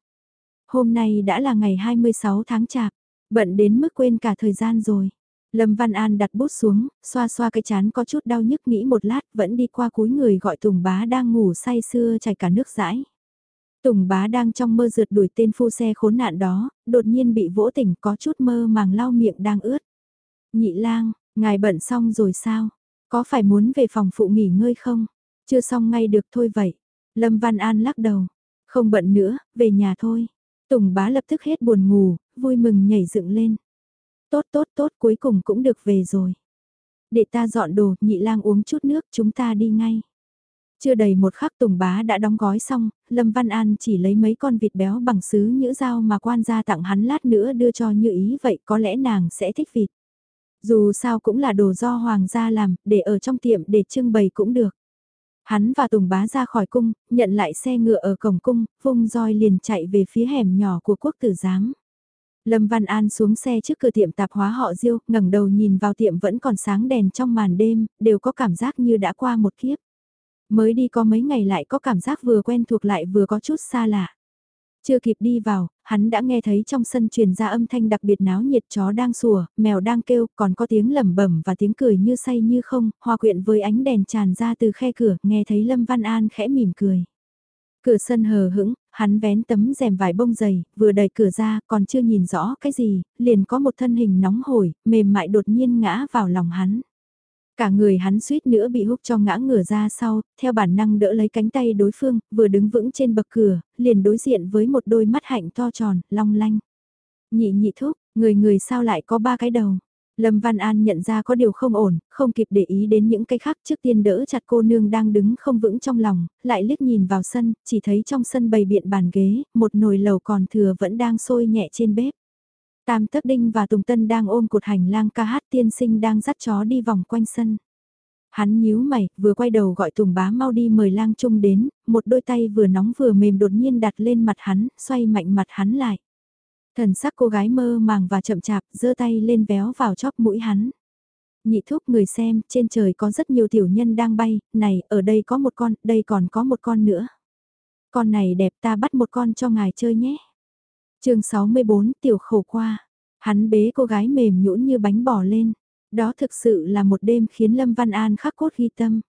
Hôm nay đã là ngày 26 tháng chạp, bận đến mức quên cả thời gian rồi. Lâm Văn An đặt bút xuống, xoa xoa cái chán có chút đau nhức nghĩ một lát vẫn đi qua cúi người gọi Tùng Bá đang ngủ say sưa chảy cả nước rãi. Tùng bá đang trong mơ rượt đuổi tên phu xe khốn nạn đó, đột nhiên bị vỗ tỉnh có chút mơ màng lau miệng đang ướt. Nhị lang, ngài bận xong rồi sao? Có phải muốn về phòng phụ nghỉ ngơi không? Chưa xong ngay được thôi vậy. Lâm Văn An lắc đầu. Không bận nữa, về nhà thôi. Tùng bá lập tức hết buồn ngủ, vui mừng nhảy dựng lên. Tốt tốt tốt cuối cùng cũng được về rồi. Để ta dọn đồ, nhị lang uống chút nước, chúng ta đi ngay. Chưa đầy một khắc Tùng Bá đã đóng gói xong, Lâm Văn An chỉ lấy mấy con vịt béo bằng sứ nhữ dao mà quan gia tặng hắn lát nữa đưa cho như ý vậy có lẽ nàng sẽ thích vịt. Dù sao cũng là đồ do hoàng gia làm, để ở trong tiệm để trưng bày cũng được. Hắn và Tùng Bá ra khỏi cung, nhận lại xe ngựa ở cổng cung, vung roi liền chạy về phía hẻm nhỏ của quốc tử giám. Lâm Văn An xuống xe trước cửa tiệm tạp hóa họ Diêu, ngẩng đầu nhìn vào tiệm vẫn còn sáng đèn trong màn đêm, đều có cảm giác như đã qua một kiếp. Mới đi có mấy ngày lại có cảm giác vừa quen thuộc lại vừa có chút xa lạ. Chưa kịp đi vào, hắn đã nghe thấy trong sân truyền ra âm thanh đặc biệt náo nhiệt chó đang sủa, mèo đang kêu, còn có tiếng lẩm bẩm và tiếng cười như say như không, hòa quyện với ánh đèn tràn ra từ khe cửa, nghe thấy Lâm Văn An khẽ mỉm cười. Cửa sân hờ hững, hắn vén tấm rèm vải bông dày, vừa đẩy cửa ra, còn chưa nhìn rõ cái gì, liền có một thân hình nóng hổi, mềm mại đột nhiên ngã vào lòng hắn. Cả người hắn suýt nữa bị húc cho ngã ngửa ra sau, theo bản năng đỡ lấy cánh tay đối phương, vừa đứng vững trên bậc cửa, liền đối diện với một đôi mắt hạnh to tròn, long lanh. Nhị nhị thúc, người người sao lại có ba cái đầu. Lâm Văn An nhận ra có điều không ổn, không kịp để ý đến những cái khác trước tiên đỡ chặt cô nương đang đứng không vững trong lòng, lại liếc nhìn vào sân, chỉ thấy trong sân bày biện bàn ghế, một nồi lầu còn thừa vẫn đang sôi nhẹ trên bếp. Tam Tắc Đinh và Tùng Tân đang ôm cột hành lang ca hát tiên sinh đang dắt chó đi vòng quanh sân. Hắn nhíu mày, vừa quay đầu gọi Tùng bá mau đi mời lang trung đến, một đôi tay vừa nóng vừa mềm đột nhiên đặt lên mặt hắn, xoay mạnh mặt hắn lại. Thần sắc cô gái mơ màng và chậm chạp, giơ tay lên véo vào chóp mũi hắn. Nhị thúc người xem, trên trời có rất nhiều tiểu nhân đang bay, này, ở đây có một con, đây còn có một con nữa. Con này đẹp ta bắt một con cho ngài chơi nhé chương 64 tiểu khổ qua, hắn bế cô gái mềm nhũn như bánh bò lên. Đó thực sự là một đêm khiến Lâm Văn An khắc cốt ghi tâm.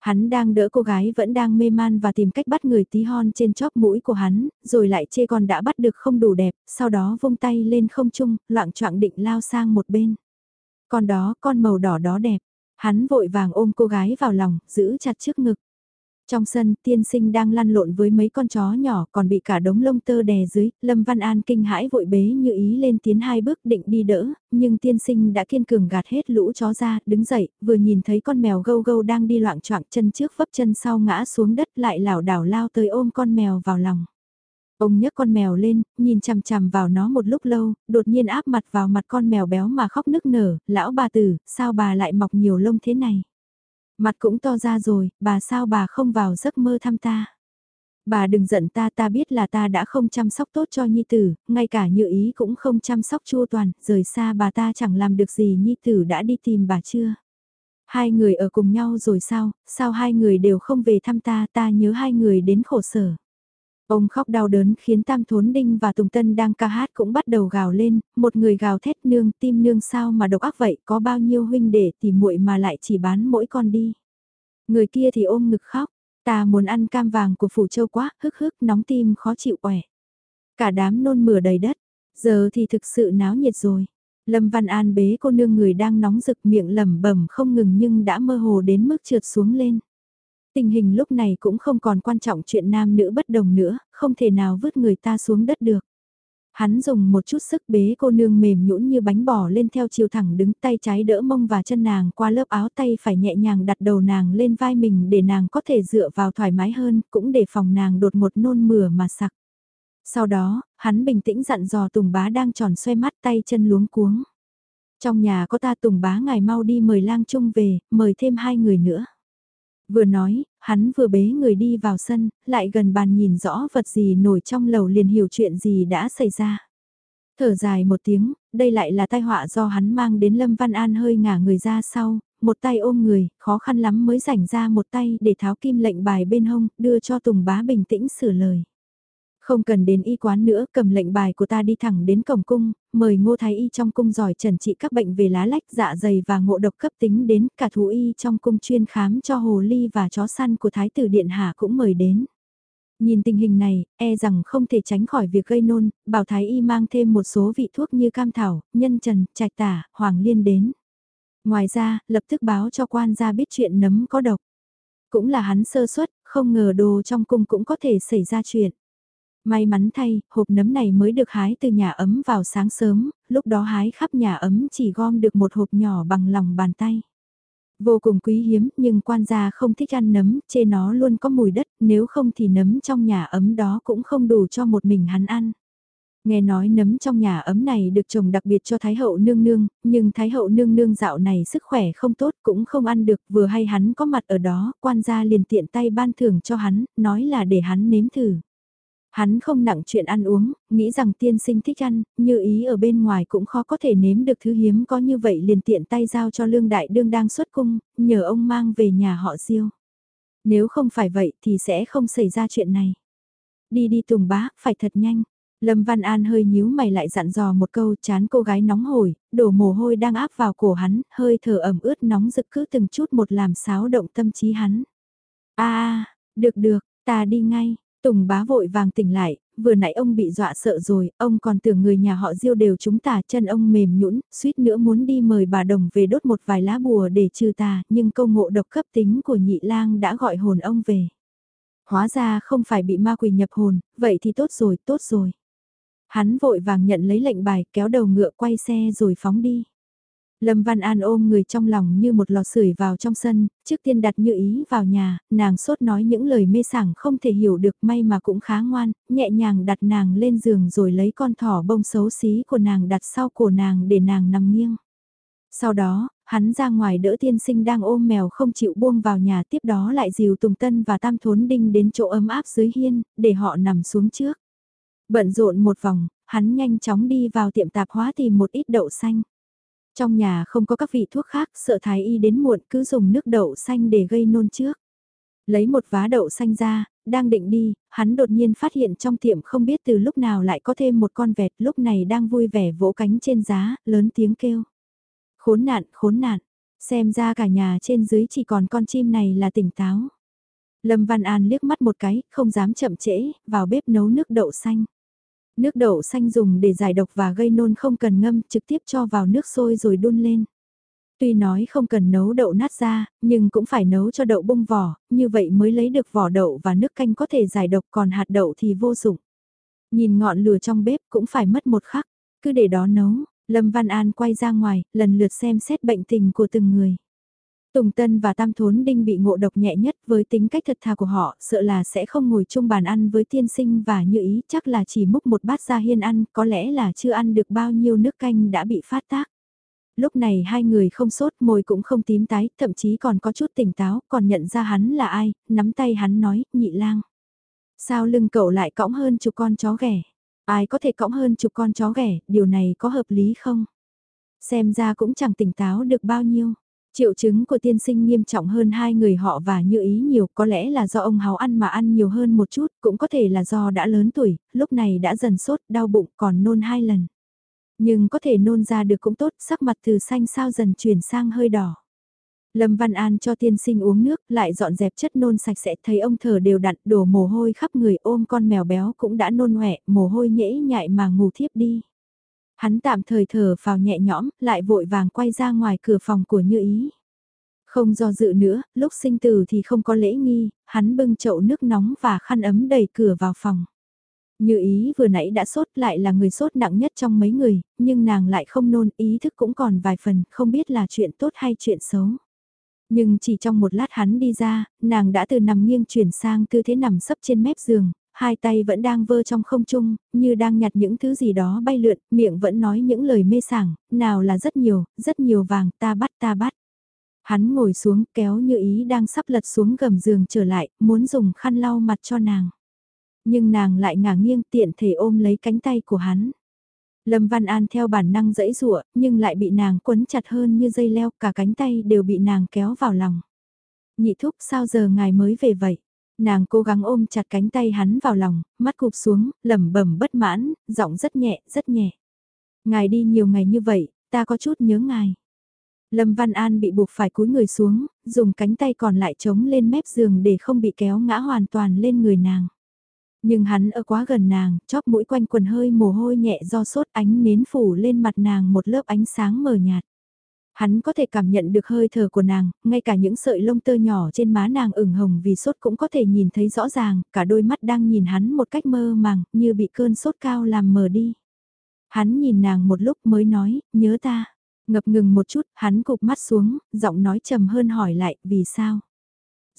Hắn đang đỡ cô gái vẫn đang mê man và tìm cách bắt người tí hon trên chóp mũi của hắn, rồi lại chê con đã bắt được không đủ đẹp, sau đó vung tay lên không trung, loạn trọng định lao sang một bên. Con đó, con màu đỏ đó đẹp. Hắn vội vàng ôm cô gái vào lòng, giữ chặt trước ngực. Trong sân, tiên sinh đang lăn lộn với mấy con chó nhỏ còn bị cả đống lông tơ đè dưới, Lâm Văn An kinh hãi vội bế như ý lên tiến hai bước định đi đỡ, nhưng tiên sinh đã kiên cường gạt hết lũ chó ra, đứng dậy, vừa nhìn thấy con mèo gâu gâu đang đi loạn choạng chân trước vấp chân sau ngã xuống đất lại lảo đảo lao tới ôm con mèo vào lòng. Ông nhấc con mèo lên, nhìn chằm chằm vào nó một lúc lâu, đột nhiên áp mặt vào mặt con mèo béo mà khóc nức nở, lão bà tử, sao bà lại mọc nhiều lông thế này? Mặt cũng to ra rồi, bà sao bà không vào giấc mơ thăm ta. Bà đừng giận ta ta biết là ta đã không chăm sóc tốt cho Nhi Tử, ngay cả như ý cũng không chăm sóc chua toàn, rời xa bà ta chẳng làm được gì Nhi Tử đã đi tìm bà chưa. Hai người ở cùng nhau rồi sao, sao hai người đều không về thăm ta ta nhớ hai người đến khổ sở. Ông khóc đau đớn khiến Tam Thốn Đinh và Tùng Tân đang ca hát cũng bắt đầu gào lên, một người gào thét nương tim nương sao mà độc ác vậy, có bao nhiêu huynh để thì muội mà lại chỉ bán mỗi con đi. Người kia thì ôm ngực khóc, ta muốn ăn cam vàng của phủ châu quá, hức hức nóng tim khó chịu quẻ. Cả đám nôn mửa đầy đất, giờ thì thực sự náo nhiệt rồi. Lâm Văn An bế cô nương người đang nóng rực miệng lẩm bẩm không ngừng nhưng đã mơ hồ đến mức trượt xuống lên. Tình hình lúc này cũng không còn quan trọng chuyện nam nữ bất đồng nữa, không thể nào vứt người ta xuống đất được. Hắn dùng một chút sức bế cô nương mềm nhũn như bánh bò lên theo chiều thẳng đứng tay trái đỡ mông và chân nàng qua lớp áo tay phải nhẹ nhàng đặt đầu nàng lên vai mình để nàng có thể dựa vào thoải mái hơn, cũng để phòng nàng đột một nôn mửa mà sặc. Sau đó, hắn bình tĩnh dặn dò Tùng bá đang tròn xoay mắt tay chân luống cuống. Trong nhà có ta Tùng bá ngài mau đi mời lang trung về, mời thêm hai người nữa. Vừa nói, hắn vừa bế người đi vào sân, lại gần bàn nhìn rõ vật gì nổi trong lầu liền hiểu chuyện gì đã xảy ra. Thở dài một tiếng, đây lại là tai họa do hắn mang đến Lâm Văn An hơi ngả người ra sau, một tay ôm người, khó khăn lắm mới rảnh ra một tay để tháo kim lệnh bài bên hông, đưa cho Tùng Bá bình tĩnh sửa lời. Không cần đến y quán nữa, cầm lệnh bài của ta đi thẳng đến cổng cung, mời ngô thái y trong cung giỏi trần trị các bệnh về lá lách dạ dày và ngộ độc cấp tính đến cả thú y trong cung chuyên khám cho hồ ly và chó săn của thái tử điện hạ cũng mời đến. Nhìn tình hình này, e rằng không thể tránh khỏi việc gây nôn, bảo thái y mang thêm một số vị thuốc như cam thảo, nhân trần, trạch tả, hoàng liên đến. Ngoài ra, lập tức báo cho quan gia biết chuyện nấm có độc. Cũng là hắn sơ suất, không ngờ đồ trong cung cũng có thể xảy ra chuyện. May mắn thay, hộp nấm này mới được hái từ nhà ấm vào sáng sớm, lúc đó hái khắp nhà ấm chỉ gom được một hộp nhỏ bằng lòng bàn tay. Vô cùng quý hiếm nhưng quan gia không thích ăn nấm, chê nó luôn có mùi đất, nếu không thì nấm trong nhà ấm đó cũng không đủ cho một mình hắn ăn. Nghe nói nấm trong nhà ấm này được trồng đặc biệt cho Thái hậu nương nương, nhưng Thái hậu nương nương dạo này sức khỏe không tốt cũng không ăn được, vừa hay hắn có mặt ở đó, quan gia liền tiện tay ban thưởng cho hắn, nói là để hắn nếm thử. Hắn không nặng chuyện ăn uống, nghĩ rằng tiên sinh thích ăn, như ý ở bên ngoài cũng khó có thể nếm được thứ hiếm có như vậy liền tiện tay giao cho lương đại đương đang xuất cung, nhờ ông mang về nhà họ diêu. Nếu không phải vậy thì sẽ không xảy ra chuyện này. Đi đi tùng bá, phải thật nhanh. Lâm Văn An hơi nhíu mày lại dặn dò một câu chán cô gái nóng hổi, đổ mồ hôi đang áp vào cổ hắn, hơi thở ẩm ướt nóng rực cứ từng chút một làm xáo động tâm trí hắn. a được được, ta đi ngay, Tùng bá vội vàng tỉnh lại, vừa nãy ông bị dọa sợ rồi, ông còn tưởng người nhà họ diêu đều chúng tà chân ông mềm nhũn suýt nữa muốn đi mời bà đồng về đốt một vài lá bùa để trừ tà, nhưng câu ngộ độc cấp tính của nhị lang đã gọi hồn ông về. Hóa ra không phải bị ma quỷ nhập hồn, vậy thì tốt rồi, tốt rồi. Hắn vội vàng nhận lấy lệnh bài, kéo đầu ngựa quay xe rồi phóng đi. Lâm Văn An ôm người trong lòng như một lò sưởi vào trong sân, trước tiên đặt như ý vào nhà, nàng sốt nói những lời mê sảng không thể hiểu được may mà cũng khá ngoan, nhẹ nhàng đặt nàng lên giường rồi lấy con thỏ bông xấu xí của nàng đặt sau cổ nàng để nàng nằm nghiêng. Sau đó, hắn ra ngoài đỡ tiên sinh đang ôm mèo không chịu buông vào nhà tiếp đó lại dìu Tùng Tân và Tam Thốn Đinh đến chỗ ấm áp dưới hiên, để họ nằm xuống trước. Bận rộn một vòng, hắn nhanh chóng đi vào tiệm tạp hóa tìm một ít đậu xanh. Trong nhà không có các vị thuốc khác, sợ thái y đến muộn cứ dùng nước đậu xanh để gây nôn trước. Lấy một vá đậu xanh ra, đang định đi, hắn đột nhiên phát hiện trong tiệm không biết từ lúc nào lại có thêm một con vẹt lúc này đang vui vẻ vỗ cánh trên giá, lớn tiếng kêu. Khốn nạn, khốn nạn, xem ra cả nhà trên dưới chỉ còn con chim này là tỉnh táo. Lâm Văn An liếc mắt một cái, không dám chậm trễ, vào bếp nấu nước đậu xanh. Nước đậu xanh dùng để giải độc và gây nôn không cần ngâm, trực tiếp cho vào nước sôi rồi đun lên. Tuy nói không cần nấu đậu nát ra, nhưng cũng phải nấu cho đậu bung vỏ, như vậy mới lấy được vỏ đậu và nước canh có thể giải độc còn hạt đậu thì vô dụng. Nhìn ngọn lửa trong bếp cũng phải mất một khắc, cứ để đó nấu, Lâm Văn An quay ra ngoài, lần lượt xem xét bệnh tình của từng người. Tùng Tân và Tam Thốn Đinh bị ngộ độc nhẹ nhất với tính cách thật thà của họ, sợ là sẽ không ngồi chung bàn ăn với tiên sinh và như ý chắc là chỉ múc một bát ra hiên ăn, có lẽ là chưa ăn được bao nhiêu nước canh đã bị phát tác. Lúc này hai người không sốt, môi cũng không tím tái, thậm chí còn có chút tỉnh táo, còn nhận ra hắn là ai, nắm tay hắn nói, nhị lang. Sao lưng cậu lại cõng hơn chục con chó ghẻ? Ai có thể cõng hơn chục con chó ghẻ, điều này có hợp lý không? Xem ra cũng chẳng tỉnh táo được bao nhiêu. Triệu chứng của tiên sinh nghiêm trọng hơn hai người họ và như ý nhiều có lẽ là do ông háo ăn mà ăn nhiều hơn một chút, cũng có thể là do đã lớn tuổi, lúc này đã dần sốt, đau bụng còn nôn hai lần. Nhưng có thể nôn ra được cũng tốt, sắc mặt từ xanh sao dần chuyển sang hơi đỏ. Lâm Văn An cho tiên sinh uống nước, lại dọn dẹp chất nôn sạch sẽ, thấy ông thở đều đặn, đổ mồ hôi khắp người ôm con mèo béo cũng đã nôn hỏe, mồ hôi nhễ nhại mà ngủ thiếp đi. Hắn tạm thời thở vào nhẹ nhõm, lại vội vàng quay ra ngoài cửa phòng của Như Ý. Không do dự nữa, lúc sinh tử thì không có lễ nghi, hắn bưng chậu nước nóng và khăn ấm đẩy cửa vào phòng. Như ý vừa nãy đã sốt lại là người sốt nặng nhất trong mấy người, nhưng nàng lại không nôn ý thức cũng còn vài phần, không biết là chuyện tốt hay chuyện xấu. Nhưng chỉ trong một lát hắn đi ra, nàng đã từ nằm nghiêng chuyển sang tư thế nằm sấp trên mép giường, hai tay vẫn đang vơ trong không trung, như đang nhặt những thứ gì đó bay lượn, miệng vẫn nói những lời mê sảng, nào là rất nhiều, rất nhiều vàng, ta bắt ta bắt. Hắn ngồi xuống kéo như ý đang sắp lật xuống gầm giường trở lại, muốn dùng khăn lau mặt cho nàng. Nhưng nàng lại ngả nghiêng tiện thể ôm lấy cánh tay của hắn. Lâm Văn An theo bản năng dẫy rụa, nhưng lại bị nàng quấn chặt hơn như dây leo, cả cánh tay đều bị nàng kéo vào lòng. Nhị thúc sao giờ ngài mới về vậy? Nàng cố gắng ôm chặt cánh tay hắn vào lòng, mắt cụp xuống, lẩm bẩm bất mãn, giọng rất nhẹ, rất nhẹ. Ngài đi nhiều ngày như vậy, ta có chút nhớ ngài. Lâm Văn An bị buộc phải cúi người xuống, dùng cánh tay còn lại chống lên mép giường để không bị kéo ngã hoàn toàn lên người nàng. Nhưng hắn ở quá gần nàng, chóp mũi quanh quần hơi mồ hôi nhẹ do sốt ánh nến phủ lên mặt nàng một lớp ánh sáng mờ nhạt. Hắn có thể cảm nhận được hơi thở của nàng, ngay cả những sợi lông tơ nhỏ trên má nàng ửng hồng vì sốt cũng có thể nhìn thấy rõ ràng, cả đôi mắt đang nhìn hắn một cách mơ màng, như bị cơn sốt cao làm mờ đi. Hắn nhìn nàng một lúc mới nói, nhớ ta. Ngập ngừng một chút, hắn cục mắt xuống, giọng nói trầm hơn hỏi lại, vì sao?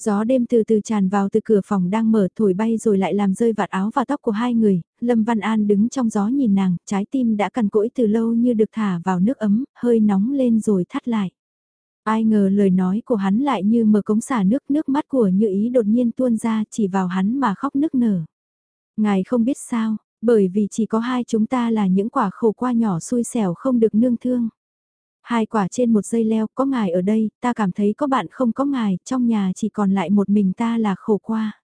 Gió đêm từ từ tràn vào từ cửa phòng đang mở thổi bay rồi lại làm rơi vạt áo và tóc của hai người, Lâm Văn An đứng trong gió nhìn nàng, trái tim đã cằn cỗi từ lâu như được thả vào nước ấm, hơi nóng lên rồi thắt lại. Ai ngờ lời nói của hắn lại như mở cống xả nước, nước mắt của như ý đột nhiên tuôn ra chỉ vào hắn mà khóc nức nở. Ngài không biết sao, bởi vì chỉ có hai chúng ta là những quả khổ qua nhỏ xui xẻo không được nương thương. Hai quả trên một dây leo, có ngài ở đây, ta cảm thấy có bạn không có ngài, trong nhà chỉ còn lại một mình ta là khổ qua.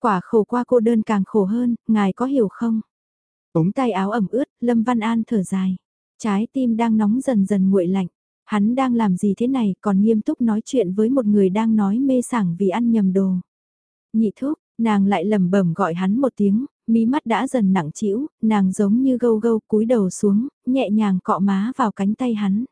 Quả khổ qua cô đơn càng khổ hơn, ngài có hiểu không? Ống tay áo ẩm ướt, Lâm Văn An thở dài. Trái tim đang nóng dần dần nguội lạnh. Hắn đang làm gì thế này còn nghiêm túc nói chuyện với một người đang nói mê sảng vì ăn nhầm đồ. Nhị thúc, Nàng lại lẩm bẩm gọi hắn một tiếng, mí mắt đã dần nặng trĩu, nàng giống như gâu gâu cúi đầu xuống, nhẹ nhàng cọ má vào cánh tay hắn.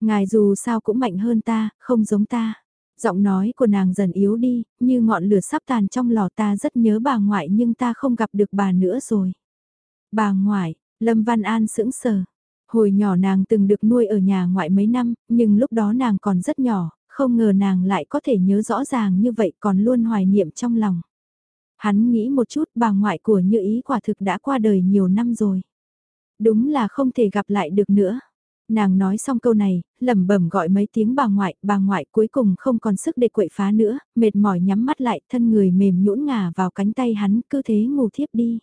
Ngài dù sao cũng mạnh hơn ta, không giống ta. Giọng nói của nàng dần yếu đi, như ngọn lửa sắp tàn trong lò ta rất nhớ bà ngoại nhưng ta không gặp được bà nữa rồi. Bà ngoại, Lâm Văn An sững sờ. Hồi nhỏ nàng từng được nuôi ở nhà ngoại mấy năm, nhưng lúc đó nàng còn rất nhỏ, không ngờ nàng lại có thể nhớ rõ ràng như vậy còn luôn hoài niệm trong lòng. Hắn nghĩ một chút bà ngoại của Như Ý quả thực đã qua đời nhiều năm rồi. Đúng là không thể gặp lại được nữa. Nàng nói xong câu này, lẩm bẩm gọi mấy tiếng bà ngoại, bà ngoại cuối cùng không còn sức để quậy phá nữa, mệt mỏi nhắm mắt lại, thân người mềm nhũn ngả vào cánh tay hắn, cứ thế ngủ thiếp đi.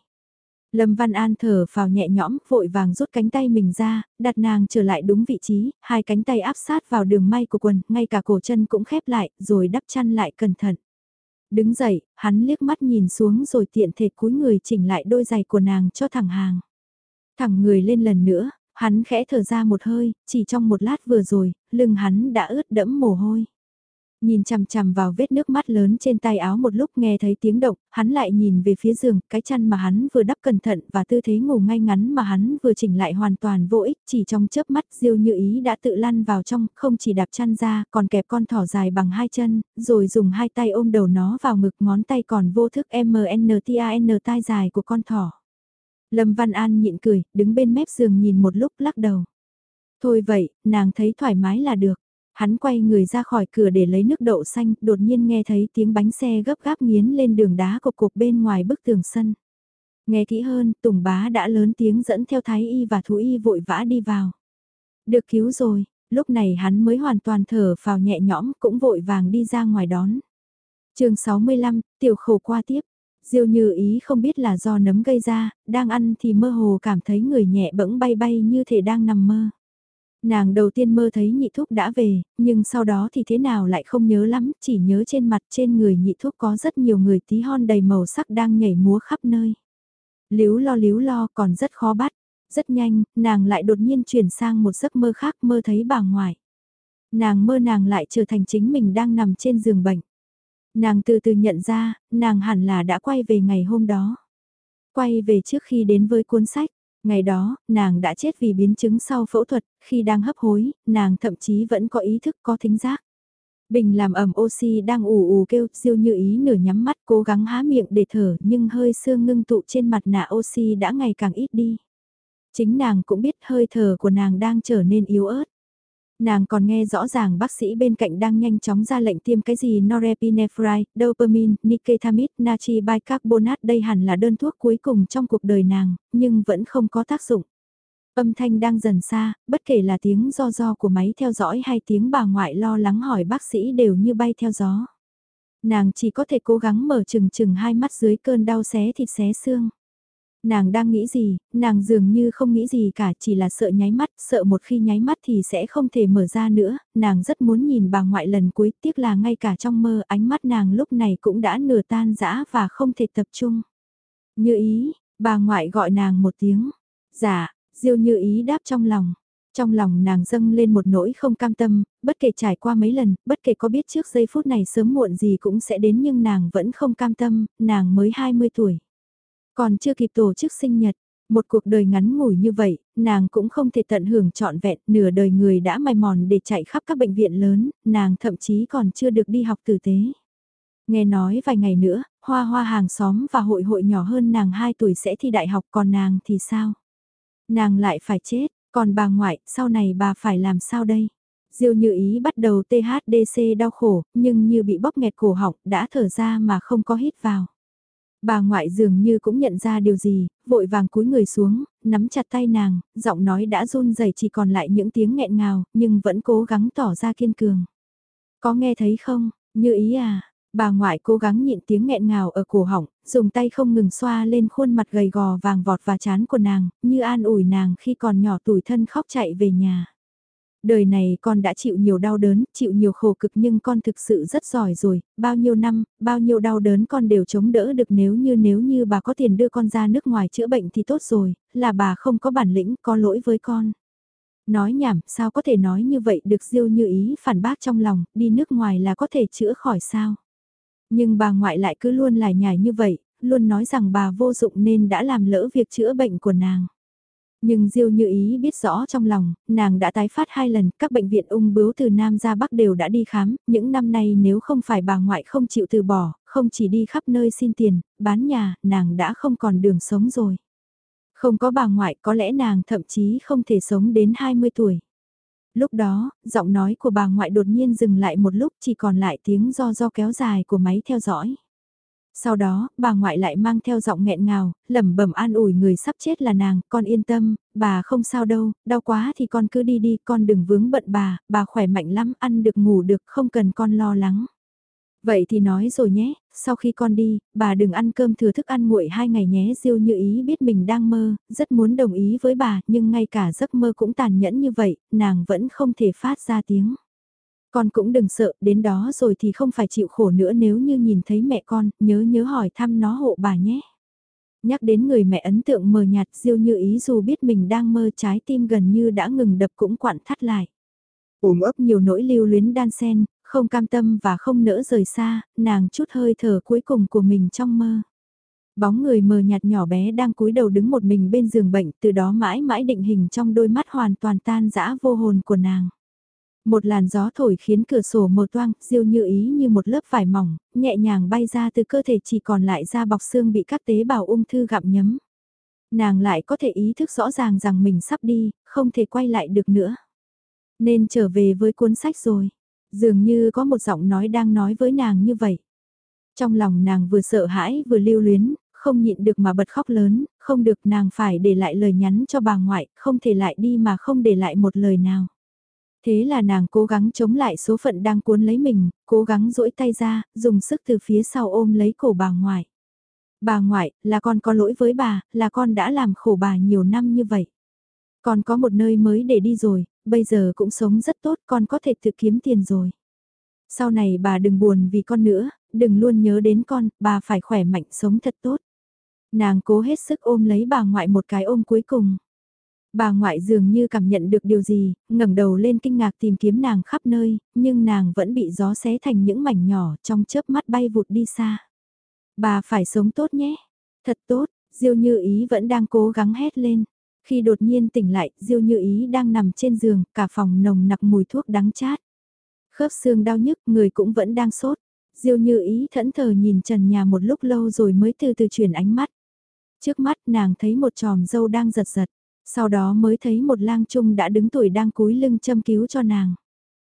Lâm Văn An thở vào nhẹ nhõm, vội vàng rút cánh tay mình ra, đặt nàng trở lại đúng vị trí, hai cánh tay áp sát vào đường may của quần, ngay cả cổ chân cũng khép lại, rồi đắp chăn lại cẩn thận. Đứng dậy, hắn liếc mắt nhìn xuống rồi tiện thể cúi người chỉnh lại đôi giày của nàng cho thẳng hàng. Thẳng người lên lần nữa, hắn khẽ thở ra một hơi, chỉ trong một lát vừa rồi, lưng hắn đã ướt đẫm mồ hôi. Nhìn chằm chằm vào vết nước mắt lớn trên tay áo một lúc nghe thấy tiếng động, hắn lại nhìn về phía giường, cái chăn mà hắn vừa đắp cẩn thận và tư thế ngủ ngay ngắn mà hắn vừa chỉnh lại hoàn toàn vô ích, chỉ trong chớp mắt diêu như ý đã tự lăn vào trong, không chỉ đạp chăn ra, còn kẹp con thỏ dài bằng hai chân, rồi dùng hai tay ôm đầu nó vào ngực ngón tay còn vô thức MNTAN tai dài của con thỏ. Lâm Văn An nhịn cười, đứng bên mép giường nhìn một lúc lắc đầu. Thôi vậy, nàng thấy thoải mái là được. Hắn quay người ra khỏi cửa để lấy nước đậu xanh, đột nhiên nghe thấy tiếng bánh xe gấp gáp nghiến lên đường đá cục cục bên ngoài bức tường sân. Nghe kỹ hơn, Tùng Bá đã lớn tiếng dẫn theo Thái Y và Thú Y vội vã đi vào. Được cứu rồi, lúc này hắn mới hoàn toàn thở vào nhẹ nhõm cũng vội vàng đi ra ngoài đón. chương 65, tiểu khổ qua tiếp. Diêu như ý không biết là do nấm gây ra, đang ăn thì mơ hồ cảm thấy người nhẹ bẫng bay bay như thể đang nằm mơ. Nàng đầu tiên mơ thấy nhị thúc đã về, nhưng sau đó thì thế nào lại không nhớ lắm, chỉ nhớ trên mặt trên người nhị thúc có rất nhiều người tí hon đầy màu sắc đang nhảy múa khắp nơi. Líu lo líu lo còn rất khó bắt, rất nhanh, nàng lại đột nhiên chuyển sang một giấc mơ khác mơ thấy bà ngoại. Nàng mơ nàng lại trở thành chính mình đang nằm trên giường bệnh. Nàng từ từ nhận ra, nàng hẳn là đã quay về ngày hôm đó. Quay về trước khi đến với cuốn sách, Ngày đó, nàng đã chết vì biến chứng sau phẫu thuật, khi đang hấp hối, nàng thậm chí vẫn có ý thức có thính giác. Bình làm ẩm oxy đang ù ù kêu, siêu như ý nửa nhắm mắt cố gắng há miệng để thở nhưng hơi sương ngưng tụ trên mặt nạ oxy đã ngày càng ít đi. Chính nàng cũng biết hơi thở của nàng đang trở nên yếu ớt. Nàng còn nghe rõ ràng bác sĩ bên cạnh đang nhanh chóng ra lệnh tiêm cái gì norepinephrine, dopamine, niketamide, natri bicarbonate đây hẳn là đơn thuốc cuối cùng trong cuộc đời nàng, nhưng vẫn không có tác dụng. Âm thanh đang dần xa, bất kể là tiếng do do của máy theo dõi hay tiếng bà ngoại lo lắng hỏi bác sĩ đều như bay theo gió. Nàng chỉ có thể cố gắng mở chừng chừng hai mắt dưới cơn đau xé thịt xé xương nàng đang nghĩ gì, nàng dường như không nghĩ gì cả chỉ là sợ nháy mắt, sợ một khi nháy mắt thì sẽ không thể mở ra nữa, nàng rất muốn nhìn bà ngoại lần cuối, tiếc là ngay cả trong mơ ánh mắt nàng lúc này cũng đã nửa tan rã và không thể tập trung. Như ý, bà ngoại gọi nàng một tiếng, dạ, diêu như ý đáp trong lòng. Trong lòng nàng dâng lên một nỗi không cam tâm, bất kể trải qua mấy lần, bất kể có biết trước giây phút này sớm muộn gì cũng sẽ đến nhưng nàng vẫn không cam tâm, nàng mới 20 tuổi. Còn chưa kịp tổ chức sinh nhật, một cuộc đời ngắn ngủi như vậy, nàng cũng không thể tận hưởng trọn vẹn, nửa đời người đã mài mòn để chạy khắp các bệnh viện lớn, nàng thậm chí còn chưa được đi học tử tế. Nghe nói vài ngày nữa, hoa hoa hàng xóm và hội hội nhỏ hơn nàng 2 tuổi sẽ thi đại học còn nàng thì sao? Nàng lại phải chết, còn bà ngoại, sau này bà phải làm sao đây? Diêu như ý bắt đầu THDC đau khổ, nhưng như bị bóp nghẹt cổ họng, đã thở ra mà không có hít vào. Bà ngoại dường như cũng nhận ra điều gì, vội vàng cúi người xuống, nắm chặt tay nàng, giọng nói đã run rẩy chỉ còn lại những tiếng nghẹn ngào, nhưng vẫn cố gắng tỏ ra kiên cường. Có nghe thấy không, như ý à, bà ngoại cố gắng nhịn tiếng nghẹn ngào ở cổ họng, dùng tay không ngừng xoa lên khuôn mặt gầy gò vàng vọt và chán của nàng, như an ủi nàng khi còn nhỏ tuổi thân khóc chạy về nhà. Đời này con đã chịu nhiều đau đớn, chịu nhiều khổ cực nhưng con thực sự rất giỏi rồi, bao nhiêu năm, bao nhiêu đau đớn con đều chống đỡ được nếu như nếu như bà có tiền đưa con ra nước ngoài chữa bệnh thì tốt rồi, là bà không có bản lĩnh, có lỗi với con. Nói nhảm, sao có thể nói như vậy được diêu như ý phản bác trong lòng, đi nước ngoài là có thể chữa khỏi sao. Nhưng bà ngoại lại cứ luôn lải nhải như vậy, luôn nói rằng bà vô dụng nên đã làm lỡ việc chữa bệnh của nàng. Nhưng Diêu Như Ý biết rõ trong lòng, nàng đã tái phát hai lần, các bệnh viện ung bướu từ Nam ra Bắc đều đã đi khám, những năm nay nếu không phải bà ngoại không chịu từ bỏ, không chỉ đi khắp nơi xin tiền, bán nhà, nàng đã không còn đường sống rồi. Không có bà ngoại có lẽ nàng thậm chí không thể sống đến 20 tuổi. Lúc đó, giọng nói của bà ngoại đột nhiên dừng lại một lúc chỉ còn lại tiếng do do kéo dài của máy theo dõi. Sau đó, bà ngoại lại mang theo giọng nghẹn ngào, lẩm bẩm an ủi người sắp chết là nàng, con yên tâm, bà không sao đâu, đau quá thì con cứ đi đi, con đừng vướng bận bà, bà khỏe mạnh lắm, ăn được ngủ được, không cần con lo lắng. Vậy thì nói rồi nhé, sau khi con đi, bà đừng ăn cơm thừa thức ăn nguội hai ngày nhé Diêu như ý biết mình đang mơ, rất muốn đồng ý với bà, nhưng ngay cả giấc mơ cũng tàn nhẫn như vậy, nàng vẫn không thể phát ra tiếng. Con cũng đừng sợ, đến đó rồi thì không phải chịu khổ nữa nếu như nhìn thấy mẹ con, nhớ nhớ hỏi thăm nó hộ bà nhé. Nhắc đến người mẹ ấn tượng mờ nhạt Diêu như ý dù biết mình đang mơ trái tim gần như đã ngừng đập cũng quặn thắt lại. Ôm ấp nhiều nỗi lưu luyến đan sen, không cam tâm và không nỡ rời xa, nàng chút hơi thở cuối cùng của mình trong mơ. Bóng người mờ nhạt nhỏ bé đang cúi đầu đứng một mình bên giường bệnh, từ đó mãi mãi định hình trong đôi mắt hoàn toàn tan dã vô hồn của nàng. Một làn gió thổi khiến cửa sổ mờ toang, diêu như ý như một lớp vải mỏng, nhẹ nhàng bay ra từ cơ thể chỉ còn lại da bọc xương bị các tế bào ung thư gặm nhấm. Nàng lại có thể ý thức rõ ràng rằng mình sắp đi, không thể quay lại được nữa. Nên trở về với cuốn sách rồi. Dường như có một giọng nói đang nói với nàng như vậy. Trong lòng nàng vừa sợ hãi vừa lưu luyến, không nhịn được mà bật khóc lớn, không được nàng phải để lại lời nhắn cho bà ngoại, không thể lại đi mà không để lại một lời nào. Thế là nàng cố gắng chống lại số phận đang cuốn lấy mình, cố gắng duỗi tay ra, dùng sức từ phía sau ôm lấy cổ bà ngoại. Bà ngoại, là con có lỗi với bà, là con đã làm khổ bà nhiều năm như vậy. Con có một nơi mới để đi rồi, bây giờ cũng sống rất tốt, con có thể tự kiếm tiền rồi. Sau này bà đừng buồn vì con nữa, đừng luôn nhớ đến con, bà phải khỏe mạnh sống thật tốt. Nàng cố hết sức ôm lấy bà ngoại một cái ôm cuối cùng. Bà ngoại dường như cảm nhận được điều gì, ngẩng đầu lên kinh ngạc tìm kiếm nàng khắp nơi, nhưng nàng vẫn bị gió xé thành những mảnh nhỏ trong chớp mắt bay vụt đi xa. Bà phải sống tốt nhé. Thật tốt, Diêu Như Ý vẫn đang cố gắng hét lên. Khi đột nhiên tỉnh lại, Diêu Như Ý đang nằm trên giường, cả phòng nồng nặc mùi thuốc đắng chát. Khớp xương đau nhức, người cũng vẫn đang sốt. Diêu Như Ý thẫn thờ nhìn trần nhà một lúc lâu rồi mới từ từ chuyển ánh mắt. Trước mắt nàng thấy một tròm dâu đang giật giật. Sau đó mới thấy một lang trung đã đứng tuổi đang cúi lưng châm cứu cho nàng.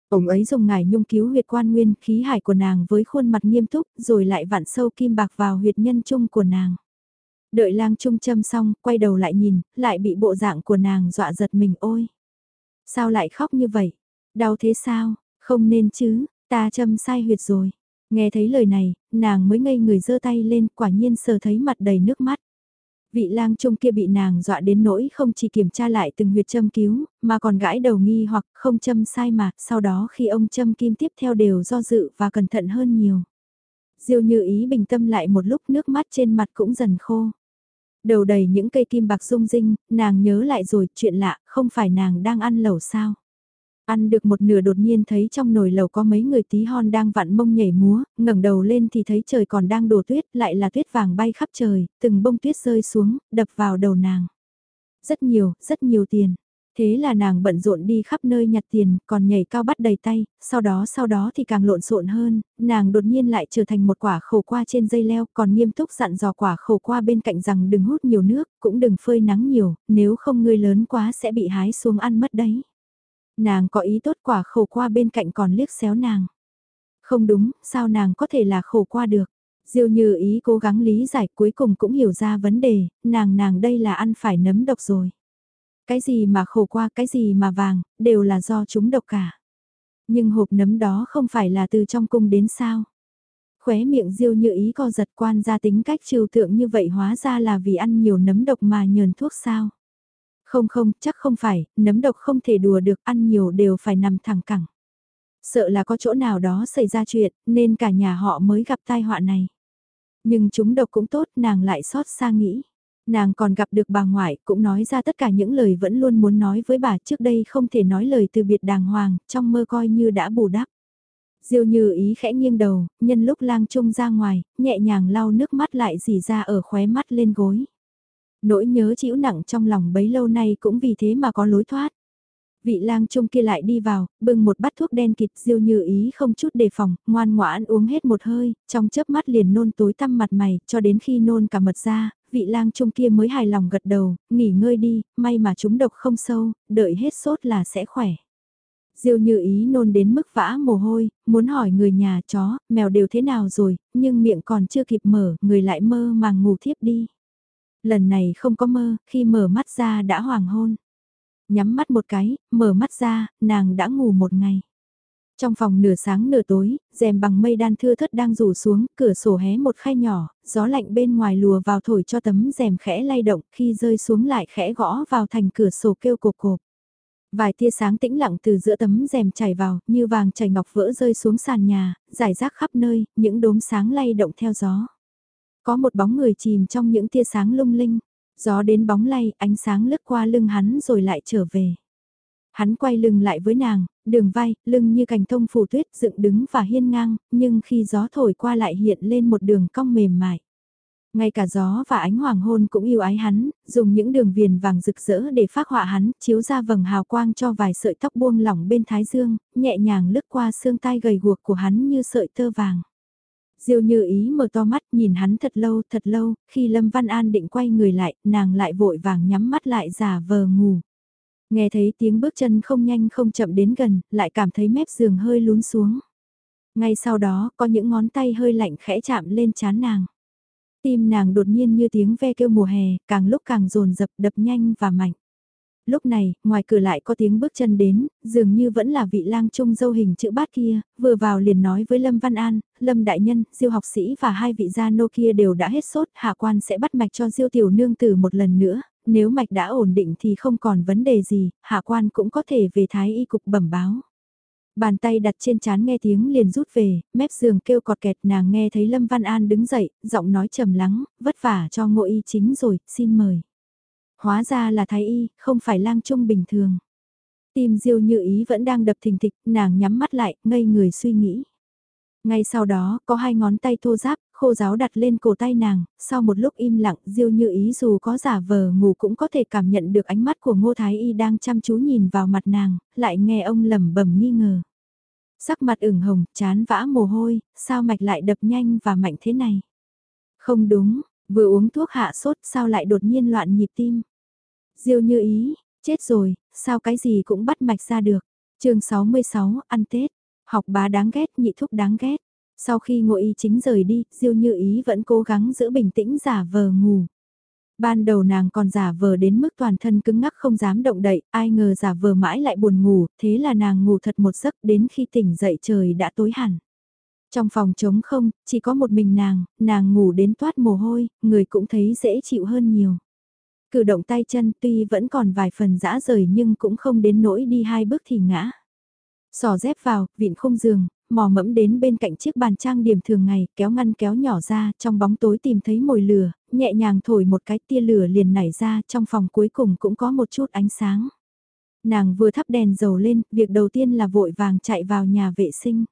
Ông ấy dùng ngải nhung cứu huyệt quan nguyên khí hải của nàng với khuôn mặt nghiêm túc rồi lại vặn sâu kim bạc vào huyệt nhân trung của nàng. Đợi lang trung châm xong, quay đầu lại nhìn, lại bị bộ dạng của nàng dọa giật mình ôi. Sao lại khóc như vậy? Đau thế sao? Không nên chứ, ta châm sai huyệt rồi. Nghe thấy lời này, nàng mới ngây người giơ tay lên quả nhiên sờ thấy mặt đầy nước mắt. Vị lang trung kia bị nàng dọa đến nỗi không chỉ kiểm tra lại từng huyệt châm cứu, mà còn gãi đầu nghi hoặc không châm sai mà, sau đó khi ông châm kim tiếp theo đều do dự và cẩn thận hơn nhiều. Diêu như ý bình tâm lại một lúc nước mắt trên mặt cũng dần khô. Đầu đầy những cây kim bạc rung rinh, nàng nhớ lại rồi, chuyện lạ, không phải nàng đang ăn lẩu sao. Ăn được một nửa đột nhiên thấy trong nồi lẩu có mấy người tí hon đang vặn mông nhảy múa, ngẩng đầu lên thì thấy trời còn đang đổ tuyết, lại là tuyết vàng bay khắp trời, từng bông tuyết rơi xuống, đập vào đầu nàng. Rất nhiều, rất nhiều tiền. Thế là nàng bận rộn đi khắp nơi nhặt tiền, còn nhảy cao bắt đầy tay, sau đó sau đó thì càng lộn xộn hơn, nàng đột nhiên lại trở thành một quả khổ qua trên dây leo, còn nghiêm túc dặn dò quả khổ qua bên cạnh rằng đừng hút nhiều nước, cũng đừng phơi nắng nhiều, nếu không ngươi lớn quá sẽ bị hái xuống ăn mất đấy. Nàng có ý tốt quả khổ qua bên cạnh còn liếc xéo nàng. Không đúng, sao nàng có thể là khổ qua được? Diêu như ý cố gắng lý giải cuối cùng cũng hiểu ra vấn đề, nàng nàng đây là ăn phải nấm độc rồi. Cái gì mà khổ qua, cái gì mà vàng, đều là do chúng độc cả. Nhưng hộp nấm đó không phải là từ trong cung đến sao? Khóe miệng diêu như ý co giật quan ra tính cách trừu tượng như vậy hóa ra là vì ăn nhiều nấm độc mà nhờn thuốc sao? Không không, chắc không phải, nấm độc không thể đùa được, ăn nhiều đều phải nằm thẳng cẳng. Sợ là có chỗ nào đó xảy ra chuyện, nên cả nhà họ mới gặp tai họa này. Nhưng chúng độc cũng tốt, nàng lại xót xa nghĩ. Nàng còn gặp được bà ngoại, cũng nói ra tất cả những lời vẫn luôn muốn nói với bà trước đây không thể nói lời từ biệt đàng hoàng, trong mơ coi như đã bù đắp. Diêu như ý khẽ nghiêng đầu, nhân lúc lang trung ra ngoài, nhẹ nhàng lau nước mắt lại dì ra ở khóe mắt lên gối. Nỗi nhớ chịu nặng trong lòng bấy lâu nay cũng vì thế mà có lối thoát. Vị lang trung kia lại đi vào, bưng một bát thuốc đen kịt diêu như ý không chút đề phòng, ngoan ngoãn uống hết một hơi, trong chớp mắt liền nôn tối tăm mặt mày, cho đến khi nôn cả mật ra, vị lang trung kia mới hài lòng gật đầu, nghỉ ngơi đi, may mà chúng độc không sâu, đợi hết sốt là sẽ khỏe. Diêu như ý nôn đến mức vã mồ hôi, muốn hỏi người nhà chó, mèo đều thế nào rồi, nhưng miệng còn chưa kịp mở, người lại mơ màng ngủ thiếp đi. Lần này không có mơ, khi mở mắt ra đã hoàng hôn. Nhắm mắt một cái, mở mắt ra, nàng đã ngủ một ngày. Trong phòng nửa sáng nửa tối, rèm bằng mây đan thưa thớt đang rủ xuống, cửa sổ hé một khay nhỏ, gió lạnh bên ngoài lùa vào thổi cho tấm rèm khẽ lay động, khi rơi xuống lại khẽ gõ vào thành cửa sổ kêu cộp cộp. Vài tia sáng tĩnh lặng từ giữa tấm rèm chảy vào, như vàng chảy ngọc vỡ rơi xuống sàn nhà, giải rác khắp nơi, những đốm sáng lay động theo gió. Có một bóng người chìm trong những tia sáng lung linh, gió đến bóng lay, ánh sáng lướt qua lưng hắn rồi lại trở về. Hắn quay lưng lại với nàng, đường vai, lưng như cành thông phủ tuyết dựng đứng và hiên ngang, nhưng khi gió thổi qua lại hiện lên một đường cong mềm mại. Ngay cả gió và ánh hoàng hôn cũng yêu ái hắn, dùng những đường viền vàng rực rỡ để phát họa hắn, chiếu ra vầng hào quang cho vài sợi tóc buông lỏng bên thái dương, nhẹ nhàng lướt qua xương tai gầy guộc của hắn như sợi tơ vàng. Diêu như ý mở to mắt nhìn hắn thật lâu thật lâu, khi Lâm Văn An định quay người lại, nàng lại vội vàng nhắm mắt lại giả vờ ngủ. Nghe thấy tiếng bước chân không nhanh không chậm đến gần, lại cảm thấy mép giường hơi lún xuống. Ngay sau đó, có những ngón tay hơi lạnh khẽ chạm lên chán nàng. Tim nàng đột nhiên như tiếng ve kêu mùa hè, càng lúc càng rồn dập đập nhanh và mạnh. Lúc này, ngoài cửa lại có tiếng bước chân đến, dường như vẫn là vị lang trung dâu hình chữ bát kia, vừa vào liền nói với Lâm Văn An, Lâm Đại Nhân, Diêu học sĩ và hai vị gia nô kia đều đã hết sốt, hạ quan sẽ bắt mạch cho Diêu tiểu nương tử một lần nữa, nếu mạch đã ổn định thì không còn vấn đề gì, hạ quan cũng có thể về thái y cục bẩm báo. Bàn tay đặt trên chán nghe tiếng liền rút về, mép giường kêu cọt kẹt nàng nghe thấy Lâm Văn An đứng dậy, giọng nói trầm lắng, vất vả cho ngộ y chính rồi, xin mời. Hóa ra là thái y, không phải lang trung bình thường. Tim diêu như ý vẫn đang đập thình thịch, nàng nhắm mắt lại, ngây người suy nghĩ. Ngay sau đó, có hai ngón tay thô giáp, khô giáo đặt lên cổ tay nàng, sau một lúc im lặng, diêu như ý dù có giả vờ ngủ cũng có thể cảm nhận được ánh mắt của ngô thái y đang chăm chú nhìn vào mặt nàng, lại nghe ông lẩm bẩm nghi ngờ. Sắc mặt ửng hồng, chán vã mồ hôi, sao mạch lại đập nhanh và mạnh thế này? Không đúng, vừa uống thuốc hạ sốt sao lại đột nhiên loạn nhịp tim? Diêu như ý, chết rồi, sao cái gì cũng bắt mạch ra được. chương 66, ăn Tết, học bá đáng ghét, nhị thúc đáng ghét. Sau khi ngộ Ý chính rời đi, Diêu Như Ý vẫn cố gắng giữ bình tĩnh giả vờ ngủ. Ban đầu nàng còn giả vờ đến mức toàn thân cứng ngắc không dám động đậy, ai ngờ giả vờ mãi lại buồn ngủ, thế là nàng ngủ thật một giấc đến khi tỉnh dậy trời đã tối hẳn. Trong phòng trống không, chỉ có một mình nàng, nàng ngủ đến toát mồ hôi, người cũng thấy dễ chịu hơn nhiều. Cử động tay chân tuy vẫn còn vài phần dã rời nhưng cũng không đến nỗi đi hai bước thì ngã. Sò dép vào, vịn khung giường, mò mẫm đến bên cạnh chiếc bàn trang điểm thường ngày, kéo ngăn kéo nhỏ ra, trong bóng tối tìm thấy mồi lửa, nhẹ nhàng thổi một cái tia lửa liền nảy ra, trong phòng cuối cùng cũng có một chút ánh sáng. Nàng vừa thắp đèn dầu lên, việc đầu tiên là vội vàng chạy vào nhà vệ sinh.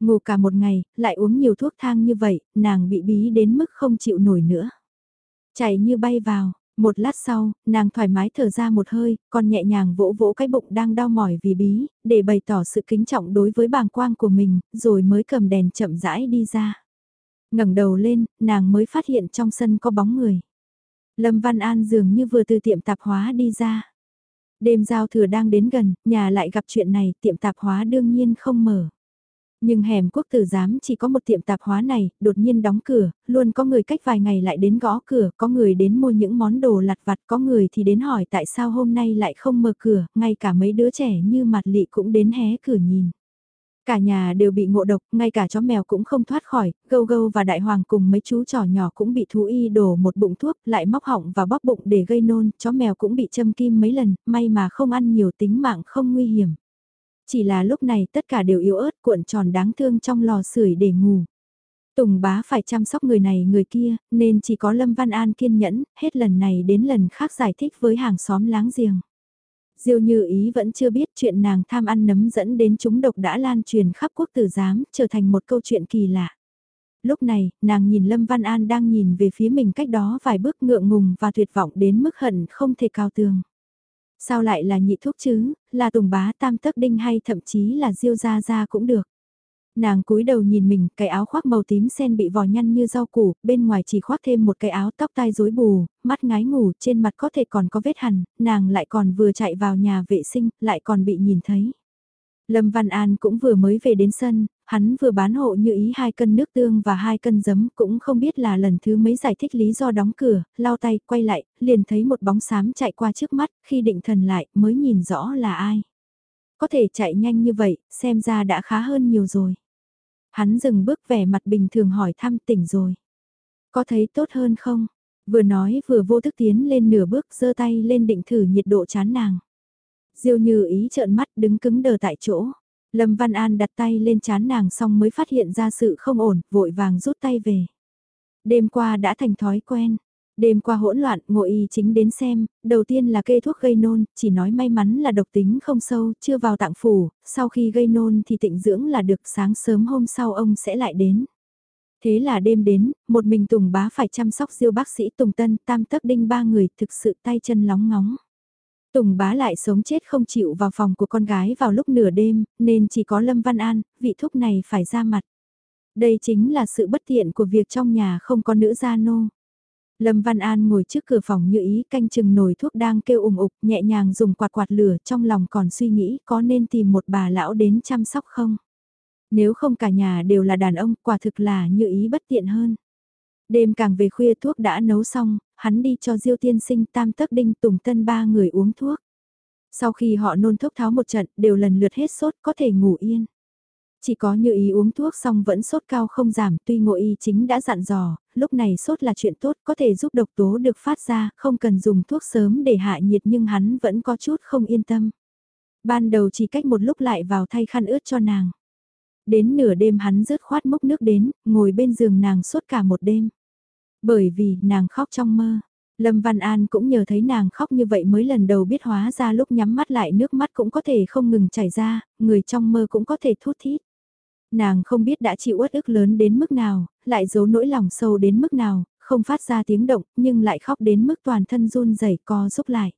Ngủ cả một ngày, lại uống nhiều thuốc thang như vậy, nàng bị bí đến mức không chịu nổi nữa. Chạy như bay vào, một lát sau, nàng thoải mái thở ra một hơi, còn nhẹ nhàng vỗ vỗ cái bụng đang đau mỏi vì bí, để bày tỏ sự kính trọng đối với bàng quang của mình, rồi mới cầm đèn chậm rãi đi ra. ngẩng đầu lên, nàng mới phát hiện trong sân có bóng người. Lâm Văn An dường như vừa từ tiệm tạp hóa đi ra. Đêm giao thừa đang đến gần, nhà lại gặp chuyện này, tiệm tạp hóa đương nhiên không mở. Nhưng hẻm quốc tử giám chỉ có một tiệm tạp hóa này, đột nhiên đóng cửa, luôn có người cách vài ngày lại đến gõ cửa, có người đến mua những món đồ lặt vặt, có người thì đến hỏi tại sao hôm nay lại không mở cửa, ngay cả mấy đứa trẻ như mặt lị cũng đến hé cửa nhìn. Cả nhà đều bị ngộ độc, ngay cả chó mèo cũng không thoát khỏi, gâu gâu và đại hoàng cùng mấy chú trò nhỏ cũng bị thú y đổ một bụng thuốc, lại móc họng và bóp bụng để gây nôn, chó mèo cũng bị châm kim mấy lần, may mà không ăn nhiều tính mạng không nguy hiểm. Chỉ là lúc này tất cả đều yếu ớt cuộn tròn đáng thương trong lò sưởi để ngủ. Tùng bá phải chăm sóc người này người kia, nên chỉ có Lâm Văn An kiên nhẫn, hết lần này đến lần khác giải thích với hàng xóm láng giềng. Diêu như ý vẫn chưa biết chuyện nàng tham ăn nấm dẫn đến chúng độc đã lan truyền khắp quốc tử giám, trở thành một câu chuyện kỳ lạ. Lúc này, nàng nhìn Lâm Văn An đang nhìn về phía mình cách đó vài bước ngượng ngùng và tuyệt vọng đến mức hận không thể cao tường. Sao lại là nhị thuốc chứ, là tùng bá tam tấc đinh hay thậm chí là diêu gia gia cũng được. Nàng cúi đầu nhìn mình, cái áo khoác màu tím sen bị vò nhăn như rau củ, bên ngoài chỉ khoác thêm một cái áo tóc tai rối bù, mắt ngái ngủ, trên mặt có thể còn có vết hằn, nàng lại còn vừa chạy vào nhà vệ sinh, lại còn bị nhìn thấy. Lâm Văn An cũng vừa mới về đến sân, hắn vừa bán hộ như ý hai cân nước tương và hai cân giấm cũng không biết là lần thứ mấy giải thích lý do đóng cửa, lau tay, quay lại, liền thấy một bóng xám chạy qua trước mắt, khi định thần lại mới nhìn rõ là ai. Có thể chạy nhanh như vậy, xem ra đã khá hơn nhiều rồi. Hắn dừng bước vẻ mặt bình thường hỏi thăm tỉnh rồi. Có thấy tốt hơn không? Vừa nói vừa vô thức tiến lên nửa bước giơ tay lên định thử nhiệt độ chán nàng. Diêu như ý trợn mắt đứng cứng đờ tại chỗ. Lâm Văn An đặt tay lên chán nàng xong mới phát hiện ra sự không ổn, vội vàng rút tay về. Đêm qua đã thành thói quen. Đêm qua hỗn loạn, ngộ y chính đến xem, đầu tiên là kê thuốc gây nôn, chỉ nói may mắn là độc tính không sâu, chưa vào tạng phủ, sau khi gây nôn thì tịnh dưỡng là được sáng sớm hôm sau ông sẽ lại đến. Thế là đêm đến, một mình Tùng bá phải chăm sóc diêu bác sĩ Tùng Tân, tam Tắc đinh ba người thực sự tay chân lóng ngóng. Tùng bá lại sống chết không chịu vào phòng của con gái vào lúc nửa đêm, nên chỉ có Lâm Văn An, vị thúc này phải ra mặt. Đây chính là sự bất tiện của việc trong nhà không có nữ gia nô. Lâm Văn An ngồi trước cửa phòng như ý canh chừng nồi thuốc đang kêu ủng ục nhẹ nhàng dùng quạt quạt lửa trong lòng còn suy nghĩ có nên tìm một bà lão đến chăm sóc không. Nếu không cả nhà đều là đàn ông quả thực là như ý bất tiện hơn. Đêm càng về khuya thuốc đã nấu xong, hắn đi cho Diêu tiên sinh tam tấc đinh tùng tân ba người uống thuốc. Sau khi họ nôn thuốc tháo một trận đều lần lượt hết sốt có thể ngủ yên. Chỉ có như ý uống thuốc xong vẫn sốt cao không giảm tuy ngộ y chính đã dặn dò, lúc này sốt là chuyện tốt có thể giúp độc tố được phát ra, không cần dùng thuốc sớm để hạ nhiệt nhưng hắn vẫn có chút không yên tâm. Ban đầu chỉ cách một lúc lại vào thay khăn ướt cho nàng. Đến nửa đêm hắn rớt khoát mốc nước đến, ngồi bên giường nàng suốt cả một đêm. Bởi vì nàng khóc trong mơ. Lâm Văn An cũng nhờ thấy nàng khóc như vậy mới lần đầu biết hóa ra lúc nhắm mắt lại nước mắt cũng có thể không ngừng chảy ra, người trong mơ cũng có thể thút thít. Nàng không biết đã chịu uất ức lớn đến mức nào, lại giấu nỗi lòng sâu đến mức nào, không phát ra tiếng động, nhưng lại khóc đến mức toàn thân run rẩy co giúp lại.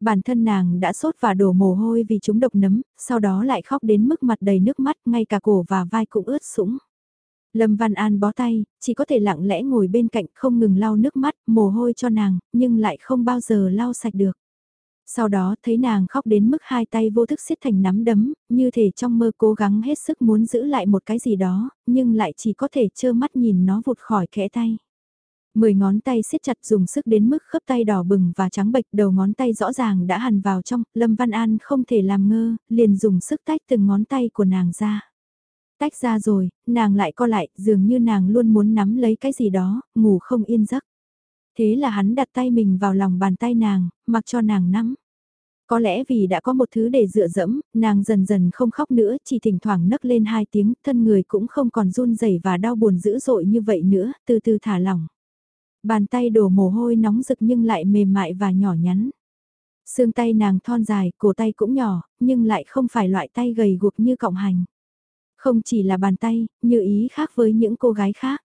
Bản thân nàng đã sốt và đổ mồ hôi vì chúng độc nấm, sau đó lại khóc đến mức mặt đầy nước mắt, ngay cả cổ và vai cũng ướt sũng. Lâm Văn An bó tay, chỉ có thể lặng lẽ ngồi bên cạnh không ngừng lau nước mắt, mồ hôi cho nàng, nhưng lại không bao giờ lau sạch được. Sau đó thấy nàng khóc đến mức hai tay vô thức siết thành nắm đấm, như thể trong mơ cố gắng hết sức muốn giữ lại một cái gì đó, nhưng lại chỉ có thể trơ mắt nhìn nó vụt khỏi kẽ tay. Mười ngón tay siết chặt dùng sức đến mức khớp tay đỏ bừng và trắng bệch đầu ngón tay rõ ràng đã hằn vào trong, Lâm Văn An không thể làm ngơ, liền dùng sức tách từng ngón tay của nàng ra. Tách ra rồi, nàng lại co lại, dường như nàng luôn muốn nắm lấy cái gì đó, ngủ không yên giấc. Thế là hắn đặt tay mình vào lòng bàn tay nàng, mặc cho nàng nắm. Có lẽ vì đã có một thứ để dựa dẫm, nàng dần dần không khóc nữa, chỉ thỉnh thoảng nấc lên hai tiếng, thân người cũng không còn run rẩy và đau buồn dữ dội như vậy nữa, từ từ thả lỏng. Bàn tay đổ mồ hôi nóng rực nhưng lại mềm mại và nhỏ nhắn. Xương tay nàng thon dài, cổ tay cũng nhỏ, nhưng lại không phải loại tay gầy guộc như cọng hành. Không chỉ là bàn tay, như ý khác với những cô gái khác.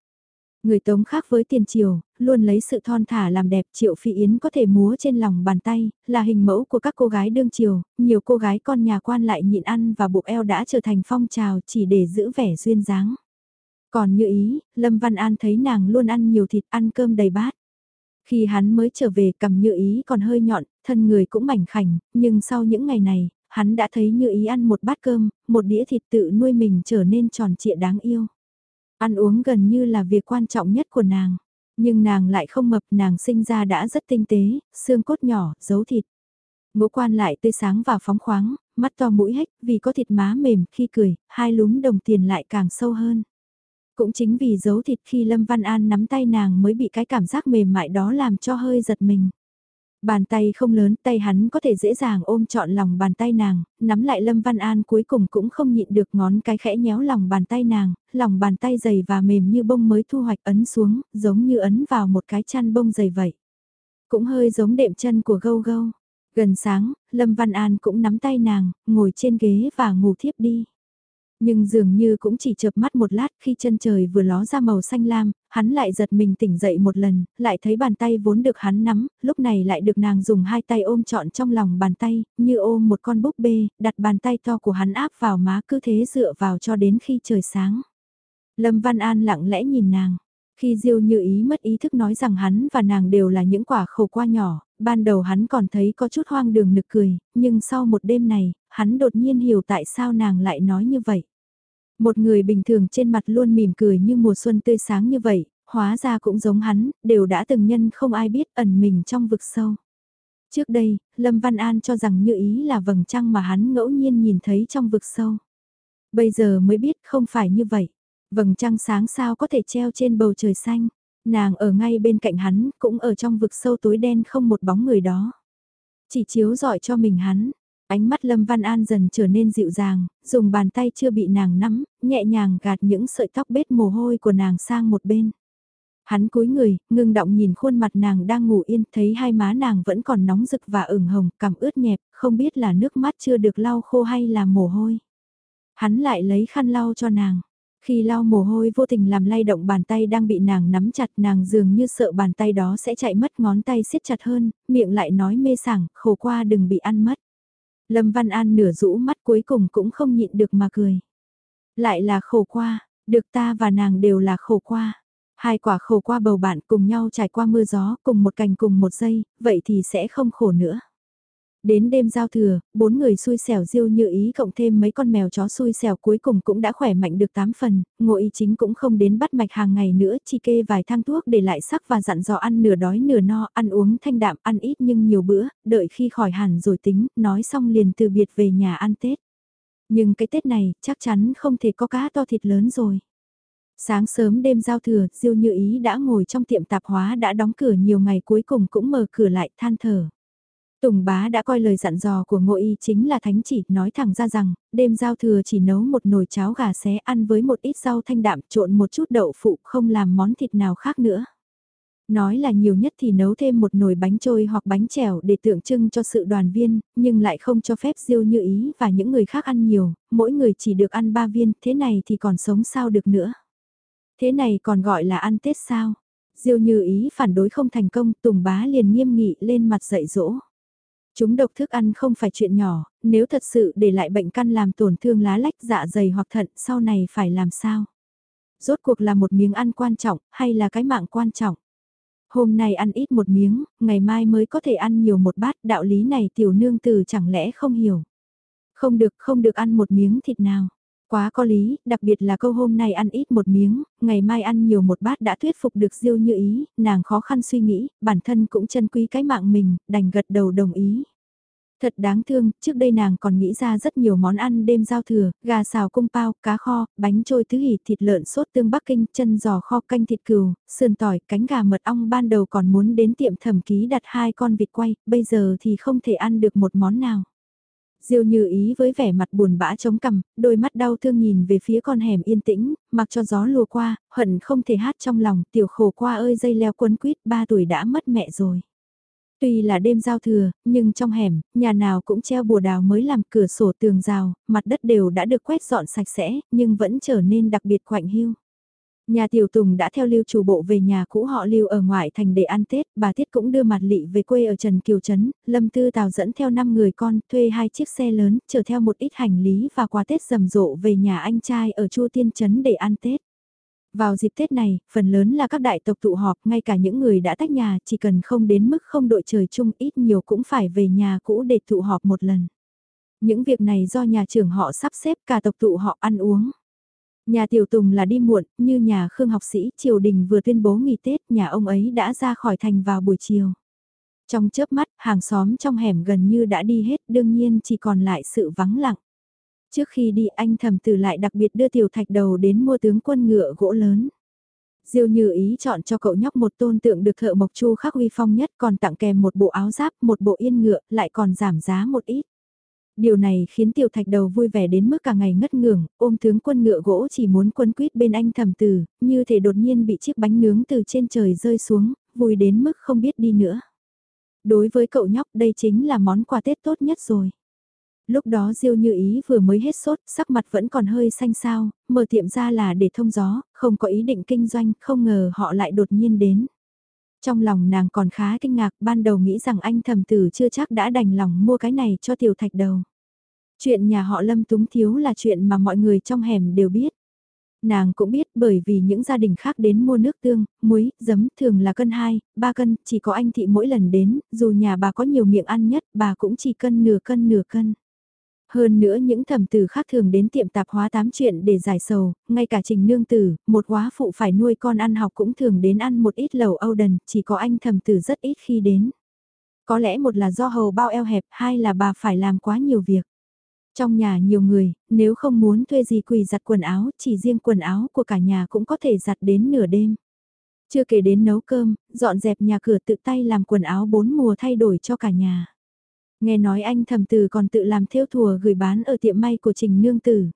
Người tống khác với tiền triều, luôn lấy sự thon thả làm đẹp triệu phi yến có thể múa trên lòng bàn tay, là hình mẫu của các cô gái đương triều, nhiều cô gái con nhà quan lại nhịn ăn và bụng eo đã trở thành phong trào chỉ để giữ vẻ duyên dáng. Còn như ý, Lâm Văn An thấy nàng luôn ăn nhiều thịt ăn cơm đầy bát. Khi hắn mới trở về cầm như ý còn hơi nhọn, thân người cũng mảnh khảnh, nhưng sau những ngày này, hắn đã thấy như ý ăn một bát cơm, một đĩa thịt tự nuôi mình trở nên tròn trịa đáng yêu. Ăn uống gần như là việc quan trọng nhất của nàng. Nhưng nàng lại không mập, nàng sinh ra đã rất tinh tế, xương cốt nhỏ, giấu thịt. Ngũ quan lại tươi sáng và phóng khoáng, mắt to mũi hếch, vì có thịt má mềm khi cười, hai lúm đồng tiền lại càng sâu hơn. Cũng chính vì giấu thịt khi Lâm Văn An nắm tay nàng mới bị cái cảm giác mềm mại đó làm cho hơi giật mình. Bàn tay không lớn, tay hắn có thể dễ dàng ôm trọn lòng bàn tay nàng, nắm lại Lâm Văn An cuối cùng cũng không nhịn được ngón cái khẽ nhéo lòng bàn tay nàng, lòng bàn tay dày và mềm như bông mới thu hoạch ấn xuống, giống như ấn vào một cái chăn bông dày vậy. Cũng hơi giống đệm chân của gâu gâu. Gần sáng, Lâm Văn An cũng nắm tay nàng, ngồi trên ghế và ngủ thiếp đi. Nhưng dường như cũng chỉ chợp mắt một lát khi chân trời vừa ló ra màu xanh lam, hắn lại giật mình tỉnh dậy một lần, lại thấy bàn tay vốn được hắn nắm, lúc này lại được nàng dùng hai tay ôm trọn trong lòng bàn tay, như ôm một con búp bê, đặt bàn tay to của hắn áp vào má cứ thế dựa vào cho đến khi trời sáng. Lâm Văn An lặng lẽ nhìn nàng. Khi Diêu như ý mất ý thức nói rằng hắn và nàng đều là những quả khổ qua nhỏ, ban đầu hắn còn thấy có chút hoang đường nực cười, nhưng sau một đêm này, hắn đột nhiên hiểu tại sao nàng lại nói như vậy. Một người bình thường trên mặt luôn mỉm cười như mùa xuân tươi sáng như vậy, hóa ra cũng giống hắn, đều đã từng nhân không ai biết ẩn mình trong vực sâu. Trước đây, Lâm Văn An cho rằng như ý là vầng trăng mà hắn ngẫu nhiên nhìn thấy trong vực sâu. Bây giờ mới biết không phải như vậy. Vầng trăng sáng sao có thể treo trên bầu trời xanh. Nàng ở ngay bên cạnh hắn, cũng ở trong vực sâu tối đen không một bóng người đó. Chỉ chiếu dọi cho mình hắn, ánh mắt Lâm Văn An dần trở nên dịu dàng, dùng bàn tay chưa bị nàng nắm, nhẹ nhàng gạt những sợi tóc bết mồ hôi của nàng sang một bên. Hắn cúi người, ngưng động nhìn khuôn mặt nàng đang ngủ yên, thấy hai má nàng vẫn còn nóng rực và ửng hồng, cằm ướt nhẹp, không biết là nước mắt chưa được lau khô hay là mồ hôi. Hắn lại lấy khăn lau cho nàng. Khi lau mồ hôi vô tình làm lay động bàn tay đang bị nàng nắm chặt nàng dường như sợ bàn tay đó sẽ chạy mất ngón tay siết chặt hơn, miệng lại nói mê sảng, khổ qua đừng bị ăn mất. Lâm Văn An nửa rũ mắt cuối cùng cũng không nhịn được mà cười. Lại là khổ qua, được ta và nàng đều là khổ qua. Hai quả khổ qua bầu bạn cùng nhau trải qua mưa gió cùng một cành cùng một giây, vậy thì sẽ không khổ nữa. Đến đêm giao thừa, bốn người xui xẻo diêu như ý cộng thêm mấy con mèo chó xui xẻo cuối cùng cũng đã khỏe mạnh được 8 phần, ngộ ý chính cũng không đến bắt mạch hàng ngày nữa, chỉ kê vài thang thuốc để lại sắc và dặn dò ăn nửa đói nửa no, ăn uống thanh đạm, ăn ít nhưng nhiều bữa, đợi khi khỏi hẳn rồi tính, nói xong liền từ biệt về nhà ăn Tết. Nhưng cái Tết này, chắc chắn không thể có cá to thịt lớn rồi. Sáng sớm đêm giao thừa, Diêu Như Ý đã ngồi trong tiệm tạp hóa đã đóng cửa nhiều ngày cuối cùng cũng mở cửa lại than thở. Tùng bá đã coi lời dặn dò của Ngộ y chính là thánh chỉ, nói thẳng ra rằng, đêm giao thừa chỉ nấu một nồi cháo gà xé ăn với một ít rau thanh đạm trộn một chút đậu phụ không làm món thịt nào khác nữa. Nói là nhiều nhất thì nấu thêm một nồi bánh trôi hoặc bánh chèo để tượng trưng cho sự đoàn viên, nhưng lại không cho phép diêu như ý và những người khác ăn nhiều, mỗi người chỉ được ăn ba viên, thế này thì còn sống sao được nữa. Thế này còn gọi là ăn Tết sao? Diêu như ý phản đối không thành công, Tùng bá liền nghiêm nghị lên mặt dạy dỗ. Chúng độc thức ăn không phải chuyện nhỏ, nếu thật sự để lại bệnh căn làm tổn thương lá lách dạ dày hoặc thận sau này phải làm sao? Rốt cuộc là một miếng ăn quan trọng hay là cái mạng quan trọng? Hôm nay ăn ít một miếng, ngày mai mới có thể ăn nhiều một bát, đạo lý này tiểu nương từ chẳng lẽ không hiểu. Không được, không được ăn một miếng thịt nào. Quá có lý, đặc biệt là câu hôm nay ăn ít một miếng, ngày mai ăn nhiều một bát đã thuyết phục được Diêu như ý, nàng khó khăn suy nghĩ, bản thân cũng chân quý cái mạng mình, đành gật đầu đồng ý. Thật đáng thương, trước đây nàng còn nghĩ ra rất nhiều món ăn đêm giao thừa, gà xào cung pao, cá kho, bánh trôi tứ hỉ, thịt lợn sốt tương Bắc Kinh, chân giò kho canh thịt cừu, sườn tỏi, cánh gà mật ong ban đầu còn muốn đến tiệm thẩm ký đặt hai con vịt quay, bây giờ thì không thể ăn được một món nào. Diêu như ý với vẻ mặt buồn bã chống cằm, đôi mắt đau thương nhìn về phía con hẻm yên tĩnh, mặc cho gió lùa qua, hận không thể hát trong lòng, tiểu khổ qua ơi dây leo quấn quýt, ba tuổi đã mất mẹ rồi. Tuy là đêm giao thừa, nhưng trong hẻm, nhà nào cũng treo bùa đào mới làm cửa sổ tường rào, mặt đất đều đã được quét dọn sạch sẽ, nhưng vẫn trở nên đặc biệt quạnh hiu. Nhà tiểu tùng đã theo lưu chủ bộ về nhà cũ họ lưu ở ngoại thành để ăn Tết, bà Tiết cũng đưa mặt lị về quê ở Trần Kiều Trấn, Lâm Tư Tào dẫn theo 5 người con, thuê hai chiếc xe lớn, chở theo một ít hành lý và quà Tết rầm rộ về nhà anh trai ở Chu Tiên Trấn để ăn Tết. Vào dịp Tết này, phần lớn là các đại tộc tụ họp, ngay cả những người đã tách nhà, chỉ cần không đến mức không đội trời chung ít nhiều cũng phải về nhà cũ để tụ họp một lần. Những việc này do nhà trưởng họ sắp xếp cả tộc tụ họ ăn uống. Nhà tiểu tùng là đi muộn, như nhà khương học sĩ, triều đình vừa tuyên bố nghỉ Tết, nhà ông ấy đã ra khỏi thành vào buổi chiều. Trong chớp mắt, hàng xóm trong hẻm gần như đã đi hết, đương nhiên chỉ còn lại sự vắng lặng. Trước khi đi anh thầm tử lại đặc biệt đưa tiểu thạch đầu đến mua tướng quân ngựa gỗ lớn. Diêu như ý chọn cho cậu nhóc một tôn tượng được thợ mộc chu khắc uy phong nhất còn tặng kèm một bộ áo giáp, một bộ yên ngựa, lại còn giảm giá một ít. Điều này khiến tiểu thạch đầu vui vẻ đến mức cả ngày ngất ngưởng, ôm tướng quân ngựa gỗ chỉ muốn quân quýt bên anh thầm từ như thể đột nhiên bị chiếc bánh nướng từ trên trời rơi xuống, vui đến mức không biết đi nữa. Đối với cậu nhóc đây chính là món quà Tết tốt nhất rồi. Lúc đó Diêu Như Ý vừa mới hết sốt, sắc mặt vẫn còn hơi xanh xao, mở tiệm ra là để thông gió, không có ý định kinh doanh, không ngờ họ lại đột nhiên đến. Trong lòng nàng còn khá kinh ngạc, ban đầu nghĩ rằng anh thầm tử chưa chắc đã đành lòng mua cái này cho tiểu thạch đầu. Chuyện nhà họ Lâm túng thiếu là chuyện mà mọi người trong hẻm đều biết. Nàng cũng biết bởi vì những gia đình khác đến mua nước tương, muối, giấm thường là cân 2, 3 cân, chỉ có anh thị mỗi lần đến, dù nhà bà có nhiều miệng ăn nhất, bà cũng chỉ cân nửa cân nửa cân. Hơn nữa những thẩm tử khác thường đến tiệm tạp hóa tám chuyện để giải sầu, ngay cả trình nương tử, một quá phụ phải nuôi con ăn học cũng thường đến ăn một ít lầu Âu đần, chỉ có anh thẩm tử rất ít khi đến. Có lẽ một là do hầu bao eo hẹp, hai là bà phải làm quá nhiều việc. Trong nhà nhiều người, nếu không muốn thuê gì quỳ giặt quần áo, chỉ riêng quần áo của cả nhà cũng có thể giặt đến nửa đêm. Chưa kể đến nấu cơm, dọn dẹp nhà cửa tự tay làm quần áo bốn mùa thay đổi cho cả nhà. Nghe nói anh thầm từ còn tự làm theo thùa gửi bán ở tiệm may của Trình Nương Tử.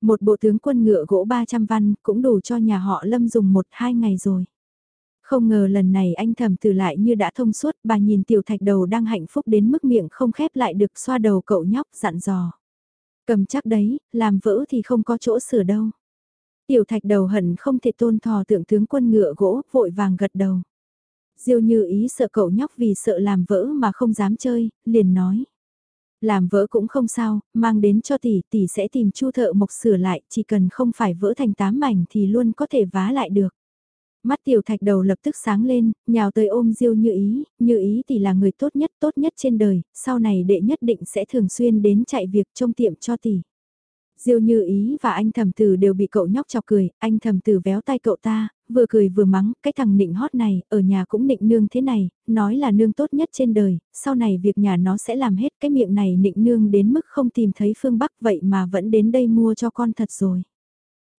Một bộ tướng quân ngựa gỗ 300 văn cũng đủ cho nhà họ Lâm dùng một hai ngày rồi. Không ngờ lần này anh thầm từ lại như đã thông suốt, bà nhìn tiểu thạch đầu đang hạnh phúc đến mức miệng không khép lại được xoa đầu cậu nhóc dặn dò. Cầm chắc đấy, làm vỡ thì không có chỗ sửa đâu. Tiểu thạch đầu hận không thể tôn thò tượng tướng quân ngựa gỗ, vội vàng gật đầu. Diêu như ý sợ cậu nhóc vì sợ làm vỡ mà không dám chơi, liền nói. Làm vỡ cũng không sao, mang đến cho tỷ, tỷ sẽ tìm chu thợ mộc sửa lại, chỉ cần không phải vỡ thành tám mảnh thì luôn có thể vá lại được. Mắt tiểu thạch đầu lập tức sáng lên, nhào tới ôm Diêu như ý, như ý tỷ là người tốt nhất tốt nhất trên đời, sau này đệ nhất định sẽ thường xuyên đến chạy việc trong tiệm cho tỷ. Diêu như ý và anh thầm tử đều bị cậu nhóc chọc cười, anh thầm tử véo tay cậu ta, vừa cười vừa mắng, cái thằng nịnh hót này, ở nhà cũng nịnh nương thế này, nói là nương tốt nhất trên đời, sau này việc nhà nó sẽ làm hết cái miệng này nịnh nương đến mức không tìm thấy phương Bắc vậy mà vẫn đến đây mua cho con thật rồi.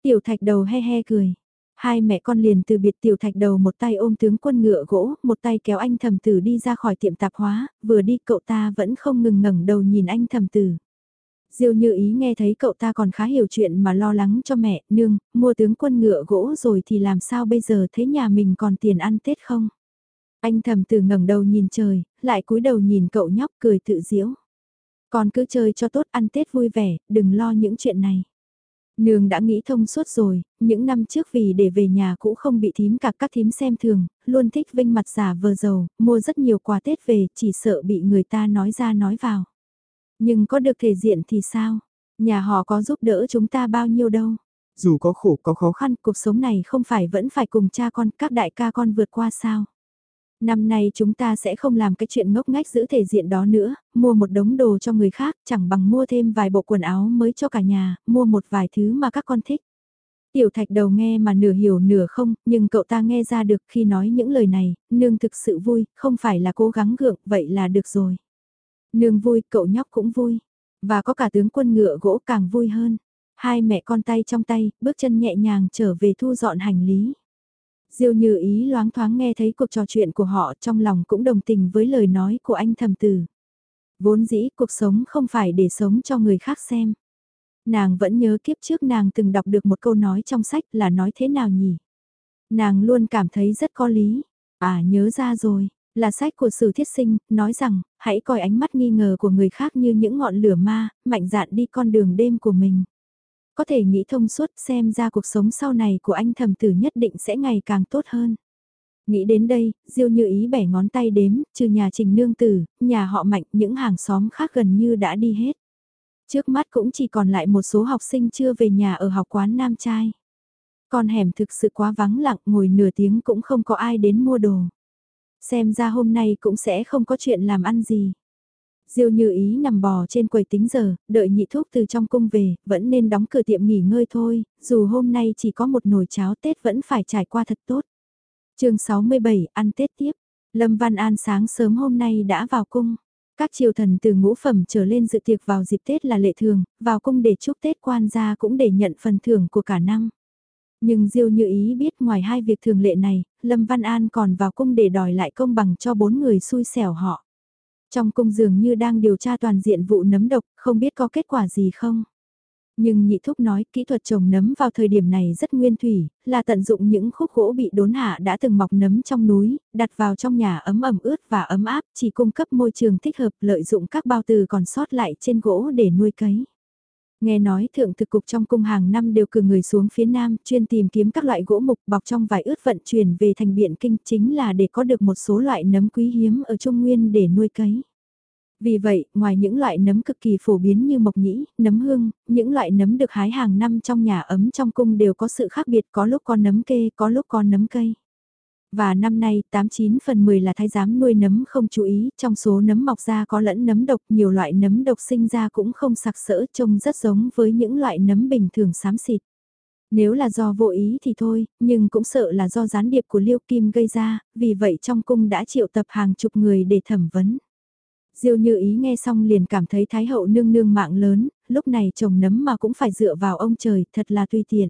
Tiểu thạch đầu he he cười. Hai mẹ con liền từ biệt tiểu thạch đầu một tay ôm tướng quân ngựa gỗ, một tay kéo anh thầm tử đi ra khỏi tiệm tạp hóa, vừa đi cậu ta vẫn không ngừng ngẩng đầu nhìn anh thầm tử. Diêu như ý nghe thấy cậu ta còn khá hiểu chuyện mà lo lắng cho mẹ, nương, mua tướng quân ngựa gỗ rồi thì làm sao bây giờ thế nhà mình còn tiền ăn Tết không? Anh thầm từ ngẩng đầu nhìn trời, lại cúi đầu nhìn cậu nhóc cười tự diễu. Con cứ chơi cho tốt ăn Tết vui vẻ, đừng lo những chuyện này. Nương đã nghĩ thông suốt rồi, những năm trước vì để về nhà cũ không bị thím cả các thím xem thường, luôn thích vinh mặt giả vờ giàu, mua rất nhiều quà Tết về, chỉ sợ bị người ta nói ra nói vào. Nhưng có được thể diện thì sao? Nhà họ có giúp đỡ chúng ta bao nhiêu đâu. Dù có khổ có khó khăn, cuộc sống này không phải vẫn phải cùng cha con, các đại ca con vượt qua sao? Năm nay chúng ta sẽ không làm cái chuyện ngốc ngách giữ thể diện đó nữa, mua một đống đồ cho người khác, chẳng bằng mua thêm vài bộ quần áo mới cho cả nhà, mua một vài thứ mà các con thích. Tiểu thạch đầu nghe mà nửa hiểu nửa không, nhưng cậu ta nghe ra được khi nói những lời này, nương thực sự vui, không phải là cố gắng gượng, vậy là được rồi. Nương vui, cậu nhóc cũng vui. Và có cả tướng quân ngựa gỗ càng vui hơn. Hai mẹ con tay trong tay, bước chân nhẹ nhàng trở về thu dọn hành lý. Diêu như ý loáng thoáng nghe thấy cuộc trò chuyện của họ trong lòng cũng đồng tình với lời nói của anh thầm tử. Vốn dĩ cuộc sống không phải để sống cho người khác xem. Nàng vẫn nhớ kiếp trước nàng từng đọc được một câu nói trong sách là nói thế nào nhỉ? Nàng luôn cảm thấy rất có lý. À nhớ ra rồi, là sách của sử thiết sinh, nói rằng, hãy coi ánh mắt nghi ngờ của người khác như những ngọn lửa ma, mạnh dạn đi con đường đêm của mình. Có thể nghĩ thông suốt xem ra cuộc sống sau này của anh thầm tử nhất định sẽ ngày càng tốt hơn. Nghĩ đến đây, Diêu như ý bẻ ngón tay đếm, trừ nhà trình nương tử, nhà họ mạnh, những hàng xóm khác gần như đã đi hết. Trước mắt cũng chỉ còn lại một số học sinh chưa về nhà ở học quán nam trai. Con hẻm thực sự quá vắng lặng, ngồi nửa tiếng cũng không có ai đến mua đồ. Xem ra hôm nay cũng sẽ không có chuyện làm ăn gì. Diêu như ý nằm bò trên quầy tính giờ, đợi nhị thuốc từ trong cung về, vẫn nên đóng cửa tiệm nghỉ ngơi thôi, dù hôm nay chỉ có một nồi cháo Tết vẫn phải trải qua thật tốt. chương 67, ăn Tết tiếp. Lâm Văn An sáng sớm hôm nay đã vào cung. Các triều thần từ ngũ phẩm trở lên dự tiệc vào dịp Tết là lệ thường, vào cung để chúc Tết quan gia cũng để nhận phần thưởng của cả năm. Nhưng Diêu như ý biết ngoài hai việc thường lệ này, Lâm Văn An còn vào cung để đòi lại công bằng cho bốn người xui xẻo họ. Trong cung dường như đang điều tra toàn diện vụ nấm độc, không biết có kết quả gì không. Nhưng nhị thúc nói kỹ thuật trồng nấm vào thời điểm này rất nguyên thủy, là tận dụng những khúc gỗ bị đốn hạ đã từng mọc nấm trong núi, đặt vào trong nhà ấm ẩm ướt và ấm áp, chỉ cung cấp môi trường thích hợp lợi dụng các bao từ còn sót lại trên gỗ để nuôi cấy. Nghe nói thượng thực cục trong cung hàng năm đều cử người xuống phía nam chuyên tìm kiếm các loại gỗ mục bọc trong vải ướt vận chuyển về thành biện kinh chính là để có được một số loại nấm quý hiếm ở Trung Nguyên để nuôi cấy. Vì vậy, ngoài những loại nấm cực kỳ phổ biến như mộc nhĩ, nấm hương, những loại nấm được hái hàng năm trong nhà ấm trong cung đều có sự khác biệt có lúc có nấm kê, có lúc có nấm cây. Và năm nay, 89 phần 10 là thái giám nuôi nấm không chú ý, trong số nấm mọc ra có lẫn nấm độc, nhiều loại nấm độc sinh ra cũng không sặc sỡ trông rất giống với những loại nấm bình thường xám xịt. Nếu là do vô ý thì thôi, nhưng cũng sợ là do gián điệp của Liêu Kim gây ra, vì vậy trong cung đã triệu tập hàng chục người để thẩm vấn. Diêu như ý nghe xong liền cảm thấy Thái hậu nương nương mạng lớn, lúc này trồng nấm mà cũng phải dựa vào ông trời, thật là tùy tiện.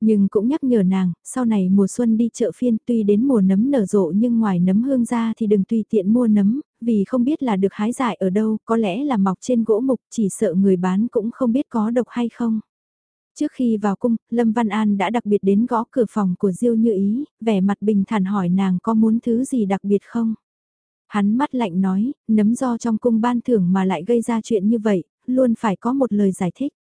Nhưng cũng nhắc nhở nàng, sau này mùa xuân đi chợ phiên tuy đến mùa nấm nở rộ nhưng ngoài nấm hương ra thì đừng tùy tiện mua nấm, vì không biết là được hái dại ở đâu, có lẽ là mọc trên gỗ mục, chỉ sợ người bán cũng không biết có độc hay không. Trước khi vào cung, Lâm Văn An đã đặc biệt đến gõ cửa phòng của Diêu Như Ý, vẻ mặt bình thản hỏi nàng có muốn thứ gì đặc biệt không? Hắn mắt lạnh nói, nấm do trong cung ban thưởng mà lại gây ra chuyện như vậy, luôn phải có một lời giải thích.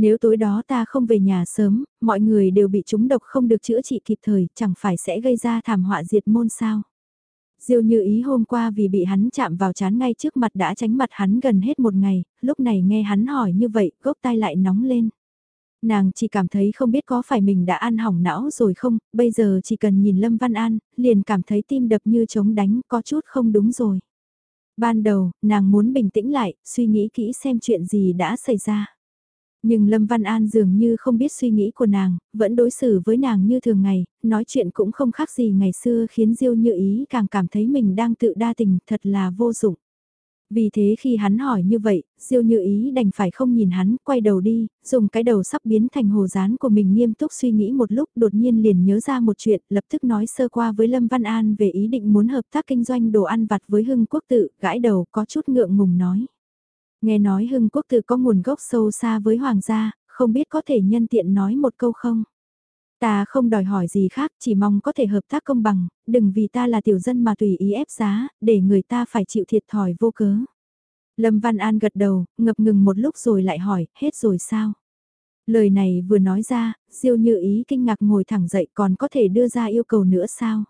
Nếu tối đó ta không về nhà sớm, mọi người đều bị trúng độc không được chữa trị kịp thời, chẳng phải sẽ gây ra thảm họa diệt môn sao. Diêu như ý hôm qua vì bị hắn chạm vào chán ngay trước mặt đã tránh mặt hắn gần hết một ngày, lúc này nghe hắn hỏi như vậy, gốc tai lại nóng lên. Nàng chỉ cảm thấy không biết có phải mình đã ăn hỏng não rồi không, bây giờ chỉ cần nhìn Lâm Văn An, liền cảm thấy tim đập như trống đánh, có chút không đúng rồi. Ban đầu, nàng muốn bình tĩnh lại, suy nghĩ kỹ xem chuyện gì đã xảy ra. Nhưng Lâm Văn An dường như không biết suy nghĩ của nàng, vẫn đối xử với nàng như thường ngày, nói chuyện cũng không khác gì ngày xưa khiến Diêu như ý càng cảm thấy mình đang tự đa tình, thật là vô dụng. Vì thế khi hắn hỏi như vậy, Diêu Như Ý đành phải không nhìn hắn, quay đầu đi, dùng cái đầu sắp biến thành hồ dán của mình nghiêm túc suy nghĩ một lúc đột nhiên liền nhớ ra một chuyện, lập tức nói sơ qua với Lâm Văn An về ý định muốn hợp tác kinh doanh đồ ăn vặt với Hưng Quốc Tự, gãi đầu có chút ngượng ngùng nói. Nghe nói Hưng Quốc Tự có nguồn gốc sâu xa với Hoàng gia, không biết có thể nhân tiện nói một câu không? Ta không đòi hỏi gì khác, chỉ mong có thể hợp tác công bằng, đừng vì ta là tiểu dân mà tùy ý ép giá, để người ta phải chịu thiệt thòi vô cớ. Lâm Văn An gật đầu, ngập ngừng một lúc rồi lại hỏi, hết rồi sao? Lời này vừa nói ra, Diêu Như Ý kinh ngạc ngồi thẳng dậy còn có thể đưa ra yêu cầu nữa sao?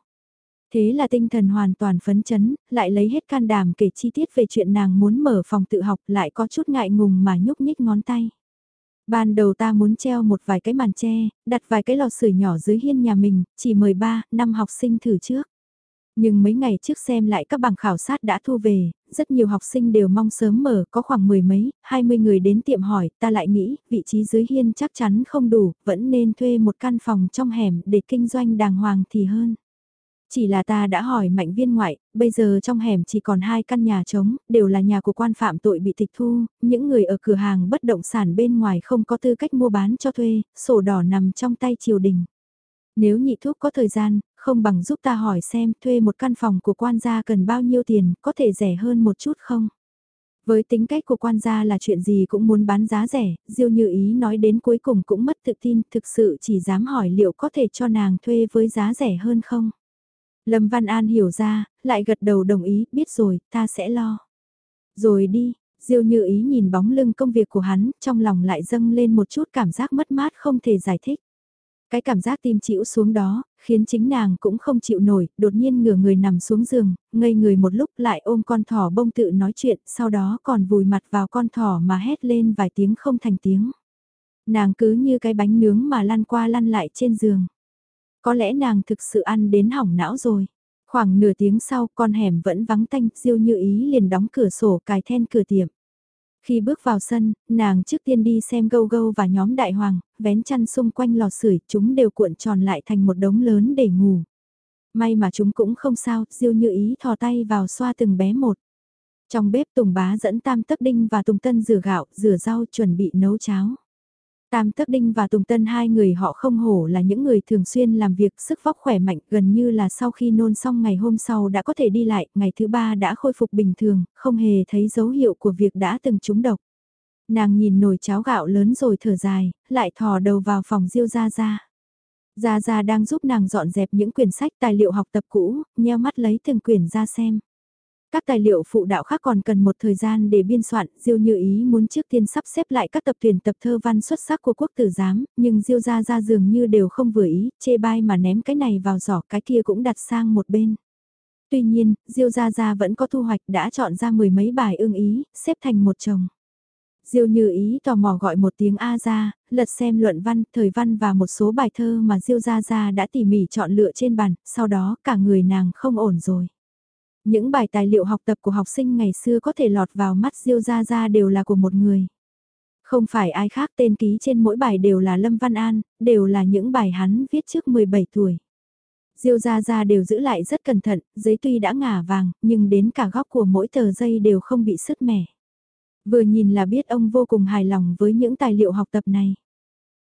Thế là tinh thần hoàn toàn phấn chấn, lại lấy hết can đảm kể chi tiết về chuyện nàng muốn mở phòng tự học lại có chút ngại ngùng mà nhúc nhích ngón tay. Ban đầu ta muốn treo một vài cái màn tre, đặt vài cái lò sưởi nhỏ dưới hiên nhà mình, chỉ mời ba, năm học sinh thử trước. Nhưng mấy ngày trước xem lại các bằng khảo sát đã thu về, rất nhiều học sinh đều mong sớm mở, có khoảng mười mấy, hai mươi người đến tiệm hỏi, ta lại nghĩ, vị trí dưới hiên chắc chắn không đủ, vẫn nên thuê một căn phòng trong hẻm để kinh doanh đàng hoàng thì hơn. Chỉ là ta đã hỏi mạnh viên ngoại, bây giờ trong hẻm chỉ còn hai căn nhà trống, đều là nhà của quan phạm tội bị tịch thu, những người ở cửa hàng bất động sản bên ngoài không có tư cách mua bán cho thuê, sổ đỏ nằm trong tay triều đình. Nếu nhị thuốc có thời gian, không bằng giúp ta hỏi xem thuê một căn phòng của quan gia cần bao nhiêu tiền, có thể rẻ hơn một chút không? Với tính cách của quan gia là chuyện gì cũng muốn bán giá rẻ, Diêu Như Ý nói đến cuối cùng cũng mất tự tin, thực sự chỉ dám hỏi liệu có thể cho nàng thuê với giá rẻ hơn không? Lâm Văn An hiểu ra, lại gật đầu đồng ý, biết rồi, ta sẽ lo. Rồi đi, Diêu như ý nhìn bóng lưng công việc của hắn, trong lòng lại dâng lên một chút cảm giác mất mát không thể giải thích. Cái cảm giác tim chịu xuống đó, khiến chính nàng cũng không chịu nổi, đột nhiên ngửa người nằm xuống giường, ngây người một lúc lại ôm con thỏ bông tự nói chuyện, sau đó còn vùi mặt vào con thỏ mà hét lên vài tiếng không thành tiếng. Nàng cứ như cái bánh nướng mà lăn qua lăn lại trên giường. Có lẽ nàng thực sự ăn đến hỏng não rồi. Khoảng nửa tiếng sau con hẻm vẫn vắng tanh, diêu như ý liền đóng cửa sổ cài then cửa tiệm. Khi bước vào sân, nàng trước tiên đi xem gâu gâu và nhóm đại hoàng, vén chăn xung quanh lò sưởi chúng đều cuộn tròn lại thành một đống lớn để ngủ. May mà chúng cũng không sao, diêu như ý thò tay vào xoa từng bé một. Trong bếp Tùng Bá dẫn Tam Tắc Đinh và Tùng Tân rửa gạo, rửa rau chuẩn bị nấu cháo. Tam Tắc Đinh và Tùng Tân hai người họ không hổ là những người thường xuyên làm việc sức vóc khỏe mạnh gần như là sau khi nôn xong ngày hôm sau đã có thể đi lại, ngày thứ ba đã khôi phục bình thường, không hề thấy dấu hiệu của việc đã từng trúng độc. Nàng nhìn nồi cháo gạo lớn rồi thở dài, lại thò đầu vào phòng Diêu Gia Gia. Gia Gia đang giúp nàng dọn dẹp những quyển sách tài liệu học tập cũ, nheo mắt lấy từng quyển ra xem. Các tài liệu phụ đạo khác còn cần một thời gian để biên soạn, Diêu Như Ý muốn trước tiên sắp xếp lại các tập tuyển tập thơ văn xuất sắc của quốc tử giám, nhưng Diêu Gia Gia dường như đều không vừa ý, chê bai mà ném cái này vào giỏ cái kia cũng đặt sang một bên. Tuy nhiên, Diêu Gia Gia vẫn có thu hoạch đã chọn ra mười mấy bài ưng ý, xếp thành một chồng. Diêu Như Ý tò mò gọi một tiếng A ra, lật xem luận văn, thời văn và một số bài thơ mà Diêu Gia Gia đã tỉ mỉ chọn lựa trên bàn, sau đó cả người nàng không ổn rồi. Những bài tài liệu học tập của học sinh ngày xưa có thể lọt vào mắt Diêu Gia Gia đều là của một người. Không phải ai khác tên ký trên mỗi bài đều là Lâm Văn An, đều là những bài hắn viết trước 17 tuổi. Diêu Gia Gia đều giữ lại rất cẩn thận, giấy tuy đã ngả vàng, nhưng đến cả góc của mỗi tờ giấy đều không bị sứt mẻ. Vừa nhìn là biết ông vô cùng hài lòng với những tài liệu học tập này.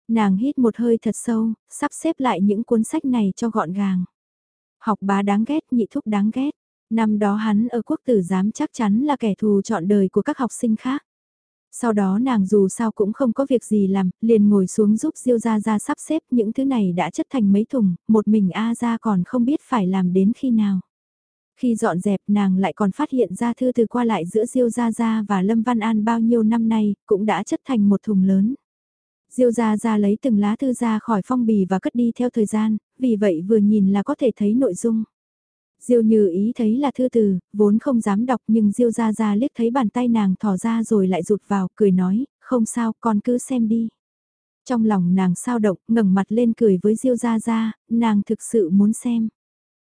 Nàng hít một hơi thật sâu, sắp xếp lại những cuốn sách này cho gọn gàng. Học bá đáng ghét, nhị thúc đáng ghét. Năm đó hắn ở quốc tử giám chắc chắn là kẻ thù chọn đời của các học sinh khác. Sau đó nàng dù sao cũng không có việc gì làm, liền ngồi xuống giúp Diêu Gia Gia sắp xếp những thứ này đã chất thành mấy thùng, một mình A Gia còn không biết phải làm đến khi nào. Khi dọn dẹp nàng lại còn phát hiện ra thư từ qua lại giữa Diêu Gia Gia và Lâm Văn An bao nhiêu năm nay, cũng đã chất thành một thùng lớn. Diêu Gia Gia lấy từng lá thư ra khỏi phong bì và cất đi theo thời gian, vì vậy vừa nhìn là có thể thấy nội dung. Diêu như ý thấy là thư từ, vốn không dám đọc nhưng Diêu Gia Gia liếc thấy bàn tay nàng thò ra rồi lại rụt vào, cười nói, không sao, con cứ xem đi. Trong lòng nàng sao động, ngẩng mặt lên cười với Diêu Gia Gia nàng thực sự muốn xem.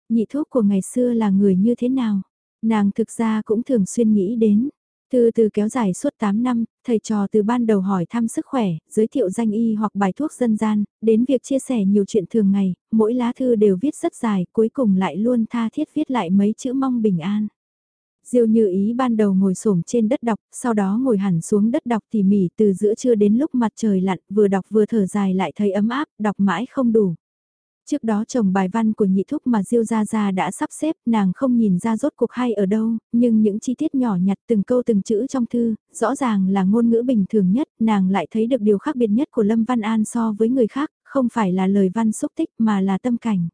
Nhị thuốc của ngày xưa là người như thế nào? Nàng thực ra cũng thường xuyên nghĩ đến. Từ từ kéo dài suốt 8 năm, thầy trò từ ban đầu hỏi thăm sức khỏe, giới thiệu danh y hoặc bài thuốc dân gian, đến việc chia sẻ nhiều chuyện thường ngày, mỗi lá thư đều viết rất dài, cuối cùng lại luôn tha thiết viết lại mấy chữ mong bình an. Diêu như ý ban đầu ngồi xổm trên đất đọc, sau đó ngồi hẳn xuống đất đọc tỉ mỉ từ giữa trưa đến lúc mặt trời lặn, vừa đọc vừa thở dài lại thấy ấm áp, đọc mãi không đủ. Trước đó chồng bài văn của nhị thúc mà Diêu Gia Gia đã sắp xếp, nàng không nhìn ra rốt cuộc hay ở đâu, nhưng những chi tiết nhỏ nhặt từng câu từng chữ trong thư, rõ ràng là ngôn ngữ bình thường nhất, nàng lại thấy được điều khác biệt nhất của Lâm Văn An so với người khác, không phải là lời văn xúc tích mà là tâm cảnh.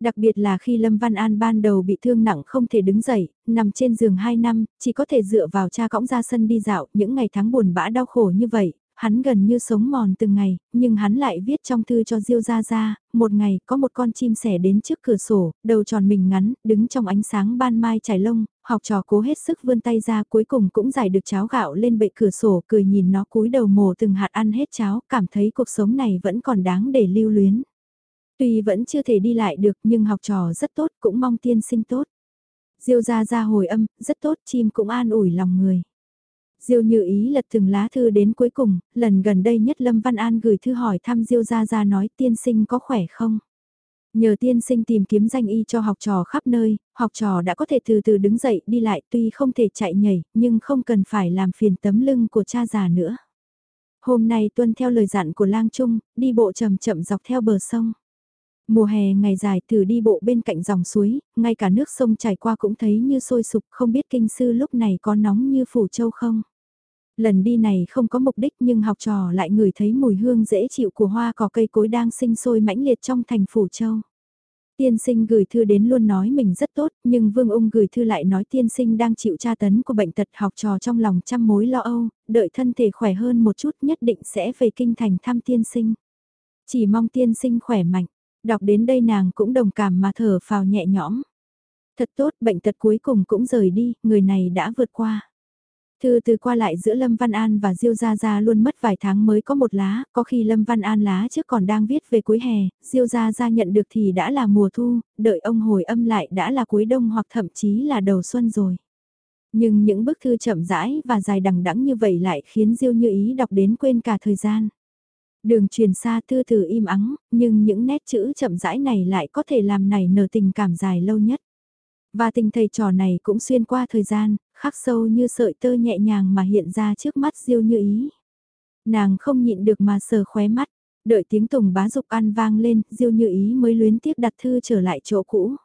Đặc biệt là khi Lâm Văn An ban đầu bị thương nặng không thể đứng dậy, nằm trên giường 2 năm, chỉ có thể dựa vào cha cõng ra sân đi dạo, những ngày tháng buồn bã đau khổ như vậy, hắn gần như sống mòn từng ngày, nhưng hắn lại viết trong thư cho Diêu Gia Gia, một ngày có một con chim sẻ đến trước cửa sổ, đầu tròn mình ngắn, đứng trong ánh sáng ban mai trải lông, học trò cố hết sức vươn tay ra cuối cùng cũng giải được cháo gạo lên bệ cửa sổ cười nhìn nó cúi đầu mổ từng hạt ăn hết cháo, cảm thấy cuộc sống này vẫn còn đáng để lưu luyến. Tuy vẫn chưa thể đi lại được nhưng học trò rất tốt cũng mong tiên sinh tốt. Diêu Gia Gia hồi âm, rất tốt chim cũng an ủi lòng người. Diêu như ý lật từng lá thư đến cuối cùng, lần gần đây nhất Lâm Văn An gửi thư hỏi thăm Diêu Gia Gia nói tiên sinh có khỏe không? Nhờ tiên sinh tìm kiếm danh y cho học trò khắp nơi, học trò đã có thể từ từ đứng dậy đi lại tuy không thể chạy nhảy, nhưng không cần phải làm phiền tấm lưng của cha già nữa. Hôm nay tuân theo lời dặn của lang trung, đi bộ chậm chậm dọc theo bờ sông. Mùa hè ngày dài thử đi bộ bên cạnh dòng suối, ngay cả nước sông chảy qua cũng thấy như sôi sục không biết kinh sư lúc này có nóng như phủ châu không. Lần đi này không có mục đích nhưng học trò lại ngửi thấy mùi hương dễ chịu của hoa cỏ cây cối đang sinh sôi mãnh liệt trong thành phủ châu. Tiên sinh gửi thư đến luôn nói mình rất tốt, nhưng Vương Ung gửi thư lại nói tiên sinh đang chịu tra tấn của bệnh tật học trò trong lòng trăm mối lo âu, đợi thân thể khỏe hơn một chút nhất định sẽ về kinh thành thăm tiên sinh. Chỉ mong tiên sinh khỏe mạnh, Đọc đến đây nàng cũng đồng cảm mà thở phào nhẹ nhõm. Thật tốt, bệnh tật cuối cùng cũng rời đi, người này đã vượt qua. Thư từ qua lại giữa Lâm Văn An và Diêu Gia Gia luôn mất vài tháng mới có một lá, có khi Lâm Văn An lá trước còn đang viết về cuối hè, Diêu Gia Gia nhận được thì đã là mùa thu, đợi ông hồi âm lại đã là cuối đông hoặc thậm chí là đầu xuân rồi. Nhưng những bức thư chậm rãi và dài đằng đẵng như vậy lại khiến Diêu Như Ý đọc đến quên cả thời gian. Đường truyền xa thư thử im ắng, nhưng những nét chữ chậm rãi này lại có thể làm nảy nở tình cảm dài lâu nhất. Và tình thầy trò này cũng xuyên qua thời gian, khắc sâu như sợi tơ nhẹ nhàng mà hiện ra trước mắt diêu như ý. Nàng không nhịn được mà sờ khóe mắt, đợi tiếng tùng bá dục ăn vang lên, diêu như ý mới luyến tiếc đặt thư trở lại chỗ cũ.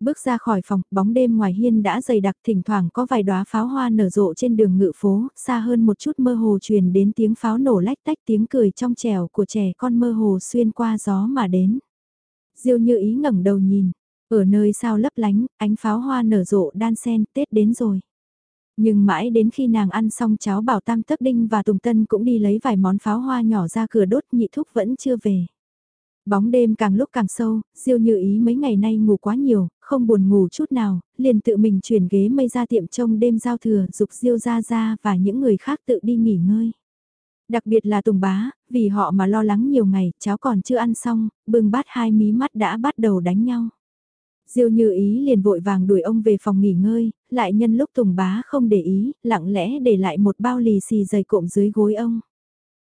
Bước ra khỏi phòng, bóng đêm ngoài hiên đã dày đặc thỉnh thoảng có vài đóa pháo hoa nở rộ trên đường ngự phố, xa hơn một chút mơ hồ truyền đến tiếng pháo nổ lách tách tiếng cười trong trèo của trẻ con mơ hồ xuyên qua gió mà đến. Diêu như ý ngẩng đầu nhìn, ở nơi sao lấp lánh, ánh pháo hoa nở rộ đan sen, Tết đến rồi. Nhưng mãi đến khi nàng ăn xong cháo bảo tam tấp đinh và tùng tân cũng đi lấy vài món pháo hoa nhỏ ra cửa đốt nhị thúc vẫn chưa về. Bóng đêm càng lúc càng sâu, Diêu Như Ý mấy ngày nay ngủ quá nhiều, không buồn ngủ chút nào, liền tự mình chuyển ghế mây ra tiệm trông đêm giao thừa, dục Diêu ra ra và những người khác tự đi nghỉ ngơi. Đặc biệt là Tùng Bá, vì họ mà lo lắng nhiều ngày, cháu còn chưa ăn xong, bưng bát hai mí mắt đã bắt đầu đánh nhau. Diêu Như Ý liền vội vàng đuổi ông về phòng nghỉ ngơi, lại nhân lúc Tùng Bá không để ý, lặng lẽ để lại một bao lì xì dày cộm dưới gối ông.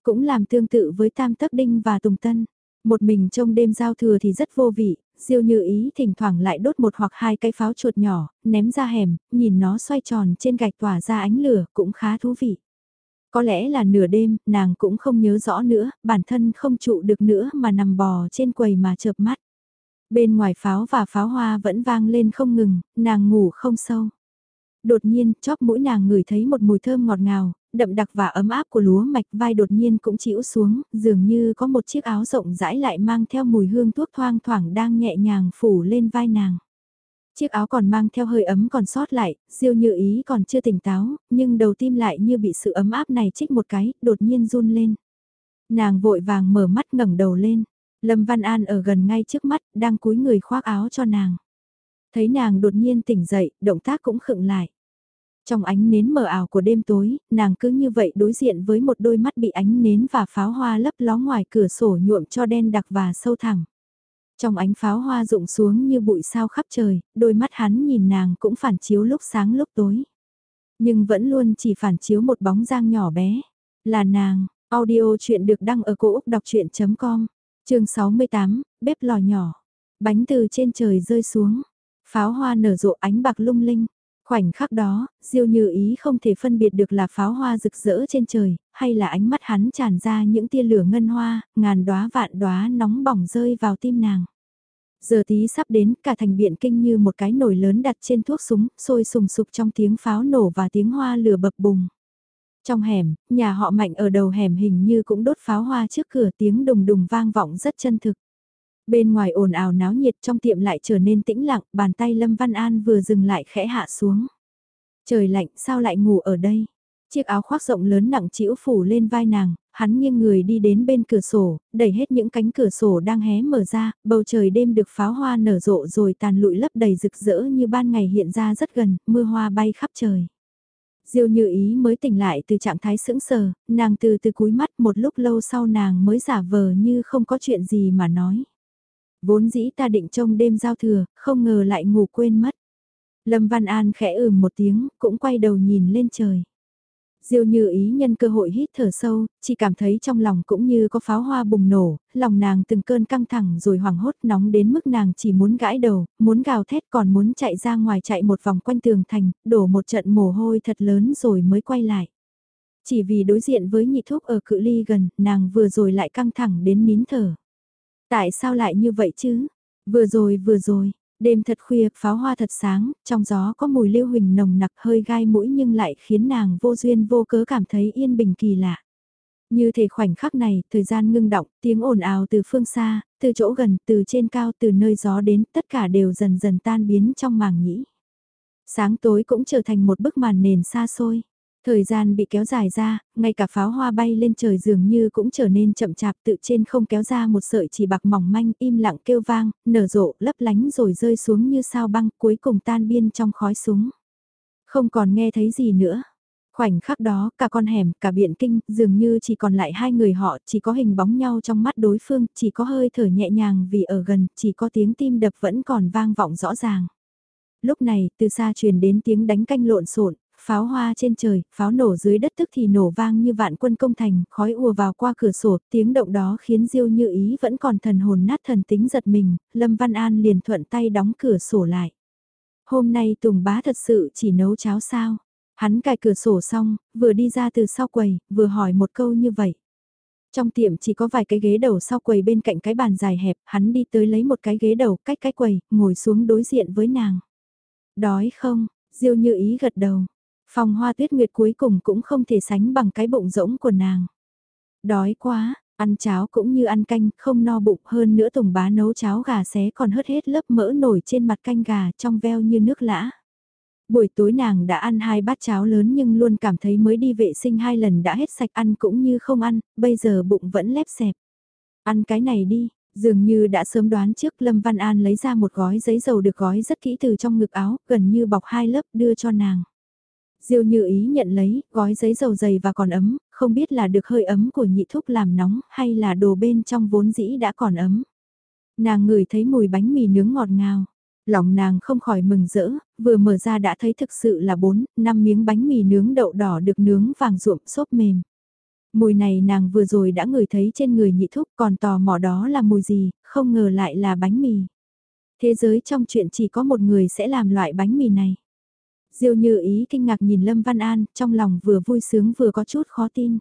Cũng làm tương tự với Tam Tắc Đinh và Tùng Tân. Một mình trong đêm giao thừa thì rất vô vị, Diêu Như Ý thỉnh thoảng lại đốt một hoặc hai cái pháo chuột nhỏ, ném ra hẻm, nhìn nó xoay tròn trên gạch tỏa ra ánh lửa cũng khá thú vị. Có lẽ là nửa đêm, nàng cũng không nhớ rõ nữa, bản thân không trụ được nữa mà nằm bò trên quầy mà chợp mắt. Bên ngoài pháo và pháo hoa vẫn vang lên không ngừng, nàng ngủ không sâu. Đột nhiên, chóp mũi nàng ngửi thấy một mùi thơm ngọt ngào, đậm đặc và ấm áp của lúa mạch vai đột nhiên cũng chịu xuống, dường như có một chiếc áo rộng rãi lại mang theo mùi hương thuốc thoang thoảng đang nhẹ nhàng phủ lên vai nàng. Chiếc áo còn mang theo hơi ấm còn sót lại, diêu như ý còn chưa tỉnh táo, nhưng đầu tim lại như bị sự ấm áp này chích một cái, đột nhiên run lên. Nàng vội vàng mở mắt ngẩng đầu lên, Lâm Văn An ở gần ngay trước mắt, đang cúi người khoác áo cho nàng. Thấy nàng đột nhiên tỉnh dậy, động tác cũng khựng lại. Trong ánh nến mờ ảo của đêm tối, nàng cứ như vậy đối diện với một đôi mắt bị ánh nến và pháo hoa lấp ló ngoài cửa sổ nhuộm cho đen đặc và sâu thẳm. Trong ánh pháo hoa rụng xuống như bụi sao khắp trời, đôi mắt hắn nhìn nàng cũng phản chiếu lúc sáng lúc tối. Nhưng vẫn luôn chỉ phản chiếu một bóng dáng nhỏ bé. Là nàng, audio chuyện được đăng ở cổ Úc đọc chuyện.com, trường 68, bếp lò nhỏ. Bánh từ trên trời rơi xuống, pháo hoa nở rộ ánh bạc lung linh. Khoảnh khắc đó, Diêu Như Ý không thể phân biệt được là pháo hoa rực rỡ trên trời, hay là ánh mắt hắn tràn ra những tia lửa ngân hoa, ngàn đóa vạn đóa nóng bỏng rơi vào tim nàng. Giờ tí sắp đến, cả thành biện kinh như một cái nồi lớn đặt trên thuốc súng, sôi sùng sục trong tiếng pháo nổ và tiếng hoa lửa bập bùng. Trong hẻm, nhà họ mạnh ở đầu hẻm hình như cũng đốt pháo hoa trước cửa tiếng đùng đùng vang vọng rất chân thực. Bên ngoài ồn ào náo nhiệt trong tiệm lại trở nên tĩnh lặng, bàn tay Lâm Văn An vừa dừng lại khẽ hạ xuống. Trời lạnh, sao lại ngủ ở đây? Chiếc áo khoác rộng lớn nặng chĩu phủ lên vai nàng, hắn nghiêng người đi đến bên cửa sổ, đẩy hết những cánh cửa sổ đang hé mở ra, bầu trời đêm được pháo hoa nở rộ rồi tàn lụi lấp đầy rực rỡ như ban ngày hiện ra rất gần, mưa hoa bay khắp trời. Diêu như ý mới tỉnh lại từ trạng thái sững sờ, nàng từ từ cúi mắt một lúc lâu sau nàng mới giả vờ như không có chuyện gì mà nói. Vốn dĩ ta định trông đêm giao thừa, không ngờ lại ngủ quên mất. Lâm Văn An khẽ ừm một tiếng, cũng quay đầu nhìn lên trời. Diêu như ý nhân cơ hội hít thở sâu, chỉ cảm thấy trong lòng cũng như có pháo hoa bùng nổ, lòng nàng từng cơn căng thẳng rồi hoảng hốt nóng đến mức nàng chỉ muốn gãi đầu, muốn gào thét còn muốn chạy ra ngoài chạy một vòng quanh tường thành, đổ một trận mồ hôi thật lớn rồi mới quay lại. Chỉ vì đối diện với nhị thuốc ở cự ly gần, nàng vừa rồi lại căng thẳng đến nín thở. Tại sao lại như vậy chứ? Vừa rồi vừa rồi, đêm thật khuya, pháo hoa thật sáng, trong gió có mùi lưu huỳnh nồng nặc hơi gai mũi nhưng lại khiến nàng vô duyên vô cớ cảm thấy yên bình kỳ lạ. Như thể khoảnh khắc này, thời gian ngưng động, tiếng ồn ào từ phương xa, từ chỗ gần, từ trên cao, từ nơi gió đến, tất cả đều dần dần tan biến trong màng nhĩ. Sáng tối cũng trở thành một bức màn nền xa xôi. Thời gian bị kéo dài ra, ngay cả pháo hoa bay lên trời dường như cũng trở nên chậm chạp tự trên không kéo ra một sợi chỉ bạc mỏng manh im lặng kêu vang, nở rộ, lấp lánh rồi rơi xuống như sao băng cuối cùng tan biên trong khói súng. Không còn nghe thấy gì nữa. Khoảnh khắc đó, cả con hẻm, cả biện kinh, dường như chỉ còn lại hai người họ, chỉ có hình bóng nhau trong mắt đối phương, chỉ có hơi thở nhẹ nhàng vì ở gần, chỉ có tiếng tim đập vẫn còn vang vọng rõ ràng. Lúc này, từ xa truyền đến tiếng đánh canh lộn xộn pháo hoa trên trời, pháo nổ dưới đất tức thì nổ vang như vạn quân công thành, khói ùa vào qua cửa sổ, tiếng động đó khiến Diêu Như Ý vẫn còn thần hồn nát thần tính giật mình, Lâm Văn An liền thuận tay đóng cửa sổ lại. Hôm nay Tùng Bá thật sự chỉ nấu cháo sao? Hắn cài cửa sổ xong, vừa đi ra từ sau quầy, vừa hỏi một câu như vậy. Trong tiệm chỉ có vài cái ghế đầu sau quầy bên cạnh cái bàn dài hẹp, hắn đi tới lấy một cái ghế đầu cách cái quầy, ngồi xuống đối diện với nàng. Đói không? Diêu như ý gật đầu phong hoa tuyết nguyệt cuối cùng cũng không thể sánh bằng cái bụng rỗng của nàng. Đói quá, ăn cháo cũng như ăn canh, không no bụng hơn nữa tùng bá nấu cháo gà xé còn hớt hết lớp mỡ nổi trên mặt canh gà trong veo như nước lã. Buổi tối nàng đã ăn hai bát cháo lớn nhưng luôn cảm thấy mới đi vệ sinh hai lần đã hết sạch ăn cũng như không ăn, bây giờ bụng vẫn lép xẹp. Ăn cái này đi, dường như đã sớm đoán trước Lâm Văn An lấy ra một gói giấy dầu được gói rất kỹ từ trong ngực áo, gần như bọc hai lớp đưa cho nàng. Diêu như ý nhận lấy, gói giấy dầu dày và còn ấm, không biết là được hơi ấm của nhị thúc làm nóng hay là đồ bên trong vốn dĩ đã còn ấm. Nàng ngửi thấy mùi bánh mì nướng ngọt ngào. Lòng nàng không khỏi mừng rỡ, vừa mở ra đã thấy thực sự là bốn, năm miếng bánh mì nướng đậu đỏ được nướng vàng ruộm xốp mềm. Mùi này nàng vừa rồi đã ngửi thấy trên người nhị thúc còn tò mò đó là mùi gì, không ngờ lại là bánh mì. Thế giới trong chuyện chỉ có một người sẽ làm loại bánh mì này. Diêu như ý kinh ngạc nhìn Lâm Văn An, trong lòng vừa vui sướng vừa có chút khó tin.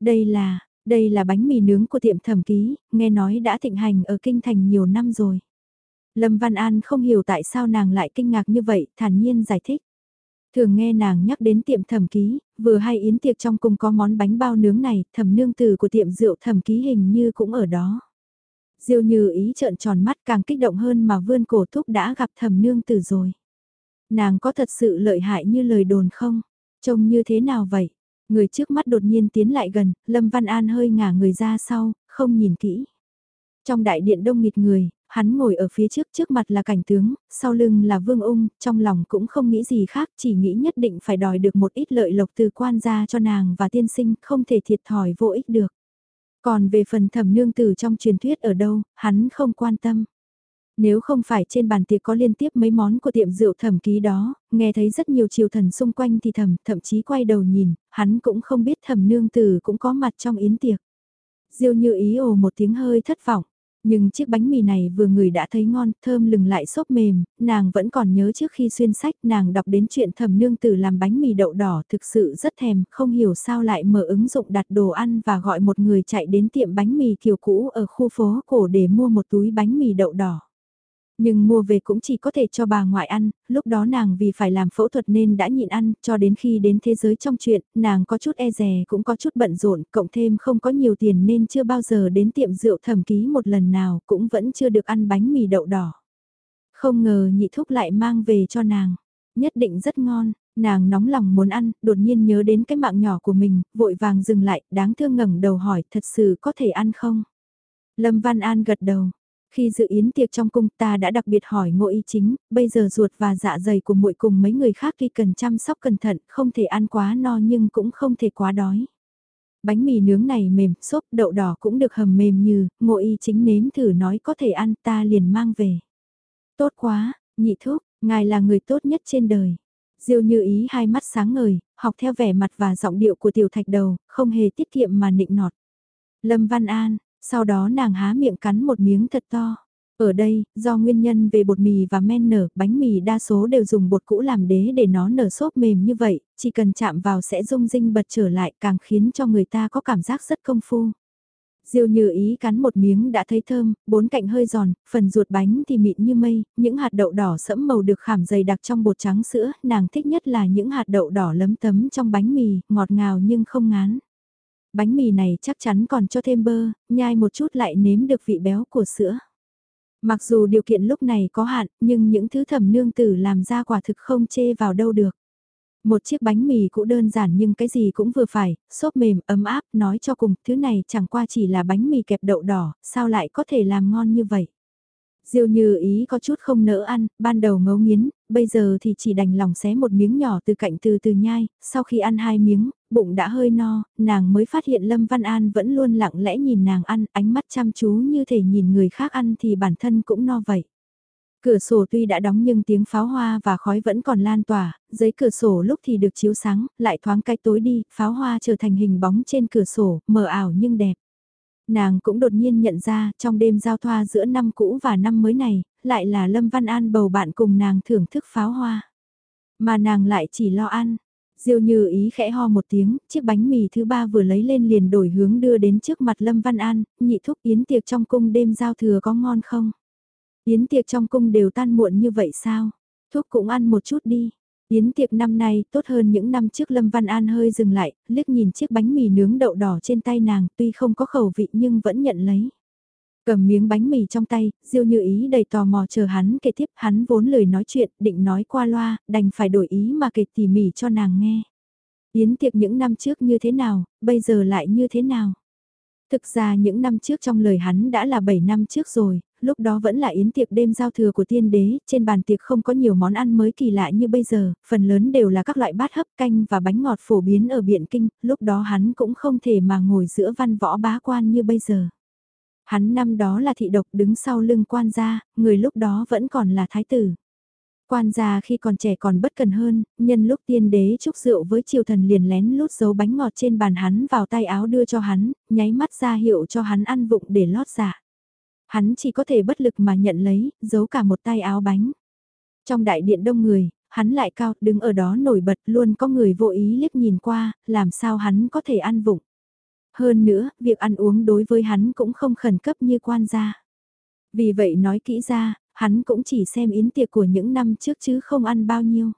Đây là, đây là bánh mì nướng của tiệm thẩm ký, nghe nói đã thịnh hành ở kinh thành nhiều năm rồi. Lâm Văn An không hiểu tại sao nàng lại kinh ngạc như vậy, thản nhiên giải thích. Thường nghe nàng nhắc đến tiệm thẩm ký, vừa hay yến tiệc trong cùng có món bánh bao nướng này, thẩm nương tử của tiệm rượu thẩm ký hình như cũng ở đó. Diêu như ý trợn tròn mắt càng kích động hơn mà vươn cổ thúc đã gặp thẩm nương tử rồi. Nàng có thật sự lợi hại như lời đồn không? Trông như thế nào vậy? Người trước mắt đột nhiên tiến lại gần, Lâm Văn An hơi ngả người ra sau, không nhìn kỹ. Trong đại điện đông nghịt người, hắn ngồi ở phía trước trước mặt là cảnh tướng, sau lưng là vương ung, trong lòng cũng không nghĩ gì khác, chỉ nghĩ nhất định phải đòi được một ít lợi lộc từ quan gia cho nàng và tiên sinh, không thể thiệt thòi vô ích được. Còn về phần thẩm nương tử trong truyền thuyết ở đâu, hắn không quan tâm. Nếu không phải trên bàn tiệc có liên tiếp mấy món của tiệm rượu thẩm ký đó, nghe thấy rất nhiều triều thần xung quanh thì thẩm thậm chí quay đầu nhìn, hắn cũng không biết thẩm nương tử cũng có mặt trong yến tiệc. Diêu như ý ồ một tiếng hơi thất vọng. Nhưng chiếc bánh mì này vừa người đã thấy ngon, thơm lừng lại xốp mềm, nàng vẫn còn nhớ trước khi xuyên sách nàng đọc đến chuyện thẩm nương tử làm bánh mì đậu đỏ thực sự rất thèm, không hiểu sao lại mở ứng dụng đặt đồ ăn và gọi một người chạy đến tiệm bánh mì kiểu cũ ở khu phố cổ để mua một túi bánh mì đậu đỏ. Nhưng mua về cũng chỉ có thể cho bà ngoại ăn, lúc đó nàng vì phải làm phẫu thuật nên đã nhịn ăn, cho đến khi đến thế giới trong chuyện, nàng có chút e rè cũng có chút bận rộn, cộng thêm không có nhiều tiền nên chưa bao giờ đến tiệm rượu thẩm ký một lần nào, cũng vẫn chưa được ăn bánh mì đậu đỏ. Không ngờ nhị thúc lại mang về cho nàng, nhất định rất ngon, nàng nóng lòng muốn ăn, đột nhiên nhớ đến cái mạng nhỏ của mình, vội vàng dừng lại, đáng thương ngẩng đầu hỏi, thật sự có thể ăn không? Lâm Văn An gật đầu, khi dự yến tiệc trong cung ta đã đặc biệt hỏi ngộ y chính, bây giờ ruột và dạ dày của muội cùng mấy người khác tuy cần chăm sóc cẩn thận, không thể ăn quá no nhưng cũng không thể quá đói. Bánh mì nướng này mềm, xốp đậu đỏ cũng được hầm mềm như, ngộ y chính nếm thử nói có thể ăn ta liền mang về. Tốt quá, nhị thúc, ngài là người tốt nhất trên đời. Diêu như ý hai mắt sáng ngời, học theo vẻ mặt và giọng điệu của tiểu thạch đầu, không hề tiết kiệm mà nịnh nọt. Lâm Văn An, sau đó nàng há miệng cắn một miếng thật to. Ở đây, do nguyên nhân về bột mì và men nở, bánh mì đa số đều dùng bột cũ làm đế để nó nở xốp mềm như vậy, chỉ cần chạm vào sẽ rung rinh bật trở lại càng khiến cho người ta có cảm giác rất công phu. Diêu như ý cắn một miếng đã thấy thơm, bốn cạnh hơi giòn, phần ruột bánh thì mịn như mây, những hạt đậu đỏ sẫm màu được khảm dày đặc trong bột trắng sữa, nàng thích nhất là những hạt đậu đỏ lấm tấm trong bánh mì, ngọt ngào nhưng không ngán bánh mì này chắc chắn còn cho thêm bơ, nhai một chút lại nếm được vị béo của sữa. Mặc dù điều kiện lúc này có hạn, nhưng những thứ thẩm nương tử làm ra quả thực không chê vào đâu được. Một chiếc bánh mì cũng đơn giản nhưng cái gì cũng vừa phải, xốp mềm, ấm áp, nói cho cùng, thứ này chẳng qua chỉ là bánh mì kẹp đậu đỏ, sao lại có thể làm ngon như vậy. Diêu như ý có chút không nỡ ăn, ban đầu ngấu nghiến, bây giờ thì chỉ đành lòng xé một miếng nhỏ từ cạnh từ từ nhai, sau khi ăn hai miếng, bụng đã hơi no, nàng mới phát hiện Lâm Văn An vẫn luôn lặng lẽ nhìn nàng ăn, ánh mắt chăm chú như thể nhìn người khác ăn thì bản thân cũng no vậy. Cửa sổ tuy đã đóng nhưng tiếng pháo hoa và khói vẫn còn lan tỏa, giấy cửa sổ lúc thì được chiếu sáng, lại thoáng cái tối đi, pháo hoa trở thành hình bóng trên cửa sổ, mờ ảo nhưng đẹp. Nàng cũng đột nhiên nhận ra trong đêm giao thoa giữa năm cũ và năm mới này, lại là Lâm Văn An bầu bạn cùng nàng thưởng thức pháo hoa. Mà nàng lại chỉ lo ăn, Diêu như ý khẽ ho một tiếng, chiếc bánh mì thứ ba vừa lấy lên liền đổi hướng đưa đến trước mặt Lâm Văn An, nhị thúc yến tiệc trong cung đêm giao thừa có ngon không? Yến tiệc trong cung đều tan muộn như vậy sao? Thúc cũng ăn một chút đi. Yến tiệc năm nay tốt hơn những năm trước Lâm Văn An hơi dừng lại, liếc nhìn chiếc bánh mì nướng đậu đỏ trên tay nàng tuy không có khẩu vị nhưng vẫn nhận lấy. Cầm miếng bánh mì trong tay, Diêu Như Ý đầy tò mò chờ hắn kể tiếp, hắn vốn lời nói chuyện, định nói qua loa, đành phải đổi ý mà kể tỉ mỉ cho nàng nghe. Yến tiệc những năm trước như thế nào, bây giờ lại như thế nào? Thực ra những năm trước trong lời hắn đã là 7 năm trước rồi, lúc đó vẫn là yến tiệc đêm giao thừa của tiên đế, trên bàn tiệc không có nhiều món ăn mới kỳ lạ như bây giờ, phần lớn đều là các loại bát hấp canh và bánh ngọt phổ biến ở Biện Kinh, lúc đó hắn cũng không thể mà ngồi giữa văn võ bá quan như bây giờ. Hắn năm đó là thị độc đứng sau lưng quan gia, người lúc đó vẫn còn là thái tử. Quan gia khi còn trẻ còn bất cần hơn, nhân lúc tiên đế chúc rượu với triều thần liền lén lút giấu bánh ngọt trên bàn hắn vào tay áo đưa cho hắn, nháy mắt ra hiệu cho hắn ăn vụng để lót dạ. Hắn chỉ có thể bất lực mà nhận lấy, giấu cả một tay áo bánh. Trong đại điện đông người, hắn lại cao, đứng ở đó nổi bật luôn có người vô ý liếc nhìn qua, làm sao hắn có thể ăn vụng. Hơn nữa, việc ăn uống đối với hắn cũng không khẩn cấp như quan gia. Vì vậy nói kỹ ra, hắn cũng chỉ xem yến tiệc của những năm trước chứ không ăn bao nhiêu.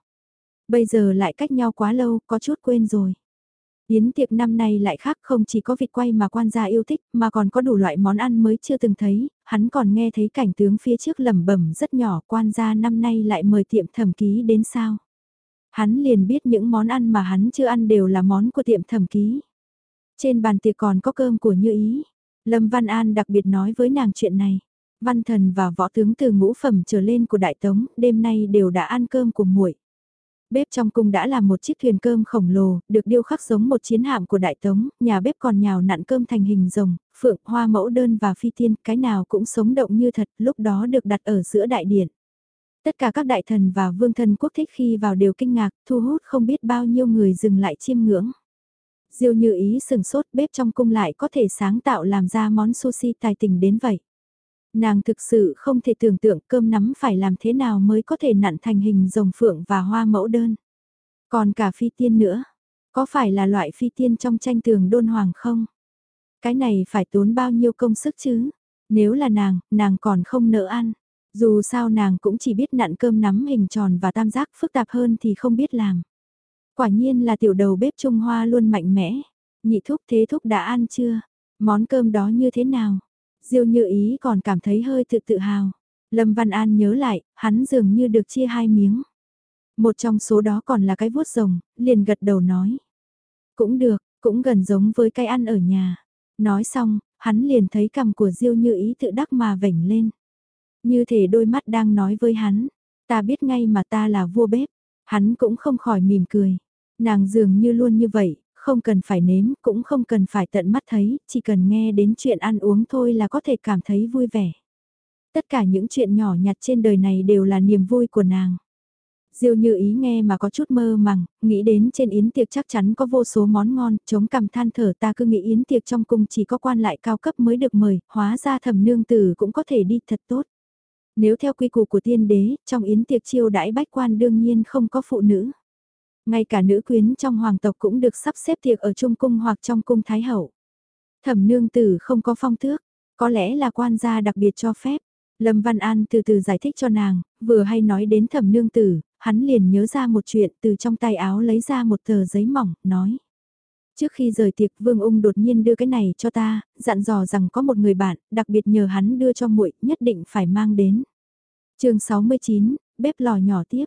Bây giờ lại cách nhau quá lâu, có chút quên rồi. Yến tiệc năm nay lại khác không chỉ có vịt quay mà quan gia yêu thích mà còn có đủ loại món ăn mới chưa từng thấy, hắn còn nghe thấy cảnh tướng phía trước lẩm bẩm rất nhỏ quan gia năm nay lại mời tiệm thẩm ký đến sao. Hắn liền biết những món ăn mà hắn chưa ăn đều là món của tiệm thẩm ký. Trên bàn tiệc còn có cơm của Như Ý. Lâm Văn An đặc biệt nói với nàng chuyện này. Văn thần và võ tướng từ ngũ phẩm trở lên của Đại Tống, đêm nay đều đã ăn cơm của muội. Bếp trong cung đã làm một chiếc thuyền cơm khổng lồ, được điêu khắc giống một chiến hạm của Đại Tống, nhà bếp còn nhào nặn cơm thành hình rồng, phượng, hoa mẫu đơn và phi tiên, cái nào cũng sống động như thật, lúc đó được đặt ở giữa đại điện. Tất cả các đại thần và vương thần quốc thích khi vào đều kinh ngạc, thu hút không biết bao nhiêu người dừng lại chiêm ngưỡng. Diêu như ý sừng sốt bếp trong cung lại có thể sáng tạo làm ra món sushi tài tình đến vậy. Nàng thực sự không thể tưởng tượng cơm nắm phải làm thế nào mới có thể nặn thành hình rồng phượng và hoa mẫu đơn. Còn cả phi tiên nữa, có phải là loại phi tiên trong tranh tường đôn hoàng không? Cái này phải tốn bao nhiêu công sức chứ? Nếu là nàng, nàng còn không nỡ ăn. Dù sao nàng cũng chỉ biết nặn cơm nắm hình tròn và tam giác phức tạp hơn thì không biết làm. Quả nhiên là tiểu đầu bếp Trung Hoa luôn mạnh mẽ. Nhị thúc thế thúc đã ăn chưa? Món cơm đó như thế nào? Diêu như ý còn cảm thấy hơi tự tự hào. Lâm Văn An nhớ lại, hắn dường như được chia hai miếng. Một trong số đó còn là cái vuốt rồng, liền gật đầu nói. Cũng được, cũng gần giống với cái ăn ở nhà. Nói xong, hắn liền thấy cằm của Diêu như ý tự đắc mà vểnh lên. Như thể đôi mắt đang nói với hắn, ta biết ngay mà ta là vua bếp. Hắn cũng không khỏi mỉm cười. Nàng dường như luôn như vậy, không cần phải nếm, cũng không cần phải tận mắt thấy, chỉ cần nghe đến chuyện ăn uống thôi là có thể cảm thấy vui vẻ. Tất cả những chuyện nhỏ nhặt trên đời này đều là niềm vui của nàng. Diêu như ý nghe mà có chút mơ màng, nghĩ đến trên yến tiệc chắc chắn có vô số món ngon, chống cằm than thở ta cứ nghĩ yến tiệc trong cung chỉ có quan lại cao cấp mới được mời, hóa ra thẩm nương tử cũng có thể đi thật tốt. Nếu theo quy củ của tiên đế, trong yến tiệc chiêu đãi bách quan đương nhiên không có phụ nữ. Ngay cả nữ quyến trong hoàng tộc cũng được sắp xếp tiệc ở trung cung hoặc trong cung thái hậu. Thẩm nương tử không có phong tước, có lẽ là quan gia đặc biệt cho phép. Lâm Văn An từ từ giải thích cho nàng, vừa hay nói đến thẩm nương tử, hắn liền nhớ ra một chuyện từ trong tay áo lấy ra một tờ giấy mỏng, nói. Trước khi rời tiệc Vương Ung đột nhiên đưa cái này cho ta, dặn dò rằng có một người bạn, đặc biệt nhờ hắn đưa cho muội nhất định phải mang đến. chương 69, bếp lò nhỏ tiếp.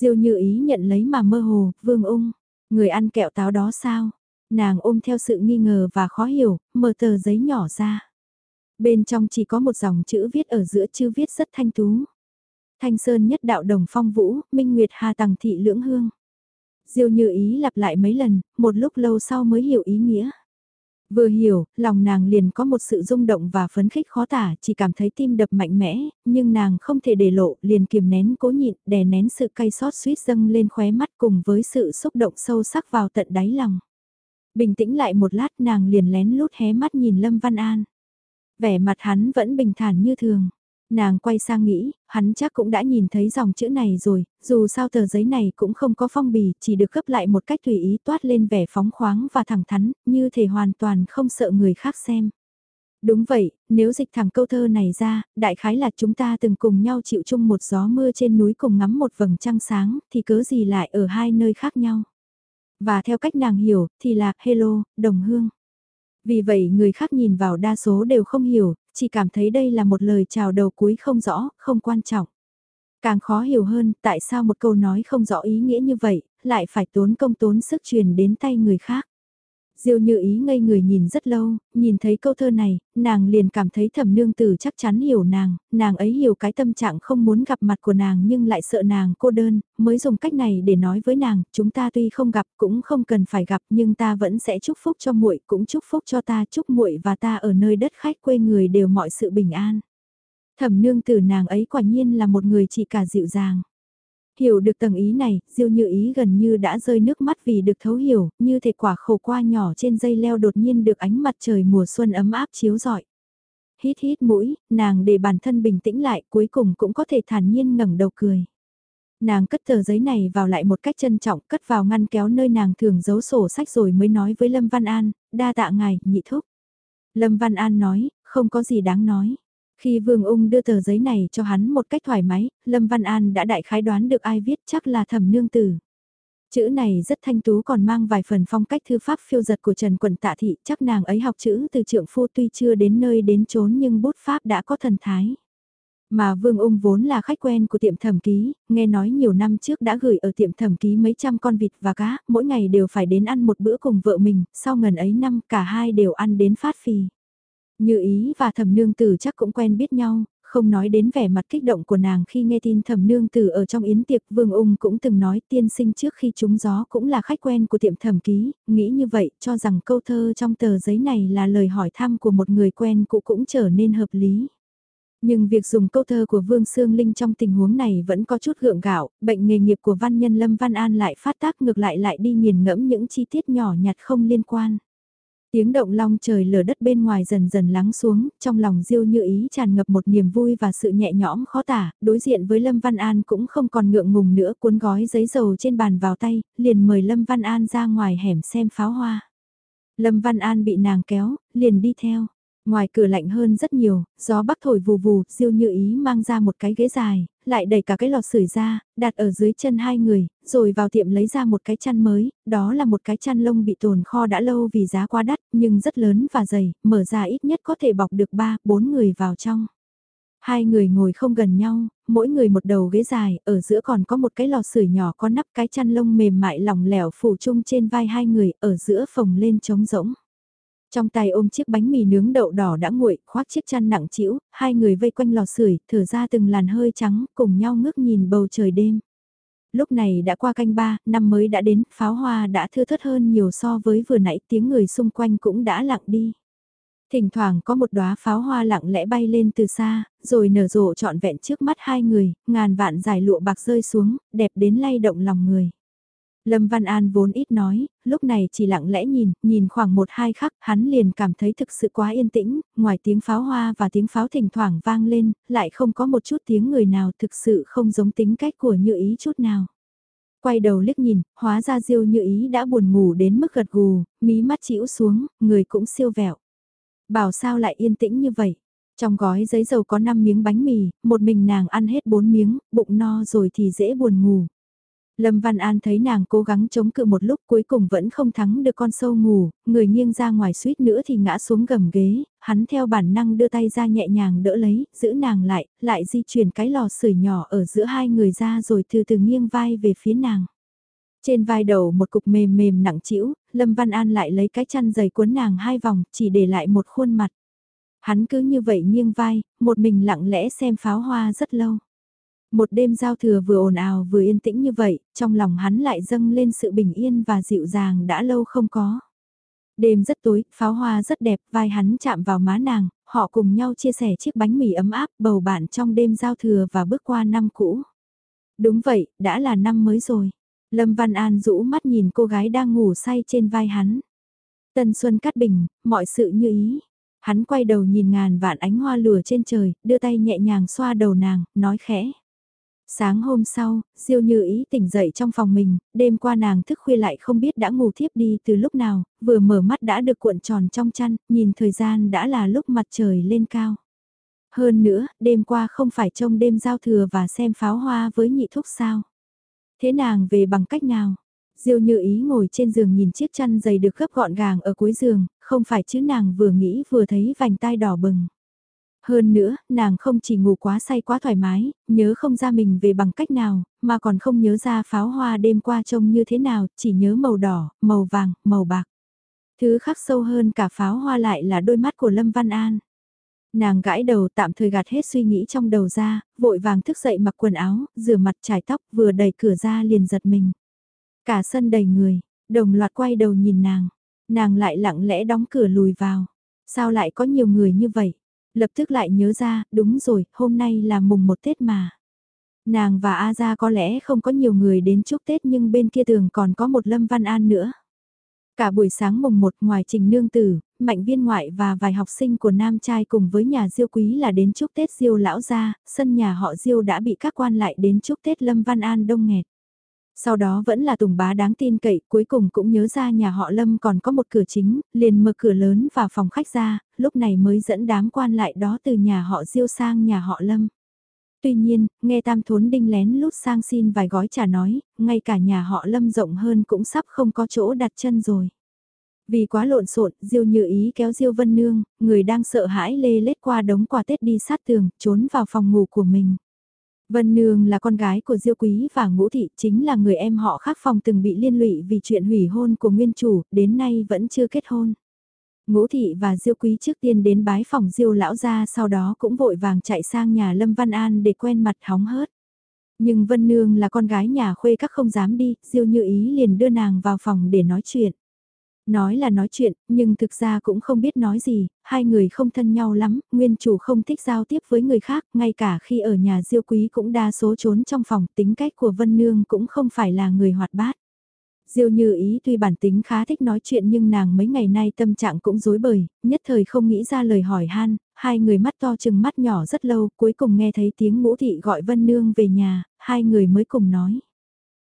Diêu như ý nhận lấy mà mơ hồ, Vương Ung, người ăn kẹo táo đó sao? Nàng ôm theo sự nghi ngờ và khó hiểu, mở tờ giấy nhỏ ra. Bên trong chỉ có một dòng chữ viết ở giữa chữ viết rất thanh tú. Thanh Sơn nhất đạo đồng phong vũ, Minh Nguyệt Hà Tằng thị lưỡng hương. Diêu như ý lặp lại mấy lần, một lúc lâu sau mới hiểu ý nghĩa. Vừa hiểu, lòng nàng liền có một sự rung động và phấn khích khó tả, chỉ cảm thấy tim đập mạnh mẽ, nhưng nàng không thể để lộ, liền kiềm nén cố nhịn, đè nén sự cay xót suýt dâng lên khóe mắt cùng với sự xúc động sâu sắc vào tận đáy lòng. Bình tĩnh lại một lát nàng liền lén lút hé mắt nhìn Lâm Văn An. Vẻ mặt hắn vẫn bình thản như thường. Nàng quay sang nghĩ, hắn chắc cũng đã nhìn thấy dòng chữ này rồi, dù sao tờ giấy này cũng không có phong bì, chỉ được cấp lại một cách tùy ý toát lên vẻ phóng khoáng và thẳng thắn, như thể hoàn toàn không sợ người khác xem. Đúng vậy, nếu dịch thẳng câu thơ này ra, đại khái là chúng ta từng cùng nhau chịu chung một gió mưa trên núi cùng ngắm một vầng trăng sáng, thì cớ gì lại ở hai nơi khác nhau. Và theo cách nàng hiểu, thì là, hello, đồng hương. Vì vậy người khác nhìn vào đa số đều không hiểu, chỉ cảm thấy đây là một lời chào đầu cuối không rõ, không quan trọng. Càng khó hiểu hơn, tại sao một câu nói không rõ ý nghĩa như vậy, lại phải tốn công tốn sức truyền đến tay người khác. Diêu như ý ngây người nhìn rất lâu, nhìn thấy câu thơ này, nàng liền cảm thấy thẩm nương tử chắc chắn hiểu nàng, nàng ấy hiểu cái tâm trạng không muốn gặp mặt của nàng nhưng lại sợ nàng cô đơn, mới dùng cách này để nói với nàng, chúng ta tuy không gặp cũng không cần phải gặp nhưng ta vẫn sẽ chúc phúc cho muội cũng chúc phúc cho ta chúc muội và ta ở nơi đất khách quê người đều mọi sự bình an. Thẩm nương tử nàng ấy quả nhiên là một người chỉ cả dịu dàng. Hiểu được tầng ý này, Diêu Như Ý gần như đã rơi nước mắt vì được thấu hiểu, như thể quả khổ qua nhỏ trên dây leo đột nhiên được ánh mặt trời mùa xuân ấm áp chiếu rọi. Hít hít mũi, nàng để bản thân bình tĩnh lại, cuối cùng cũng có thể thản nhiên ngẩng đầu cười. Nàng cất tờ giấy này vào lại một cách trân trọng, cất vào ngăn kéo nơi nàng thường giấu sổ sách rồi mới nói với Lâm Văn An, đa tạ ngài, nhị thúc. Lâm Văn An nói, không có gì đáng nói. Khi Vương Ung đưa tờ giấy này cho hắn một cách thoải mái, Lâm Văn An đã đại khái đoán được ai viết chắc là thẩm nương tử. Chữ này rất thanh tú còn mang vài phần phong cách thư pháp phiêu giật của Trần Quận Tạ Thị, chắc nàng ấy học chữ từ trượng phu tuy chưa đến nơi đến chốn nhưng bút pháp đã có thần thái. Mà Vương Ung vốn là khách quen của tiệm thẩm ký, nghe nói nhiều năm trước đã gửi ở tiệm thẩm ký mấy trăm con vịt và cá, mỗi ngày đều phải đến ăn một bữa cùng vợ mình, sau ngần ấy năm cả hai đều ăn đến phát phì. Như ý và thẩm nương tử chắc cũng quen biết nhau, không nói đến vẻ mặt kích động của nàng khi nghe tin thẩm nương tử ở trong yến tiệc vương ung cũng từng nói tiên sinh trước khi trúng gió cũng là khách quen của tiệm thẩm ký, nghĩ như vậy cho rằng câu thơ trong tờ giấy này là lời hỏi thăm của một người quen cũ cũng trở nên hợp lý. Nhưng việc dùng câu thơ của Vương Sương Linh trong tình huống này vẫn có chút gượng gạo, bệnh nghề nghiệp của văn nhân Lâm Văn An lại phát tác ngược lại lại đi nghiền ngẫm những chi tiết nhỏ nhặt không liên quan. Tiếng động long trời lở đất bên ngoài dần dần lắng xuống, trong lòng Diêu Như Ý tràn ngập một niềm vui và sự nhẹ nhõm khó tả, đối diện với Lâm Văn An cũng không còn ngượng ngùng nữa cuốn gói giấy dầu trên bàn vào tay, liền mời Lâm Văn An ra ngoài hẻm xem pháo hoa. Lâm Văn An bị nàng kéo, liền đi theo. Ngoài cửa lạnh hơn rất nhiều, gió bắc thổi vù vù, Diêu Như Ý mang ra một cái ghế dài, lại đẩy cả cái lò sưởi ra, đặt ở dưới chân hai người, rồi vào tiệm lấy ra một cái chăn mới, đó là một cái chăn lông bị tồn kho đã lâu vì giá quá đắt, nhưng rất lớn và dày, mở ra ít nhất có thể bọc được 3, 4 người vào trong. Hai người ngồi không gần nhau, mỗi người một đầu ghế dài, ở giữa còn có một cái lò sưởi nhỏ có nắp cái chăn lông mềm mại lỏng lẻo phủ chung trên vai hai người, ở giữa phồng lên trống rỗng. Trong tay ôm chiếc bánh mì nướng đậu đỏ đã nguội, khoác chiếc chăn nặng trĩu, hai người vây quanh lò sưởi, thở ra từng làn hơi trắng, cùng nhau ngước nhìn bầu trời đêm. Lúc này đã qua canh ba, năm mới đã đến, pháo hoa đã thưa thớt hơn nhiều so với vừa nãy tiếng người xung quanh cũng đã lặng đi. Thỉnh thoảng có một đóa pháo hoa lặng lẽ bay lên từ xa, rồi nở rộ trọn vẹn trước mắt hai người, ngàn vạn dài lụa bạc rơi xuống, đẹp đến lay động lòng người. Lâm Văn An vốn ít nói, lúc này chỉ lặng lẽ nhìn, nhìn khoảng một hai khắc, hắn liền cảm thấy thực sự quá yên tĩnh, ngoài tiếng pháo hoa và tiếng pháo thỉnh thoảng vang lên, lại không có một chút tiếng người nào thực sự không giống tính cách của như ý chút nào. Quay đầu liếc nhìn, hóa ra diêu như ý đã buồn ngủ đến mức gật gù, mí mắt chĩu xuống, người cũng siêu vẹo. Bảo sao lại yên tĩnh như vậy? Trong gói giấy dầu có 5 miếng bánh mì, một mình nàng ăn hết 4 miếng, bụng no rồi thì dễ buồn ngủ. Lâm Văn An thấy nàng cố gắng chống cự một lúc cuối cùng vẫn không thắng được con sâu ngủ, người nghiêng ra ngoài suýt nữa thì ngã xuống gầm ghế, hắn theo bản năng đưa tay ra nhẹ nhàng đỡ lấy, giữ nàng lại, lại di chuyển cái lò sưởi nhỏ ở giữa hai người ra rồi từ từ nghiêng vai về phía nàng. Trên vai đầu một cục mềm mềm nặng trĩu, Lâm Văn An lại lấy cái chăn dày cuốn nàng hai vòng, chỉ để lại một khuôn mặt. Hắn cứ như vậy nghiêng vai, một mình lặng lẽ xem pháo hoa rất lâu. Một đêm giao thừa vừa ồn ào vừa yên tĩnh như vậy, trong lòng hắn lại dâng lên sự bình yên và dịu dàng đã lâu không có. Đêm rất tối, pháo hoa rất đẹp, vai hắn chạm vào má nàng, họ cùng nhau chia sẻ chiếc bánh mì ấm áp bầu bạn trong đêm giao thừa và bước qua năm cũ. Đúng vậy, đã là năm mới rồi. Lâm Văn An rũ mắt nhìn cô gái đang ngủ say trên vai hắn. Tân Xuân Cát Bình, mọi sự như ý. Hắn quay đầu nhìn ngàn vạn ánh hoa lửa trên trời, đưa tay nhẹ nhàng xoa đầu nàng, nói khẽ. Sáng hôm sau, Diêu Như Ý tỉnh dậy trong phòng mình, đêm qua nàng thức khuya lại không biết đã ngủ thiếp đi từ lúc nào, vừa mở mắt đã được cuộn tròn trong chăn, nhìn thời gian đã là lúc mặt trời lên cao. Hơn nữa, đêm qua không phải trông đêm giao thừa và xem pháo hoa với nhị thúc sao. Thế nàng về bằng cách nào? Diêu như ý ngồi trên giường nhìn chiếc chăn dày được gấp gọn gàng ở cuối giường, không phải chứ nàng vừa nghĩ vừa thấy vành tai đỏ bừng. Hơn nữa, nàng không chỉ ngủ quá say quá thoải mái, nhớ không ra mình về bằng cách nào, mà còn không nhớ ra pháo hoa đêm qua trông như thế nào, chỉ nhớ màu đỏ, màu vàng, màu bạc. Thứ khắc sâu hơn cả pháo hoa lại là đôi mắt của Lâm Văn An. Nàng gãi đầu tạm thời gạt hết suy nghĩ trong đầu ra, vội vàng thức dậy mặc quần áo, rửa mặt trải tóc vừa đẩy cửa ra liền giật mình. Cả sân đầy người, đồng loạt quay đầu nhìn nàng, nàng lại lặng lẽ đóng cửa lùi vào. Sao lại có nhiều người như vậy? Lập tức lại nhớ ra, đúng rồi, hôm nay là mùng một Tết mà. Nàng và A Gia có lẽ không có nhiều người đến chúc Tết nhưng bên kia tường còn có một Lâm Văn An nữa. Cả buổi sáng mùng một ngoài trình nương tử, mạnh viên ngoại và vài học sinh của nam trai cùng với nhà diêu quý là đến chúc Tết diêu lão gia, sân nhà họ diêu đã bị các quan lại đến chúc Tết Lâm Văn An đông nghẹt. Sau đó vẫn là Tùng bá đáng tin cậy, cuối cùng cũng nhớ ra nhà họ Lâm còn có một cửa chính, liền mở cửa lớn vào phòng khách ra, lúc này mới dẫn đám quan lại đó từ nhà họ Diêu sang nhà họ Lâm. Tuy nhiên, nghe Tam Thốn Đinh lén lút sang xin vài gói trà nói, ngay cả nhà họ Lâm rộng hơn cũng sắp không có chỗ đặt chân rồi. Vì quá lộn xộn, Diêu Như Ý kéo Diêu Vân Nương, người đang sợ hãi lê lết qua đống quà Tết đi sát tường, trốn vào phòng ngủ của mình. Vân Nương là con gái của Diêu Quý và Ngũ Thị, chính là người em họ khác phòng từng bị liên lụy vì chuyện hủy hôn của nguyên chủ, đến nay vẫn chưa kết hôn. Ngũ Thị và Diêu Quý trước tiên đến bái phòng Diêu Lão gia sau đó cũng vội vàng chạy sang nhà Lâm Văn An để quen mặt hóng hớt. Nhưng Vân Nương là con gái nhà khuê các không dám đi, Diêu Như Ý liền đưa nàng vào phòng để nói chuyện. Nói là nói chuyện, nhưng thực ra cũng không biết nói gì, hai người không thân nhau lắm, nguyên chủ không thích giao tiếp với người khác, ngay cả khi ở nhà diêu quý cũng đa số trốn trong phòng, tính cách của Vân Nương cũng không phải là người hoạt bát. Diêu như ý tuy bản tính khá thích nói chuyện nhưng nàng mấy ngày nay tâm trạng cũng rối bời, nhất thời không nghĩ ra lời hỏi han, hai người mắt to chừng mắt nhỏ rất lâu, cuối cùng nghe thấy tiếng ngũ thị gọi Vân Nương về nhà, hai người mới cùng nói.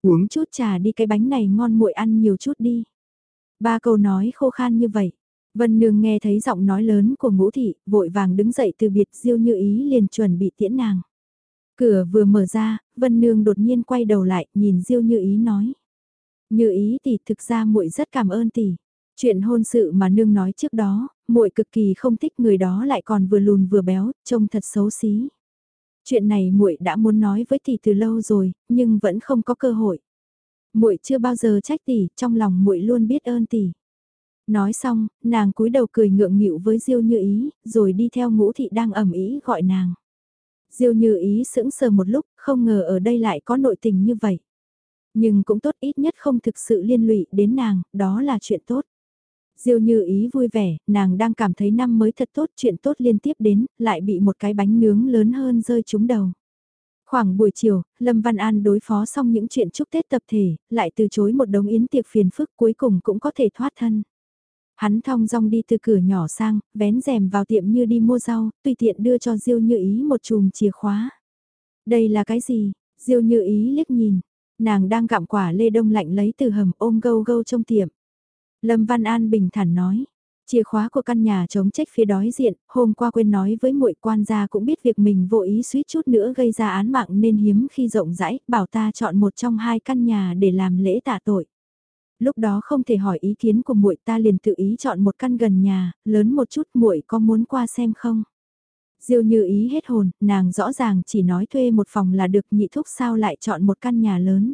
Uống chút trà đi cái bánh này ngon muội ăn nhiều chút đi. Ba câu nói khô khan như vậy. Vân Nương nghe thấy giọng nói lớn của ngũ thị, vội vàng đứng dậy từ biệt diêu như ý liền chuẩn bị tiễn nàng. Cửa vừa mở ra, Vân Nương đột nhiên quay đầu lại, nhìn diêu như ý nói. Như ý tỷ thực ra muội rất cảm ơn tỷ. Chuyện hôn sự mà nương nói trước đó, muội cực kỳ không thích người đó lại còn vừa lùn vừa béo, trông thật xấu xí. Chuyện này muội đã muốn nói với tỷ từ lâu rồi, nhưng vẫn không có cơ hội muội chưa bao giờ trách tỷ, trong lòng muội luôn biết ơn tỷ. Nói xong, nàng cúi đầu cười ngượng nghịu với Diêu Như Ý, rồi đi theo ngũ thị đang ẩm ý gọi nàng. Diêu Như Ý sững sờ một lúc, không ngờ ở đây lại có nội tình như vậy. Nhưng cũng tốt ít nhất không thực sự liên lụy đến nàng, đó là chuyện tốt. Diêu Như Ý vui vẻ, nàng đang cảm thấy năm mới thật tốt, chuyện tốt liên tiếp đến, lại bị một cái bánh nướng lớn hơn rơi trúng đầu. Khoảng buổi chiều, Lâm Văn An đối phó xong những chuyện chúc Tết tập thể, lại từ chối một đống yến tiệc phiền phức cuối cùng cũng có thể thoát thân. Hắn thong dong đi từ cửa nhỏ sang, vén rèm vào tiệm như đi mua rau, tùy tiện đưa cho Diêu Như Ý một chùm chìa khóa. Đây là cái gì? Diêu Như Ý liếc nhìn, nàng đang gặm quả lê đông lạnh lấy từ hầm ôm gâu gâu trong tiệm. Lâm Văn An bình thản nói, Chìa khóa của căn nhà chống trách phía đối diện, hôm qua quên nói với muội quan gia cũng biết việc mình vô ý suýt chút nữa gây ra án mạng nên hiếm khi rộng rãi, bảo ta chọn một trong hai căn nhà để làm lễ tạ tội. Lúc đó không thể hỏi ý kiến của muội ta liền tự ý chọn một căn gần nhà, lớn một chút muội có muốn qua xem không? Diêu như ý hết hồn, nàng rõ ràng chỉ nói thuê một phòng là được nhị thúc sao lại chọn một căn nhà lớn.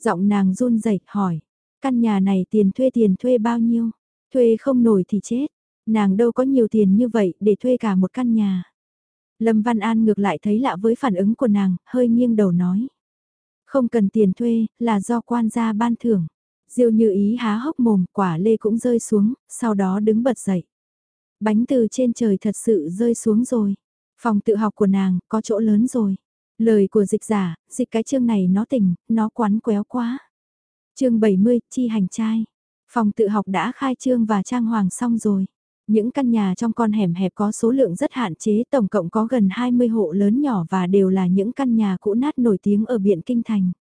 Giọng nàng run rẩy hỏi, căn nhà này tiền thuê tiền thuê bao nhiêu? Thuê không nổi thì chết, nàng đâu có nhiều tiền như vậy để thuê cả một căn nhà. Lâm Văn An ngược lại thấy lạ với phản ứng của nàng, hơi nghiêng đầu nói. Không cần tiền thuê, là do quan gia ban thưởng. Diêu như ý há hốc mồm, quả lê cũng rơi xuống, sau đó đứng bật dậy. Bánh từ trên trời thật sự rơi xuống rồi. Phòng tự học của nàng, có chỗ lớn rồi. Lời của dịch giả, dịch cái chương này nó tỉnh, nó quán quéo quá. chương 70, chi hành trai. Phòng tự học đã khai trương và trang hoàng xong rồi. Những căn nhà trong con hẻm hẹp có số lượng rất hạn chế, tổng cộng có gần 20 hộ lớn nhỏ và đều là những căn nhà cũ nát nổi tiếng ở Biện Kinh Thành.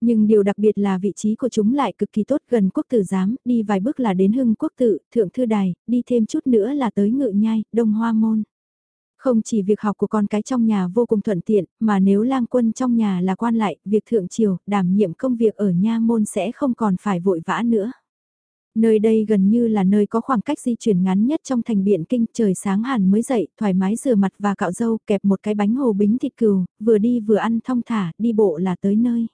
Nhưng điều đặc biệt là vị trí của chúng lại cực kỳ tốt gần quốc tử giám, đi vài bước là đến hưng quốc tự, thượng thư đài, đi thêm chút nữa là tới ngự nhai, đông hoa môn. Không chỉ việc học của con cái trong nhà vô cùng thuận tiện, mà nếu lang quân trong nhà là quan lại, việc thượng triều, đảm nhiệm công việc ở nha môn sẽ không còn phải vội vã nữa. Nơi đây gần như là nơi có khoảng cách di chuyển ngắn nhất trong thành biện kinh, trời sáng hẳn mới dậy, thoải mái rửa mặt và cạo râu, kẹp một cái bánh hồ bính thịt cừu, vừa đi vừa ăn thong thả, đi bộ là tới nơi.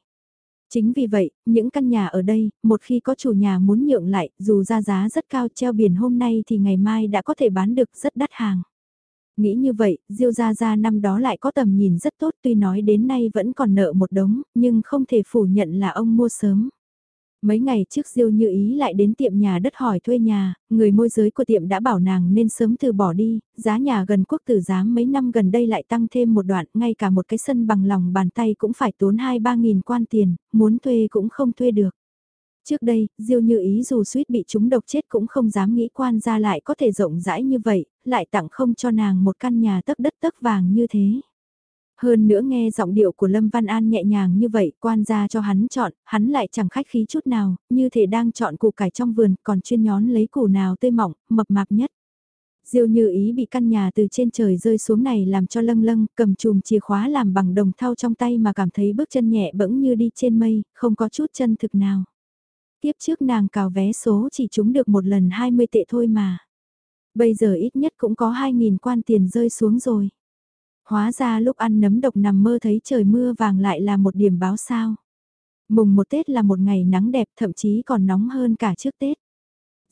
Chính vì vậy, những căn nhà ở đây, một khi có chủ nhà muốn nhượng lại, dù ra giá rất cao treo biển hôm nay thì ngày mai đã có thể bán được rất đắt hàng. Nghĩ như vậy, Diêu Gia Gia năm đó lại có tầm nhìn rất tốt tuy nói đến nay vẫn còn nợ một đống, nhưng không thể phủ nhận là ông mua sớm. Mấy ngày trước Diêu Như Ý lại đến tiệm nhà đất hỏi thuê nhà, người môi giới của tiệm đã bảo nàng nên sớm từ bỏ đi, giá nhà gần quốc tử giám mấy năm gần đây lại tăng thêm một đoạn, ngay cả một cái sân bằng lòng bàn tay cũng phải tốn 2-3 nghìn quan tiền, muốn thuê cũng không thuê được. Trước đây, Diêu Như Ý dù suýt bị chúng độc chết cũng không dám nghĩ quan gia lại có thể rộng rãi như vậy, lại tặng không cho nàng một căn nhà tấc đất tấc vàng như thế. Hơn nữa nghe giọng điệu của Lâm Văn An nhẹ nhàng như vậy, quan gia cho hắn chọn, hắn lại chẳng khách khí chút nào, như thể đang chọn củ cải trong vườn, còn chuyên nhón lấy củ nào tươi mỏng, mập mạp nhất. Diêu như ý bị căn nhà từ trên trời rơi xuống này làm cho lâng lâng, cầm chùm chìa khóa làm bằng đồng thau trong tay mà cảm thấy bước chân nhẹ bẫng như đi trên mây, không có chút chân thực nào. Tiếp trước nàng cào vé số chỉ trúng được một lần 20 tệ thôi mà. Bây giờ ít nhất cũng có 2.000 quan tiền rơi xuống rồi. Hóa ra lúc ăn nấm độc nằm mơ thấy trời mưa vàng lại là một điểm báo sao. Mùng một Tết là một ngày nắng đẹp thậm chí còn nóng hơn cả trước Tết.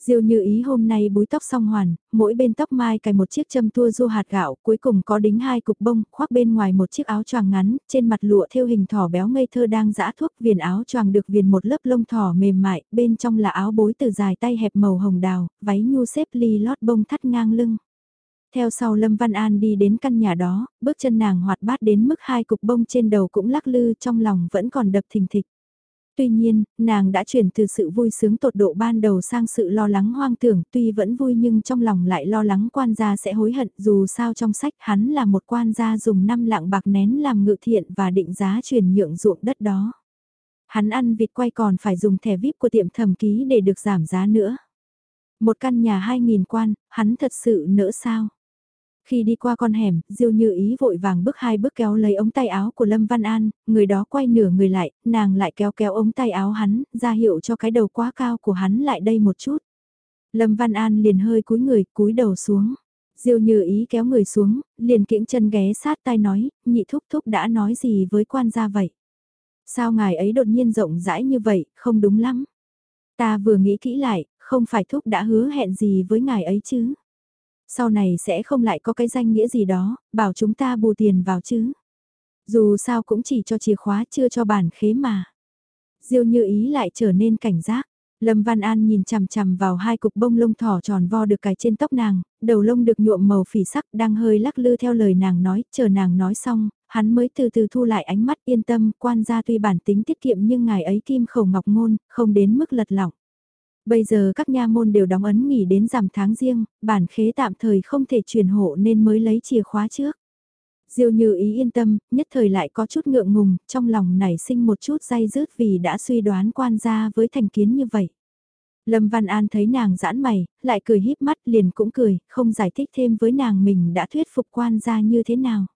Diêu như ý hôm nay búi tóc xong hoàn, mỗi bên tóc mai cài một chiếc châm tua du hạt gạo, cuối cùng có đính hai cục bông, khoác bên ngoài một chiếc áo choàng ngắn, trên mặt lụa thêu hình thỏ béo ngây thơ đang giã thuốc, viền áo choàng được viền một lớp lông thỏ mềm mại, bên trong là áo bối từ dài tay hẹp màu hồng đào, váy nhu xếp ly lót bông thắt ngang lưng. Theo sau Lâm Văn An đi đến căn nhà đó, bước chân nàng hoạt bát đến mức hai cục bông trên đầu cũng lắc lư trong lòng vẫn còn đập thình thịch. Tuy nhiên, nàng đã chuyển từ sự vui sướng tột độ ban đầu sang sự lo lắng hoang tưởng tuy vẫn vui nhưng trong lòng lại lo lắng quan gia sẽ hối hận dù sao trong sách hắn là một quan gia dùng năm lạng bạc nén làm ngự thiện và định giá chuyển nhượng ruộng đất đó. Hắn ăn vịt quay còn phải dùng thẻ VIP của tiệm thẩm ký để được giảm giá nữa. Một căn nhà 2.000 quan, hắn thật sự nỡ sao? Khi đi qua con hẻm, Diêu Như Ý vội vàng bước hai bước kéo lấy ống tay áo của Lâm Văn An, người đó quay nửa người lại, nàng lại kéo kéo ống tay áo hắn, ra hiệu cho cái đầu quá cao của hắn lại đây một chút. Lâm Văn An liền hơi cúi người, cúi đầu xuống. Diêu Như Ý kéo người xuống, liền kiễng chân ghé sát tai nói, nhị thúc thúc đã nói gì với quan gia vậy? Sao ngài ấy đột nhiên rộng rãi như vậy, không đúng lắm. Ta vừa nghĩ kỹ lại, không phải thúc đã hứa hẹn gì với ngài ấy chứ? Sau này sẽ không lại có cái danh nghĩa gì đó, bảo chúng ta bù tiền vào chứ. Dù sao cũng chỉ cho chìa khóa chưa cho bản khế mà. Diêu như ý lại trở nên cảnh giác. Lâm Văn An nhìn chằm chằm vào hai cục bông lông thỏ tròn vo được cài trên tóc nàng, đầu lông được nhuộm màu phỉ sắc đang hơi lắc lư theo lời nàng nói, chờ nàng nói xong, hắn mới từ từ thu lại ánh mắt yên tâm, quan gia tuy bản tính tiết kiệm nhưng ngài ấy kim khẩu ngọc ngôn, không đến mức lật lỏng. Bây giờ các nha môn đều đóng ấn nghỉ đến rằm tháng riêng, bản khế tạm thời không thể truyền hộ nên mới lấy chìa khóa trước. Diêu như ý yên tâm, nhất thời lại có chút ngượng ngùng, trong lòng nảy sinh một chút day dứt vì đã suy đoán quan gia với thành kiến như vậy. Lâm Văn An thấy nàng giãn mày, lại cười híp mắt liền cũng cười, không giải thích thêm với nàng mình đã thuyết phục quan gia như thế nào.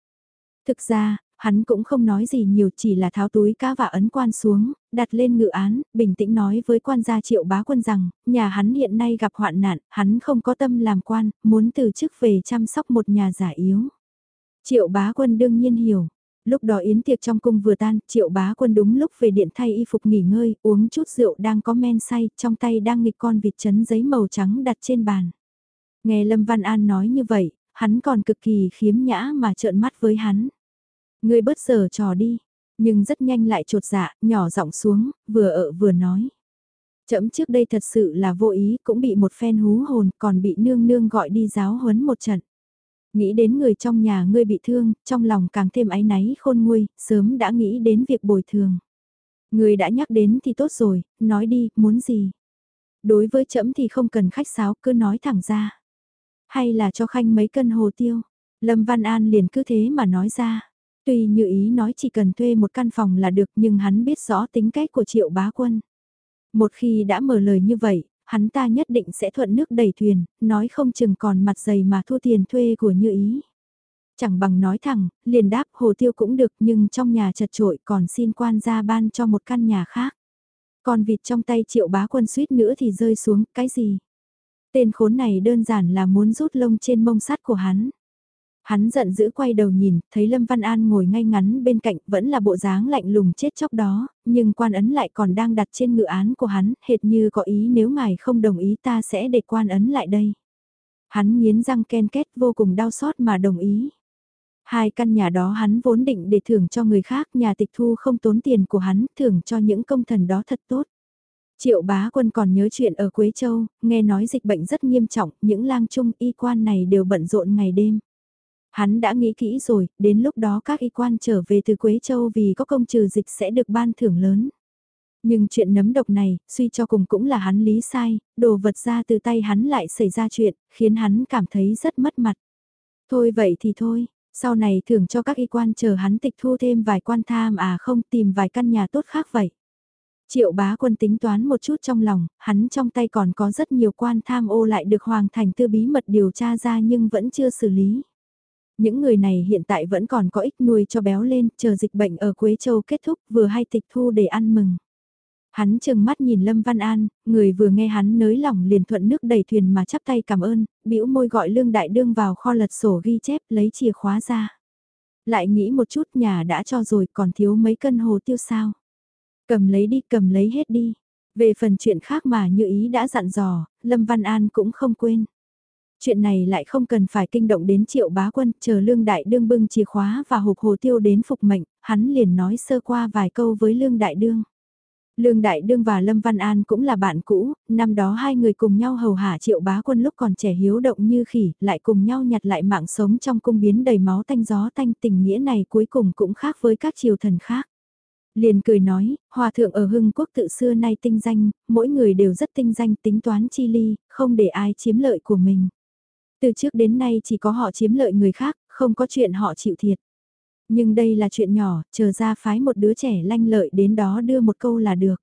Thực ra, hắn cũng không nói gì nhiều chỉ là tháo túi cá và ấn quan xuống, đặt lên ngự án, bình tĩnh nói với quan gia triệu bá quân rằng, nhà hắn hiện nay gặp hoạn nạn, hắn không có tâm làm quan, muốn từ chức về chăm sóc một nhà giả yếu. Triệu bá quân đương nhiên hiểu. Lúc đó yến tiệc trong cung vừa tan, triệu bá quân đúng lúc về điện thay y phục nghỉ ngơi, uống chút rượu đang có men say, trong tay đang nghịch con vịt chấn giấy màu trắng đặt trên bàn. Nghe Lâm Văn An nói như vậy, hắn còn cực kỳ khiếm nhã mà trợn mắt với hắn. Ngươi bớt giờ trò đi, nhưng rất nhanh lại trột dạ, nhỏ giọng xuống, vừa ở vừa nói. Chậm trước đây thật sự là vô ý, cũng bị một phen hú hồn, còn bị nương nương gọi đi giáo huấn một trận. Nghĩ đến người trong nhà ngươi bị thương, trong lòng càng thêm áy náy khôn nguôi, sớm đã nghĩ đến việc bồi thường. Người đã nhắc đến thì tốt rồi, nói đi, muốn gì. Đối với trẫm thì không cần khách sáo, cứ nói thẳng ra. Hay là cho khanh mấy cân hồ tiêu? Lâm Văn An liền cứ thế mà nói ra. Tuy như ý nói chỉ cần thuê một căn phòng là được nhưng hắn biết rõ tính cách của triệu bá quân. Một khi đã mở lời như vậy, hắn ta nhất định sẽ thuận nước đẩy thuyền, nói không chừng còn mặt dày mà thu tiền thuê của như ý. Chẳng bằng nói thẳng, liền đáp hồ tiêu cũng được nhưng trong nhà chật trội còn xin quan gia ban cho một căn nhà khác. Còn vịt trong tay triệu bá quân suýt nữa thì rơi xuống, cái gì? Tên khốn này đơn giản là muốn rút lông trên mông sắt của hắn. Hắn giận dữ quay đầu nhìn, thấy Lâm Văn An ngồi ngay ngắn bên cạnh vẫn là bộ dáng lạnh lùng chết chóc đó, nhưng quan ấn lại còn đang đặt trên ngự án của hắn, hệt như có ý nếu ngài không đồng ý ta sẽ để quan ấn lại đây. Hắn nghiến răng ken kết vô cùng đau xót mà đồng ý. Hai căn nhà đó hắn vốn định để thưởng cho người khác, nhà tịch thu không tốn tiền của hắn, thưởng cho những công thần đó thật tốt. Triệu bá quân còn nhớ chuyện ở Quế Châu, nghe nói dịch bệnh rất nghiêm trọng, những lang trung y quan này đều bận rộn ngày đêm. Hắn đã nghĩ kỹ rồi, đến lúc đó các y quan trở về từ Quế Châu vì có công trừ dịch sẽ được ban thưởng lớn. Nhưng chuyện nấm độc này, suy cho cùng cũng là hắn lý sai, đồ vật ra từ tay hắn lại xảy ra chuyện, khiến hắn cảm thấy rất mất mặt. Thôi vậy thì thôi, sau này thưởng cho các y quan chờ hắn tịch thu thêm vài quan tham à không tìm vài căn nhà tốt khác vậy. Triệu bá quân tính toán một chút trong lòng, hắn trong tay còn có rất nhiều quan tham ô lại được Hoàng Thành tư bí mật điều tra ra nhưng vẫn chưa xử lý. Những người này hiện tại vẫn còn có ích nuôi cho béo lên, chờ dịch bệnh ở Quế Châu kết thúc vừa hay tịch thu để ăn mừng. Hắn chừng mắt nhìn Lâm Văn An, người vừa nghe hắn nới lỏng liền thuận nước đầy thuyền mà chắp tay cảm ơn, bĩu môi gọi Lương Đại Đương vào kho lật sổ ghi chép lấy chìa khóa ra. Lại nghĩ một chút nhà đã cho rồi còn thiếu mấy cân hồ tiêu sao. Cầm lấy đi cầm lấy hết đi. Về phần chuyện khác mà như ý đã dặn dò, Lâm Văn An cũng không quên. Chuyện này lại không cần phải kinh động đến triệu bá quân, chờ lương đại đương bưng chìa khóa và hộp hồ tiêu đến phục mệnh, hắn liền nói sơ qua vài câu với lương đại đương. Lương Đại Đương và Lâm Văn An cũng là bạn cũ, năm đó hai người cùng nhau hầu hạ triệu bá quân lúc còn trẻ hiếu động như khỉ, lại cùng nhau nhặt lại mạng sống trong cung biến đầy máu tanh gió tanh tình nghĩa này cuối cùng cũng khác với các triều thần khác. Liền cười nói, hòa thượng ở hưng quốc tự xưa nay tinh danh, mỗi người đều rất tinh danh tính toán chi ly, không để ai chiếm lợi của mình. Từ trước đến nay chỉ có họ chiếm lợi người khác, không có chuyện họ chịu thiệt. Nhưng đây là chuyện nhỏ, chờ ra phái một đứa trẻ lanh lợi đến đó đưa một câu là được.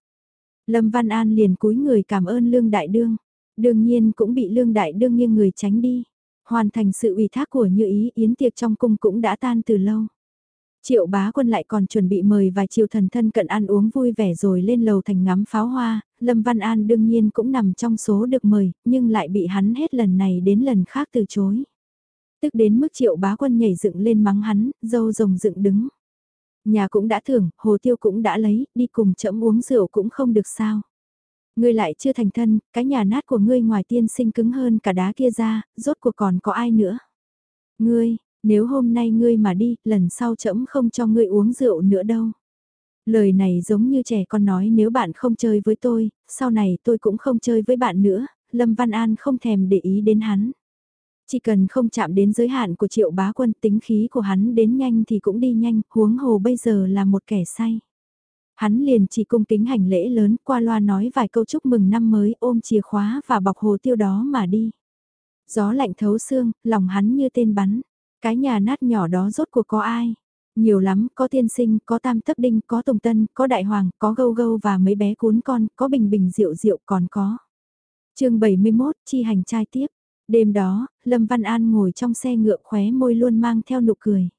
Lâm Văn An liền cúi người cảm ơn Lương Đại Đương. Đương nhiên cũng bị Lương Đại Đương nghiêng người tránh đi. Hoàn thành sự ủy thác của Như Ý yến tiệc trong cung cũng đã tan từ lâu. Triệu bá quân lại còn chuẩn bị mời vài triều thần thân cận ăn uống vui vẻ rồi lên lầu thành ngắm pháo hoa, Lâm Văn An đương nhiên cũng nằm trong số được mời, nhưng lại bị hắn hết lần này đến lần khác từ chối. Tức đến mức triệu bá quân nhảy dựng lên mắng hắn, dâu rồng dựng đứng. Nhà cũng đã thưởng, hồ tiêu cũng đã lấy, đi cùng chậm uống rượu cũng không được sao. Ngươi lại chưa thành thân, cái nhà nát của ngươi ngoài tiên sinh cứng hơn cả đá kia ra, rốt cuộc còn có ai nữa. Ngươi, nếu hôm nay ngươi mà đi, lần sau trẫm không cho ngươi uống rượu nữa đâu. Lời này giống như trẻ con nói nếu bạn không chơi với tôi, sau này tôi cũng không chơi với bạn nữa, Lâm Văn An không thèm để ý đến hắn. Chỉ cần không chạm đến giới hạn của triệu bá quân tính khí của hắn đến nhanh thì cũng đi nhanh, huống hồ bây giờ là một kẻ say. Hắn liền chỉ cung kính hành lễ lớn qua loa nói vài câu chúc mừng năm mới ôm chìa khóa và bọc hồ tiêu đó mà đi. Gió lạnh thấu xương, lòng hắn như tên bắn. Cái nhà nát nhỏ đó rốt cuộc có ai? Nhiều lắm, có tiên sinh, có tam tấp đinh, có tùng tân, có đại hoàng, có gâu gâu và mấy bé cuốn con, có bình bình rượu rượu còn có. chương 71, chi hành trai tiếp. Đêm đó, Lâm Văn An ngồi trong xe ngựa khóe môi luôn mang theo nụ cười.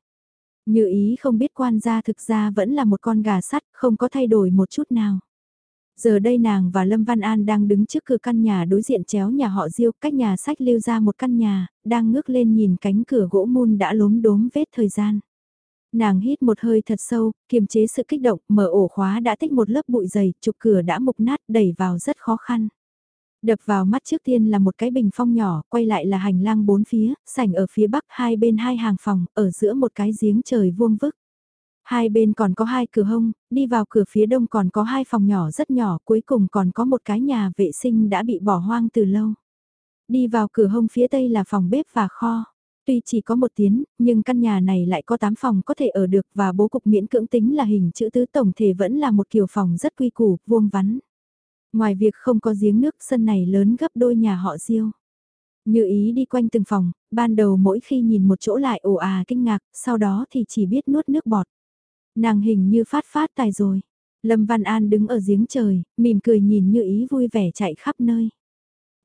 Như ý không biết quan gia thực ra vẫn là một con gà sắt, không có thay đổi một chút nào. Giờ đây nàng và Lâm Văn An đang đứng trước cửa căn nhà đối diện chéo nhà họ Diêu, cách nhà sách lưu ra một căn nhà, đang ngước lên nhìn cánh cửa gỗ mun đã lốm đốm vết thời gian. Nàng hít một hơi thật sâu, kiềm chế sự kích động, mở ổ khóa đã tích một lớp bụi dày, trục cửa đã mục nát, đẩy vào rất khó khăn. Đập vào mắt trước tiên là một cái bình phong nhỏ, quay lại là hành lang bốn phía, sảnh ở phía bắc hai bên hai hàng phòng, ở giữa một cái giếng trời vuông vức. Hai bên còn có hai cửa hông, đi vào cửa phía đông còn có hai phòng nhỏ rất nhỏ, cuối cùng còn có một cái nhà vệ sinh đã bị bỏ hoang từ lâu. Đi vào cửa hông phía tây là phòng bếp và kho. Tuy chỉ có một tiếng, nhưng căn nhà này lại có 8 phòng có thể ở được và bố cục miễn cưỡng tính là hình chữ tứ tổng thể vẫn là một kiểu phòng rất quy củ, vuông vắn. Ngoài việc không có giếng nước, sân này lớn gấp đôi nhà họ Diêu. Như ý đi quanh từng phòng, ban đầu mỗi khi nhìn một chỗ lại ồ à kinh ngạc, sau đó thì chỉ biết nuốt nước bọt. Nàng hình như phát phát tài rồi. Lâm Văn An đứng ở giếng trời, mỉm cười nhìn như ý vui vẻ chạy khắp nơi.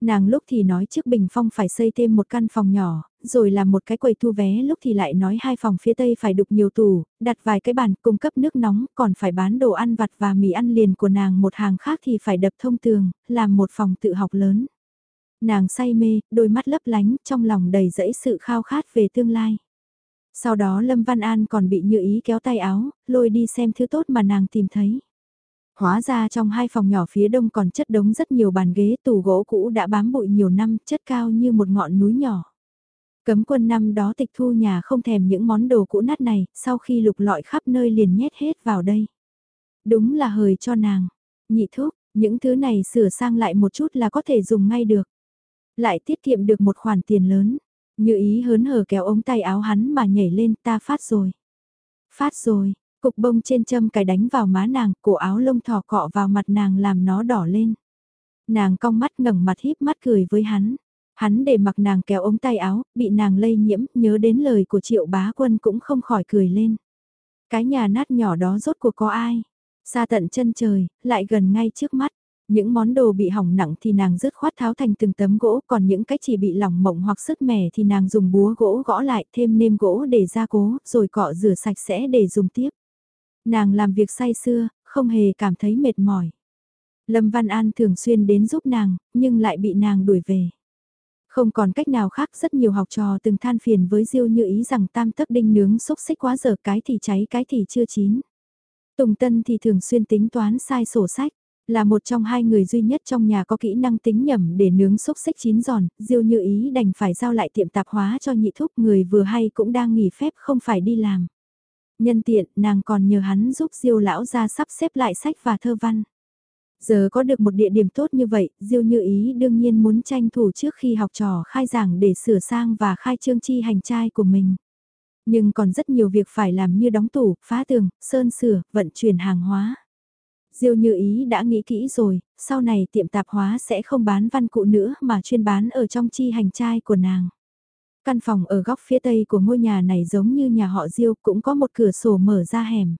Nàng lúc thì nói trước Bình Phong phải xây thêm một căn phòng nhỏ, rồi làm một cái quầy thu vé lúc thì lại nói hai phòng phía tây phải đục nhiều tủ, đặt vài cái bàn cung cấp nước nóng, còn phải bán đồ ăn vặt và mì ăn liền của nàng một hàng khác thì phải đập thông tường, làm một phòng tự học lớn. Nàng say mê, đôi mắt lấp lánh, trong lòng đầy dẫy sự khao khát về tương lai. Sau đó Lâm Văn An còn bị như ý kéo tay áo, lôi đi xem thứ tốt mà nàng tìm thấy. Hóa ra trong hai phòng nhỏ phía đông còn chất đống rất nhiều bàn ghế tủ gỗ cũ đã bám bụi nhiều năm, chất cao như một ngọn núi nhỏ. Cấm quân năm đó tịch thu nhà không thèm những món đồ cũ nát này, sau khi lục lọi khắp nơi liền nhét hết vào đây. Đúng là hời cho nàng. Nhị thúc, những thứ này sửa sang lại một chút là có thể dùng ngay được. Lại tiết kiệm được một khoản tiền lớn. Như ý hớn hở kéo ống tay áo hắn mà nhảy lên ta phát rồi. Phát rồi, cục bông trên châm cài đánh vào má nàng, cổ áo lông thỏ cọ vào mặt nàng làm nó đỏ lên. Nàng cong mắt ngẩng mặt híp mắt cười với hắn. Hắn để mặc nàng kéo ống tay áo, bị nàng lây nhiễm, nhớ đến lời của triệu bá quân cũng không khỏi cười lên. Cái nhà nát nhỏ đó rốt cuộc có ai? Xa tận chân trời, lại gần ngay trước mắt. Những món đồ bị hỏng nặng thì nàng rứt khoát tháo thành từng tấm gỗ, còn những cái chỉ bị lỏng mộng hoặc sứt mẻ thì nàng dùng búa gỗ gõ lại thêm nêm gỗ để gia cố, rồi cọ rửa sạch sẽ để dùng tiếp. Nàng làm việc say xưa, không hề cảm thấy mệt mỏi. Lâm Văn An thường xuyên đến giúp nàng, nhưng lại bị nàng đuổi về. Không còn cách nào khác rất nhiều học trò từng than phiền với Diêu như ý rằng tam tấc đinh nướng xúc xích quá giờ cái thì cháy cái thì chưa chín. Tùng Tân thì thường xuyên tính toán sai sổ sách. Là một trong hai người duy nhất trong nhà có kỹ năng tính nhầm để nướng xúc xích chín giòn, Diêu như ý đành phải giao lại tiệm tạp hóa cho nhị thúc người vừa hay cũng đang nghỉ phép không phải đi làm. Nhân tiện, nàng còn nhờ hắn giúp Diêu lão ra sắp xếp lại sách và thơ văn. Giờ có được một địa điểm tốt như vậy, Diêu Như Ý đương nhiên muốn tranh thủ trước khi học trò khai giảng để sửa sang và khai trương chi hành trai của mình. Nhưng còn rất nhiều việc phải làm như đóng tủ, phá tường, sơn sửa, vận chuyển hàng hóa. Diêu Như Ý đã nghĩ kỹ rồi, sau này tiệm tạp hóa sẽ không bán văn cụ nữa mà chuyên bán ở trong chi hành trai của nàng. Căn phòng ở góc phía tây của ngôi nhà này giống như nhà họ Diêu cũng có một cửa sổ mở ra hẻm.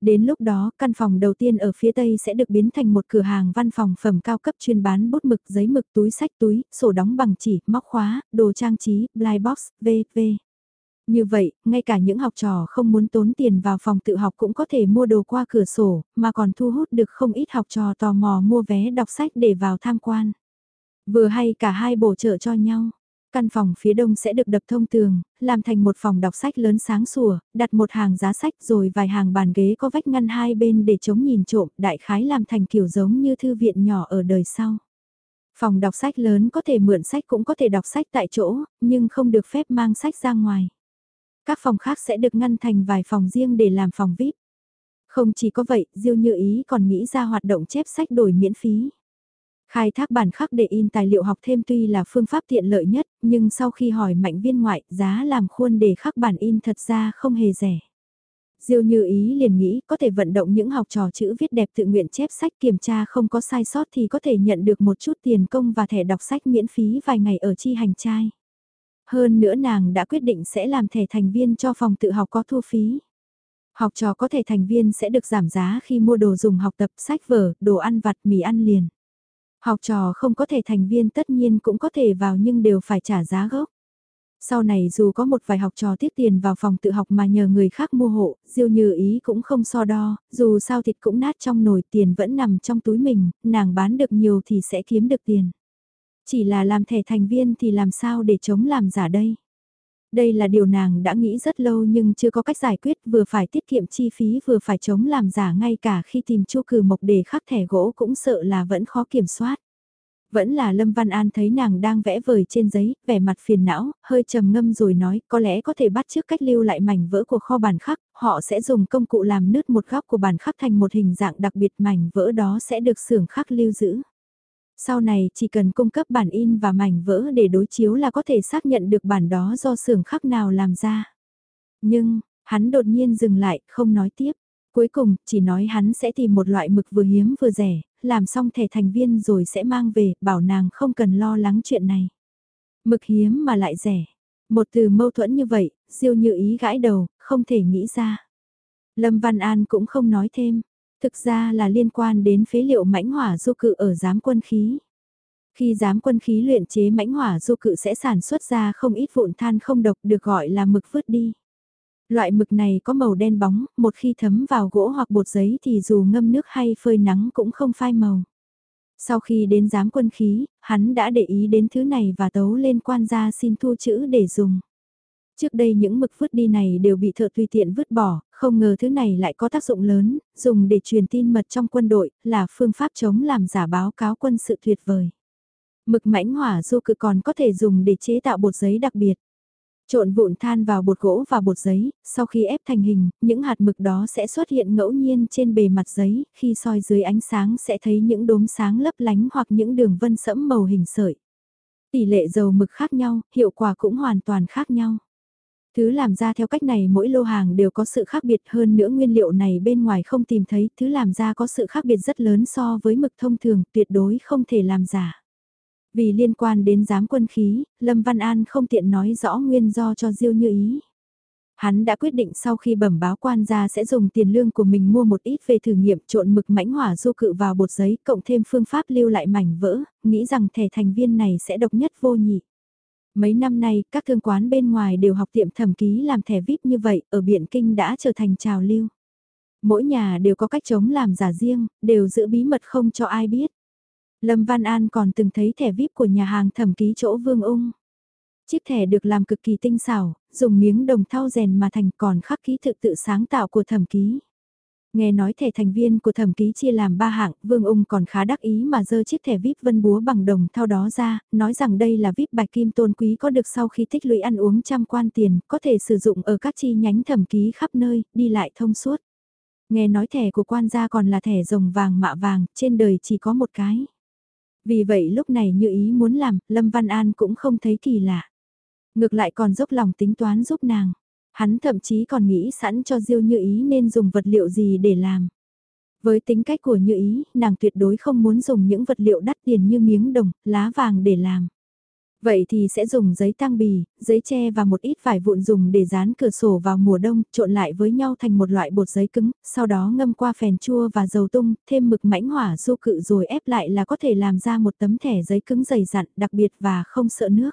Đến lúc đó, căn phòng đầu tiên ở phía tây sẽ được biến thành một cửa hàng văn phòng phẩm cao cấp chuyên bán bút mực, giấy mực, túi sách, túi, sổ đóng bằng chỉ, móc khóa, đồ trang trí, blind box, v.v. Như vậy, ngay cả những học trò không muốn tốn tiền vào phòng tự học cũng có thể mua đồ qua cửa sổ, mà còn thu hút được không ít học trò tò mò mua vé đọc sách để vào tham quan. Vừa hay cả hai bổ trợ cho nhau. Căn phòng phía đông sẽ được đập thông tường, làm thành một phòng đọc sách lớn sáng sủa, đặt một hàng giá sách rồi vài hàng bàn ghế có vách ngăn hai bên để chống nhìn trộm, đại khái làm thành kiểu giống như thư viện nhỏ ở đời sau. Phòng đọc sách lớn có thể mượn sách cũng có thể đọc sách tại chỗ, nhưng không được phép mang sách ra ngoài. Các phòng khác sẽ được ngăn thành vài phòng riêng để làm phòng VIP. Không chỉ có vậy, Diêu Như Ý còn nghĩ ra hoạt động chép sách đổi miễn phí. Khai thác bản khắc để in tài liệu học thêm tuy là phương pháp tiện lợi nhất, nhưng sau khi hỏi mạnh viên ngoại, giá làm khuôn để khắc bản in thật ra không hề rẻ. Diêu như ý liền nghĩ có thể vận động những học trò chữ viết đẹp tự nguyện chép sách kiểm tra không có sai sót thì có thể nhận được một chút tiền công và thẻ đọc sách miễn phí vài ngày ở chi hành trai. Hơn nữa nàng đã quyết định sẽ làm thẻ thành viên cho phòng tự học có thu phí. Học trò có thể thành viên sẽ được giảm giá khi mua đồ dùng học tập sách vở, đồ ăn vặt, mì ăn liền. Học trò không có thể thành viên tất nhiên cũng có thể vào nhưng đều phải trả giá gốc. Sau này dù có một vài học trò tiết tiền vào phòng tự học mà nhờ người khác mua hộ, Diêu Như Ý cũng không so đo, dù sao thịt cũng nát trong nồi tiền vẫn nằm trong túi mình, nàng bán được nhiều thì sẽ kiếm được tiền. Chỉ là làm thẻ thành viên thì làm sao để chống làm giả đây? Đây là điều nàng đã nghĩ rất lâu nhưng chưa có cách giải quyết vừa phải tiết kiệm chi phí vừa phải chống làm giả ngay cả khi tìm chu cử mộc để khắc thẻ gỗ cũng sợ là vẫn khó kiểm soát. Vẫn là Lâm Văn An thấy nàng đang vẽ vời trên giấy, vẻ mặt phiền não, hơi trầm ngâm rồi nói có lẽ có thể bắt trước cách lưu lại mảnh vỡ của kho bản khắc, họ sẽ dùng công cụ làm nứt một góc của bản khắc thành một hình dạng đặc biệt mảnh vỡ đó sẽ được xưởng khắc lưu giữ. Sau này chỉ cần cung cấp bản in và mảnh vỡ để đối chiếu là có thể xác nhận được bản đó do xưởng khắc nào làm ra. Nhưng, hắn đột nhiên dừng lại, không nói tiếp. Cuối cùng, chỉ nói hắn sẽ tìm một loại mực vừa hiếm vừa rẻ, làm xong thẻ thành viên rồi sẽ mang về, bảo nàng không cần lo lắng chuyện này. Mực hiếm mà lại rẻ. Một từ mâu thuẫn như vậy, diêu như ý gãi đầu, không thể nghĩ ra. Lâm Văn An cũng không nói thêm. Thực ra là liên quan đến phế liệu mãnh hỏa du cự ở giám quân khí. Khi giám quân khí luyện chế mãnh hỏa du cự sẽ sản xuất ra không ít vụn than không độc được gọi là mực vứt đi. Loại mực này có màu đen bóng, một khi thấm vào gỗ hoặc bột giấy thì dù ngâm nước hay phơi nắng cũng không phai màu. Sau khi đến giám quân khí, hắn đã để ý đến thứ này và tấu lên quan gia xin thu chữ để dùng. Trước đây những mực vứt đi này đều bị thợ tùy tiện vứt bỏ, không ngờ thứ này lại có tác dụng lớn, dùng để truyền tin mật trong quân đội, là phương pháp chống làm giả báo cáo quân sự tuyệt vời. Mực mãnh hỏa du cực còn có thể dùng để chế tạo bột giấy đặc biệt. Trộn vụn than vào bột gỗ và bột giấy, sau khi ép thành hình, những hạt mực đó sẽ xuất hiện ngẫu nhiên trên bề mặt giấy, khi soi dưới ánh sáng sẽ thấy những đốm sáng lấp lánh hoặc những đường vân sẫm màu hình sợi. Tỷ lệ dầu mực khác nhau, hiệu quả cũng hoàn toàn khác nhau. Thứ làm ra theo cách này mỗi lô hàng đều có sự khác biệt hơn nữa nguyên liệu này bên ngoài không tìm thấy, thứ làm ra có sự khác biệt rất lớn so với mực thông thường, tuyệt đối không thể làm giả. Vì liên quan đến giám quân khí, Lâm Văn An không tiện nói rõ nguyên do cho Diêu Như Ý. Hắn đã quyết định sau khi bẩm báo quan gia sẽ dùng tiền lương của mình mua một ít về thử nghiệm trộn mực mãnh hỏa du cự vào bột giấy cộng thêm phương pháp lưu lại mảnh vỡ, nghĩ rằng thẻ thành viên này sẽ độc nhất vô nhị. Mấy năm nay, các thương quán bên ngoài đều học tiệm thẩm ký làm thẻ VIP như vậy, ở Biện Kinh đã trở thành trào lưu. Mỗi nhà đều có cách chống làm giả riêng, đều giữ bí mật không cho ai biết. Lâm Văn An còn từng thấy thẻ VIP của nhà hàng thẩm ký chỗ Vương Ung. Chiếc thẻ được làm cực kỳ tinh xảo, dùng miếng đồng thau rèn mà thành còn khắc ký thực tự sáng tạo của thẩm ký. Nghe nói thẻ thành viên của thẩm ký chia làm ba hạng, Vương Ung còn khá đắc ý mà dơ chiếc thẻ VIP vân búa bằng đồng thao đó ra, nói rằng đây là VIP bạch kim tôn quý có được sau khi tích lũy ăn uống trăm quan tiền, có thể sử dụng ở các chi nhánh thẩm ký khắp nơi, đi lại thông suốt. Nghe nói thẻ của quan gia còn là thẻ rồng vàng mạ vàng, trên đời chỉ có một cái. Vì vậy lúc này như ý muốn làm, Lâm Văn An cũng không thấy kỳ lạ. Ngược lại còn dốc lòng tính toán giúp nàng. Hắn thậm chí còn nghĩ sẵn cho Diêu Như Ý nên dùng vật liệu gì để làm. Với tính cách của Như Ý, nàng tuyệt đối không muốn dùng những vật liệu đắt tiền như miếng đồng, lá vàng để làm. Vậy thì sẽ dùng giấy tăng bì, giấy tre và một ít vải vụn dùng để dán cửa sổ vào mùa đông, trộn lại với nhau thành một loại bột giấy cứng, sau đó ngâm qua phèn chua và dầu tung, thêm mực mãnh hỏa du cự rồi ép lại là có thể làm ra một tấm thẻ giấy cứng dày dặn, đặc biệt và không sợ nước.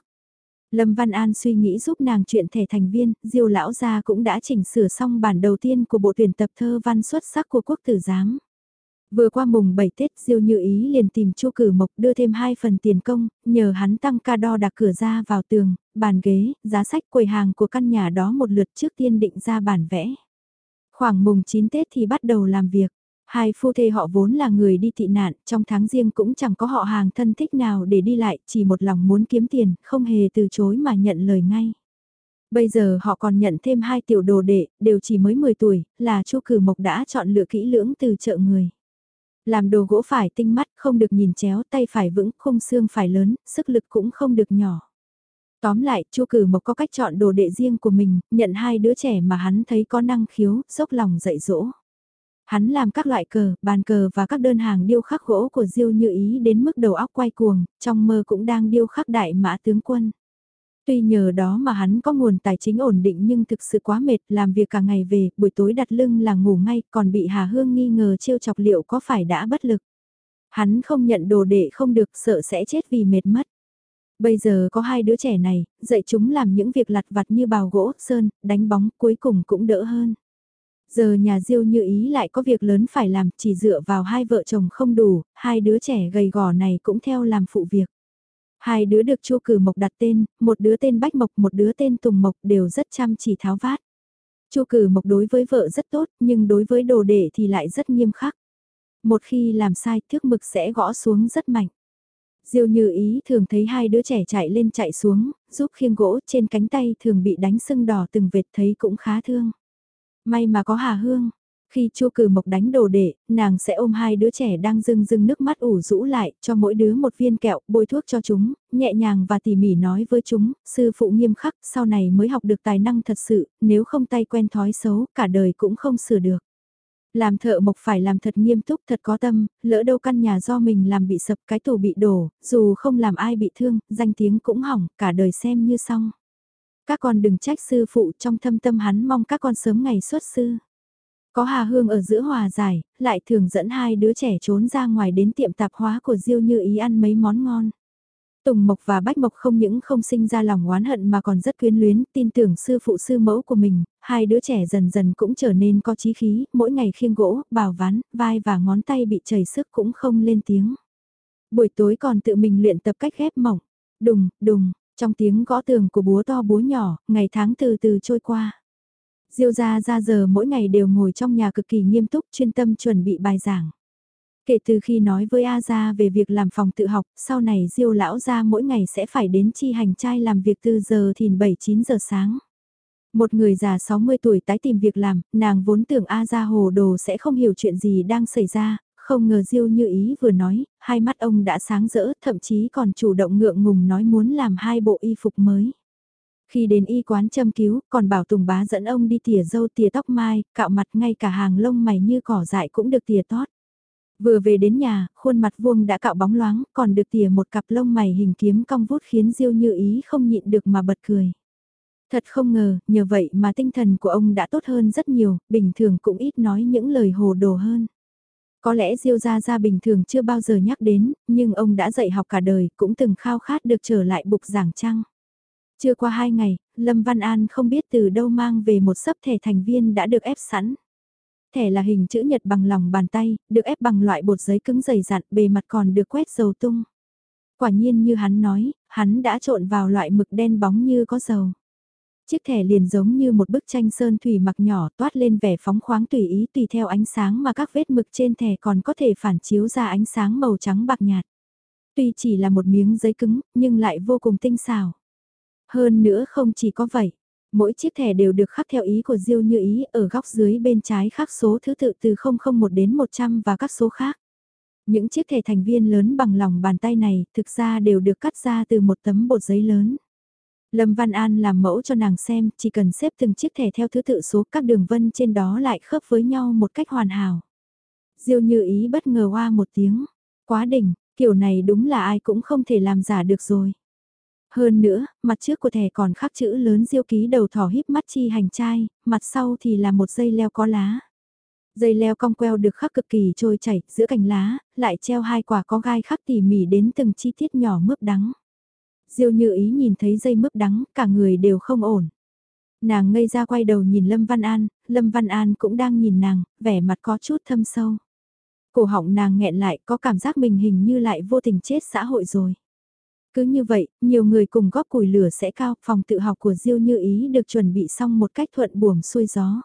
Lâm Văn An suy nghĩ giúp nàng chuyện thẻ thành viên, Diêu lão gia cũng đã chỉnh sửa xong bản đầu tiên của bộ tuyển tập thơ văn xuất sắc của quốc tử giám. Vừa qua mùng 7 Tết Diêu Như Ý liền tìm Chu Cử Mộc đưa thêm hai phần tiền công, nhờ hắn tăng ca đo đạc cửa ra vào tường, bàn ghế, giá sách quầy hàng của căn nhà đó một lượt trước tiên định ra bản vẽ. Khoảng mùng 9 Tết thì bắt đầu làm việc. Hai phu thê họ vốn là người đi tị nạn, trong tháng riêng cũng chẳng có họ hàng thân thích nào để đi lại, chỉ một lòng muốn kiếm tiền, không hề từ chối mà nhận lời ngay. Bây giờ họ còn nhận thêm hai tiểu đồ đệ, đều chỉ mới 10 tuổi, là Chu Cử Mộc đã chọn lựa kỹ lưỡng từ chợ người. Làm đồ gỗ phải tinh mắt, không được nhìn chéo, tay phải vững, khung xương phải lớn, sức lực cũng không được nhỏ. Tóm lại, Chu Cử Mộc có cách chọn đồ đệ riêng của mình, nhận hai đứa trẻ mà hắn thấy có năng khiếu, dốc lòng dạy dỗ. Hắn làm các loại cờ, bàn cờ và các đơn hàng điêu khắc gỗ của Diêu Như Ý đến mức đầu óc quay cuồng, trong mơ cũng đang điêu khắc đại mã tướng quân. Tuy nhờ đó mà hắn có nguồn tài chính ổn định nhưng thực sự quá mệt, làm việc cả ngày về, buổi tối đặt lưng là ngủ ngay, còn bị Hà Hương nghi ngờ trêu chọc liệu có phải đã bất lực. Hắn không nhận đồ đệ không được, sợ sẽ chết vì mệt mất. Bây giờ có hai đứa trẻ này, dạy chúng làm những việc lặt vặt như bào gỗ, sơn, đánh bóng, cuối cùng cũng đỡ hơn. Giờ nhà Diêu như ý lại có việc lớn phải làm, chỉ dựa vào hai vợ chồng không đủ, hai đứa trẻ gầy gò này cũng theo làm phụ việc. Hai đứa được Chu Cử Mộc đặt tên, một đứa tên Bách Mộc, một đứa tên Tùng Mộc đều rất chăm chỉ tháo vát. Chu Cử Mộc đối với vợ rất tốt, nhưng đối với đồ đệ thì lại rất nghiêm khắc. Một khi làm sai, thước mực sẽ gõ xuống rất mạnh. Diêu như ý thường thấy hai đứa trẻ chạy lên chạy xuống, giúp khiêng gỗ trên cánh tay thường bị đánh sưng đỏ từng vệt thấy cũng khá thương. May mà có Hà Hương, khi Chu Cử Mộc đánh đồ đệ, nàng sẽ ôm hai đứa trẻ đang rưng rưng nước mắt ủ rũ lại, cho mỗi đứa một viên kẹo, bôi thuốc cho chúng, nhẹ nhàng và tỉ mỉ nói với chúng, sư phụ nghiêm khắc, sau này mới học được tài năng thật sự, nếu không tay quen thói xấu, cả đời cũng không sửa được. Làm thợ mộc phải làm thật nghiêm túc thật có tâm, lỡ đâu căn nhà do mình làm bị sập cái tủ bị đổ, dù không làm ai bị thương, danh tiếng cũng hỏng, cả đời xem như xong. Các con đừng trách sư phụ trong thâm tâm hắn mong các con sớm ngày xuất sư. Có Hà Hương ở giữa hòa giải, lại thường dẫn hai đứa trẻ trốn ra ngoài đến tiệm tạp hóa của Diêu như ý ăn mấy món ngon. Tùng Mộc và Bách Mộc không những không sinh ra lòng oán hận mà còn rất quyến luyến, tin tưởng sư phụ sư mẫu của mình, hai đứa trẻ dần dần cũng trở nên có chí khí, mỗi ngày khiêng gỗ, bào ván, vai và ngón tay bị chảy sức cũng không lên tiếng. Buổi tối còn tự mình luyện tập cách ghép mỏng, đùng, đùng, trong tiếng gõ tường của búa to búa nhỏ, ngày tháng từ từ trôi qua. Diêu gia ra giờ mỗi ngày đều ngồi trong nhà cực kỳ nghiêm túc chuyên tâm chuẩn bị bài giảng. Kể từ khi nói với A Gia về việc làm phòng tự học, sau này Diêu lão gia mỗi ngày sẽ phải đến chi hành trai làm việc từ giờ thìn 7-9 giờ sáng. Một người già 60 tuổi tái tìm việc làm, nàng vốn tưởng A Gia hồ đồ sẽ không hiểu chuyện gì đang xảy ra, không ngờ Diêu như ý vừa nói, hai mắt ông đã sáng rỡ, thậm chí còn chủ động ngượng ngùng nói muốn làm hai bộ y phục mới. Khi đến y quán châm cứu, còn bảo Tùng bá dẫn ông đi tỉa dâu tỉa tóc mai, cạo mặt ngay cả hàng lông mày như cỏ dại cũng được tỉa tót. Vừa về đến nhà, khuôn mặt vuông đã cạo bóng loáng, còn được tỉa một cặp lông mày hình kiếm cong vút khiến Diêu như ý không nhịn được mà bật cười. Thật không ngờ, nhờ vậy mà tinh thần của ông đã tốt hơn rất nhiều, bình thường cũng ít nói những lời hồ đồ hơn. Có lẽ Diêu Gia Gia bình thường chưa bao giờ nhắc đến, nhưng ông đã dạy học cả đời, cũng từng khao khát được trở lại bục giảng trăng. Chưa qua hai ngày, Lâm Văn An không biết từ đâu mang về một sấp thẻ thành viên đã được ép sẵn. Thẻ là hình chữ nhật bằng lòng bàn tay, được ép bằng loại bột giấy cứng dày dặn, bề mặt còn được quét dầu tung. Quả nhiên như hắn nói, hắn đã trộn vào loại mực đen bóng như có dầu. Chiếc thẻ liền giống như một bức tranh sơn thủy mặc nhỏ toát lên vẻ phóng khoáng tùy ý tùy theo ánh sáng mà các vết mực trên thẻ còn có thể phản chiếu ra ánh sáng màu trắng bạc nhạt. Tuy chỉ là một miếng giấy cứng, nhưng lại vô cùng tinh xảo. Hơn nữa không chỉ có vậy, mỗi chiếc thẻ đều được khắc theo ý của Diêu Như Ý ở góc dưới bên trái khắc số thứ tự từ 001 đến 100 và các số khác. Những chiếc thẻ thành viên lớn bằng lòng bàn tay này thực ra đều được cắt ra từ một tấm bột giấy lớn. Lâm Văn An làm mẫu cho nàng xem, chỉ cần xếp từng chiếc thẻ theo thứ tự số các đường vân trên đó lại khớp với nhau một cách hoàn hảo. Diêu như ý bất ngờ hoa một tiếng, quá đỉnh, kiểu này đúng là ai cũng không thể làm giả được rồi. Hơn nữa, mặt trước của thẻ còn khắc chữ lớn diêu ký đầu thỏ híp mắt chi hành trai, mặt sau thì là một dây leo có lá. Dây leo cong queo được khắc cực kỳ trôi chảy, giữa cành lá, lại treo hai quả có gai khắc tỉ mỉ đến từng chi tiết nhỏ mướp đắng. Diêu như ý nhìn thấy dây mướp đắng, cả người đều không ổn. Nàng ngây ra quay đầu nhìn Lâm Văn An, Lâm Văn An cũng đang nhìn nàng, vẻ mặt có chút thâm sâu. Cổ họng nàng nghẹn lại có cảm giác mình hình như lại vô tình chết xã hội rồi. Cứ như vậy, nhiều người cùng góp củi lửa sẽ cao, phòng tự học của Diêu Như Ý được chuẩn bị xong một cách thuận buồm xuôi gió.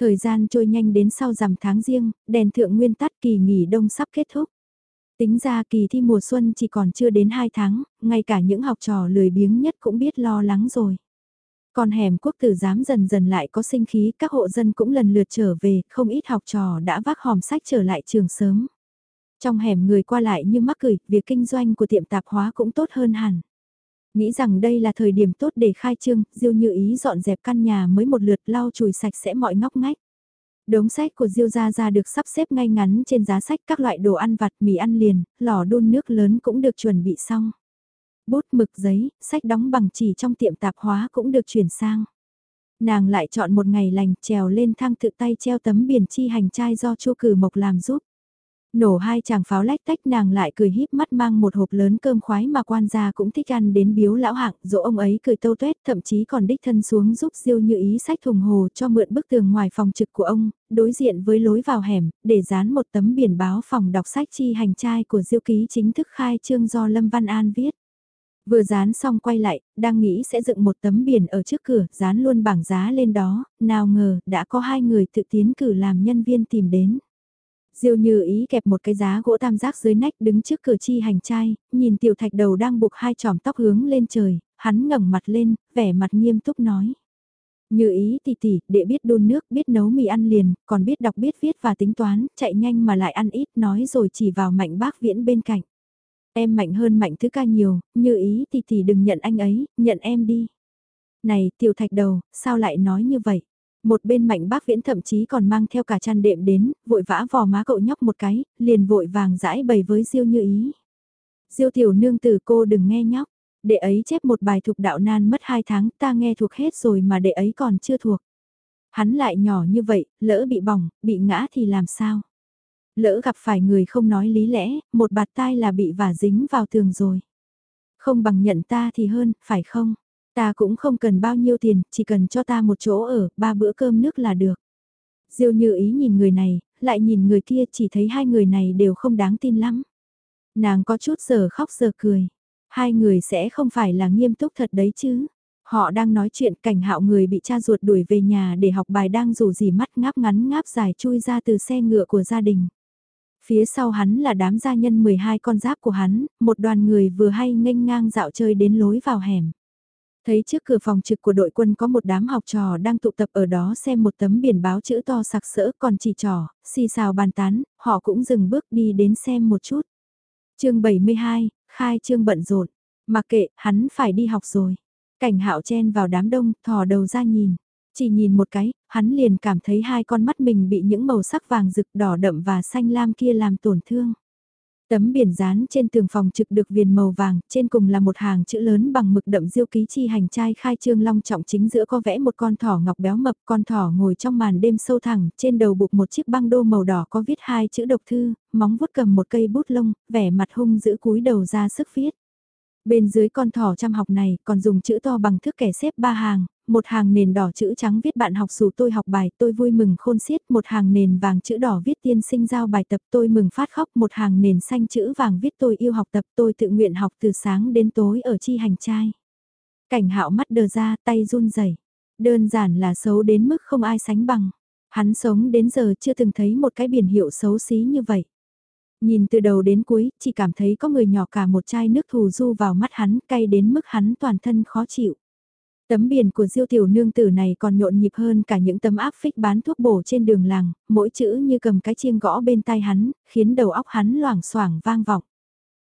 Thời gian trôi nhanh đến sau rằm tháng riêng, đèn thượng nguyên tắt kỳ nghỉ đông sắp kết thúc. Tính ra kỳ thi mùa xuân chỉ còn chưa đến 2 tháng, ngay cả những học trò lười biếng nhất cũng biết lo lắng rồi. Còn hẻm quốc tử giám dần dần lại có sinh khí, các hộ dân cũng lần lượt trở về, không ít học trò đã vác hòm sách trở lại trường sớm. Trong hẻm người qua lại như mắc cười, việc kinh doanh của tiệm tạp hóa cũng tốt hơn hẳn. Nghĩ rằng đây là thời điểm tốt để khai trương, Diêu Như Ý dọn dẹp căn nhà mới một lượt lau chùi sạch sẽ mọi ngóc ngách. Đống sách của Diêu Gia Gia được sắp xếp ngay ngắn trên giá sách các loại đồ ăn vặt mì ăn liền, lò đun nước lớn cũng được chuẩn bị xong. Bút mực giấy, sách đóng bằng chỉ trong tiệm tạp hóa cũng được chuyển sang. Nàng lại chọn một ngày lành trèo lên thang tự tay treo tấm biển chi hành trai do Chu Cử Mộc làm giúp. Nổ hai chàng pháo lách tách nàng lại cười híp mắt mang một hộp lớn cơm khoái mà quan gia cũng thích ăn đến biếu lão hạng, dỗ ông ấy cười tâu tuét thậm chí còn đích thân xuống giúp diêu như ý sách thùng hồ cho mượn bức tường ngoài phòng trực của ông, đối diện với lối vào hẻm, để dán một tấm biển báo phòng đọc sách chi hành trai của diêu ký chính thức khai trương do Lâm Văn An viết. Vừa dán xong quay lại, đang nghĩ sẽ dựng một tấm biển ở trước cửa, dán luôn bảng giá lên đó, nào ngờ đã có hai người tự tiến cử làm nhân viên tìm đến. Diêu như ý kẹp một cái giá gỗ tam giác dưới nách đứng trước cửa chi hành trai, nhìn tiểu thạch đầu đang buộc hai tròm tóc hướng lên trời, hắn ngẩng mặt lên, vẻ mặt nghiêm túc nói. Như ý tỷ tỷ, để biết đun nước, biết nấu mì ăn liền, còn biết đọc biết viết và tính toán, chạy nhanh mà lại ăn ít nói rồi chỉ vào mạnh bác viễn bên cạnh. Em mạnh hơn mạnh thứ ca nhiều, như ý tỷ tỷ đừng nhận anh ấy, nhận em đi. Này tiểu thạch đầu, sao lại nói như vậy? Một bên mạnh bác viễn thậm chí còn mang theo cả chăn đệm đến, vội vã vò má cậu nhóc một cái, liền vội vàng giải bày với Diêu như ý. Diêu tiểu nương tử cô đừng nghe nhóc, đệ ấy chép một bài thuộc đạo nan mất hai tháng ta nghe thuộc hết rồi mà đệ ấy còn chưa thuộc. Hắn lại nhỏ như vậy, lỡ bị bỏng, bị ngã thì làm sao? Lỡ gặp phải người không nói lý lẽ, một bạt tai là bị vả dính vào tường rồi. Không bằng nhận ta thì hơn, phải không? Ta cũng không cần bao nhiêu tiền, chỉ cần cho ta một chỗ ở, ba bữa cơm nước là được. Diêu như ý nhìn người này, lại nhìn người kia chỉ thấy hai người này đều không đáng tin lắm. Nàng có chút giờ khóc giờ cười. Hai người sẽ không phải là nghiêm túc thật đấy chứ. Họ đang nói chuyện cảnh hạo người bị cha ruột đuổi về nhà để học bài đang rủ gì mắt ngáp ngắn ngáp dài chui ra từ xe ngựa của gia đình. Phía sau hắn là đám gia nhân 12 con giáp của hắn, một đoàn người vừa hay nghênh ngang dạo chơi đến lối vào hẻm. Thấy trước cửa phòng trực của đội quân có một đám học trò đang tụ tập ở đó xem một tấm biển báo chữ to sặc sỡ còn chỉ trò, xì xào bàn tán, họ cũng dừng bước đi đến xem một chút. chương 72, khai trương bận rộn mặc kệ, hắn phải đi học rồi. Cảnh hạo chen vào đám đông, thò đầu ra nhìn. Chỉ nhìn một cái, hắn liền cảm thấy hai con mắt mình bị những màu sắc vàng rực đỏ đậm và xanh lam kia làm tổn thương. Tấm biển dán trên tường phòng trực được viền màu vàng, trên cùng là một hàng chữ lớn bằng mực đậm diêu ký chi hành trai khai trương long trọng chính giữa có vẽ một con thỏ ngọc béo mập, con thỏ ngồi trong màn đêm sâu thẳng, trên đầu buộc một chiếc băng đô màu đỏ có viết hai chữ độc thư, móng vuốt cầm một cây bút lông, vẻ mặt hung giữ cúi đầu ra sức viết. Bên dưới con thỏ chăm học này còn dùng chữ to bằng thước kẻ xếp ba hàng, một hàng nền đỏ chữ trắng viết bạn học dù tôi học bài tôi vui mừng khôn xiết, một hàng nền vàng chữ đỏ viết tiên sinh giao bài tập tôi mừng phát khóc, một hàng nền xanh chữ vàng viết tôi yêu học tập tôi tự nguyện học từ sáng đến tối ở chi hành trai. Cảnh hạo mắt đờ ra tay run rẩy đơn giản là xấu đến mức không ai sánh bằng. Hắn sống đến giờ chưa từng thấy một cái biển hiệu xấu xí như vậy. Nhìn từ đầu đến cuối, chỉ cảm thấy có người nhỏ cả một chai nước thù du vào mắt hắn, cay đến mức hắn toàn thân khó chịu. Tấm biển của diêu tiểu nương tử này còn nhộn nhịp hơn cả những tấm áp phích bán thuốc bổ trên đường làng, mỗi chữ như cầm cái chiêng gõ bên tai hắn, khiến đầu óc hắn loảng xoảng vang vọng.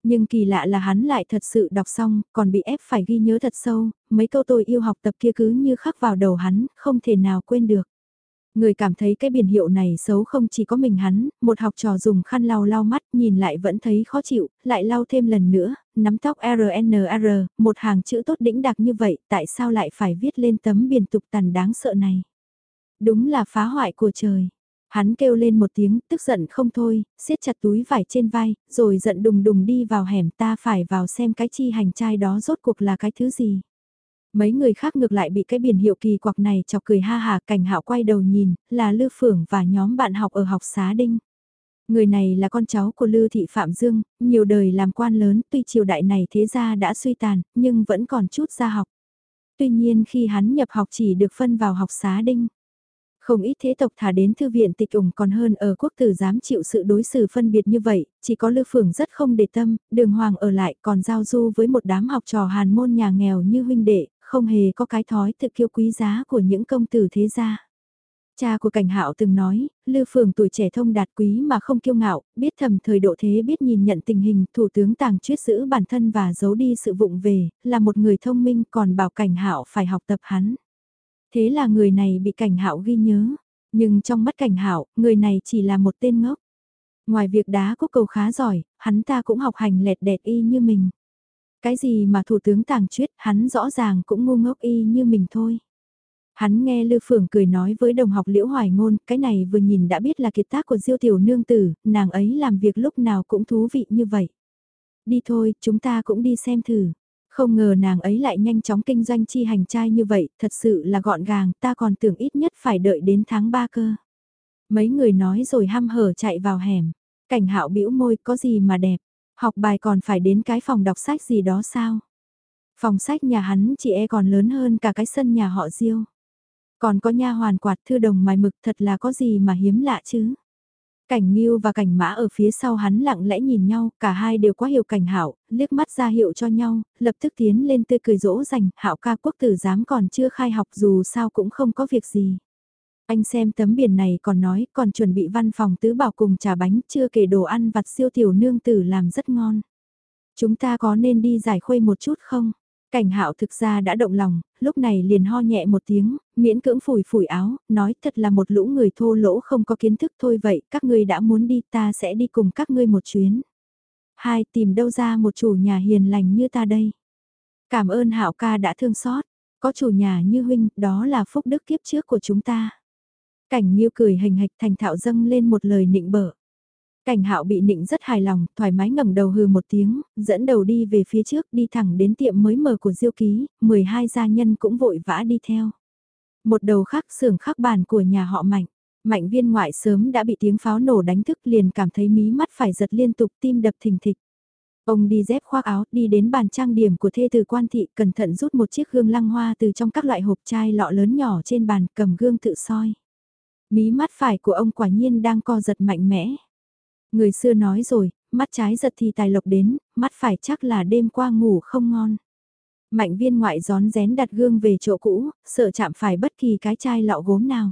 Nhưng kỳ lạ là hắn lại thật sự đọc xong, còn bị ép phải ghi nhớ thật sâu, mấy câu tôi yêu học tập kia cứ như khắc vào đầu hắn, không thể nào quên được. Người cảm thấy cái biển hiệu này xấu không chỉ có mình hắn, một học trò dùng khăn lau lau mắt nhìn lại vẫn thấy khó chịu, lại lau thêm lần nữa, nắm tóc RNR, một hàng chữ tốt đĩnh đặc như vậy, tại sao lại phải viết lên tấm biển tục tàn đáng sợ này? Đúng là phá hoại của trời. Hắn kêu lên một tiếng, tức giận không thôi, siết chặt túi vải trên vai, rồi giận đùng đùng đi vào hẻm ta phải vào xem cái chi hành trai đó rốt cuộc là cái thứ gì. Mấy người khác ngược lại bị cái biển hiệu kỳ quặc này chọc cười ha hà cảnh hạo quay đầu nhìn, là Lư Phưởng và nhóm bạn học ở học xá đinh. Người này là con cháu của Lư Thị Phạm Dương, nhiều đời làm quan lớn tuy triều đại này thế gia đã suy tàn, nhưng vẫn còn chút ra học. Tuy nhiên khi hắn nhập học chỉ được phân vào học xá đinh. Không ít thế tộc thả đến thư viện tịch ủng còn hơn ở quốc tử dám chịu sự đối xử phân biệt như vậy, chỉ có Lư Phường rất không để tâm, đường hoàng ở lại còn giao du với một đám học trò hàn môn nhà nghèo như huynh đệ, không hề có cái thói tự kiêu quý giá của những công tử thế gia. Cha của Cảnh Hạo từng nói, Lư Phường tuổi trẻ thông đạt quý mà không kiêu ngạo, biết thầm thời độ thế biết nhìn nhận tình hình, thủ tướng Tàng Chuyết giữ bản thân và giấu đi sự vụng về, là một người thông minh còn bảo Cảnh Hạo phải học tập hắn. Thế là người này bị Cảnh Hạo ghi nhớ, nhưng trong mắt Cảnh Hạo, người này chỉ là một tên ngốc. Ngoài việc đá quốc cầu khá giỏi, hắn ta cũng học hành lẹt đẹt y như mình. Cái gì mà thủ tướng tàng chuyết, hắn rõ ràng cũng ngu ngốc y như mình thôi. Hắn nghe Lư Phượng cười nói với đồng học Liễu Hoài Ngôn, cái này vừa nhìn đã biết là kiệt tác của Diêu Tiểu Nương Tử, nàng ấy làm việc lúc nào cũng thú vị như vậy. Đi thôi, chúng ta cũng đi xem thử. Không ngờ nàng ấy lại nhanh chóng kinh doanh chi hành trai như vậy, thật sự là gọn gàng, ta còn tưởng ít nhất phải đợi đến tháng 3 cơ. Mấy người nói rồi hăm hở chạy vào hẻm. Cảnh hạo bĩu môi có gì mà đẹp. Học bài còn phải đến cái phòng đọc sách gì đó sao? Phòng sách nhà hắn chị e còn lớn hơn cả cái sân nhà họ Diêu. Còn có nha hoàn quạt thư đồng mài mực thật là có gì mà hiếm lạ chứ? Cảnh Nghiêu và Cảnh Mã ở phía sau hắn lặng lẽ nhìn nhau, cả hai đều quá hiểu Cảnh Hạo, liếc mắt ra hiệu cho nhau, lập tức tiến lên tươi cười dỗ dành, Hạo ca quốc tử dám còn chưa khai học dù sao cũng không có việc gì. Anh xem tấm biển này còn nói còn chuẩn bị văn phòng tứ bảo cùng trà bánh chưa kể đồ ăn vặt siêu tiểu nương tử làm rất ngon. Chúng ta có nên đi giải khuây một chút không? Cảnh hạo thực ra đã động lòng, lúc này liền ho nhẹ một tiếng, miễn cưỡng phủi phủi áo, nói thật là một lũ người thô lỗ không có kiến thức thôi vậy, các ngươi đã muốn đi ta sẽ đi cùng các ngươi một chuyến. Hai tìm đâu ra một chủ nhà hiền lành như ta đây. Cảm ơn hạo ca đã thương xót, có chủ nhà như huynh, đó là phúc đức kiếp trước của chúng ta. Cảnh Nhiêu cười hình hạch thành thạo dâng lên một lời nịnh bợ. Cảnh hạo bị nịnh rất hài lòng, thoải mái ngẩng đầu hừ một tiếng, dẫn đầu đi về phía trước đi thẳng đến tiệm mới mở của diêu ký, 12 gia nhân cũng vội vã đi theo. Một đầu khác xưởng khắc bàn của nhà họ Mạnh. Mạnh viên ngoại sớm đã bị tiếng pháo nổ đánh thức liền cảm thấy mí mắt phải giật liên tục tim đập thình thịch. Ông đi dép khoác áo, đi đến bàn trang điểm của thê từ quan thị, cẩn thận rút một chiếc gương lăng hoa từ trong các loại hộp chai lọ lớn nhỏ trên bàn, cầm gương tự soi. Mí mắt phải của ông quả nhiên đang co giật mạnh mẽ. Người xưa nói rồi, mắt trái giật thì tài lộc đến, mắt phải chắc là đêm qua ngủ không ngon. Mạnh viên ngoại gión rén đặt gương về chỗ cũ, sợ chạm phải bất kỳ cái chai lọ gốm nào.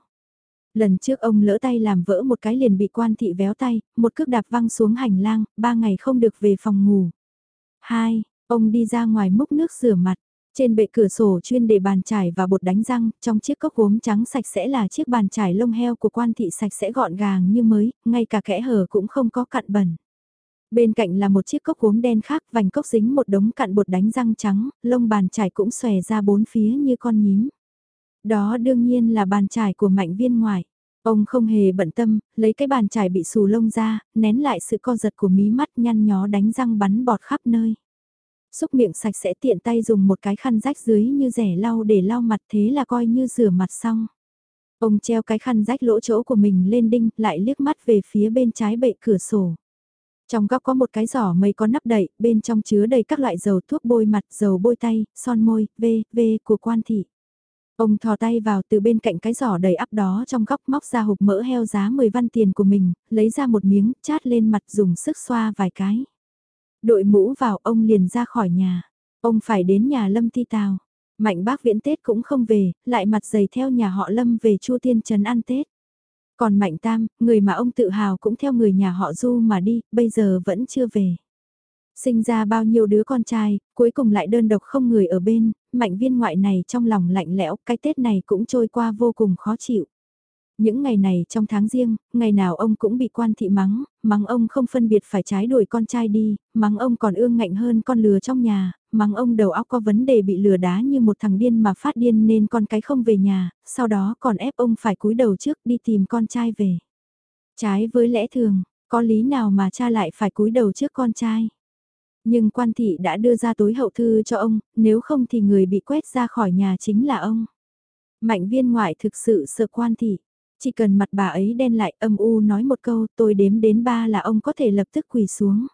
Lần trước ông lỡ tay làm vỡ một cái liền bị quan thị véo tay, một cước đạp văng xuống hành lang, ba ngày không được về phòng ngủ. Hai, ông đi ra ngoài múc nước rửa mặt. Trên bệ cửa sổ chuyên để bàn chải và bột đánh răng, trong chiếc cốc gốm trắng sạch sẽ là chiếc bàn chải lông heo của quan thị sạch sẽ gọn gàng như mới, ngay cả kẽ hở cũng không có cặn bẩn. Bên cạnh là một chiếc cốc gốm đen khác, vành cốc dính một đống cặn bột đánh răng trắng, lông bàn chải cũng xòe ra bốn phía như con nhím. Đó đương nhiên là bàn chải của mạnh viên ngoại. Ông không hề bận tâm, lấy cái bàn chải bị xù lông ra, nén lại sự co giật của mí mắt nhăn nhó đánh răng bắn bọt khắp nơi. Xúc miệng sạch sẽ tiện tay dùng một cái khăn rách dưới như rẻ lau để lau mặt thế là coi như rửa mặt xong. Ông treo cái khăn rách lỗ chỗ của mình lên đinh, lại liếc mắt về phía bên trái bệ cửa sổ. Trong góc có một cái giỏ mây có nắp đậy, bên trong chứa đầy các loại dầu thuốc bôi mặt, dầu bôi tay, son môi, v, v của quan thị. Ông thò tay vào từ bên cạnh cái giỏ đầy ắp đó trong góc móc ra hộp mỡ heo giá 10 văn tiền của mình, lấy ra một miếng, chát lên mặt dùng sức xoa vài cái. Đội mũ vào ông liền ra khỏi nhà. Ông phải đến nhà Lâm Ti Tào. Mạnh bác viễn Tết cũng không về, lại mặt dày theo nhà họ Lâm về Chu Tiên Trấn ăn Tết. Còn Mạnh Tam, người mà ông tự hào cũng theo người nhà họ Du mà đi, bây giờ vẫn chưa về. Sinh ra bao nhiêu đứa con trai, cuối cùng lại đơn độc không người ở bên, mạnh viên ngoại này trong lòng lạnh lẽo, cái Tết này cũng trôi qua vô cùng khó chịu. Những ngày này trong tháng riêng, ngày nào ông cũng bị quan thị mắng, mắng ông không phân biệt phải trái đuổi con trai đi, mắng ông còn ương ngạnh hơn con lừa trong nhà, mắng ông đầu óc có vấn đề bị lừa đá như một thằng điên mà phát điên nên con cái không về nhà, sau đó còn ép ông phải cúi đầu trước đi tìm con trai về. Trái với lẽ thường, có lý nào mà cha lại phải cúi đầu trước con trai? Nhưng quan thị đã đưa ra tối hậu thư cho ông, nếu không thì người bị quét ra khỏi nhà chính là ông. Mạnh viên ngoại thực sự sợ quan thị. Chỉ cần mặt bà ấy đen lại âm u nói một câu tôi đếm đến ba là ông có thể lập tức quỳ xuống.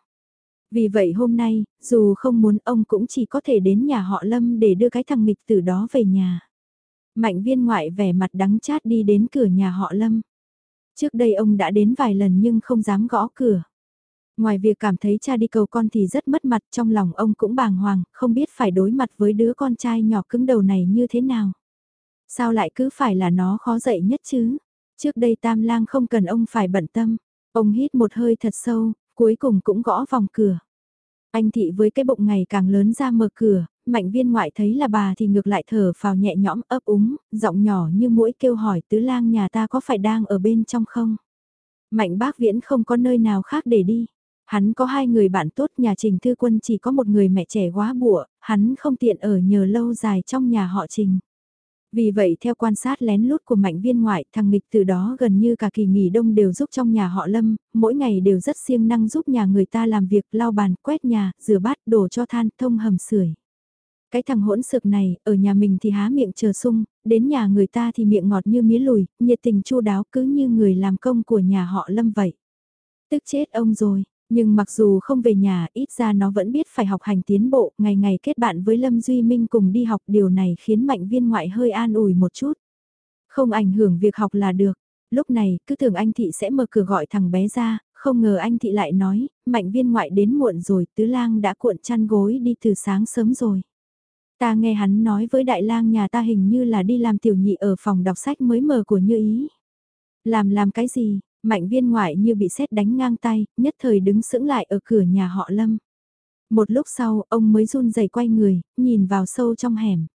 Vì vậy hôm nay, dù không muốn ông cũng chỉ có thể đến nhà họ Lâm để đưa cái thằng nghịch tử đó về nhà. Mạnh viên ngoại vẻ mặt đắng chát đi đến cửa nhà họ Lâm. Trước đây ông đã đến vài lần nhưng không dám gõ cửa. Ngoài việc cảm thấy cha đi cầu con thì rất mất mặt trong lòng ông cũng bàng hoàng, không biết phải đối mặt với đứa con trai nhỏ cứng đầu này như thế nào. Sao lại cứ phải là nó khó dạy nhất chứ? Trước đây tam lang không cần ông phải bận tâm. Ông hít một hơi thật sâu, cuối cùng cũng gõ vòng cửa. Anh thị với cái bụng ngày càng lớn ra mở cửa, mạnh viên ngoại thấy là bà thì ngược lại thở phào nhẹ nhõm ấp úng, giọng nhỏ như mũi kêu hỏi tứ lang nhà ta có phải đang ở bên trong không? Mạnh bác viễn không có nơi nào khác để đi. Hắn có hai người bạn tốt nhà Trình Thư Quân chỉ có một người mẹ trẻ quá bụa, hắn không tiện ở nhờ lâu dài trong nhà họ Trình. Vì vậy theo quan sát lén lút của mạnh viên ngoại, thằng nghịch từ đó gần như cả kỳ nghỉ đông đều giúp trong nhà họ Lâm, mỗi ngày đều rất siêng năng giúp nhà người ta làm việc lau bàn, quét nhà, rửa bát, đổ cho than, thông hầm sưởi. Cái thằng hỗn sực này, ở nhà mình thì há miệng chờ sung, đến nhà người ta thì miệng ngọt như mía lùi, nhiệt tình chu đáo cứ như người làm công của nhà họ Lâm vậy. Tức chết ông rồi, nhưng mặc dù không về nhà, ít ra nó vẫn biết phải học hành tiến bộ, ngày ngày kết bạn với Lâm Duy Minh cùng đi học, điều này khiến mạnh viên ngoại hơi an ủi một chút. Không ảnh hưởng việc học là được. Lúc này, cứ tưởng anh Thị sẽ mở cửa gọi thằng bé ra, không ngờ anh Thị lại nói, mạnh viên ngoại đến muộn rồi, tứ lang đã cuộn chăn gối đi từ sáng sớm rồi. Ta nghe hắn nói với đại lang nhà ta hình như là đi làm tiểu nhị ở phòng đọc sách mới mở của Như Ý. Làm làm cái gì, Mạnh viên ngoại như bị sét đánh ngang tay, nhất thời đứng sững lại ở cửa nhà họ Lâm. Một lúc sau, ông mới run rẩy quay người, nhìn vào sâu trong hẻm.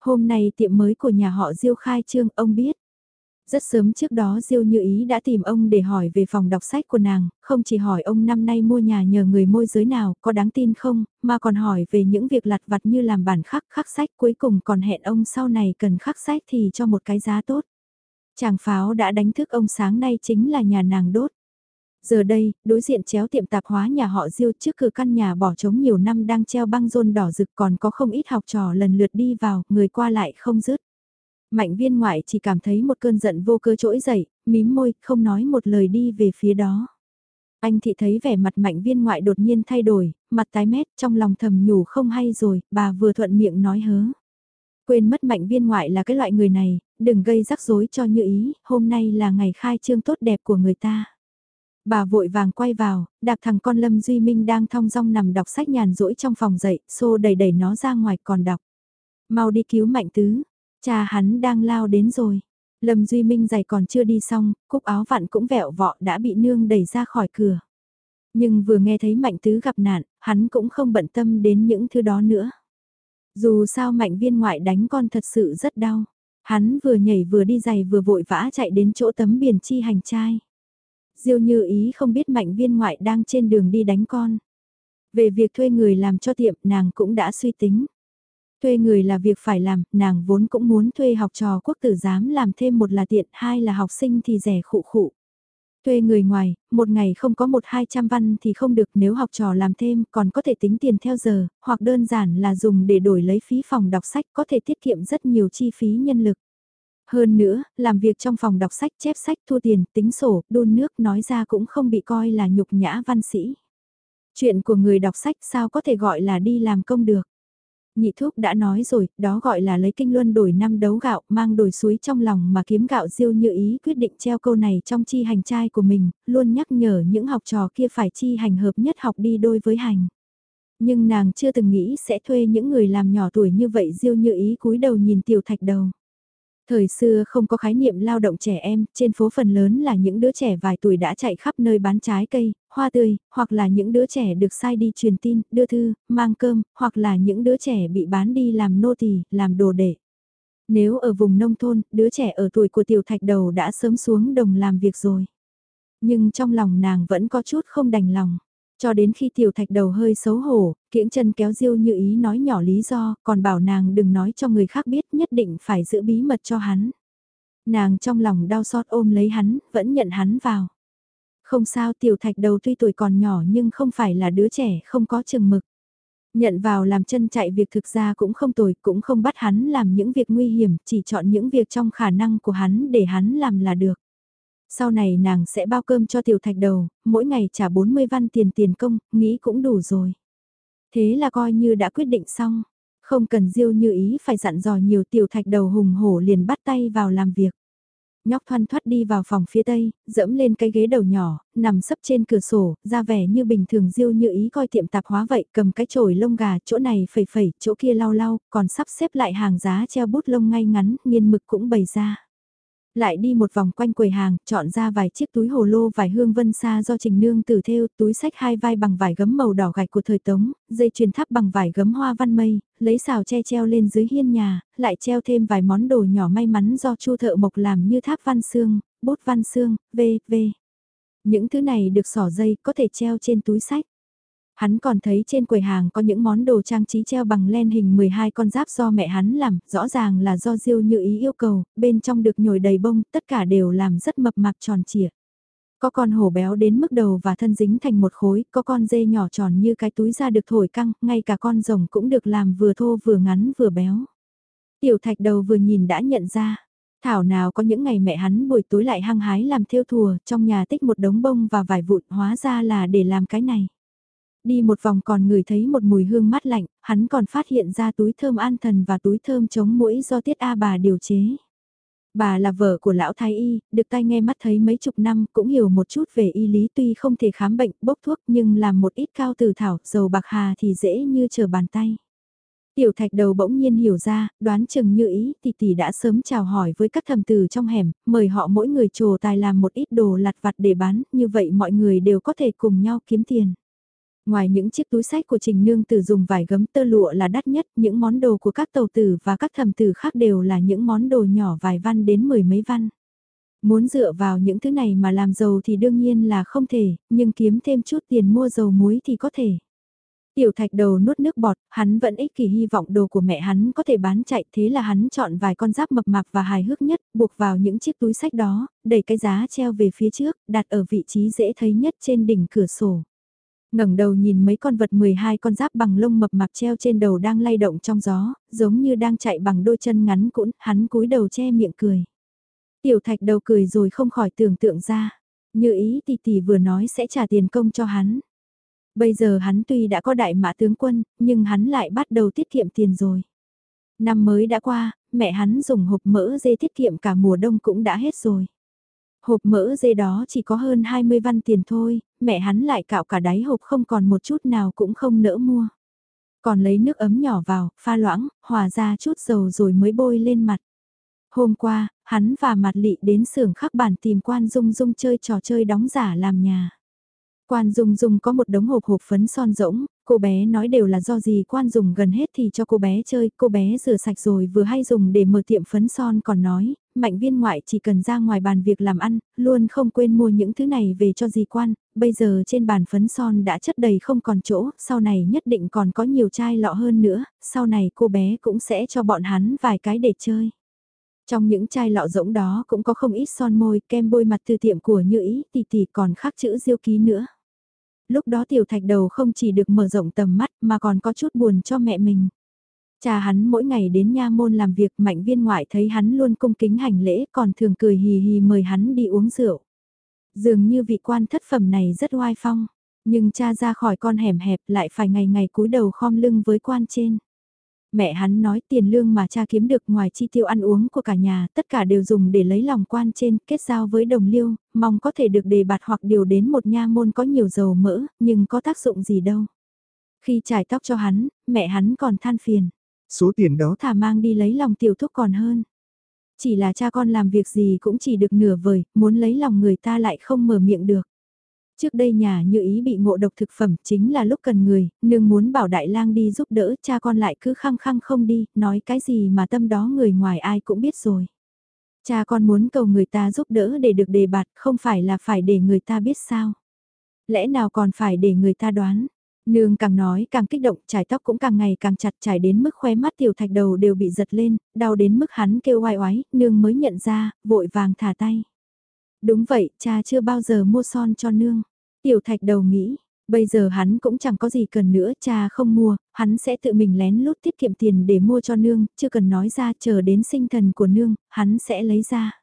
Hôm nay tiệm mới của nhà họ Diêu khai trương, ông biết. Rất sớm trước đó Diêu Như Ý đã tìm ông để hỏi về phòng đọc sách của nàng, không chỉ hỏi ông năm nay mua nhà nhờ người môi giới nào, có đáng tin không, mà còn hỏi về những việc lặt vặt như làm bản khắc khắc sách cuối cùng còn hẹn ông sau này cần khắc sách thì cho một cái giá tốt. Chàng pháo đã đánh thức ông sáng nay chính là nhà nàng đốt. Giờ đây, đối diện chéo tiệm tạp hóa nhà họ Diêu trước cửa căn nhà bỏ trống nhiều năm đang treo băng rôn đỏ rực còn có không ít học trò lần lượt đi vào, người qua lại không dứt. Mạnh viên ngoại chỉ cảm thấy một cơn giận vô cơ trỗi dậy, mím môi, không nói một lời đi về phía đó. Anh thị thấy vẻ mặt mạnh viên ngoại đột nhiên thay đổi, mặt tái mét trong lòng thầm nhủ không hay rồi, bà vừa thuận miệng nói hớ. Quên mất mạnh viên ngoại là cái loại người này, đừng gây rắc rối cho như ý, hôm nay là ngày khai trương tốt đẹp của người ta. Bà vội vàng quay vào, đạp thằng con Lâm Duy Minh đang thong dong nằm đọc sách nhàn rỗi trong phòng dậy, xô đẩy đẩy nó ra ngoài còn đọc. Mau đi cứu mạnh tứ, cha hắn đang lao đến rồi. Lâm Duy Minh giày còn chưa đi xong, cúc áo vặn cũng vẹo vọ đã bị nương đẩy ra khỏi cửa. Nhưng vừa nghe thấy mạnh tứ gặp nạn, hắn cũng không bận tâm đến những thứ đó nữa. Dù sao mạnh viên ngoại đánh con thật sự rất đau. Hắn vừa nhảy vừa đi giày vừa vội vã chạy đến chỗ tấm biển chi hành trai. Diêu như ý không biết mạnh viên ngoại đang trên đường đi đánh con. Về việc thuê người làm cho tiệm nàng cũng đã suy tính. Thuê người là việc phải làm, nàng vốn cũng muốn thuê học trò quốc tử giám làm thêm một là tiện, hai là học sinh thì rẻ khụ khụ. Thuê người ngoài, một ngày không có một hai trăm văn thì không được nếu học trò làm thêm còn có thể tính tiền theo giờ, hoặc đơn giản là dùng để đổi lấy phí phòng đọc sách có thể tiết kiệm rất nhiều chi phí nhân lực. Hơn nữa, làm việc trong phòng đọc sách chép sách thu tiền, tính sổ, đun nước nói ra cũng không bị coi là nhục nhã văn sĩ. Chuyện của người đọc sách sao có thể gọi là đi làm công được. Nhị thúc đã nói rồi, đó gọi là lấy kinh luân đổi năm đấu gạo, mang đổi suối trong lòng mà kiếm gạo diêu như ý quyết định treo câu này trong chi hành trai của mình, luôn nhắc nhở những học trò kia phải chi hành hợp nhất học đi đôi với hành. Nhưng nàng chưa từng nghĩ sẽ thuê những người làm nhỏ tuổi như vậy diêu như ý cúi đầu nhìn tiểu thạch đầu. Thời xưa không có khái niệm lao động trẻ em, trên phố phần lớn là những đứa trẻ vài tuổi đã chạy khắp nơi bán trái cây, hoa tươi, hoặc là những đứa trẻ được sai đi truyền tin, đưa thư, mang cơm, hoặc là những đứa trẻ bị bán đi làm nô tỳ, làm đồ đệ. Nếu ở vùng nông thôn, đứa trẻ ở tuổi của tiểu thạch đầu đã sớm xuống đồng làm việc rồi. Nhưng trong lòng nàng vẫn có chút không đành lòng. Cho đến khi tiểu thạch đầu hơi xấu hổ, kiễng chân kéo diêu như ý nói nhỏ lý do, còn bảo nàng đừng nói cho người khác biết nhất định phải giữ bí mật cho hắn. Nàng trong lòng đau xót ôm lấy hắn, vẫn nhận hắn vào. Không sao tiểu thạch đầu tuy tuổi còn nhỏ nhưng không phải là đứa trẻ không có chừng mực. Nhận vào làm chân chạy việc thực ra cũng không tồi, cũng không bắt hắn làm những việc nguy hiểm, chỉ chọn những việc trong khả năng của hắn để hắn làm là được. Sau này nàng sẽ bao cơm cho tiểu thạch đầu, mỗi ngày trả 40 văn tiền tiền công, nghĩ cũng đủ rồi. Thế là coi như đã quyết định xong, không cần diêu như ý phải dặn dò nhiều tiểu thạch đầu hùng hổ liền bắt tay vào làm việc nhóc thoăn thoát đi vào phòng phía tây, dẫm lên cái ghế đầu nhỏ, nằm sấp trên cửa sổ, ra vẻ như bình thường diêu như ý coi tiệm tạp hóa vậy, cầm cái chổi lông gà, chỗ này phẩy phẩy, chỗ kia lau lau, còn sắp xếp lại hàng giá treo bút lông ngay ngắn, nghiên mực cũng bày ra. Lại đi một vòng quanh quầy hàng, chọn ra vài chiếc túi hồ lô vải hương vân xa do trình nương tử thêu, túi sách hai vai bằng vải gấm màu đỏ gạch của thời tống, dây chuyền thắp bằng vải gấm hoa văn mây, lấy xào che treo lên dưới hiên nhà, lại treo thêm vài món đồ nhỏ may mắn do chu thợ mộc làm như tháp văn xương, bút văn xương, v, v. Những thứ này được sỏ dây có thể treo trên túi sách. Hắn còn thấy trên quầy hàng có những món đồ trang trí treo bằng len hình 12 con giáp do mẹ hắn làm, rõ ràng là do Diêu Như Ý yêu cầu, bên trong được nhồi đầy bông, tất cả đều làm rất mập mạp tròn trịa. Có con hổ béo đến mức đầu và thân dính thành một khối, có con dê nhỏ tròn như cái túi da được thổi căng, ngay cả con rồng cũng được làm vừa thô vừa ngắn vừa béo. Tiểu thạch đầu vừa nhìn đã nhận ra, thảo nào có những ngày mẹ hắn buổi tối lại hăng hái làm thiêu thùa, trong nhà tích một đống bông và vải vụn hóa ra là để làm cái này. Đi một vòng còn ngửi thấy một mùi hương mát lạnh, hắn còn phát hiện ra túi thơm an thần và túi thơm chống mũi do tiết A bà điều chế. Bà là vợ của lão thái y, được tai nghe mắt thấy mấy chục năm cũng hiểu một chút về y lý tuy không thể khám bệnh bốc thuốc nhưng làm một ít cao từ thảo dầu bạc hà thì dễ như chờ bàn tay. Tiểu thạch đầu bỗng nhiên hiểu ra, đoán chừng như ý tỷ tỷ đã sớm chào hỏi với các thầm tử trong hẻm, mời họ mỗi người trồ tài làm một ít đồ lặt vặt để bán, như vậy mọi người đều có thể cùng nhau kiếm tiền. Ngoài những chiếc túi sách của Trình Nương Tử dùng vải gấm tơ lụa là đắt nhất, những món đồ của các tàu tử và các thầm tử khác đều là những món đồ nhỏ vài văn đến mười mấy văn. Muốn dựa vào những thứ này mà làm giàu thì đương nhiên là không thể, nhưng kiếm thêm chút tiền mua dầu muối thì có thể. Tiểu thạch đầu nuốt nước bọt, hắn vẫn ích kỷ hy vọng đồ của mẹ hắn có thể bán chạy thế là hắn chọn vài con giáp mập mạp và hài hước nhất, buộc vào những chiếc túi sách đó, đẩy cái giá treo về phía trước, đặt ở vị trí dễ thấy nhất trên đỉnh cửa sổ ngẩng đầu nhìn mấy con vật 12 con giáp bằng lông mập mạp treo trên đầu đang lay động trong gió, giống như đang chạy bằng đôi chân ngắn cũn, hắn cúi đầu che miệng cười. Tiểu thạch đầu cười rồi không khỏi tưởng tượng ra, như ý tỷ tỷ vừa nói sẽ trả tiền công cho hắn. Bây giờ hắn tuy đã có đại mã tướng quân, nhưng hắn lại bắt đầu tiết kiệm tiền rồi. Năm mới đã qua, mẹ hắn dùng hộp mỡ dê tiết kiệm cả mùa đông cũng đã hết rồi. Hộp mỡ dê đó chỉ có hơn 20 văn tiền thôi, mẹ hắn lại cạo cả đáy hộp không còn một chút nào cũng không nỡ mua. Còn lấy nước ấm nhỏ vào, pha loãng, hòa ra chút dầu rồi mới bôi lên mặt. Hôm qua, hắn và mặt lị đến xưởng khắc bản tìm quan dung dung chơi trò chơi đóng giả làm nhà. Quan Dung Dung có một đống hộp hộp phấn son rỗng, cô bé nói đều là do gì quan dùng gần hết thì cho cô bé chơi, cô bé rửa sạch rồi vừa hay dùng để mở tiệm phấn son còn nói, mạnh viên ngoại chỉ cần ra ngoài bàn việc làm ăn, luôn không quên mua những thứ này về cho dì quan, bây giờ trên bàn phấn son đã chất đầy không còn chỗ, sau này nhất định còn có nhiều chai lọ hơn nữa, sau này cô bé cũng sẽ cho bọn hắn vài cái để chơi. Trong những chai lọ rỗng đó cũng có không ít son môi, kem bôi mặt từ tiệm của Như Ý tỷ tỷ còn khắc chữ diêu ký nữa. Lúc đó tiểu thạch đầu không chỉ được mở rộng tầm mắt mà còn có chút buồn cho mẹ mình. Cha hắn mỗi ngày đến nha môn làm việc mạnh viên ngoại thấy hắn luôn cung kính hành lễ còn thường cười hì hì mời hắn đi uống rượu. Dường như vị quan thất phẩm này rất oai phong, nhưng cha ra khỏi con hẻm hẹp lại phải ngày ngày cúi đầu khom lưng với quan trên mẹ hắn nói tiền lương mà cha kiếm được ngoài chi tiêu ăn uống của cả nhà, tất cả đều dùng để lấy lòng quan trên, kết giao với đồng liêu, mong có thể được đề bạt hoặc điều đến một nha môn có nhiều dầu mỡ, nhưng có tác dụng gì đâu. Khi trải tóc cho hắn, mẹ hắn còn than phiền. Số tiền đó thả mang đi lấy lòng tiểu thúc còn hơn. Chỉ là cha con làm việc gì cũng chỉ được nửa vời, muốn lấy lòng người ta lại không mở miệng được. Trước đây nhà như ý bị ngộ độc thực phẩm chính là lúc cần người, nương muốn bảo đại lang đi giúp đỡ cha con lại cứ khăng khăng không đi, nói cái gì mà tâm đó người ngoài ai cũng biết rồi. Cha con muốn cầu người ta giúp đỡ để được đề bạt không phải là phải để người ta biết sao. Lẽ nào còn phải để người ta đoán. Nương càng nói càng kích động, trải tóc cũng càng ngày càng chặt trải đến mức khóe mắt tiểu thạch đầu đều bị giật lên, đau đến mức hắn kêu oai oái, nương mới nhận ra, vội vàng thả tay. Đúng vậy, cha chưa bao giờ mua son cho nương. Tiểu thạch đầu nghĩ, bây giờ hắn cũng chẳng có gì cần nữa, cha không mua, hắn sẽ tự mình lén lút tiết kiệm tiền để mua cho nương, chưa cần nói ra chờ đến sinh thần của nương, hắn sẽ lấy ra.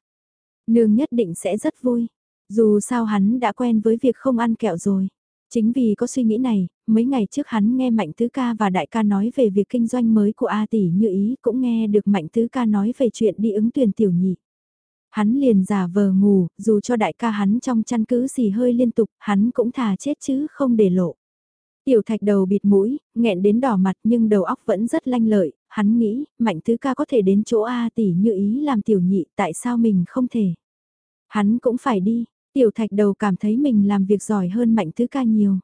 Nương nhất định sẽ rất vui, dù sao hắn đã quen với việc không ăn kẹo rồi. Chính vì có suy nghĩ này, mấy ngày trước hắn nghe Mạnh Tứ Ca và Đại Ca nói về việc kinh doanh mới của A Tỷ như ý cũng nghe được Mạnh Tứ Ca nói về chuyện đi ứng tuyển tiểu nhị. Hắn liền giả vờ ngủ, dù cho đại ca hắn trong chăn cứ xì hơi liên tục, hắn cũng thà chết chứ không để lộ. Tiểu thạch đầu bịt mũi, nghẹn đến đỏ mặt nhưng đầu óc vẫn rất lanh lợi, hắn nghĩ, mạnh tứ ca có thể đến chỗ A tỷ như ý làm tiểu nhị, tại sao mình không thể? Hắn cũng phải đi, tiểu thạch đầu cảm thấy mình làm việc giỏi hơn mạnh tứ ca nhiều.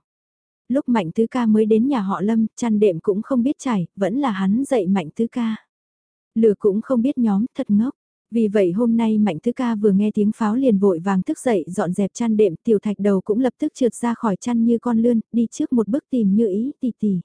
Lúc mạnh tứ ca mới đến nhà họ lâm, chăn đệm cũng không biết trải, vẫn là hắn dạy mạnh tứ ca. Lửa cũng không biết nhóm, thật ngốc. Vì vậy hôm nay Mạnh Tứ Ca vừa nghe tiếng pháo liền vội vàng thức dậy dọn dẹp chăn đệm tiểu thạch đầu cũng lập tức trượt ra khỏi chăn như con lươn, đi trước một bước tìm như ý tì tì.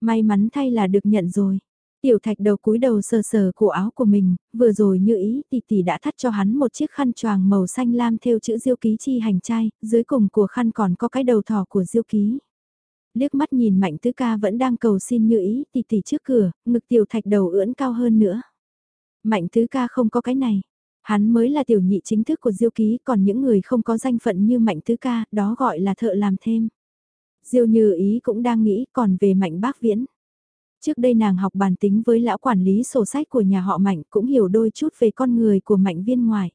May mắn thay là được nhận rồi. Tiểu thạch đầu cúi đầu sờ sờ cổ áo của mình, vừa rồi như ý tỷ tỷ đã thắt cho hắn một chiếc khăn choàng màu xanh lam theo chữ diêu ký chi hành trai, dưới cùng của khăn còn có cái đầu thỏ của diêu ký. Liếc mắt nhìn mạnh tứ ca vẫn đang cầu xin như ý tì tì trước cửa, ngực tiểu thạch đầu ưỡn cao hơn nữa. Mạnh tứ ca không có cái này. Hắn mới là tiểu nhị chính thức của Diêu Ký, còn những người không có danh phận như Mạnh Tứ Ca, đó gọi là thợ làm thêm. Diêu Như Ý cũng đang nghĩ còn về Mạnh Bác Viễn. Trước đây nàng học bàn tính với lão quản lý sổ sách của nhà họ Mạnh cũng hiểu đôi chút về con người của Mạnh Viên ngoài.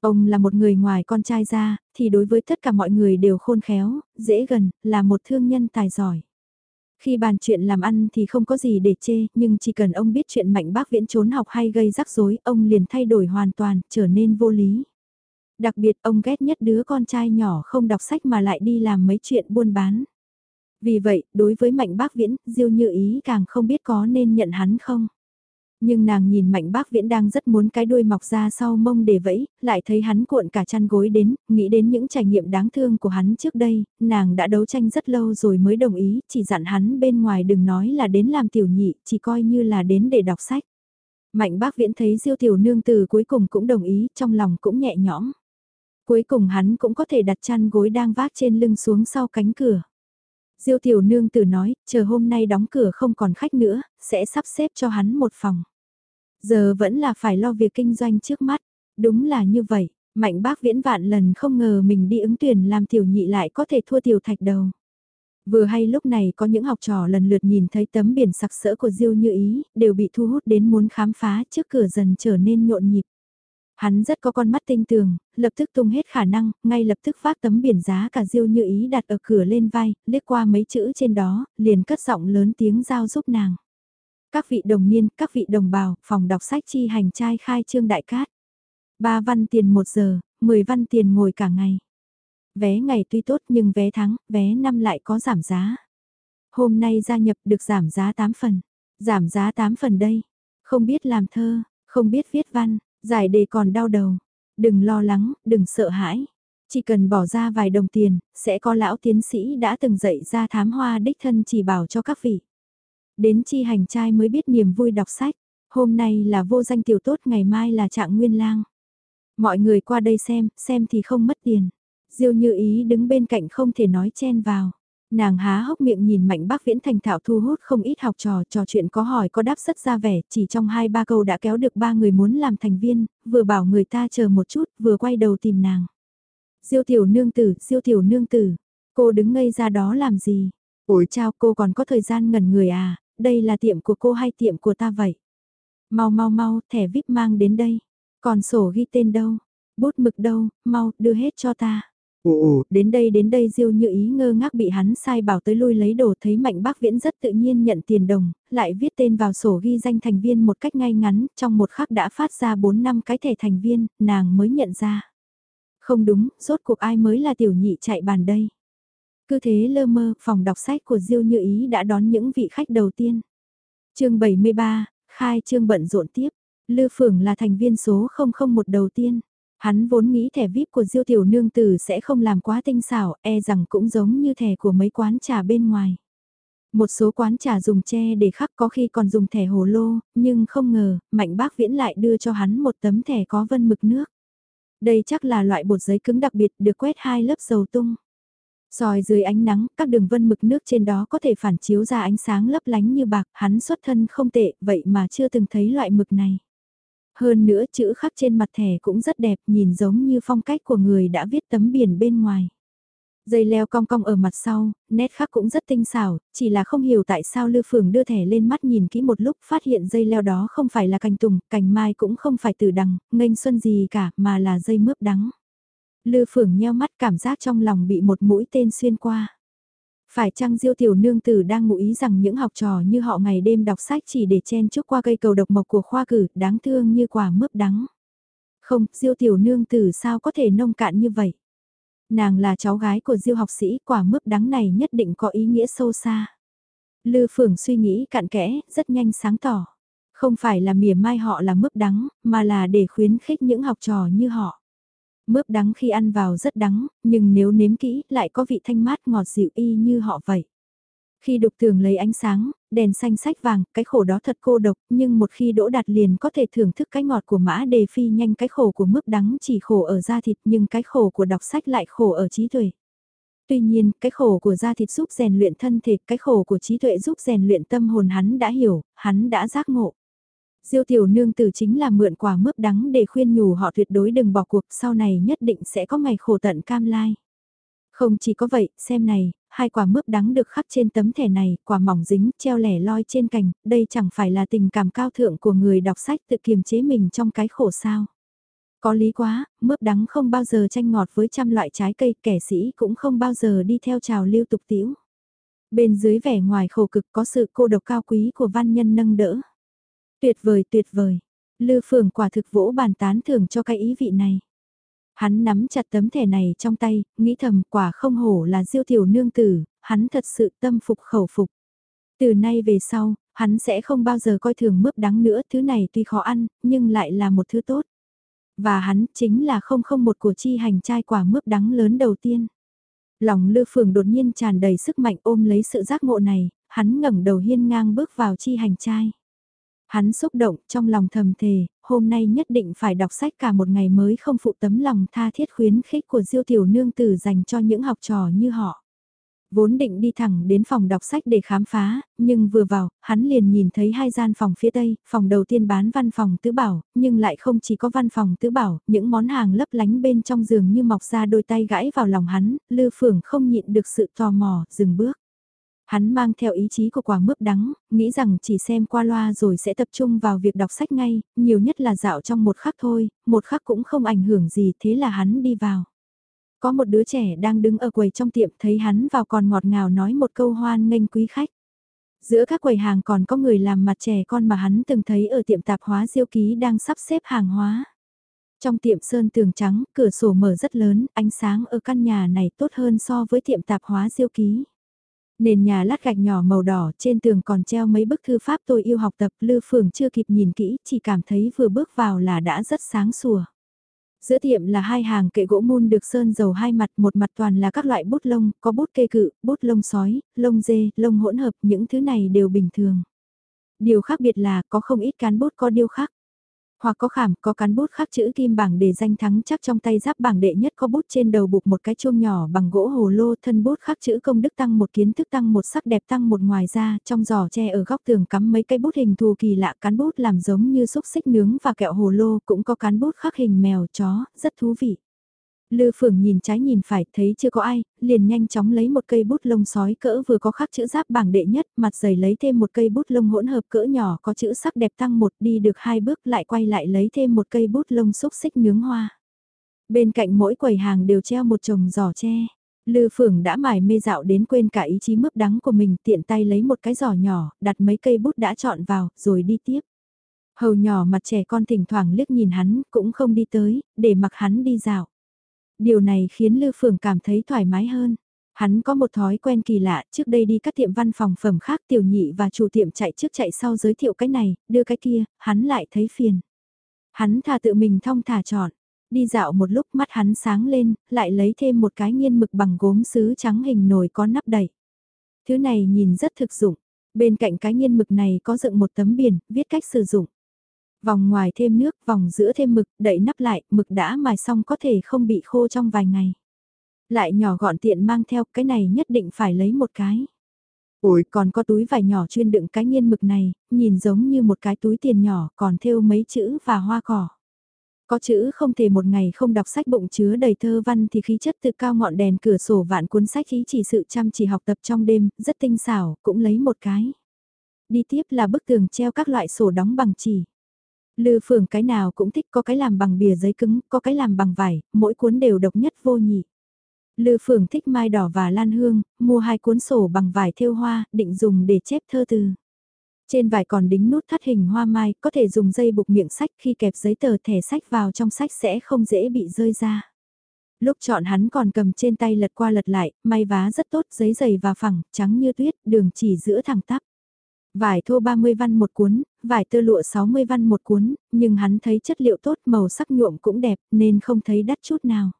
Ông là một người ngoài con trai ra, thì đối với tất cả mọi người đều khôn khéo, dễ gần, là một thương nhân tài giỏi. Khi bàn chuyện làm ăn thì không có gì để chê, nhưng chỉ cần ông biết chuyện mạnh bác viễn trốn học hay gây rắc rối, ông liền thay đổi hoàn toàn, trở nên vô lý. Đặc biệt ông ghét nhất đứa con trai nhỏ không đọc sách mà lại đi làm mấy chuyện buôn bán. Vì vậy, đối với Mạnh Bác Viễn, Diêu Như Ý càng không biết có nên nhận hắn không. Nhưng nàng nhìn Mạnh Bác Viễn đang rất muốn cái đuôi mọc ra sau mông để vẫy, lại thấy hắn cuộn cả chăn gối đến, nghĩ đến những trải nghiệm đáng thương của hắn trước đây, nàng đã đấu tranh rất lâu rồi mới đồng ý, chỉ dặn hắn bên ngoài đừng nói là đến làm tiểu nhị, chỉ coi như là đến để đọc sách. Mạnh Bác Viễn thấy Diêu tiểu nương từ cuối cùng cũng đồng ý, trong lòng cũng nhẹ nhõm. Cuối cùng hắn cũng có thể đặt chăn gối đang vác trên lưng xuống sau cánh cửa. Diêu tiểu nương tử nói, chờ hôm nay đóng cửa không còn khách nữa, sẽ sắp xếp cho hắn một phòng. Giờ vẫn là phải lo việc kinh doanh trước mắt. Đúng là như vậy, mạnh bác viễn vạn lần không ngờ mình đi ứng tuyển làm tiểu nhị lại có thể thua tiểu thạch đầu. Vừa hay lúc này có những học trò lần lượt nhìn thấy tấm biển sặc sỡ của Diêu Như Ý, đều bị thu hút đến muốn khám phá trước cửa dần trở nên nhộn nhịp. Hắn rất có con mắt tinh tường, lập tức tung hết khả năng, ngay lập tức phát tấm biển giá cả diêu như ý đặt ở cửa lên vai, liếc qua mấy chữ trên đó, liền cất giọng lớn tiếng giao giúp nàng. Các vị đồng niên, các vị đồng bào, phòng đọc sách chi hành trai khai trương đại cát. ba văn tiền một giờ, 10 văn tiền ngồi cả ngày. Vé ngày tuy tốt nhưng vé tháng, vé năm lại có giảm giá. Hôm nay gia nhập được giảm giá 8 phần. Giảm giá 8 phần đây. Không biết làm thơ, không biết viết văn, Giải đề còn đau đầu. Đừng lo lắng, đừng sợ hãi. Chỉ cần bỏ ra vài đồng tiền, sẽ có lão tiến sĩ đã từng dạy ra thám hoa đích thân chỉ bảo cho các vị. Đến chi hành trai mới biết niềm vui đọc sách. Hôm nay là vô danh tiểu tốt, ngày mai là trạng nguyên lang. Mọi người qua đây xem, xem thì không mất tiền. Diêu như ý đứng bên cạnh không thể nói chen vào. Nàng há hốc miệng nhìn mạnh bác viễn thành thạo thu hút không ít học trò, trò chuyện có hỏi có đáp rất ra vẻ, chỉ trong hai ba câu đã kéo được ba người muốn làm thành viên, vừa bảo người ta chờ một chút, vừa quay đầu tìm nàng. Diêu tiểu nương tử, diêu tiểu nương tử, cô đứng ngây ra đó làm gì? Ôi chao cô còn có thời gian ngẩn người à, đây là tiệm của cô hay tiệm của ta vậy? Mau mau mau, thẻ VIP mang đến đây. Còn sổ ghi tên đâu? Bút mực đâu, mau, đưa hết cho ta. Ồ đến đây đến đây Diêu như ý ngơ ngác bị hắn sai bảo tới lui lấy đồ thấy Mạnh Bác Viễn rất tự nhiên nhận tiền đồng, lại viết tên vào sổ ghi danh thành viên một cách ngay ngắn, trong một khắc đã phát ra 4 năm cái thẻ thành viên, nàng mới nhận ra. Không đúng, rốt cuộc ai mới là tiểu nhị chạy bàn đây. Cứ thế lơ mơ, phòng đọc sách của Diêu như ý đã đón những vị khách đầu tiên. chương 73, khai trương bận rộn tiếp, Lư Phường là thành viên số 001 đầu tiên. Hắn vốn nghĩ thẻ VIP của Diêu Tiểu Nương Tử sẽ không làm quá tinh xảo, e rằng cũng giống như thẻ của mấy quán trà bên ngoài. Một số quán trà dùng tre để khắc có khi còn dùng thẻ hồ lô, nhưng không ngờ, Mạnh Bác Viễn lại đưa cho hắn một tấm thẻ có vân mực nước. Đây chắc là loại bột giấy cứng đặc biệt được quét hai lớp dầu tung. soi dưới ánh nắng, các đường vân mực nước trên đó có thể phản chiếu ra ánh sáng lấp lánh như bạc, hắn xuất thân không tệ, vậy mà chưa từng thấy loại mực này. Hơn nữa chữ khắc trên mặt thẻ cũng rất đẹp, nhìn giống như phong cách của người đã viết tấm biển bên ngoài. Dây leo cong cong ở mặt sau, nét khắc cũng rất tinh xảo, chỉ là không hiểu tại sao Lư Phường đưa thẻ lên mắt nhìn kỹ một lúc phát hiện dây leo đó không phải là cành tùng, cành mai cũng không phải từ đằng, nghênh xuân gì cả mà là dây mướp đắng. Lư Phường nheo mắt cảm giác trong lòng bị một mũi tên xuyên qua. Phải chăng Diêu tiểu nương tử đang ngụ ý rằng những học trò như họ ngày đêm đọc sách chỉ để chen chúc qua cây cầu độc mộc của khoa cử, đáng thương như quả mướp đắng. Không, Diêu tiểu nương tử sao có thể nông cạn như vậy? Nàng là cháu gái của Diêu học sĩ, quả mướp đắng này nhất định có ý nghĩa sâu xa. Lư Phượng suy nghĩ cạn kẽ, rất nhanh sáng tỏ. Không phải là mỉa mai họ là mướp đắng, mà là để khuyến khích những học trò như họ mướp đắng khi ăn vào rất đắng, nhưng nếu nếm kỹ lại có vị thanh mát ngọt dịu y như họ vậy. Khi đục tường lấy ánh sáng, đèn xanh sách vàng, cái khổ đó thật cô độc, nhưng một khi đỗ đạt liền có thể thưởng thức cái ngọt của mã đề phi nhanh cái khổ của mướp đắng chỉ khổ ở da thịt nhưng cái khổ của đọc sách lại khổ ở trí tuệ. Tuy nhiên, cái khổ của da thịt giúp rèn luyện thân thể, cái khổ của trí tuệ giúp rèn luyện tâm hồn hắn đã hiểu, hắn đã giác ngộ. Diêu tiểu nương tử chính là mượn quả mướp đắng để khuyên nhủ họ tuyệt đối đừng bỏ cuộc sau này nhất định sẽ có ngày khổ tận cam lai. Không chỉ có vậy, xem này, hai quả mướp đắng được khắc trên tấm thẻ này, quả mỏng dính, treo lẻ loi trên cành, đây chẳng phải là tình cảm cao thượng của người đọc sách tự kiềm chế mình trong cái khổ sao. Có lý quá, mướp đắng không bao giờ tranh ngọt với trăm loại trái cây, kẻ sĩ cũng không bao giờ đi theo trào lưu tục tiểu. Bên dưới vẻ ngoài khổ cực có sự cô độc cao quý của văn nhân nâng đỡ. Tuyệt vời tuyệt vời. Lư Phường quả thực vỗ bàn tán thưởng cho cái ý vị này. Hắn nắm chặt tấm thẻ này trong tay, nghĩ thầm quả không hổ là diêu tiểu nương tử, hắn thật sự tâm phục khẩu phục. Từ nay về sau, hắn sẽ không bao giờ coi thường mướp đắng nữa, thứ này tuy khó ăn, nhưng lại là một thứ tốt. Và hắn chính là không không một của chi hành trai quả mướp đắng lớn đầu tiên. Lòng Lư Phường đột nhiên tràn đầy sức mạnh ôm lấy sự giác ngộ này, hắn ngẩng đầu hiên ngang bước vào chi hành trai. Hắn xúc động trong lòng thầm thề, hôm nay nhất định phải đọc sách cả một ngày mới không phụ tấm lòng tha thiết khuyến khích của diêu tiểu nương tử dành cho những học trò như họ. Vốn định đi thẳng đến phòng đọc sách để khám phá, nhưng vừa vào, hắn liền nhìn thấy hai gian phòng phía tây, phòng đầu tiên bán văn phòng tứ bảo, nhưng lại không chỉ có văn phòng tứ bảo, những món hàng lấp lánh bên trong giường như mọc ra đôi tay gãi vào lòng hắn, lư phưởng không nhịn được sự tò mò, dừng bước. Hắn mang theo ý chí của quả mướp đắng, nghĩ rằng chỉ xem qua loa rồi sẽ tập trung vào việc đọc sách ngay, nhiều nhất là dạo trong một khắc thôi, một khắc cũng không ảnh hưởng gì thế là hắn đi vào. Có một đứa trẻ đang đứng ở quầy trong tiệm thấy hắn vào còn ngọt ngào nói một câu hoan nghênh quý khách. Giữa các quầy hàng còn có người làm mặt trẻ con mà hắn từng thấy ở tiệm tạp hóa diêu ký đang sắp xếp hàng hóa. Trong tiệm sơn tường trắng, cửa sổ mở rất lớn, ánh sáng ở căn nhà này tốt hơn so với tiệm tạp hóa diêu ký. Nền nhà lát gạch nhỏ màu đỏ, trên tường còn treo mấy bức thư pháp tôi yêu học tập, Lư Phường chưa kịp nhìn kỹ, chỉ cảm thấy vừa bước vào là đã rất sáng sủa. Giữa tiệm là hai hàng kệ gỗ mun được sơn dầu hai mặt, một mặt toàn là các loại bút lông, có bút kê cự, bút lông sói, lông dê, lông hỗn hợp, những thứ này đều bình thường. Điều khác biệt là có không ít cán bút có điêu khắc. Hoặc có khảm, có cán bút khắc chữ kim bảng để danh thắng chắc trong tay giáp bảng đệ nhất có bút trên đầu buộc một cái chuông nhỏ bằng gỗ hồ lô thân bút khắc chữ công đức tăng một kiến thức tăng một sắc đẹp tăng một ngoài ra trong giỏ tre ở góc tường cắm mấy cây bút hình thù kỳ lạ cán bút làm giống như xúc xích nướng và kẹo hồ lô cũng có cán bút khắc hình mèo chó, rất thú vị. Lư Phượng nhìn trái nhìn phải thấy chưa có ai, liền nhanh chóng lấy một cây bút lông sói cỡ vừa có khắc chữ giáp bảng đệ nhất, mặt dày lấy thêm một cây bút lông hỗn hợp cỡ nhỏ có chữ sắc đẹp tăng một đi được hai bước lại quay lại lấy thêm một cây bút lông xúc xích nướng hoa. Bên cạnh mỗi quầy hàng đều treo một chồng giỏ tre. Lư Phượng đã mải mê dạo đến quên cả ý chí mướp đắng của mình tiện tay lấy một cái giỏ nhỏ, đặt mấy cây bút đã chọn vào, rồi đi tiếp. Hầu nhỏ mặt trẻ con thỉnh thoảng liếc nhìn hắn, cũng không đi tới, để mặc hắn đi dạo. Điều này khiến Lư Phượng cảm thấy thoải mái hơn. Hắn có một thói quen kỳ lạ, trước đây đi các tiệm văn phòng phẩm khác tiểu nhị và chủ tiệm chạy trước chạy sau giới thiệu cái này, đưa cái kia, hắn lại thấy phiền. Hắn thà tự mình thong thả chọn. Đi dạo một lúc mắt hắn sáng lên, lại lấy thêm một cái nghiên mực bằng gốm sứ trắng hình nồi có nắp đậy. Thứ này nhìn rất thực dụng. Bên cạnh cái nghiên mực này có dựng một tấm biển, viết cách sử dụng. Vòng ngoài thêm nước, vòng giữa thêm mực, đậy nắp lại, mực đã mài xong có thể không bị khô trong vài ngày. Lại nhỏ gọn tiện mang theo, cái này nhất định phải lấy một cái. Ôi, còn có túi vải nhỏ chuyên đựng cái nghiên mực này, nhìn giống như một cái túi tiền nhỏ, còn thêu mấy chữ và hoa cỏ. Có chữ không thể một ngày không đọc sách bụng chứa đầy thơ văn thì khí chất tự cao ngọn đèn cửa sổ vạn cuốn sách khí chỉ sự chăm chỉ học tập trong đêm, rất tinh xảo, cũng lấy một cái. Đi tiếp là bức tường treo các loại sổ đóng bằng chỉ. Lư phường cái nào cũng thích có cái làm bằng bìa giấy cứng, có cái làm bằng vải, mỗi cuốn đều độc nhất vô nhị. Lư phường thích mai đỏ và lan hương, mua hai cuốn sổ bằng vải thêu hoa, định dùng để chép thơ từ. Trên vải còn đính nút thắt hình hoa mai, có thể dùng dây buộc miệng sách khi kẹp giấy tờ thẻ sách vào trong sách sẽ không dễ bị rơi ra. Lúc chọn hắn còn cầm trên tay lật qua lật lại, may vá rất tốt, giấy dày và phẳng, trắng như tuyết, đường chỉ giữa thẳng tắp. Vải thô 30 văn một cuốn, vải tơ lụa 60 văn một cuốn, nhưng hắn thấy chất liệu tốt màu sắc nhuộm cũng đẹp nên không thấy đắt chút nào.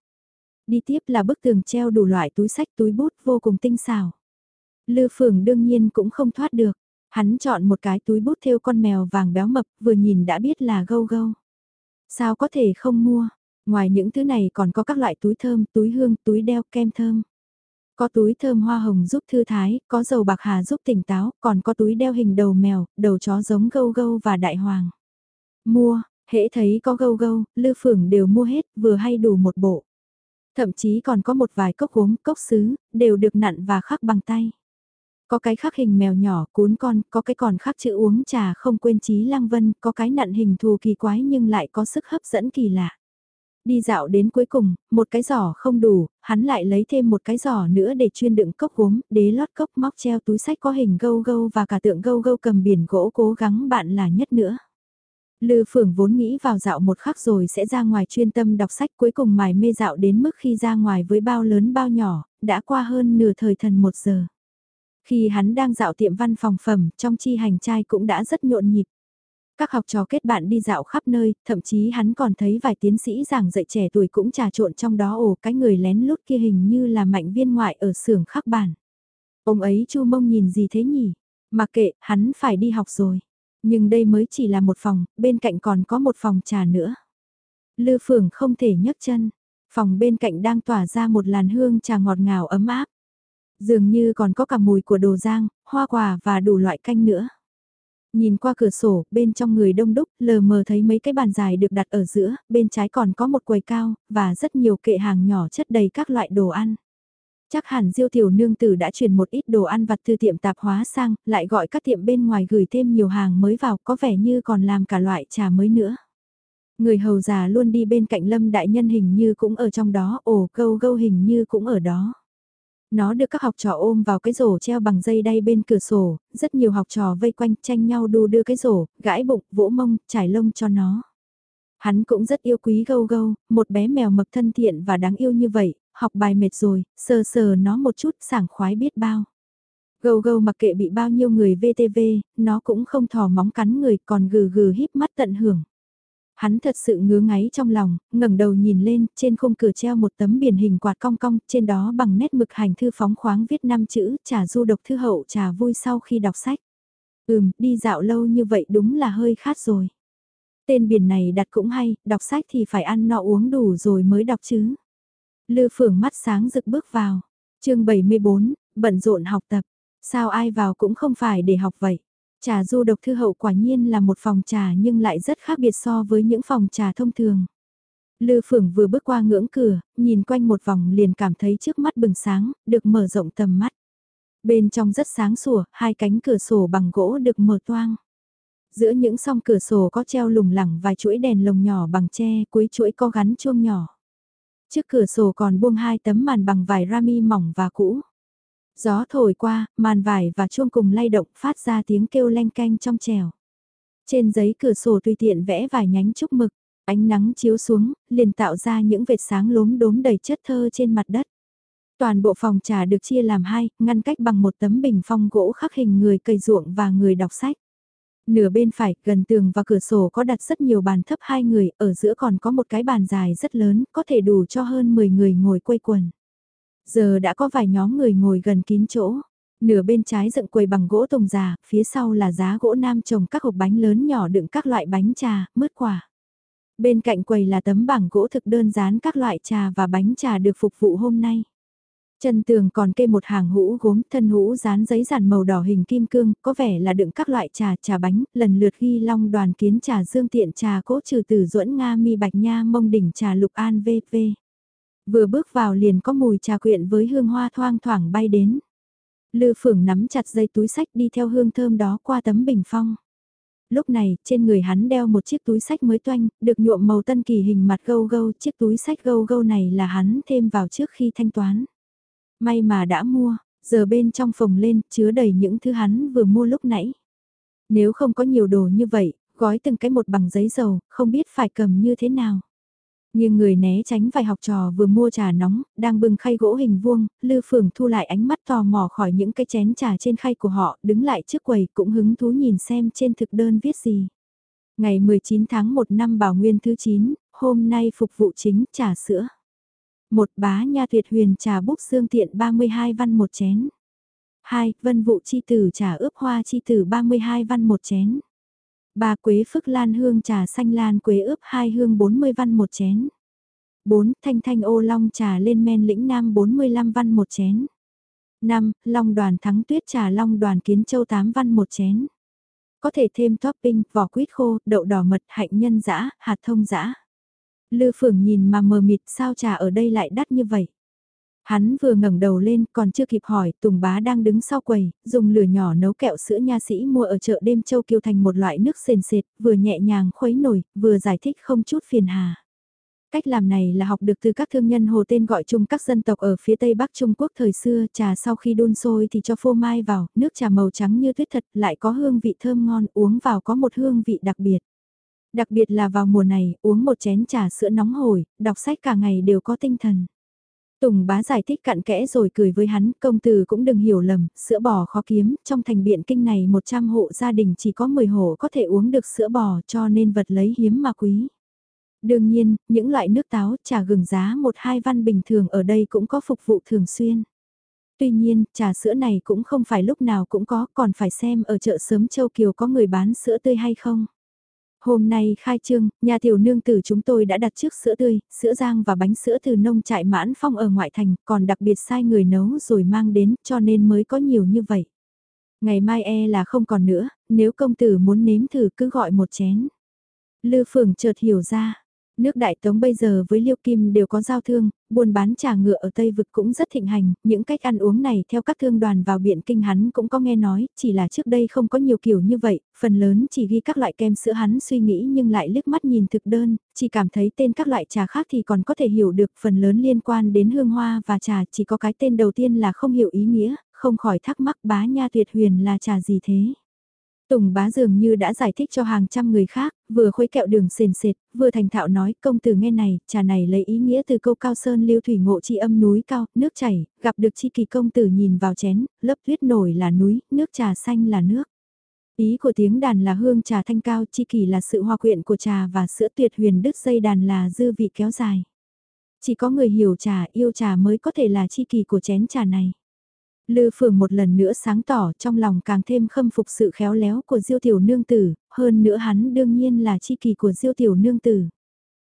Đi tiếp là bức tường treo đủ loại túi sách túi bút vô cùng tinh xảo. Lư Phường đương nhiên cũng không thoát được. Hắn chọn một cái túi bút thêu con mèo vàng béo mập vừa nhìn đã biết là gâu gâu. Sao có thể không mua? Ngoài những thứ này còn có các loại túi thơm, túi hương, túi đeo kem thơm. Có túi thơm hoa hồng giúp thư thái, có dầu bạc hà giúp tỉnh táo, còn có túi đeo hình đầu mèo, đầu chó giống gâu gâu và đại hoàng. Mua, hễ thấy có gâu gâu, lư phưởng đều mua hết, vừa hay đủ một bộ. Thậm chí còn có một vài cốc gốm, cốc sứ, đều được nặn và khắc bằng tay. Có cái khắc hình mèo nhỏ, cuốn con, có cái còn khắc chữ uống trà không quên trí lăng vân, có cái nặn hình thù kỳ quái nhưng lại có sức hấp dẫn kỳ lạ. Đi dạo đến cuối cùng, một cái giỏ không đủ, hắn lại lấy thêm một cái giỏ nữa để chuyên đựng cốc gốm, đế lót cốc móc treo túi sách có hình gâu gâu và cả tượng gâu gâu cầm biển gỗ cố gắng bạn là nhất nữa. Lư Phượng vốn nghĩ vào dạo một khắc rồi sẽ ra ngoài chuyên tâm đọc sách cuối cùng mài mê dạo đến mức khi ra ngoài với bao lớn bao nhỏ, đã qua hơn nửa thời thần một giờ. Khi hắn đang dạo tiệm văn phòng phẩm, trong chi hành trai cũng đã rất nhộn nhịp. Các học trò kết bạn đi dạo khắp nơi, thậm chí hắn còn thấy vài tiến sĩ giảng dạy trẻ tuổi cũng trà trộn trong đó ồ cái người lén lút kia hình như là mạnh viên ngoại ở xưởng khắc bản. Ông ấy chu mông nhìn gì thế nhỉ? Mà kệ, hắn phải đi học rồi. Nhưng đây mới chỉ là một phòng, bên cạnh còn có một phòng trà nữa. Lư phường không thể nhấc chân. Phòng bên cạnh đang tỏa ra một làn hương trà ngọt ngào ấm áp. Dường như còn có cả mùi của đồ giang, hoa quả và đủ loại canh nữa. Nhìn qua cửa sổ, bên trong người đông đúc, lờ mờ thấy mấy cái bàn dài được đặt ở giữa, bên trái còn có một quầy cao, và rất nhiều kệ hàng nhỏ chất đầy các loại đồ ăn. Chắc hẳn diêu tiểu nương tử đã chuyển một ít đồ ăn vặt từ tiệm tạp hóa sang, lại gọi các tiệm bên ngoài gửi thêm nhiều hàng mới vào, có vẻ như còn làm cả loại trà mới nữa. Người hầu già luôn đi bên cạnh lâm đại nhân hình như cũng ở trong đó, ồ câu gâu hình như cũng ở đó. Nó được các học trò ôm vào cái rổ treo bằng dây đay bên cửa sổ, rất nhiều học trò vây quanh tranh nhau đu đưa cái rổ, gãi bụng, vỗ mông, trải lông cho nó. Hắn cũng rất yêu quý gâu gâu, một bé mèo mập thân thiện và đáng yêu như vậy, học bài mệt rồi, sờ sờ nó một chút sảng khoái biết bao. Gâu gâu mặc kệ bị bao nhiêu người VTV, nó cũng không thò móng cắn người còn gừ gừ híp mắt tận hưởng. Hắn thật sự ngứa ngáy trong lòng, ngẩng đầu nhìn lên, trên khung cửa treo một tấm biển hình quạt cong cong, trên đó bằng nét mực hành thư phóng khoáng viết năm chữ, trà du độc thư hậu trà vui sau khi đọc sách. Ừm, đi dạo lâu như vậy đúng là hơi khát rồi. Tên biển này đặt cũng hay, đọc sách thì phải ăn no uống đủ rồi mới đọc chứ. Lư phưởng mắt sáng rực bước vào. chương 74, bận rộn học tập. Sao ai vào cũng không phải để học vậy. Trà du độc thư hậu quả nhiên là một phòng trà nhưng lại rất khác biệt so với những phòng trà thông thường. Lư Phượng vừa bước qua ngưỡng cửa, nhìn quanh một vòng liền cảm thấy trước mắt bừng sáng, được mở rộng tầm mắt. Bên trong rất sáng sủa, hai cánh cửa sổ bằng gỗ được mở toang. Giữa những song cửa sổ có treo lủng lẳng vài chuỗi đèn lồng nhỏ bằng tre, cuối chuỗi có gắn chuông nhỏ. Trước cửa sổ còn buông hai tấm màn bằng vải rami mỏng và cũ. Gió thổi qua, màn vải và chuông cùng lay động phát ra tiếng kêu leng canh trong trèo. Trên giấy cửa sổ tùy tiện vẽ vài nhánh trúc mực, ánh nắng chiếu xuống, liền tạo ra những vệt sáng lốm đốm đầy chất thơ trên mặt đất. Toàn bộ phòng trà được chia làm hai, ngăn cách bằng một tấm bình phong gỗ khắc hình người cây ruộng và người đọc sách. Nửa bên phải, gần tường và cửa sổ có đặt rất nhiều bàn thấp hai người, ở giữa còn có một cái bàn dài rất lớn, có thể đủ cho hơn 10 người ngồi quây quần. Giờ đã có vài nhóm người ngồi gần kín chỗ. Nửa bên trái dựng quầy bằng gỗ tùng già, phía sau là giá gỗ nam trồng các hộp bánh lớn nhỏ đựng các loại bánh trà, mứt quả. Bên cạnh quầy là tấm bảng gỗ thực đơn dán các loại trà và bánh trà được phục vụ hôm nay. Chân tường còn kê một hàng hũ gốm thân hũ dán giấy giản màu đỏ hình kim cương, có vẻ là đựng các loại trà trà bánh, lần lượt ghi long đoàn kiến trà dương tiện trà cỗ trừ tử duẫn Nga mi bạch nha mông đỉnh trà lục an v.v. Vừa bước vào liền có mùi trà quyện với hương hoa thoang thoảng bay đến. Lư phưởng nắm chặt dây túi sách đi theo hương thơm đó qua tấm bình phong. Lúc này, trên người hắn đeo một chiếc túi sách mới toanh, được nhuộm màu tân kỳ hình mặt gâu gâu, chiếc túi sách gâu gâu này là hắn thêm vào trước khi thanh toán. May mà đã mua, giờ bên trong phòng lên, chứa đầy những thứ hắn vừa mua lúc nãy. Nếu không có nhiều đồ như vậy, gói từng cái một bằng giấy dầu, không biết phải cầm như thế nào. Nhưng người né tránh vài học trò vừa mua trà nóng, đang bưng khay gỗ hình vuông, Lư Phường thu lại ánh mắt tò mò khỏi những cái chén trà trên khay của họ, đứng lại trước quầy cũng hứng thú nhìn xem trên thực đơn viết gì. Ngày 19 tháng 1 năm Bảo Nguyên thứ 9, hôm nay phục vụ chính trà sữa. Một bá nha tuyệt huyền trà búp xương tiện 32 văn một chén. 2. Vân vụ chi tử trà ướp hoa chi tử 32 văn một chén. Ba quế phức lan hương trà xanh lan quế ướp hai hương 40 văn một chén. 4. Thanh thanh ô long trà lên men lĩnh nam 45 văn một chén. 5. Long đoàn thắng tuyết trà long đoàn kiến châu 8 văn một chén. Có thể thêm topping, vỏ quýt khô, đậu đỏ mật, hạnh nhân dã, hạt thông dã. Lư Phượng nhìn mà mờ mịt sao trà ở đây lại đắt như vậy. Hắn vừa ngẩng đầu lên còn chưa kịp hỏi, Tùng Bá đang đứng sau quầy, dùng lửa nhỏ nấu kẹo sữa nha sĩ mua ở chợ đêm châu kiêu thành một loại nước sền sệt, vừa nhẹ nhàng khuấy nổi, vừa giải thích không chút phiền hà. Cách làm này là học được từ các thương nhân hồ tên gọi chung các dân tộc ở phía tây bắc Trung Quốc thời xưa, trà sau khi đun sôi thì cho phô mai vào, nước trà màu trắng như tuyết thật, lại có hương vị thơm ngon, uống vào có một hương vị đặc biệt. Đặc biệt là vào mùa này, uống một chén trà sữa nóng hổi, đọc sách cả ngày đều có tinh thần. Tùng bá giải thích cặn kẽ rồi cười với hắn, công tử cũng đừng hiểu lầm, sữa bò khó kiếm, trong thành biện kinh này 100 hộ gia đình chỉ có 10 hộ có thể uống được sữa bò cho nên vật lấy hiếm mà quý. Đương nhiên, những loại nước táo, trà gừng giá 1-2 văn bình thường ở đây cũng có phục vụ thường xuyên. Tuy nhiên, trà sữa này cũng không phải lúc nào cũng có, còn phải xem ở chợ sớm Châu Kiều có người bán sữa tươi hay không. Hôm nay khai trương, nhà tiểu nương tử chúng tôi đã đặt trước sữa tươi, sữa rang và bánh sữa từ nông trại mãn phong ở ngoại thành, còn đặc biệt sai người nấu rồi mang đến cho nên mới có nhiều như vậy. Ngày mai e là không còn nữa, nếu công tử muốn nếm thử cứ gọi một chén. Lư Phường chợt hiểu ra, Nước Đại Tống bây giờ với Liêu Kim đều có giao thương, buôn bán trà ngựa ở Tây Vực cũng rất thịnh hành, những cách ăn uống này theo các thương đoàn vào biện kinh hắn cũng có nghe nói, chỉ là trước đây không có nhiều kiểu như vậy, phần lớn chỉ ghi các loại kem sữa hắn suy nghĩ nhưng lại liếc mắt nhìn thực đơn, chỉ cảm thấy tên các loại trà khác thì còn có thể hiểu được phần lớn liên quan đến hương hoa và trà chỉ có cái tên đầu tiên là không hiểu ý nghĩa, không khỏi thắc mắc bá nha tuyệt huyền là trà gì thế. Tùng bá dường như đã giải thích cho hàng trăm người khác, vừa khuấy kẹo đường sền sệt, vừa thành thạo nói công từ nghe này, trà này lấy ý nghĩa từ câu cao sơn lưu thủy ngộ chi âm núi cao, nước chảy, gặp được chi kỳ công tử nhìn vào chén, lớp tuyết nổi là núi, nước trà xanh là nước. Ý của tiếng đàn là hương trà thanh cao, chi kỳ là sự hòa quyện của trà và sữa tuyệt huyền đứt dây đàn là dư vị kéo dài. Chỉ có người hiểu trà, yêu trà mới có thể là chi kỳ của chén trà này. Lư Phường một lần nữa sáng tỏ trong lòng càng thêm khâm phục sự khéo léo của Diêu Tiểu Nương Tử, hơn nữa hắn đương nhiên là chi kỳ của Diêu Tiểu Nương Tử.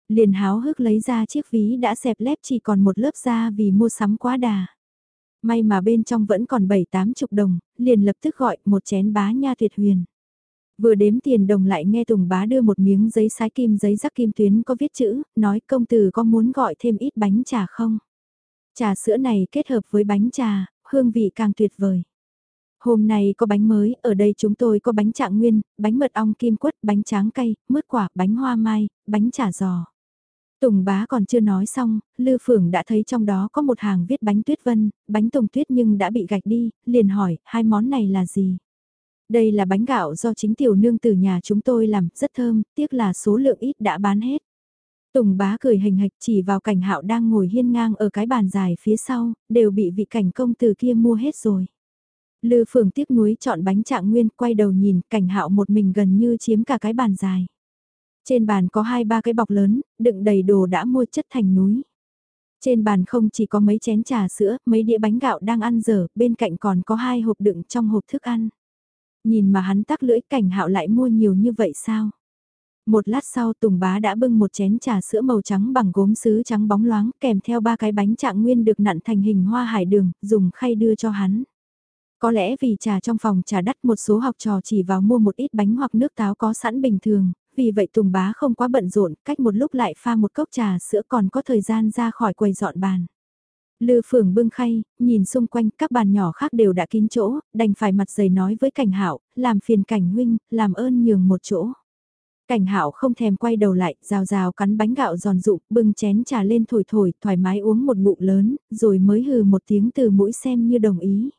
Liền háo hức lấy ra chiếc ví đã xẹp lép chỉ còn một lớp da vì mua sắm quá đà. May mà bên trong vẫn còn 7-8 chục đồng, liền lập tức gọi một chén bá nha tuyệt huyền. Vừa đếm tiền đồng lại nghe Tùng bá đưa một miếng giấy sái kim giấy rắc kim tuyến có viết chữ, nói công tử có muốn gọi thêm ít bánh trà không? Trà sữa này kết hợp với bánh trà, hương vị càng tuyệt vời. Hôm nay có bánh mới, ở đây chúng tôi có bánh trạng nguyên, bánh mật ong kim quất, bánh tráng cây, mứt quả, bánh hoa mai, bánh chả giò. Tùng bá còn chưa nói xong, Lư Phượng đã thấy trong đó có một hàng viết bánh tuyết vân, bánh tùng tuyết nhưng đã bị gạch đi, liền hỏi, hai món này là gì? Đây là bánh gạo do chính tiểu nương từ nhà chúng tôi làm, rất thơm, tiếc là số lượng ít đã bán hết. Tùng bá cười hình hạch chỉ vào cảnh hạo đang ngồi hiên ngang ở cái bàn dài phía sau, đều bị vị cảnh công từ kia mua hết rồi. Lư phường tiếc núi chọn bánh trạng nguyên quay đầu nhìn cảnh hạo một mình gần như chiếm cả cái bàn dài. Trên bàn có hai ba cái bọc lớn, đựng đầy đồ đã mua chất thành núi. Trên bàn không chỉ có mấy chén trà sữa, mấy đĩa bánh gạo đang ăn dở, bên cạnh còn có hai hộp đựng trong hộp thức ăn. Nhìn mà hắn tắc lưỡi cảnh hạo lại mua nhiều như vậy sao? Một lát sau Tùng Bá đã bưng một chén trà sữa màu trắng bằng gốm sứ trắng bóng loáng kèm theo ba cái bánh trạng nguyên được nặn thành hình hoa hải đường, dùng khay đưa cho hắn. Có lẽ vì trà trong phòng trà đắt một số học trò chỉ vào mua một ít bánh hoặc nước táo có sẵn bình thường, vì vậy Tùng Bá không quá bận rộn, cách một lúc lại pha một cốc trà sữa còn có thời gian ra khỏi quầy dọn bàn. Lư Phường bưng khay, nhìn xung quanh các bàn nhỏ khác đều đã kín chỗ, đành phải mặt dày nói với Cảnh Hạo, làm phiền Cảnh huynh, làm ơn nhường một chỗ. Cảnh hạo không thèm quay đầu lại, rào rào cắn bánh gạo giòn rụng, bưng chén trà lên thổi thổi, thoải mái uống một ngụm lớn, rồi mới hừ một tiếng từ mũi xem như đồng ý.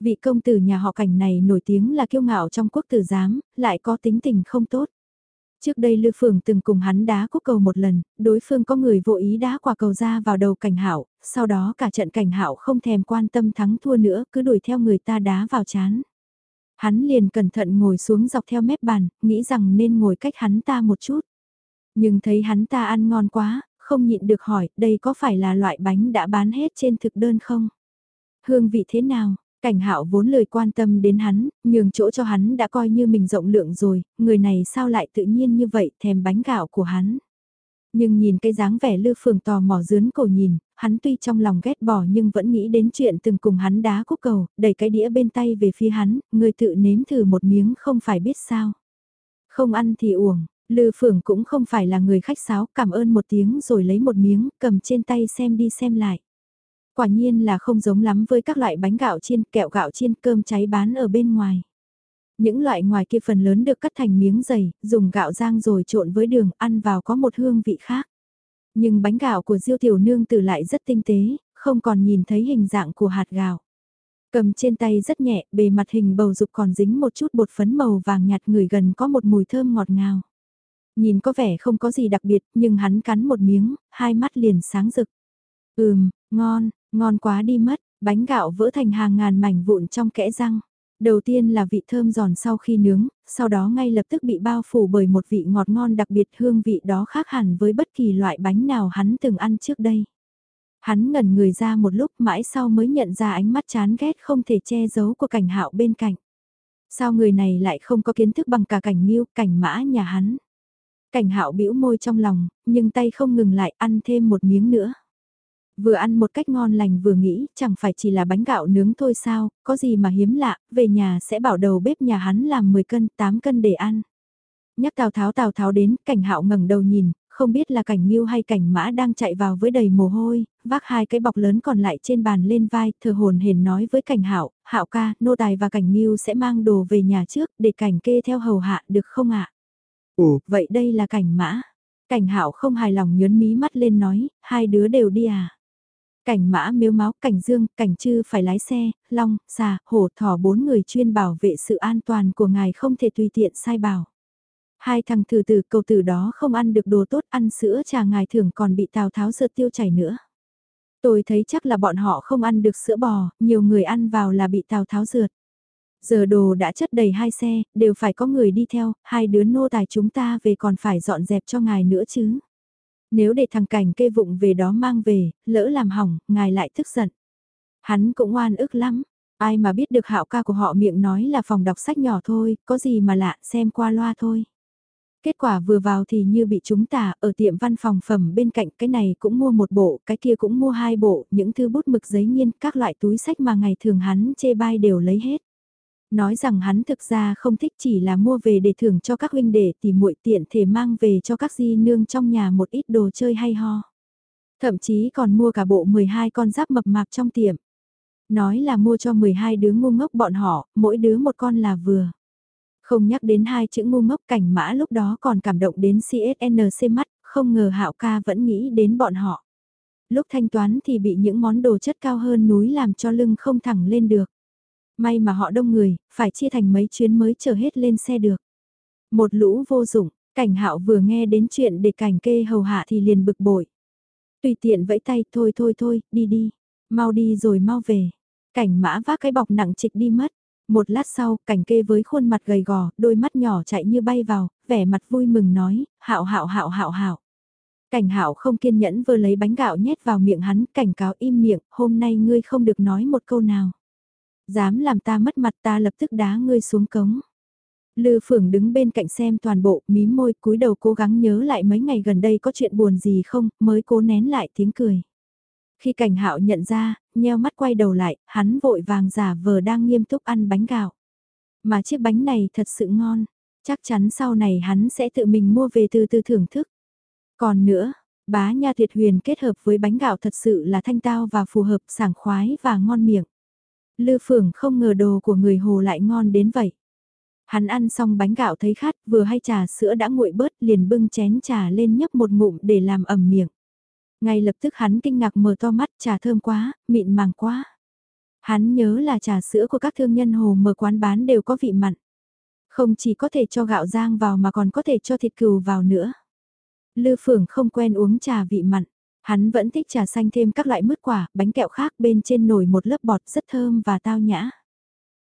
Vị công tử nhà họ cảnh này nổi tiếng là kiêu ngạo trong quốc tử giám, lại có tính tình không tốt. Trước đây Lư Phường từng cùng hắn đá quốc cầu một lần, đối phương có người vô ý đá quả cầu ra vào đầu cảnh hạo, sau đó cả trận cảnh hạo không thèm quan tâm thắng thua nữa, cứ đuổi theo người ta đá vào chán. Hắn liền cẩn thận ngồi xuống dọc theo mép bàn, nghĩ rằng nên ngồi cách hắn ta một chút. Nhưng thấy hắn ta ăn ngon quá, không nhịn được hỏi, đây có phải là loại bánh đã bán hết trên thực đơn không? Hương vị thế nào? Cảnh hạo vốn lời quan tâm đến hắn, nhường chỗ cho hắn đã coi như mình rộng lượng rồi, người này sao lại tự nhiên như vậy thèm bánh gạo của hắn. Nhưng nhìn cái dáng vẻ lư phường tò mò dướn cổ nhìn, hắn tuy trong lòng ghét bỏ nhưng vẫn nghĩ đến chuyện từng cùng hắn đá cúc cầu, đẩy cái đĩa bên tay về phía hắn, người tự nếm thử một miếng không phải biết sao. Không ăn thì uổng, lư phường cũng không phải là người khách sáo, cảm ơn một tiếng rồi lấy một miếng, cầm trên tay xem đi xem lại. Quả nhiên là không giống lắm với các loại bánh gạo chiên, kẹo gạo chiên, cơm cháy bán ở bên ngoài. Những loại ngoài kia phần lớn được cắt thành miếng dày, dùng gạo rang rồi trộn với đường, ăn vào có một hương vị khác. Nhưng bánh gạo của Diêu Tiểu Nương từ lại rất tinh tế, không còn nhìn thấy hình dạng của hạt gạo. Cầm trên tay rất nhẹ, bề mặt hình bầu dục còn dính một chút bột phấn màu vàng nhạt người gần có một mùi thơm ngọt ngào. Nhìn có vẻ không có gì đặc biệt, nhưng hắn cắn một miếng, hai mắt liền sáng rực. Ừm, Ngon, ngon quá đi mất, bánh gạo vỡ thành hàng ngàn mảnh vụn trong kẽ răng. Đầu tiên là vị thơm giòn sau khi nướng, sau đó ngay lập tức bị bao phủ bởi một vị ngọt ngon đặc biệt hương vị đó khác hẳn với bất kỳ loại bánh nào hắn từng ăn trước đây. Hắn ngẩn người ra một lúc mãi sau mới nhận ra ánh mắt chán ghét không thể che giấu của cảnh hạo bên cạnh. Sao người này lại không có kiến thức bằng cả cảnh nghiêu, cảnh mã nhà hắn. Cảnh hạo bĩu môi trong lòng, nhưng tay không ngừng lại ăn thêm một miếng nữa. Vừa ăn một cách ngon lành vừa nghĩ, chẳng phải chỉ là bánh gạo nướng thôi sao, có gì mà hiếm lạ, về nhà sẽ bảo đầu bếp nhà hắn làm 10 cân, 8 cân để ăn. Nhắc Tào Tháo Tào Tháo đến, cảnh hạo ngẩng đầu nhìn, không biết là cảnh miêu hay cảnh mã đang chạy vào với đầy mồ hôi, vác hai cái bọc lớn còn lại trên bàn lên vai, thờ hồn hển nói với cảnh hạo, hạo ca, nô tài và cảnh miêu sẽ mang đồ về nhà trước, để cảnh kê theo hầu hạ được không ạ? Ồ, vậy đây là cảnh mã. Cảnh hạo không hài lòng nhớn mí mắt lên nói, hai đứa đều đi à? Cảnh mã miếu máu, cảnh dương, cảnh chư phải lái xe, long, xà, hổ thỏ bốn người chuyên bảo vệ sự an toàn của ngài không thể tùy tiện sai bảo. Hai thằng thử tử cầu tử đó không ăn được đồ tốt ăn sữa trà ngài thường còn bị Tào Tháo sượt tiêu chảy nữa. Tôi thấy chắc là bọn họ không ăn được sữa bò, nhiều người ăn vào là bị Tào Tháo rượt. Giờ đồ đã chất đầy hai xe, đều phải có người đi theo, hai đứa nô tài chúng ta về còn phải dọn dẹp cho ngài nữa chứ. Nếu để thằng cảnh kê vụng về đó mang về, lỡ làm hỏng, ngài lại tức giận. Hắn cũng oan ức lắm, ai mà biết được hạo ca của họ miệng nói là phòng đọc sách nhỏ thôi, có gì mà lạ, xem qua loa thôi. Kết quả vừa vào thì như bị chúng ta ở tiệm văn phòng phẩm bên cạnh cái này cũng mua một bộ, cái kia cũng mua hai bộ, những thư bút mực giấy nghiên, các loại túi sách mà ngày thường hắn chê bai đều lấy hết. Nói rằng hắn thực ra không thích chỉ là mua về để thưởng cho các huynh đệ thì muội tiện thể mang về cho các di nương trong nhà một ít đồ chơi hay ho. Thậm chí còn mua cả bộ 12 con giáp mập mạp trong tiệm. Nói là mua cho 12 đứa ngu ngốc bọn họ, mỗi đứa một con là vừa. Không nhắc đến hai chữ ngu ngốc cảnh mã lúc đó còn cảm động đến CSNC mắt, không ngờ hạo ca vẫn nghĩ đến bọn họ. Lúc thanh toán thì bị những món đồ chất cao hơn núi làm cho lưng không thẳng lên được. May mà họ đông người, phải chia thành mấy chuyến mới chờ hết lên xe được. Một lũ vô dụng, cảnh hạo vừa nghe đến chuyện để cảnh kê hầu hạ thì liền bực bội. Tùy tiện vẫy tay, thôi thôi thôi, đi đi, mau đi rồi mau về. Cảnh mã vác cái bọc nặng trịch đi mất. Một lát sau, cảnh kê với khuôn mặt gầy gò, đôi mắt nhỏ chạy như bay vào, vẻ mặt vui mừng nói, hạo hạo hạo hạo hạo. Cảnh hạo không kiên nhẫn vừa lấy bánh gạo nhét vào miệng hắn, cảnh cáo im miệng, hôm nay ngươi không được nói một câu nào. Dám làm ta mất mặt ta lập tức đá ngươi xuống cống. Lư Phượng đứng bên cạnh xem toàn bộ, mím môi cúi đầu cố gắng nhớ lại mấy ngày gần đây có chuyện buồn gì không, mới cố nén lại tiếng cười. Khi cảnh hạo nhận ra, nheo mắt quay đầu lại, hắn vội vàng giả vờ đang nghiêm túc ăn bánh gạo. Mà chiếc bánh này thật sự ngon, chắc chắn sau này hắn sẽ tự mình mua về từ từ thưởng thức. Còn nữa, bá nha tuyệt huyền kết hợp với bánh gạo thật sự là thanh tao và phù hợp sảng khoái và ngon miệng. Lư Phượng không ngờ đồ của người Hồ lại ngon đến vậy. Hắn ăn xong bánh gạo thấy khát, vừa hay trà sữa đã nguội bớt liền bưng chén trà lên nhấp một ngụm để làm ẩm miệng. Ngay lập tức hắn kinh ngạc mở to mắt trà thơm quá, mịn màng quá. Hắn nhớ là trà sữa của các thương nhân hồ mở quán bán đều có vị mặn. Không chỉ có thể cho gạo rang vào mà còn có thể cho thịt cừu vào nữa. Lư Phượng không quen uống trà vị mặn. Hắn vẫn thích trà xanh thêm các loại mứt quả, bánh kẹo khác bên trên nổi một lớp bọt rất thơm và tao nhã.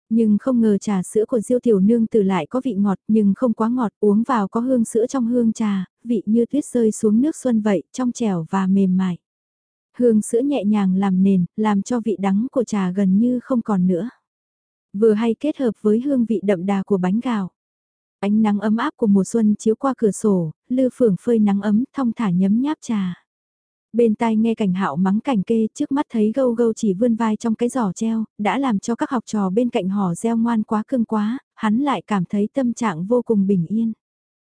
Nhưng không ngờ trà sữa của Diêu Tiểu Nương từ lại có vị ngọt nhưng không quá ngọt, uống vào có hương sữa trong hương trà, vị như tuyết rơi xuống nước xuân vậy, trong trẻo và mềm mại. Hương sữa nhẹ nhàng làm nền, làm cho vị đắng của trà gần như không còn nữa. Vừa hay kết hợp với hương vị đậm đà của bánh gạo. Ánh nắng ấm áp của mùa xuân chiếu qua cửa sổ, lư phường phơi nắng ấm thong thả nhấm nháp trà. Bên tai nghe cảnh hạo mắng cảnh kê trước mắt thấy gâu gâu chỉ vươn vai trong cái giỏ treo, đã làm cho các học trò bên cạnh hò reo ngoan quá cưng quá, hắn lại cảm thấy tâm trạng vô cùng bình yên.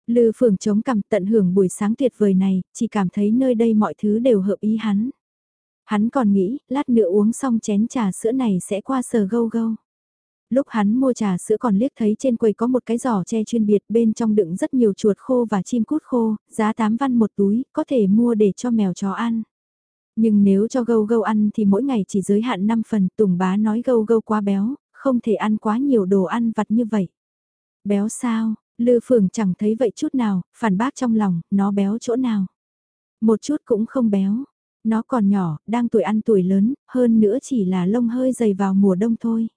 Lư phường chống cằm tận hưởng buổi sáng tuyệt vời này, chỉ cảm thấy nơi đây mọi thứ đều hợp ý hắn. Hắn còn nghĩ, lát nữa uống xong chén trà sữa này sẽ qua sờ gâu gâu. Lúc hắn mua trà sữa còn liếc thấy trên quầy có một cái giỏ tre chuyên biệt bên trong đựng rất nhiều chuột khô và chim cút khô, giá 8 văn một túi, có thể mua để cho mèo chó ăn. Nhưng nếu cho gâu gâu ăn thì mỗi ngày chỉ giới hạn 5 phần, Tùng bá nói gâu gâu quá béo, không thể ăn quá nhiều đồ ăn vặt như vậy. Béo sao, Lư Phường chẳng thấy vậy chút nào, phản bác trong lòng, nó béo chỗ nào. Một chút cũng không béo. Nó còn nhỏ, đang tuổi ăn tuổi lớn, hơn nữa chỉ là lông hơi dày vào mùa đông thôi.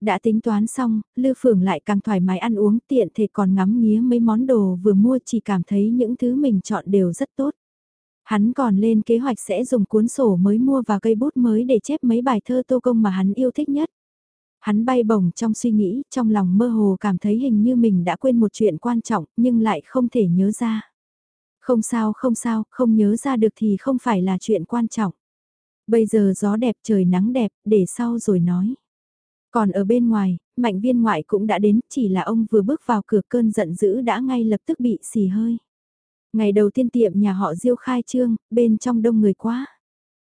Đã tính toán xong, Lư Phượng lại càng thoải mái ăn uống tiện thể còn ngắm nghía mấy món đồ vừa mua chỉ cảm thấy những thứ mình chọn đều rất tốt. Hắn còn lên kế hoạch sẽ dùng cuốn sổ mới mua và cây bút mới để chép mấy bài thơ tô công mà hắn yêu thích nhất. Hắn bay bổng trong suy nghĩ, trong lòng mơ hồ cảm thấy hình như mình đã quên một chuyện quan trọng nhưng lại không thể nhớ ra. Không sao không sao, không nhớ ra được thì không phải là chuyện quan trọng. Bây giờ gió đẹp trời nắng đẹp, để sau rồi nói. Còn ở bên ngoài, mạnh viên ngoại cũng đã đến, chỉ là ông vừa bước vào cửa cơn giận dữ đã ngay lập tức bị xì hơi. Ngày đầu tiên tiệm nhà họ diêu khai trương, bên trong đông người quá.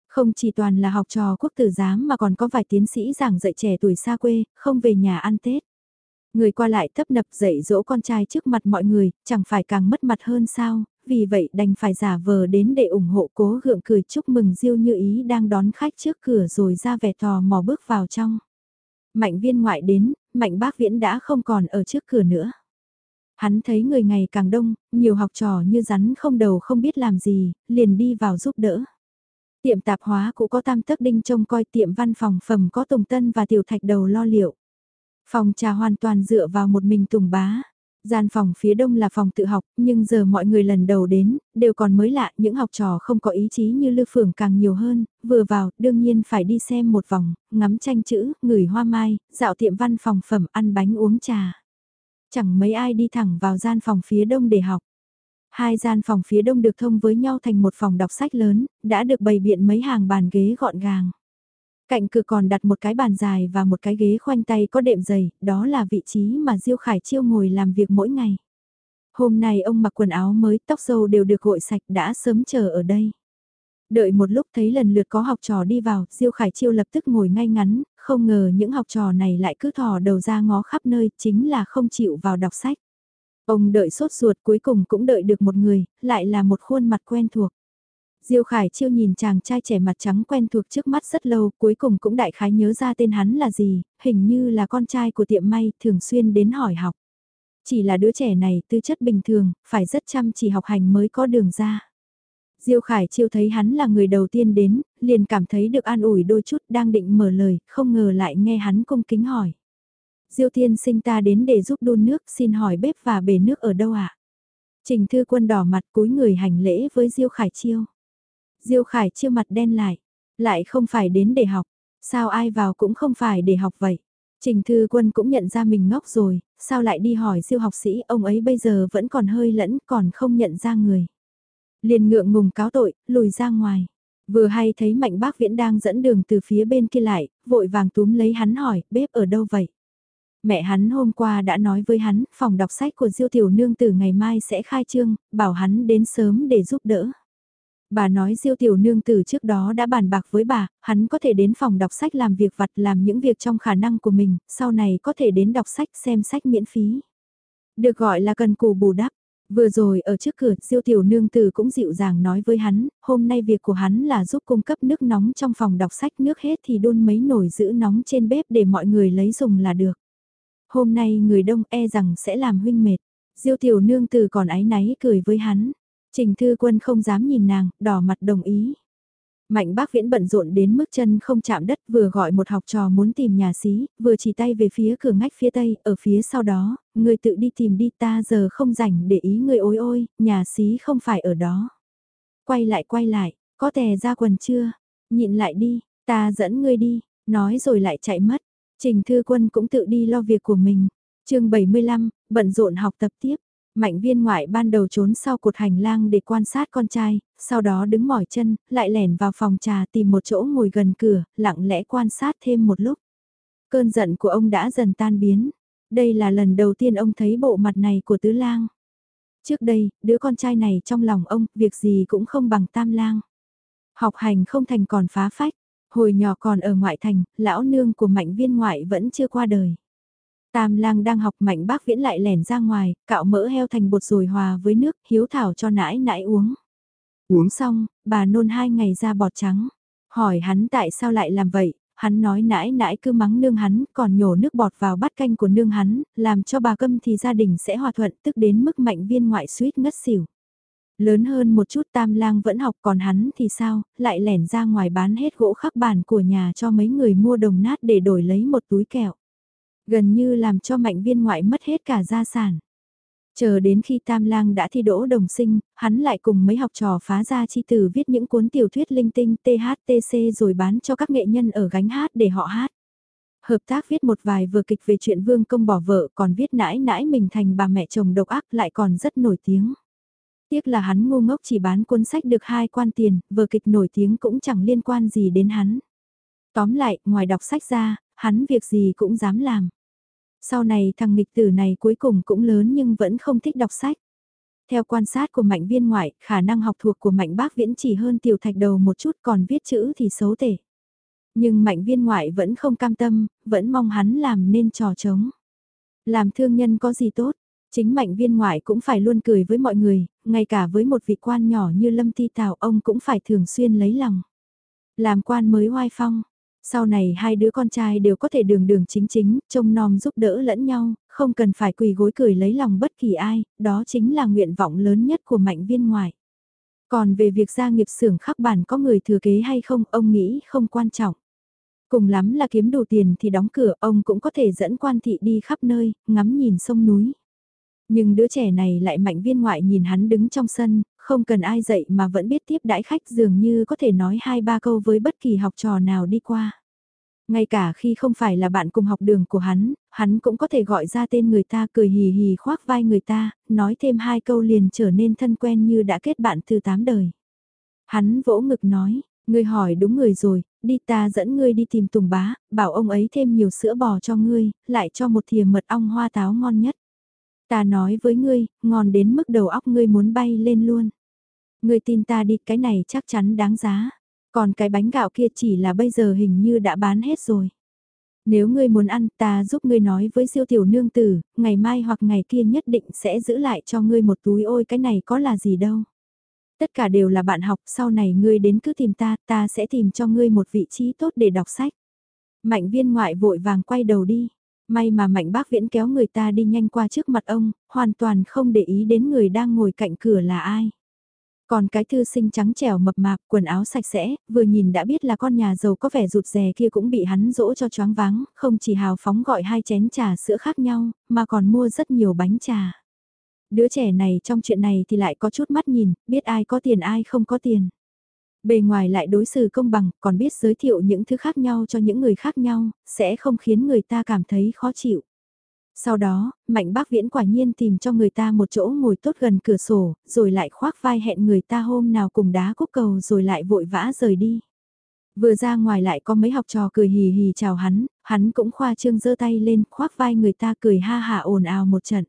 Không chỉ toàn là học trò quốc tử giám mà còn có vài tiến sĩ giảng dạy trẻ tuổi xa quê, không về nhà ăn Tết. Người qua lại tấp nập dạy dỗ con trai trước mặt mọi người, chẳng phải càng mất mặt hơn sao, vì vậy đành phải giả vờ đến để ủng hộ cố gượng cười chúc mừng Diêu như ý đang đón khách trước cửa rồi ra vẻ tò mò bước vào trong. Mạnh viên ngoại đến, mạnh bác viễn đã không còn ở trước cửa nữa. Hắn thấy người ngày càng đông, nhiều học trò như rắn không đầu không biết làm gì, liền đi vào giúp đỡ. Tiệm tạp hóa cũng có tam tấc đinh trông coi tiệm văn phòng phẩm có Tùng Tân và Tiểu Thạch đầu lo liệu. Phòng trà hoàn toàn dựa vào một mình Tùng Bá. Gian phòng phía đông là phòng tự học, nhưng giờ mọi người lần đầu đến, đều còn mới lạ, những học trò không có ý chí như Lư Phường càng nhiều hơn, vừa vào, đương nhiên phải đi xem một vòng, ngắm tranh chữ, ngửi hoa mai, dạo tiệm văn phòng phẩm, ăn bánh uống trà. Chẳng mấy ai đi thẳng vào gian phòng phía đông để học. Hai gian phòng phía đông được thông với nhau thành một phòng đọc sách lớn, đã được bày biện mấy hàng bàn ghế gọn gàng. Cạnh cửa còn đặt một cái bàn dài và một cái ghế khoanh tay có đệm dày, đó là vị trí mà Diêu Khải Chiêu ngồi làm việc mỗi ngày. Hôm nay ông mặc quần áo mới, tóc dâu đều được gội sạch đã sớm chờ ở đây. Đợi một lúc thấy lần lượt có học trò đi vào, Diêu Khải Chiêu lập tức ngồi ngay ngắn, không ngờ những học trò này lại cứ thò đầu ra ngó khắp nơi, chính là không chịu vào đọc sách. Ông đợi sốt ruột cuối cùng cũng đợi được một người, lại là một khuôn mặt quen thuộc. Diêu Khải Chiêu nhìn chàng trai trẻ mặt trắng quen thuộc trước mắt rất lâu, cuối cùng cũng đại khái nhớ ra tên hắn là gì, hình như là con trai của tiệm may, thường xuyên đến hỏi học. Chỉ là đứa trẻ này tư chất bình thường, phải rất chăm chỉ học hành mới có đường ra. Diêu Khải Chiêu thấy hắn là người đầu tiên đến, liền cảm thấy được an ủi đôi chút đang định mở lời, không ngờ lại nghe hắn cung kính hỏi. Diêu Thiên sinh ta đến để giúp đun nước, xin hỏi bếp và bể nước ở đâu ạ? À? Trình Thư Quân đỏ mặt cúi người hành lễ với Diêu Khải Chiêu. Diêu Khải chưa mặt đen lại, lại không phải đến để học, sao ai vào cũng không phải để học vậy? Trình Thư Quân cũng nhận ra mình ngốc rồi, sao lại đi hỏi Diêu học sĩ ông ấy bây giờ vẫn còn hơi lẫn còn không nhận ra người. Liền ngượng ngùng cáo tội, lùi ra ngoài. Vừa hay thấy mạnh bác viễn đang dẫn đường từ phía bên kia lại, vội vàng túm lấy hắn hỏi, bếp ở đâu vậy? Mẹ hắn hôm qua đã nói với hắn, phòng đọc sách của Diêu Tiểu Nương từ ngày mai sẽ khai trương, bảo hắn đến sớm để giúp đỡ. Bà nói Diêu Tiểu Nương từ trước đó đã bàn bạc với bà, hắn có thể đến phòng đọc sách làm việc vặt làm những việc trong khả năng của mình, sau này có thể đến đọc sách xem sách miễn phí. Được gọi là cần cù bù đắp. Vừa rồi ở trước cửa, Diêu Tiểu Nương từ cũng dịu dàng nói với hắn, hôm nay việc của hắn là giúp cung cấp nước nóng trong phòng đọc sách nước hết thì đun mấy nồi giữ nóng trên bếp để mọi người lấy dùng là được. Hôm nay người đông e rằng sẽ làm huynh mệt. Diêu tiểu nương từ còn ái náy cười với hắn. Trình thư quân không dám nhìn nàng, đỏ mặt đồng ý. Mạnh bác viễn bận rộn đến mức chân không chạm đất vừa gọi một học trò muốn tìm nhà xí, vừa chỉ tay về phía cửa ngách phía tây, ở phía sau đó, người tự đi tìm đi ta giờ không rảnh để ý người ôi ôi, nhà xí không phải ở đó. Quay lại quay lại, có tè ra quần chưa? Nhịn lại đi, ta dẫn ngươi đi, nói rồi lại chạy mất. Trình Thư Quân cũng tự đi lo việc của mình. chương 75, bận rộn học tập tiếp. Mạnh viên ngoại ban đầu trốn sau cột hành lang để quan sát con trai, sau đó đứng mỏi chân, lại lẻn vào phòng trà tìm một chỗ ngồi gần cửa, lặng lẽ quan sát thêm một lúc. Cơn giận của ông đã dần tan biến. Đây là lần đầu tiên ông thấy bộ mặt này của tứ lang. Trước đây, đứa con trai này trong lòng ông, việc gì cũng không bằng tam lang. Học hành không thành còn phá phách, Hồi nhỏ còn ở ngoại thành, lão nương của mạnh viên ngoại vẫn chưa qua đời. Tam lang đang học mạnh bác viễn lại lẻn ra ngoài, cạo mỡ heo thành bột rồi hòa với nước, hiếu thảo cho nãi nãi uống. Uống xong, bà nôn hai ngày ra bọt trắng. Hỏi hắn tại sao lại làm vậy, hắn nói nãi nãi cứ mắng nương hắn, còn nhổ nước bọt vào bát canh của nương hắn, làm cho bà câm thì gia đình sẽ hòa thuận tức đến mức mạnh viên ngoại suýt ngất xỉu. Lớn hơn một chút tam lang vẫn học còn hắn thì sao, lại lẻn ra ngoài bán hết gỗ khắc bản của nhà cho mấy người mua đồng nát để đổi lấy một túi kẹo. Gần như làm cho mạnh viên ngoại mất hết cả gia sản. Chờ đến khi Tam Lang đã thi đỗ đồng sinh, hắn lại cùng mấy học trò phá ra chi tử viết những cuốn tiểu thuyết linh tinh THTC rồi bán cho các nghệ nhân ở gánh hát để họ hát. Hợp tác viết một vài vừa kịch về chuyện vương công bỏ vợ còn viết nãi nãi mình thành bà mẹ chồng độc ác lại còn rất nổi tiếng. Tiếc là hắn ngu ngốc chỉ bán cuốn sách được hai quan tiền, vừa kịch nổi tiếng cũng chẳng liên quan gì đến hắn. Tóm lại, ngoài đọc sách ra, hắn việc gì cũng dám làm. Sau này thằng nghịch tử này cuối cùng cũng lớn nhưng vẫn không thích đọc sách. Theo quan sát của mạnh viên ngoại, khả năng học thuộc của mạnh bác viễn chỉ hơn tiểu thạch đầu một chút còn viết chữ thì xấu tể. Nhưng mạnh viên ngoại vẫn không cam tâm, vẫn mong hắn làm nên trò trống. Làm thương nhân có gì tốt, chính mạnh viên ngoại cũng phải luôn cười với mọi người, ngay cả với một vị quan nhỏ như Lâm Ti Tào ông cũng phải thường xuyên lấy lòng. Làm quan mới hoai phong, sau này hai đứa con trai đều có thể đường đường chính chính, trông nom giúp đỡ lẫn nhau, không cần phải quỳ gối cười lấy lòng bất kỳ ai, đó chính là nguyện vọng lớn nhất của mạnh viên ngoại. Còn về việc gia nghiệp xưởng khắc bản có người thừa kế hay không, ông nghĩ không quan trọng. Cùng lắm là kiếm đủ tiền thì đóng cửa, ông cũng có thể dẫn quan thị đi khắp nơi, ngắm nhìn sông núi. Nhưng đứa trẻ này lại mạnh viên ngoại nhìn hắn đứng trong sân, không cần ai dạy mà vẫn biết tiếp đãi khách dường như có thể nói hai ba câu với bất kỳ học trò nào đi qua. Ngay cả khi không phải là bạn cùng học đường của hắn, hắn cũng có thể gọi ra tên người ta cười hì hì khoác vai người ta, nói thêm hai câu liền trở nên thân quen như đã kết bạn từ tám đời. Hắn vỗ ngực nói, ngươi hỏi đúng người rồi, đi ta dẫn ngươi đi tìm Tùng Bá, bảo ông ấy thêm nhiều sữa bò cho ngươi, lại cho một thìa mật ong hoa táo ngon nhất. Ta nói với ngươi, ngon đến mức đầu óc ngươi muốn bay lên luôn. Ngươi tin ta đi, cái này chắc chắn đáng giá. Còn cái bánh gạo kia chỉ là bây giờ hình như đã bán hết rồi. Nếu ngươi muốn ăn ta giúp ngươi nói với siêu tiểu nương tử, ngày mai hoặc ngày kia nhất định sẽ giữ lại cho ngươi một túi ôi cái này có là gì đâu. Tất cả đều là bạn học sau này ngươi đến cứ tìm ta, ta sẽ tìm cho ngươi một vị trí tốt để đọc sách. Mạnh viên ngoại vội vàng quay đầu đi. May mà mạnh bác viễn kéo người ta đi nhanh qua trước mặt ông, hoàn toàn không để ý đến người đang ngồi cạnh cửa là ai. Còn cái thư sinh trắng trẻo mập mạp, quần áo sạch sẽ, vừa nhìn đã biết là con nhà giàu có vẻ rụt rè kia cũng bị hắn dỗ cho choáng váng, không chỉ hào phóng gọi hai chén trà sữa khác nhau, mà còn mua rất nhiều bánh trà. Đứa trẻ này trong chuyện này thì lại có chút mắt nhìn, biết ai có tiền ai không có tiền. Bề ngoài lại đối xử công bằng, còn biết giới thiệu những thứ khác nhau cho những người khác nhau, sẽ không khiến người ta cảm thấy khó chịu. Sau đó, Mạnh Bác Viễn quả nhiên tìm cho người ta một chỗ ngồi tốt gần cửa sổ, rồi lại khoác vai hẹn người ta hôm nào cùng đá cúc cầu rồi lại vội vã rời đi. Vừa ra ngoài lại có mấy học trò cười hì hì chào hắn, hắn cũng khoa trương giơ tay lên khoác vai người ta cười ha hà ồn ào một trận.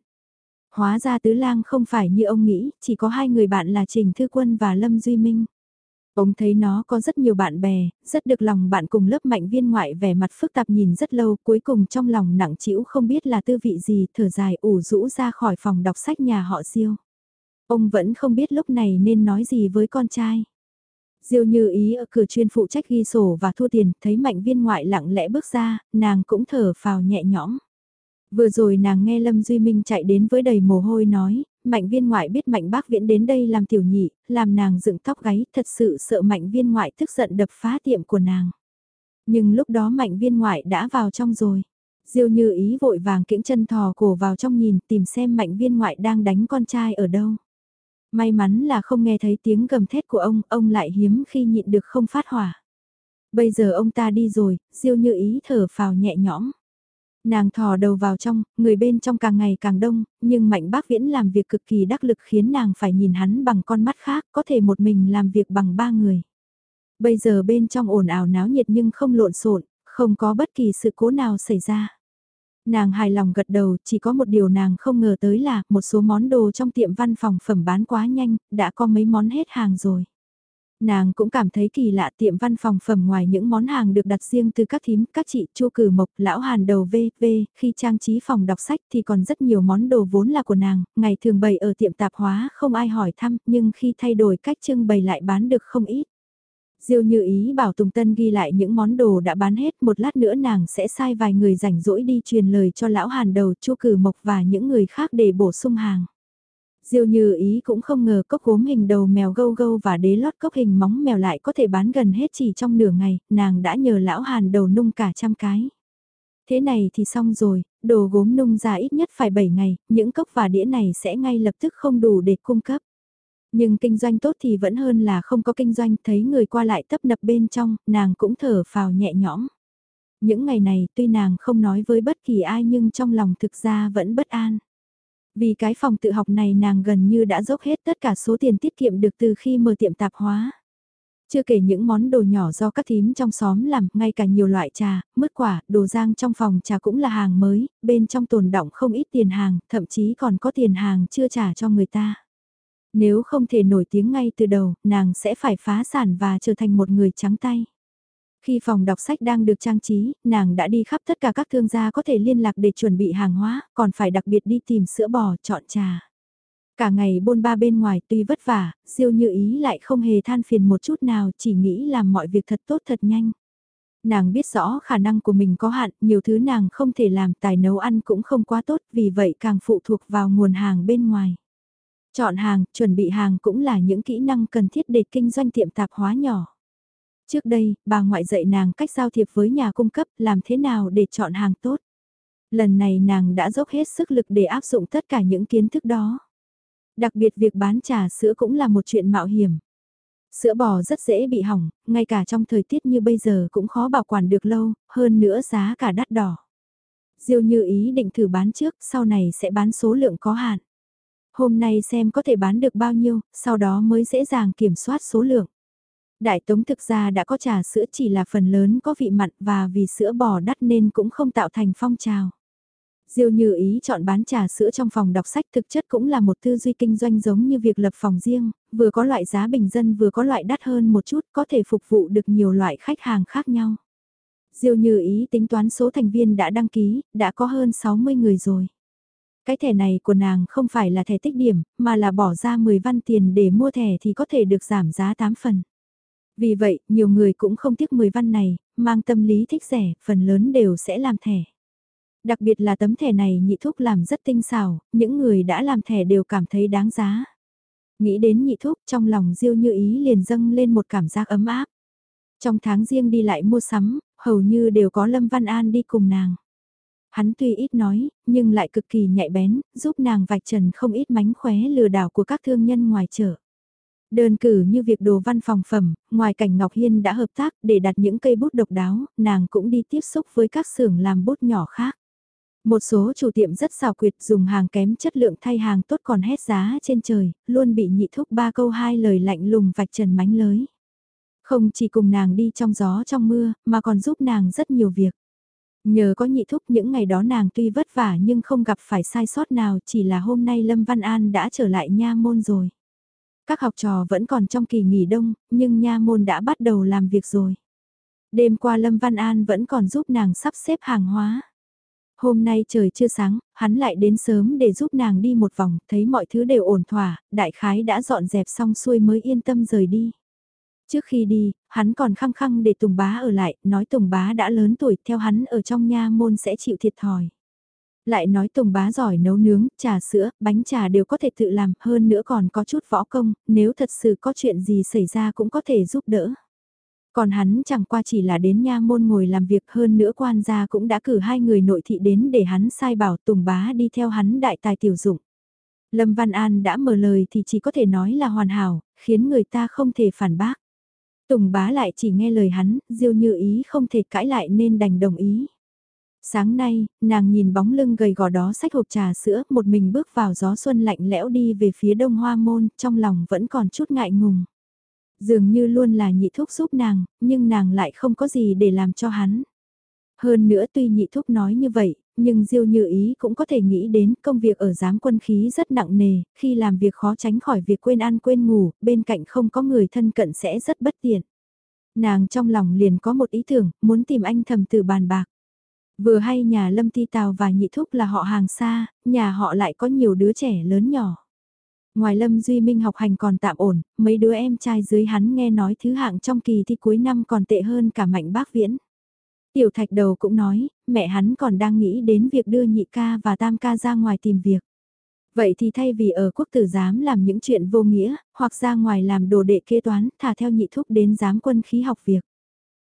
Hóa ra tứ lang không phải như ông nghĩ, chỉ có hai người bạn là Trình Thư Quân và Lâm Duy Minh. Ông thấy nó có rất nhiều bạn bè, rất được lòng bạn cùng lớp mạnh viên ngoại vẻ mặt phức tạp nhìn rất lâu cuối cùng trong lòng nặng chịu không biết là tư vị gì thở dài ủ rũ ra khỏi phòng đọc sách nhà họ Diêu. Ông vẫn không biết lúc này nên nói gì với con trai. Diêu như ý ở cửa chuyên phụ trách ghi sổ và thu tiền, thấy mạnh viên ngoại lặng lẽ bước ra, nàng cũng thở phào nhẹ nhõm. Vừa rồi nàng nghe Lâm Duy Minh chạy đến với đầy mồ hôi nói, mạnh viên ngoại biết mạnh bác viễn đến đây làm tiểu nhị, làm nàng dựng tóc gáy, thật sự sợ mạnh viên ngoại tức giận đập phá tiệm của nàng. Nhưng lúc đó mạnh viên ngoại đã vào trong rồi. Diêu như ý vội vàng kiễng chân thò cổ vào trong nhìn tìm xem mạnh viên ngoại đang đánh con trai ở đâu. May mắn là không nghe thấy tiếng gầm thét của ông, ông lại hiếm khi nhịn được không phát hỏa. Bây giờ ông ta đi rồi, diêu như ý thở phào nhẹ nhõm. Nàng thò đầu vào trong, người bên trong càng ngày càng đông, nhưng mạnh bác viễn làm việc cực kỳ đắc lực khiến nàng phải nhìn hắn bằng con mắt khác, có thể một mình làm việc bằng ba người. Bây giờ bên trong ồn ào náo nhiệt nhưng không lộn xộn, không có bất kỳ sự cố nào xảy ra. Nàng hài lòng gật đầu, chỉ có một điều nàng không ngờ tới là một số món đồ trong tiệm văn phòng phẩm bán quá nhanh, đã có mấy món hết hàng rồi. Nàng cũng cảm thấy kỳ lạ tiệm văn phòng phẩm ngoài những món hàng được đặt riêng từ các thím, các chị, chu cử mộc, lão hàn đầu v, v, khi trang trí phòng đọc sách thì còn rất nhiều món đồ vốn là của nàng, ngày thường bày ở tiệm tạp hóa không ai hỏi thăm, nhưng khi thay đổi cách trưng bày lại bán được không ít. Diêu như ý bảo Tùng Tân ghi lại những món đồ đã bán hết, một lát nữa nàng sẽ sai vài người rảnh rỗi đi truyền lời cho lão hàn đầu, chu cử mộc và những người khác để bổ sung hàng. Diêu như ý cũng không ngờ cốc gốm hình đầu mèo gâu gâu và đế lót cốc hình móng mèo lại có thể bán gần hết chỉ trong nửa ngày, nàng đã nhờ lão hàn đầu nung cả trăm cái. Thế này thì xong rồi, đồ gốm nung ra ít nhất phải 7 ngày, những cốc và đĩa này sẽ ngay lập tức không đủ để cung cấp. Nhưng kinh doanh tốt thì vẫn hơn là không có kinh doanh, thấy người qua lại tấp nập bên trong, nàng cũng thở phào nhẹ nhõm. Những ngày này tuy nàng không nói với bất kỳ ai nhưng trong lòng thực ra vẫn bất an. Vì cái phòng tự học này nàng gần như đã dốc hết tất cả số tiền tiết kiệm được từ khi mở tiệm tạp hóa. Chưa kể những món đồ nhỏ do các thím trong xóm làm, ngay cả nhiều loại trà, mứt quả, đồ rang trong phòng trà cũng là hàng mới, bên trong tồn động không ít tiền hàng, thậm chí còn có tiền hàng chưa trả cho người ta. Nếu không thể nổi tiếng ngay từ đầu, nàng sẽ phải phá sản và trở thành một người trắng tay. Khi phòng đọc sách đang được trang trí, nàng đã đi khắp tất cả các thương gia có thể liên lạc để chuẩn bị hàng hóa, còn phải đặc biệt đi tìm sữa bò, chọn trà. Cả ngày bôn ba bên ngoài tuy vất vả, siêu như ý lại không hề than phiền một chút nào, chỉ nghĩ làm mọi việc thật tốt thật nhanh. Nàng biết rõ khả năng của mình có hạn, nhiều thứ nàng không thể làm, tài nấu ăn cũng không quá tốt, vì vậy càng phụ thuộc vào nguồn hàng bên ngoài. Chọn hàng, chuẩn bị hàng cũng là những kỹ năng cần thiết để kinh doanh tiệm tạp hóa nhỏ. Trước đây, bà ngoại dạy nàng cách giao thiệp với nhà cung cấp, làm thế nào để chọn hàng tốt. Lần này nàng đã dốc hết sức lực để áp dụng tất cả những kiến thức đó. Đặc biệt việc bán trà sữa cũng là một chuyện mạo hiểm. Sữa bò rất dễ bị hỏng, ngay cả trong thời tiết như bây giờ cũng khó bảo quản được lâu, hơn nữa giá cả đắt đỏ. Diêu như ý định thử bán trước, sau này sẽ bán số lượng có hạn. Hôm nay xem có thể bán được bao nhiêu, sau đó mới dễ dàng kiểm soát số lượng. Đại Tống thực ra đã có trà sữa chỉ là phần lớn có vị mặn và vì sữa bò đắt nên cũng không tạo thành phong trào. Diêu như ý chọn bán trà sữa trong phòng đọc sách thực chất cũng là một tư duy kinh doanh giống như việc lập phòng riêng, vừa có loại giá bình dân vừa có loại đắt hơn một chút có thể phục vụ được nhiều loại khách hàng khác nhau. Diêu như ý tính toán số thành viên đã đăng ký, đã có hơn 60 người rồi. Cái thẻ này của nàng không phải là thẻ tích điểm, mà là bỏ ra 10 văn tiền để mua thẻ thì có thể được giảm giá 8 phần. Vì vậy, nhiều người cũng không tiếc 10 văn này, mang tâm lý thích rẻ, phần lớn đều sẽ làm thẻ. Đặc biệt là tấm thẻ này nhị thúc làm rất tinh xảo, những người đã làm thẻ đều cảm thấy đáng giá. Nghĩ đến nhị thúc trong lòng diêu như ý liền dâng lên một cảm giác ấm áp. Trong tháng riêng đi lại mua sắm, hầu như đều có Lâm Văn An đi cùng nàng. Hắn tuy ít nói, nhưng lại cực kỳ nhạy bén, giúp nàng vạch trần không ít mánh khóe lừa đảo của các thương nhân ngoài chợ. Đơn cử như việc đồ văn phòng phẩm, ngoài cảnh Ngọc Hiên đã hợp tác để đặt những cây bút độc đáo, nàng cũng đi tiếp xúc với các xưởng làm bút nhỏ khác. Một số chủ tiệm rất xào quyệt dùng hàng kém chất lượng thay hàng tốt còn hét giá trên trời, luôn bị nhị thúc ba câu hai lời lạnh lùng vạch trần mánh lới. Không chỉ cùng nàng đi trong gió trong mưa, mà còn giúp nàng rất nhiều việc. Nhờ có nhị thúc những ngày đó nàng tuy vất vả nhưng không gặp phải sai sót nào chỉ là hôm nay Lâm Văn An đã trở lại nha môn rồi. Các học trò vẫn còn trong kỳ nghỉ đông, nhưng nha môn đã bắt đầu làm việc rồi. Đêm qua Lâm Văn An vẫn còn giúp nàng sắp xếp hàng hóa. Hôm nay trời chưa sáng, hắn lại đến sớm để giúp nàng đi một vòng, thấy mọi thứ đều ổn thỏa, đại khái đã dọn dẹp xong xuôi mới yên tâm rời đi. Trước khi đi, hắn còn khăng khăng để Tùng Bá ở lại, nói Tùng Bá đã lớn tuổi theo hắn ở trong nha môn sẽ chịu thiệt thòi. Lại nói Tùng Bá giỏi nấu nướng, trà sữa, bánh trà đều có thể tự làm, hơn nữa còn có chút võ công, nếu thật sự có chuyện gì xảy ra cũng có thể giúp đỡ. Còn hắn chẳng qua chỉ là đến nha môn ngồi làm việc hơn nữa quan gia cũng đã cử hai người nội thị đến để hắn sai bảo Tùng Bá đi theo hắn đại tài tiểu dụng. Lâm Văn An đã mở lời thì chỉ có thể nói là hoàn hảo, khiến người ta không thể phản bác. Tùng Bá lại chỉ nghe lời hắn, Diêu Như Ý không thể cãi lại nên đành đồng ý. Sáng nay, nàng nhìn bóng lưng gầy gò đó xách hộp trà sữa, một mình bước vào gió xuân lạnh lẽo đi về phía đông hoa môn, trong lòng vẫn còn chút ngại ngùng. Dường như luôn là nhị thúc giúp nàng, nhưng nàng lại không có gì để làm cho hắn. Hơn nữa tuy nhị thúc nói như vậy, nhưng Diêu Như Ý cũng có thể nghĩ đến công việc ở giám quân khí rất nặng nề, khi làm việc khó tránh khỏi việc quên ăn quên ngủ, bên cạnh không có người thân cận sẽ rất bất tiện. Nàng trong lòng liền có một ý tưởng, muốn tìm anh thầm từ bàn bạc. Vừa hay nhà Lâm Ti Tào và Nhị Thúc là họ hàng xa, nhà họ lại có nhiều đứa trẻ lớn nhỏ. Ngoài Lâm Duy Minh học hành còn tạm ổn, mấy đứa em trai dưới hắn nghe nói thứ hạng trong kỳ thi cuối năm còn tệ hơn cả mạnh bác viễn. Tiểu thạch đầu cũng nói, mẹ hắn còn đang nghĩ đến việc đưa nhị ca và tam ca ra ngoài tìm việc. Vậy thì thay vì ở quốc tử giám làm những chuyện vô nghĩa, hoặc ra ngoài làm đồ đệ kế toán, thả theo nhị thúc đến giám quân khí học việc.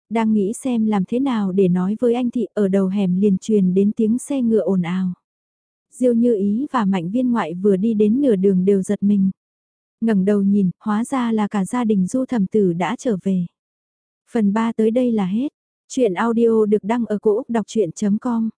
Đang nghĩ xem làm thế nào để nói với anh thị ở đầu hẻm liền truyền đến tiếng xe ngựa ồn ào. Diêu như ý và mạnh viên ngoại vừa đi đến nửa đường đều giật mình. ngẩng đầu nhìn, hóa ra là cả gia đình du thẩm tử đã trở về. Phần 3 tới đây là hết. Chuyện audio được đăng ở cổ Úc đọc chuyện.com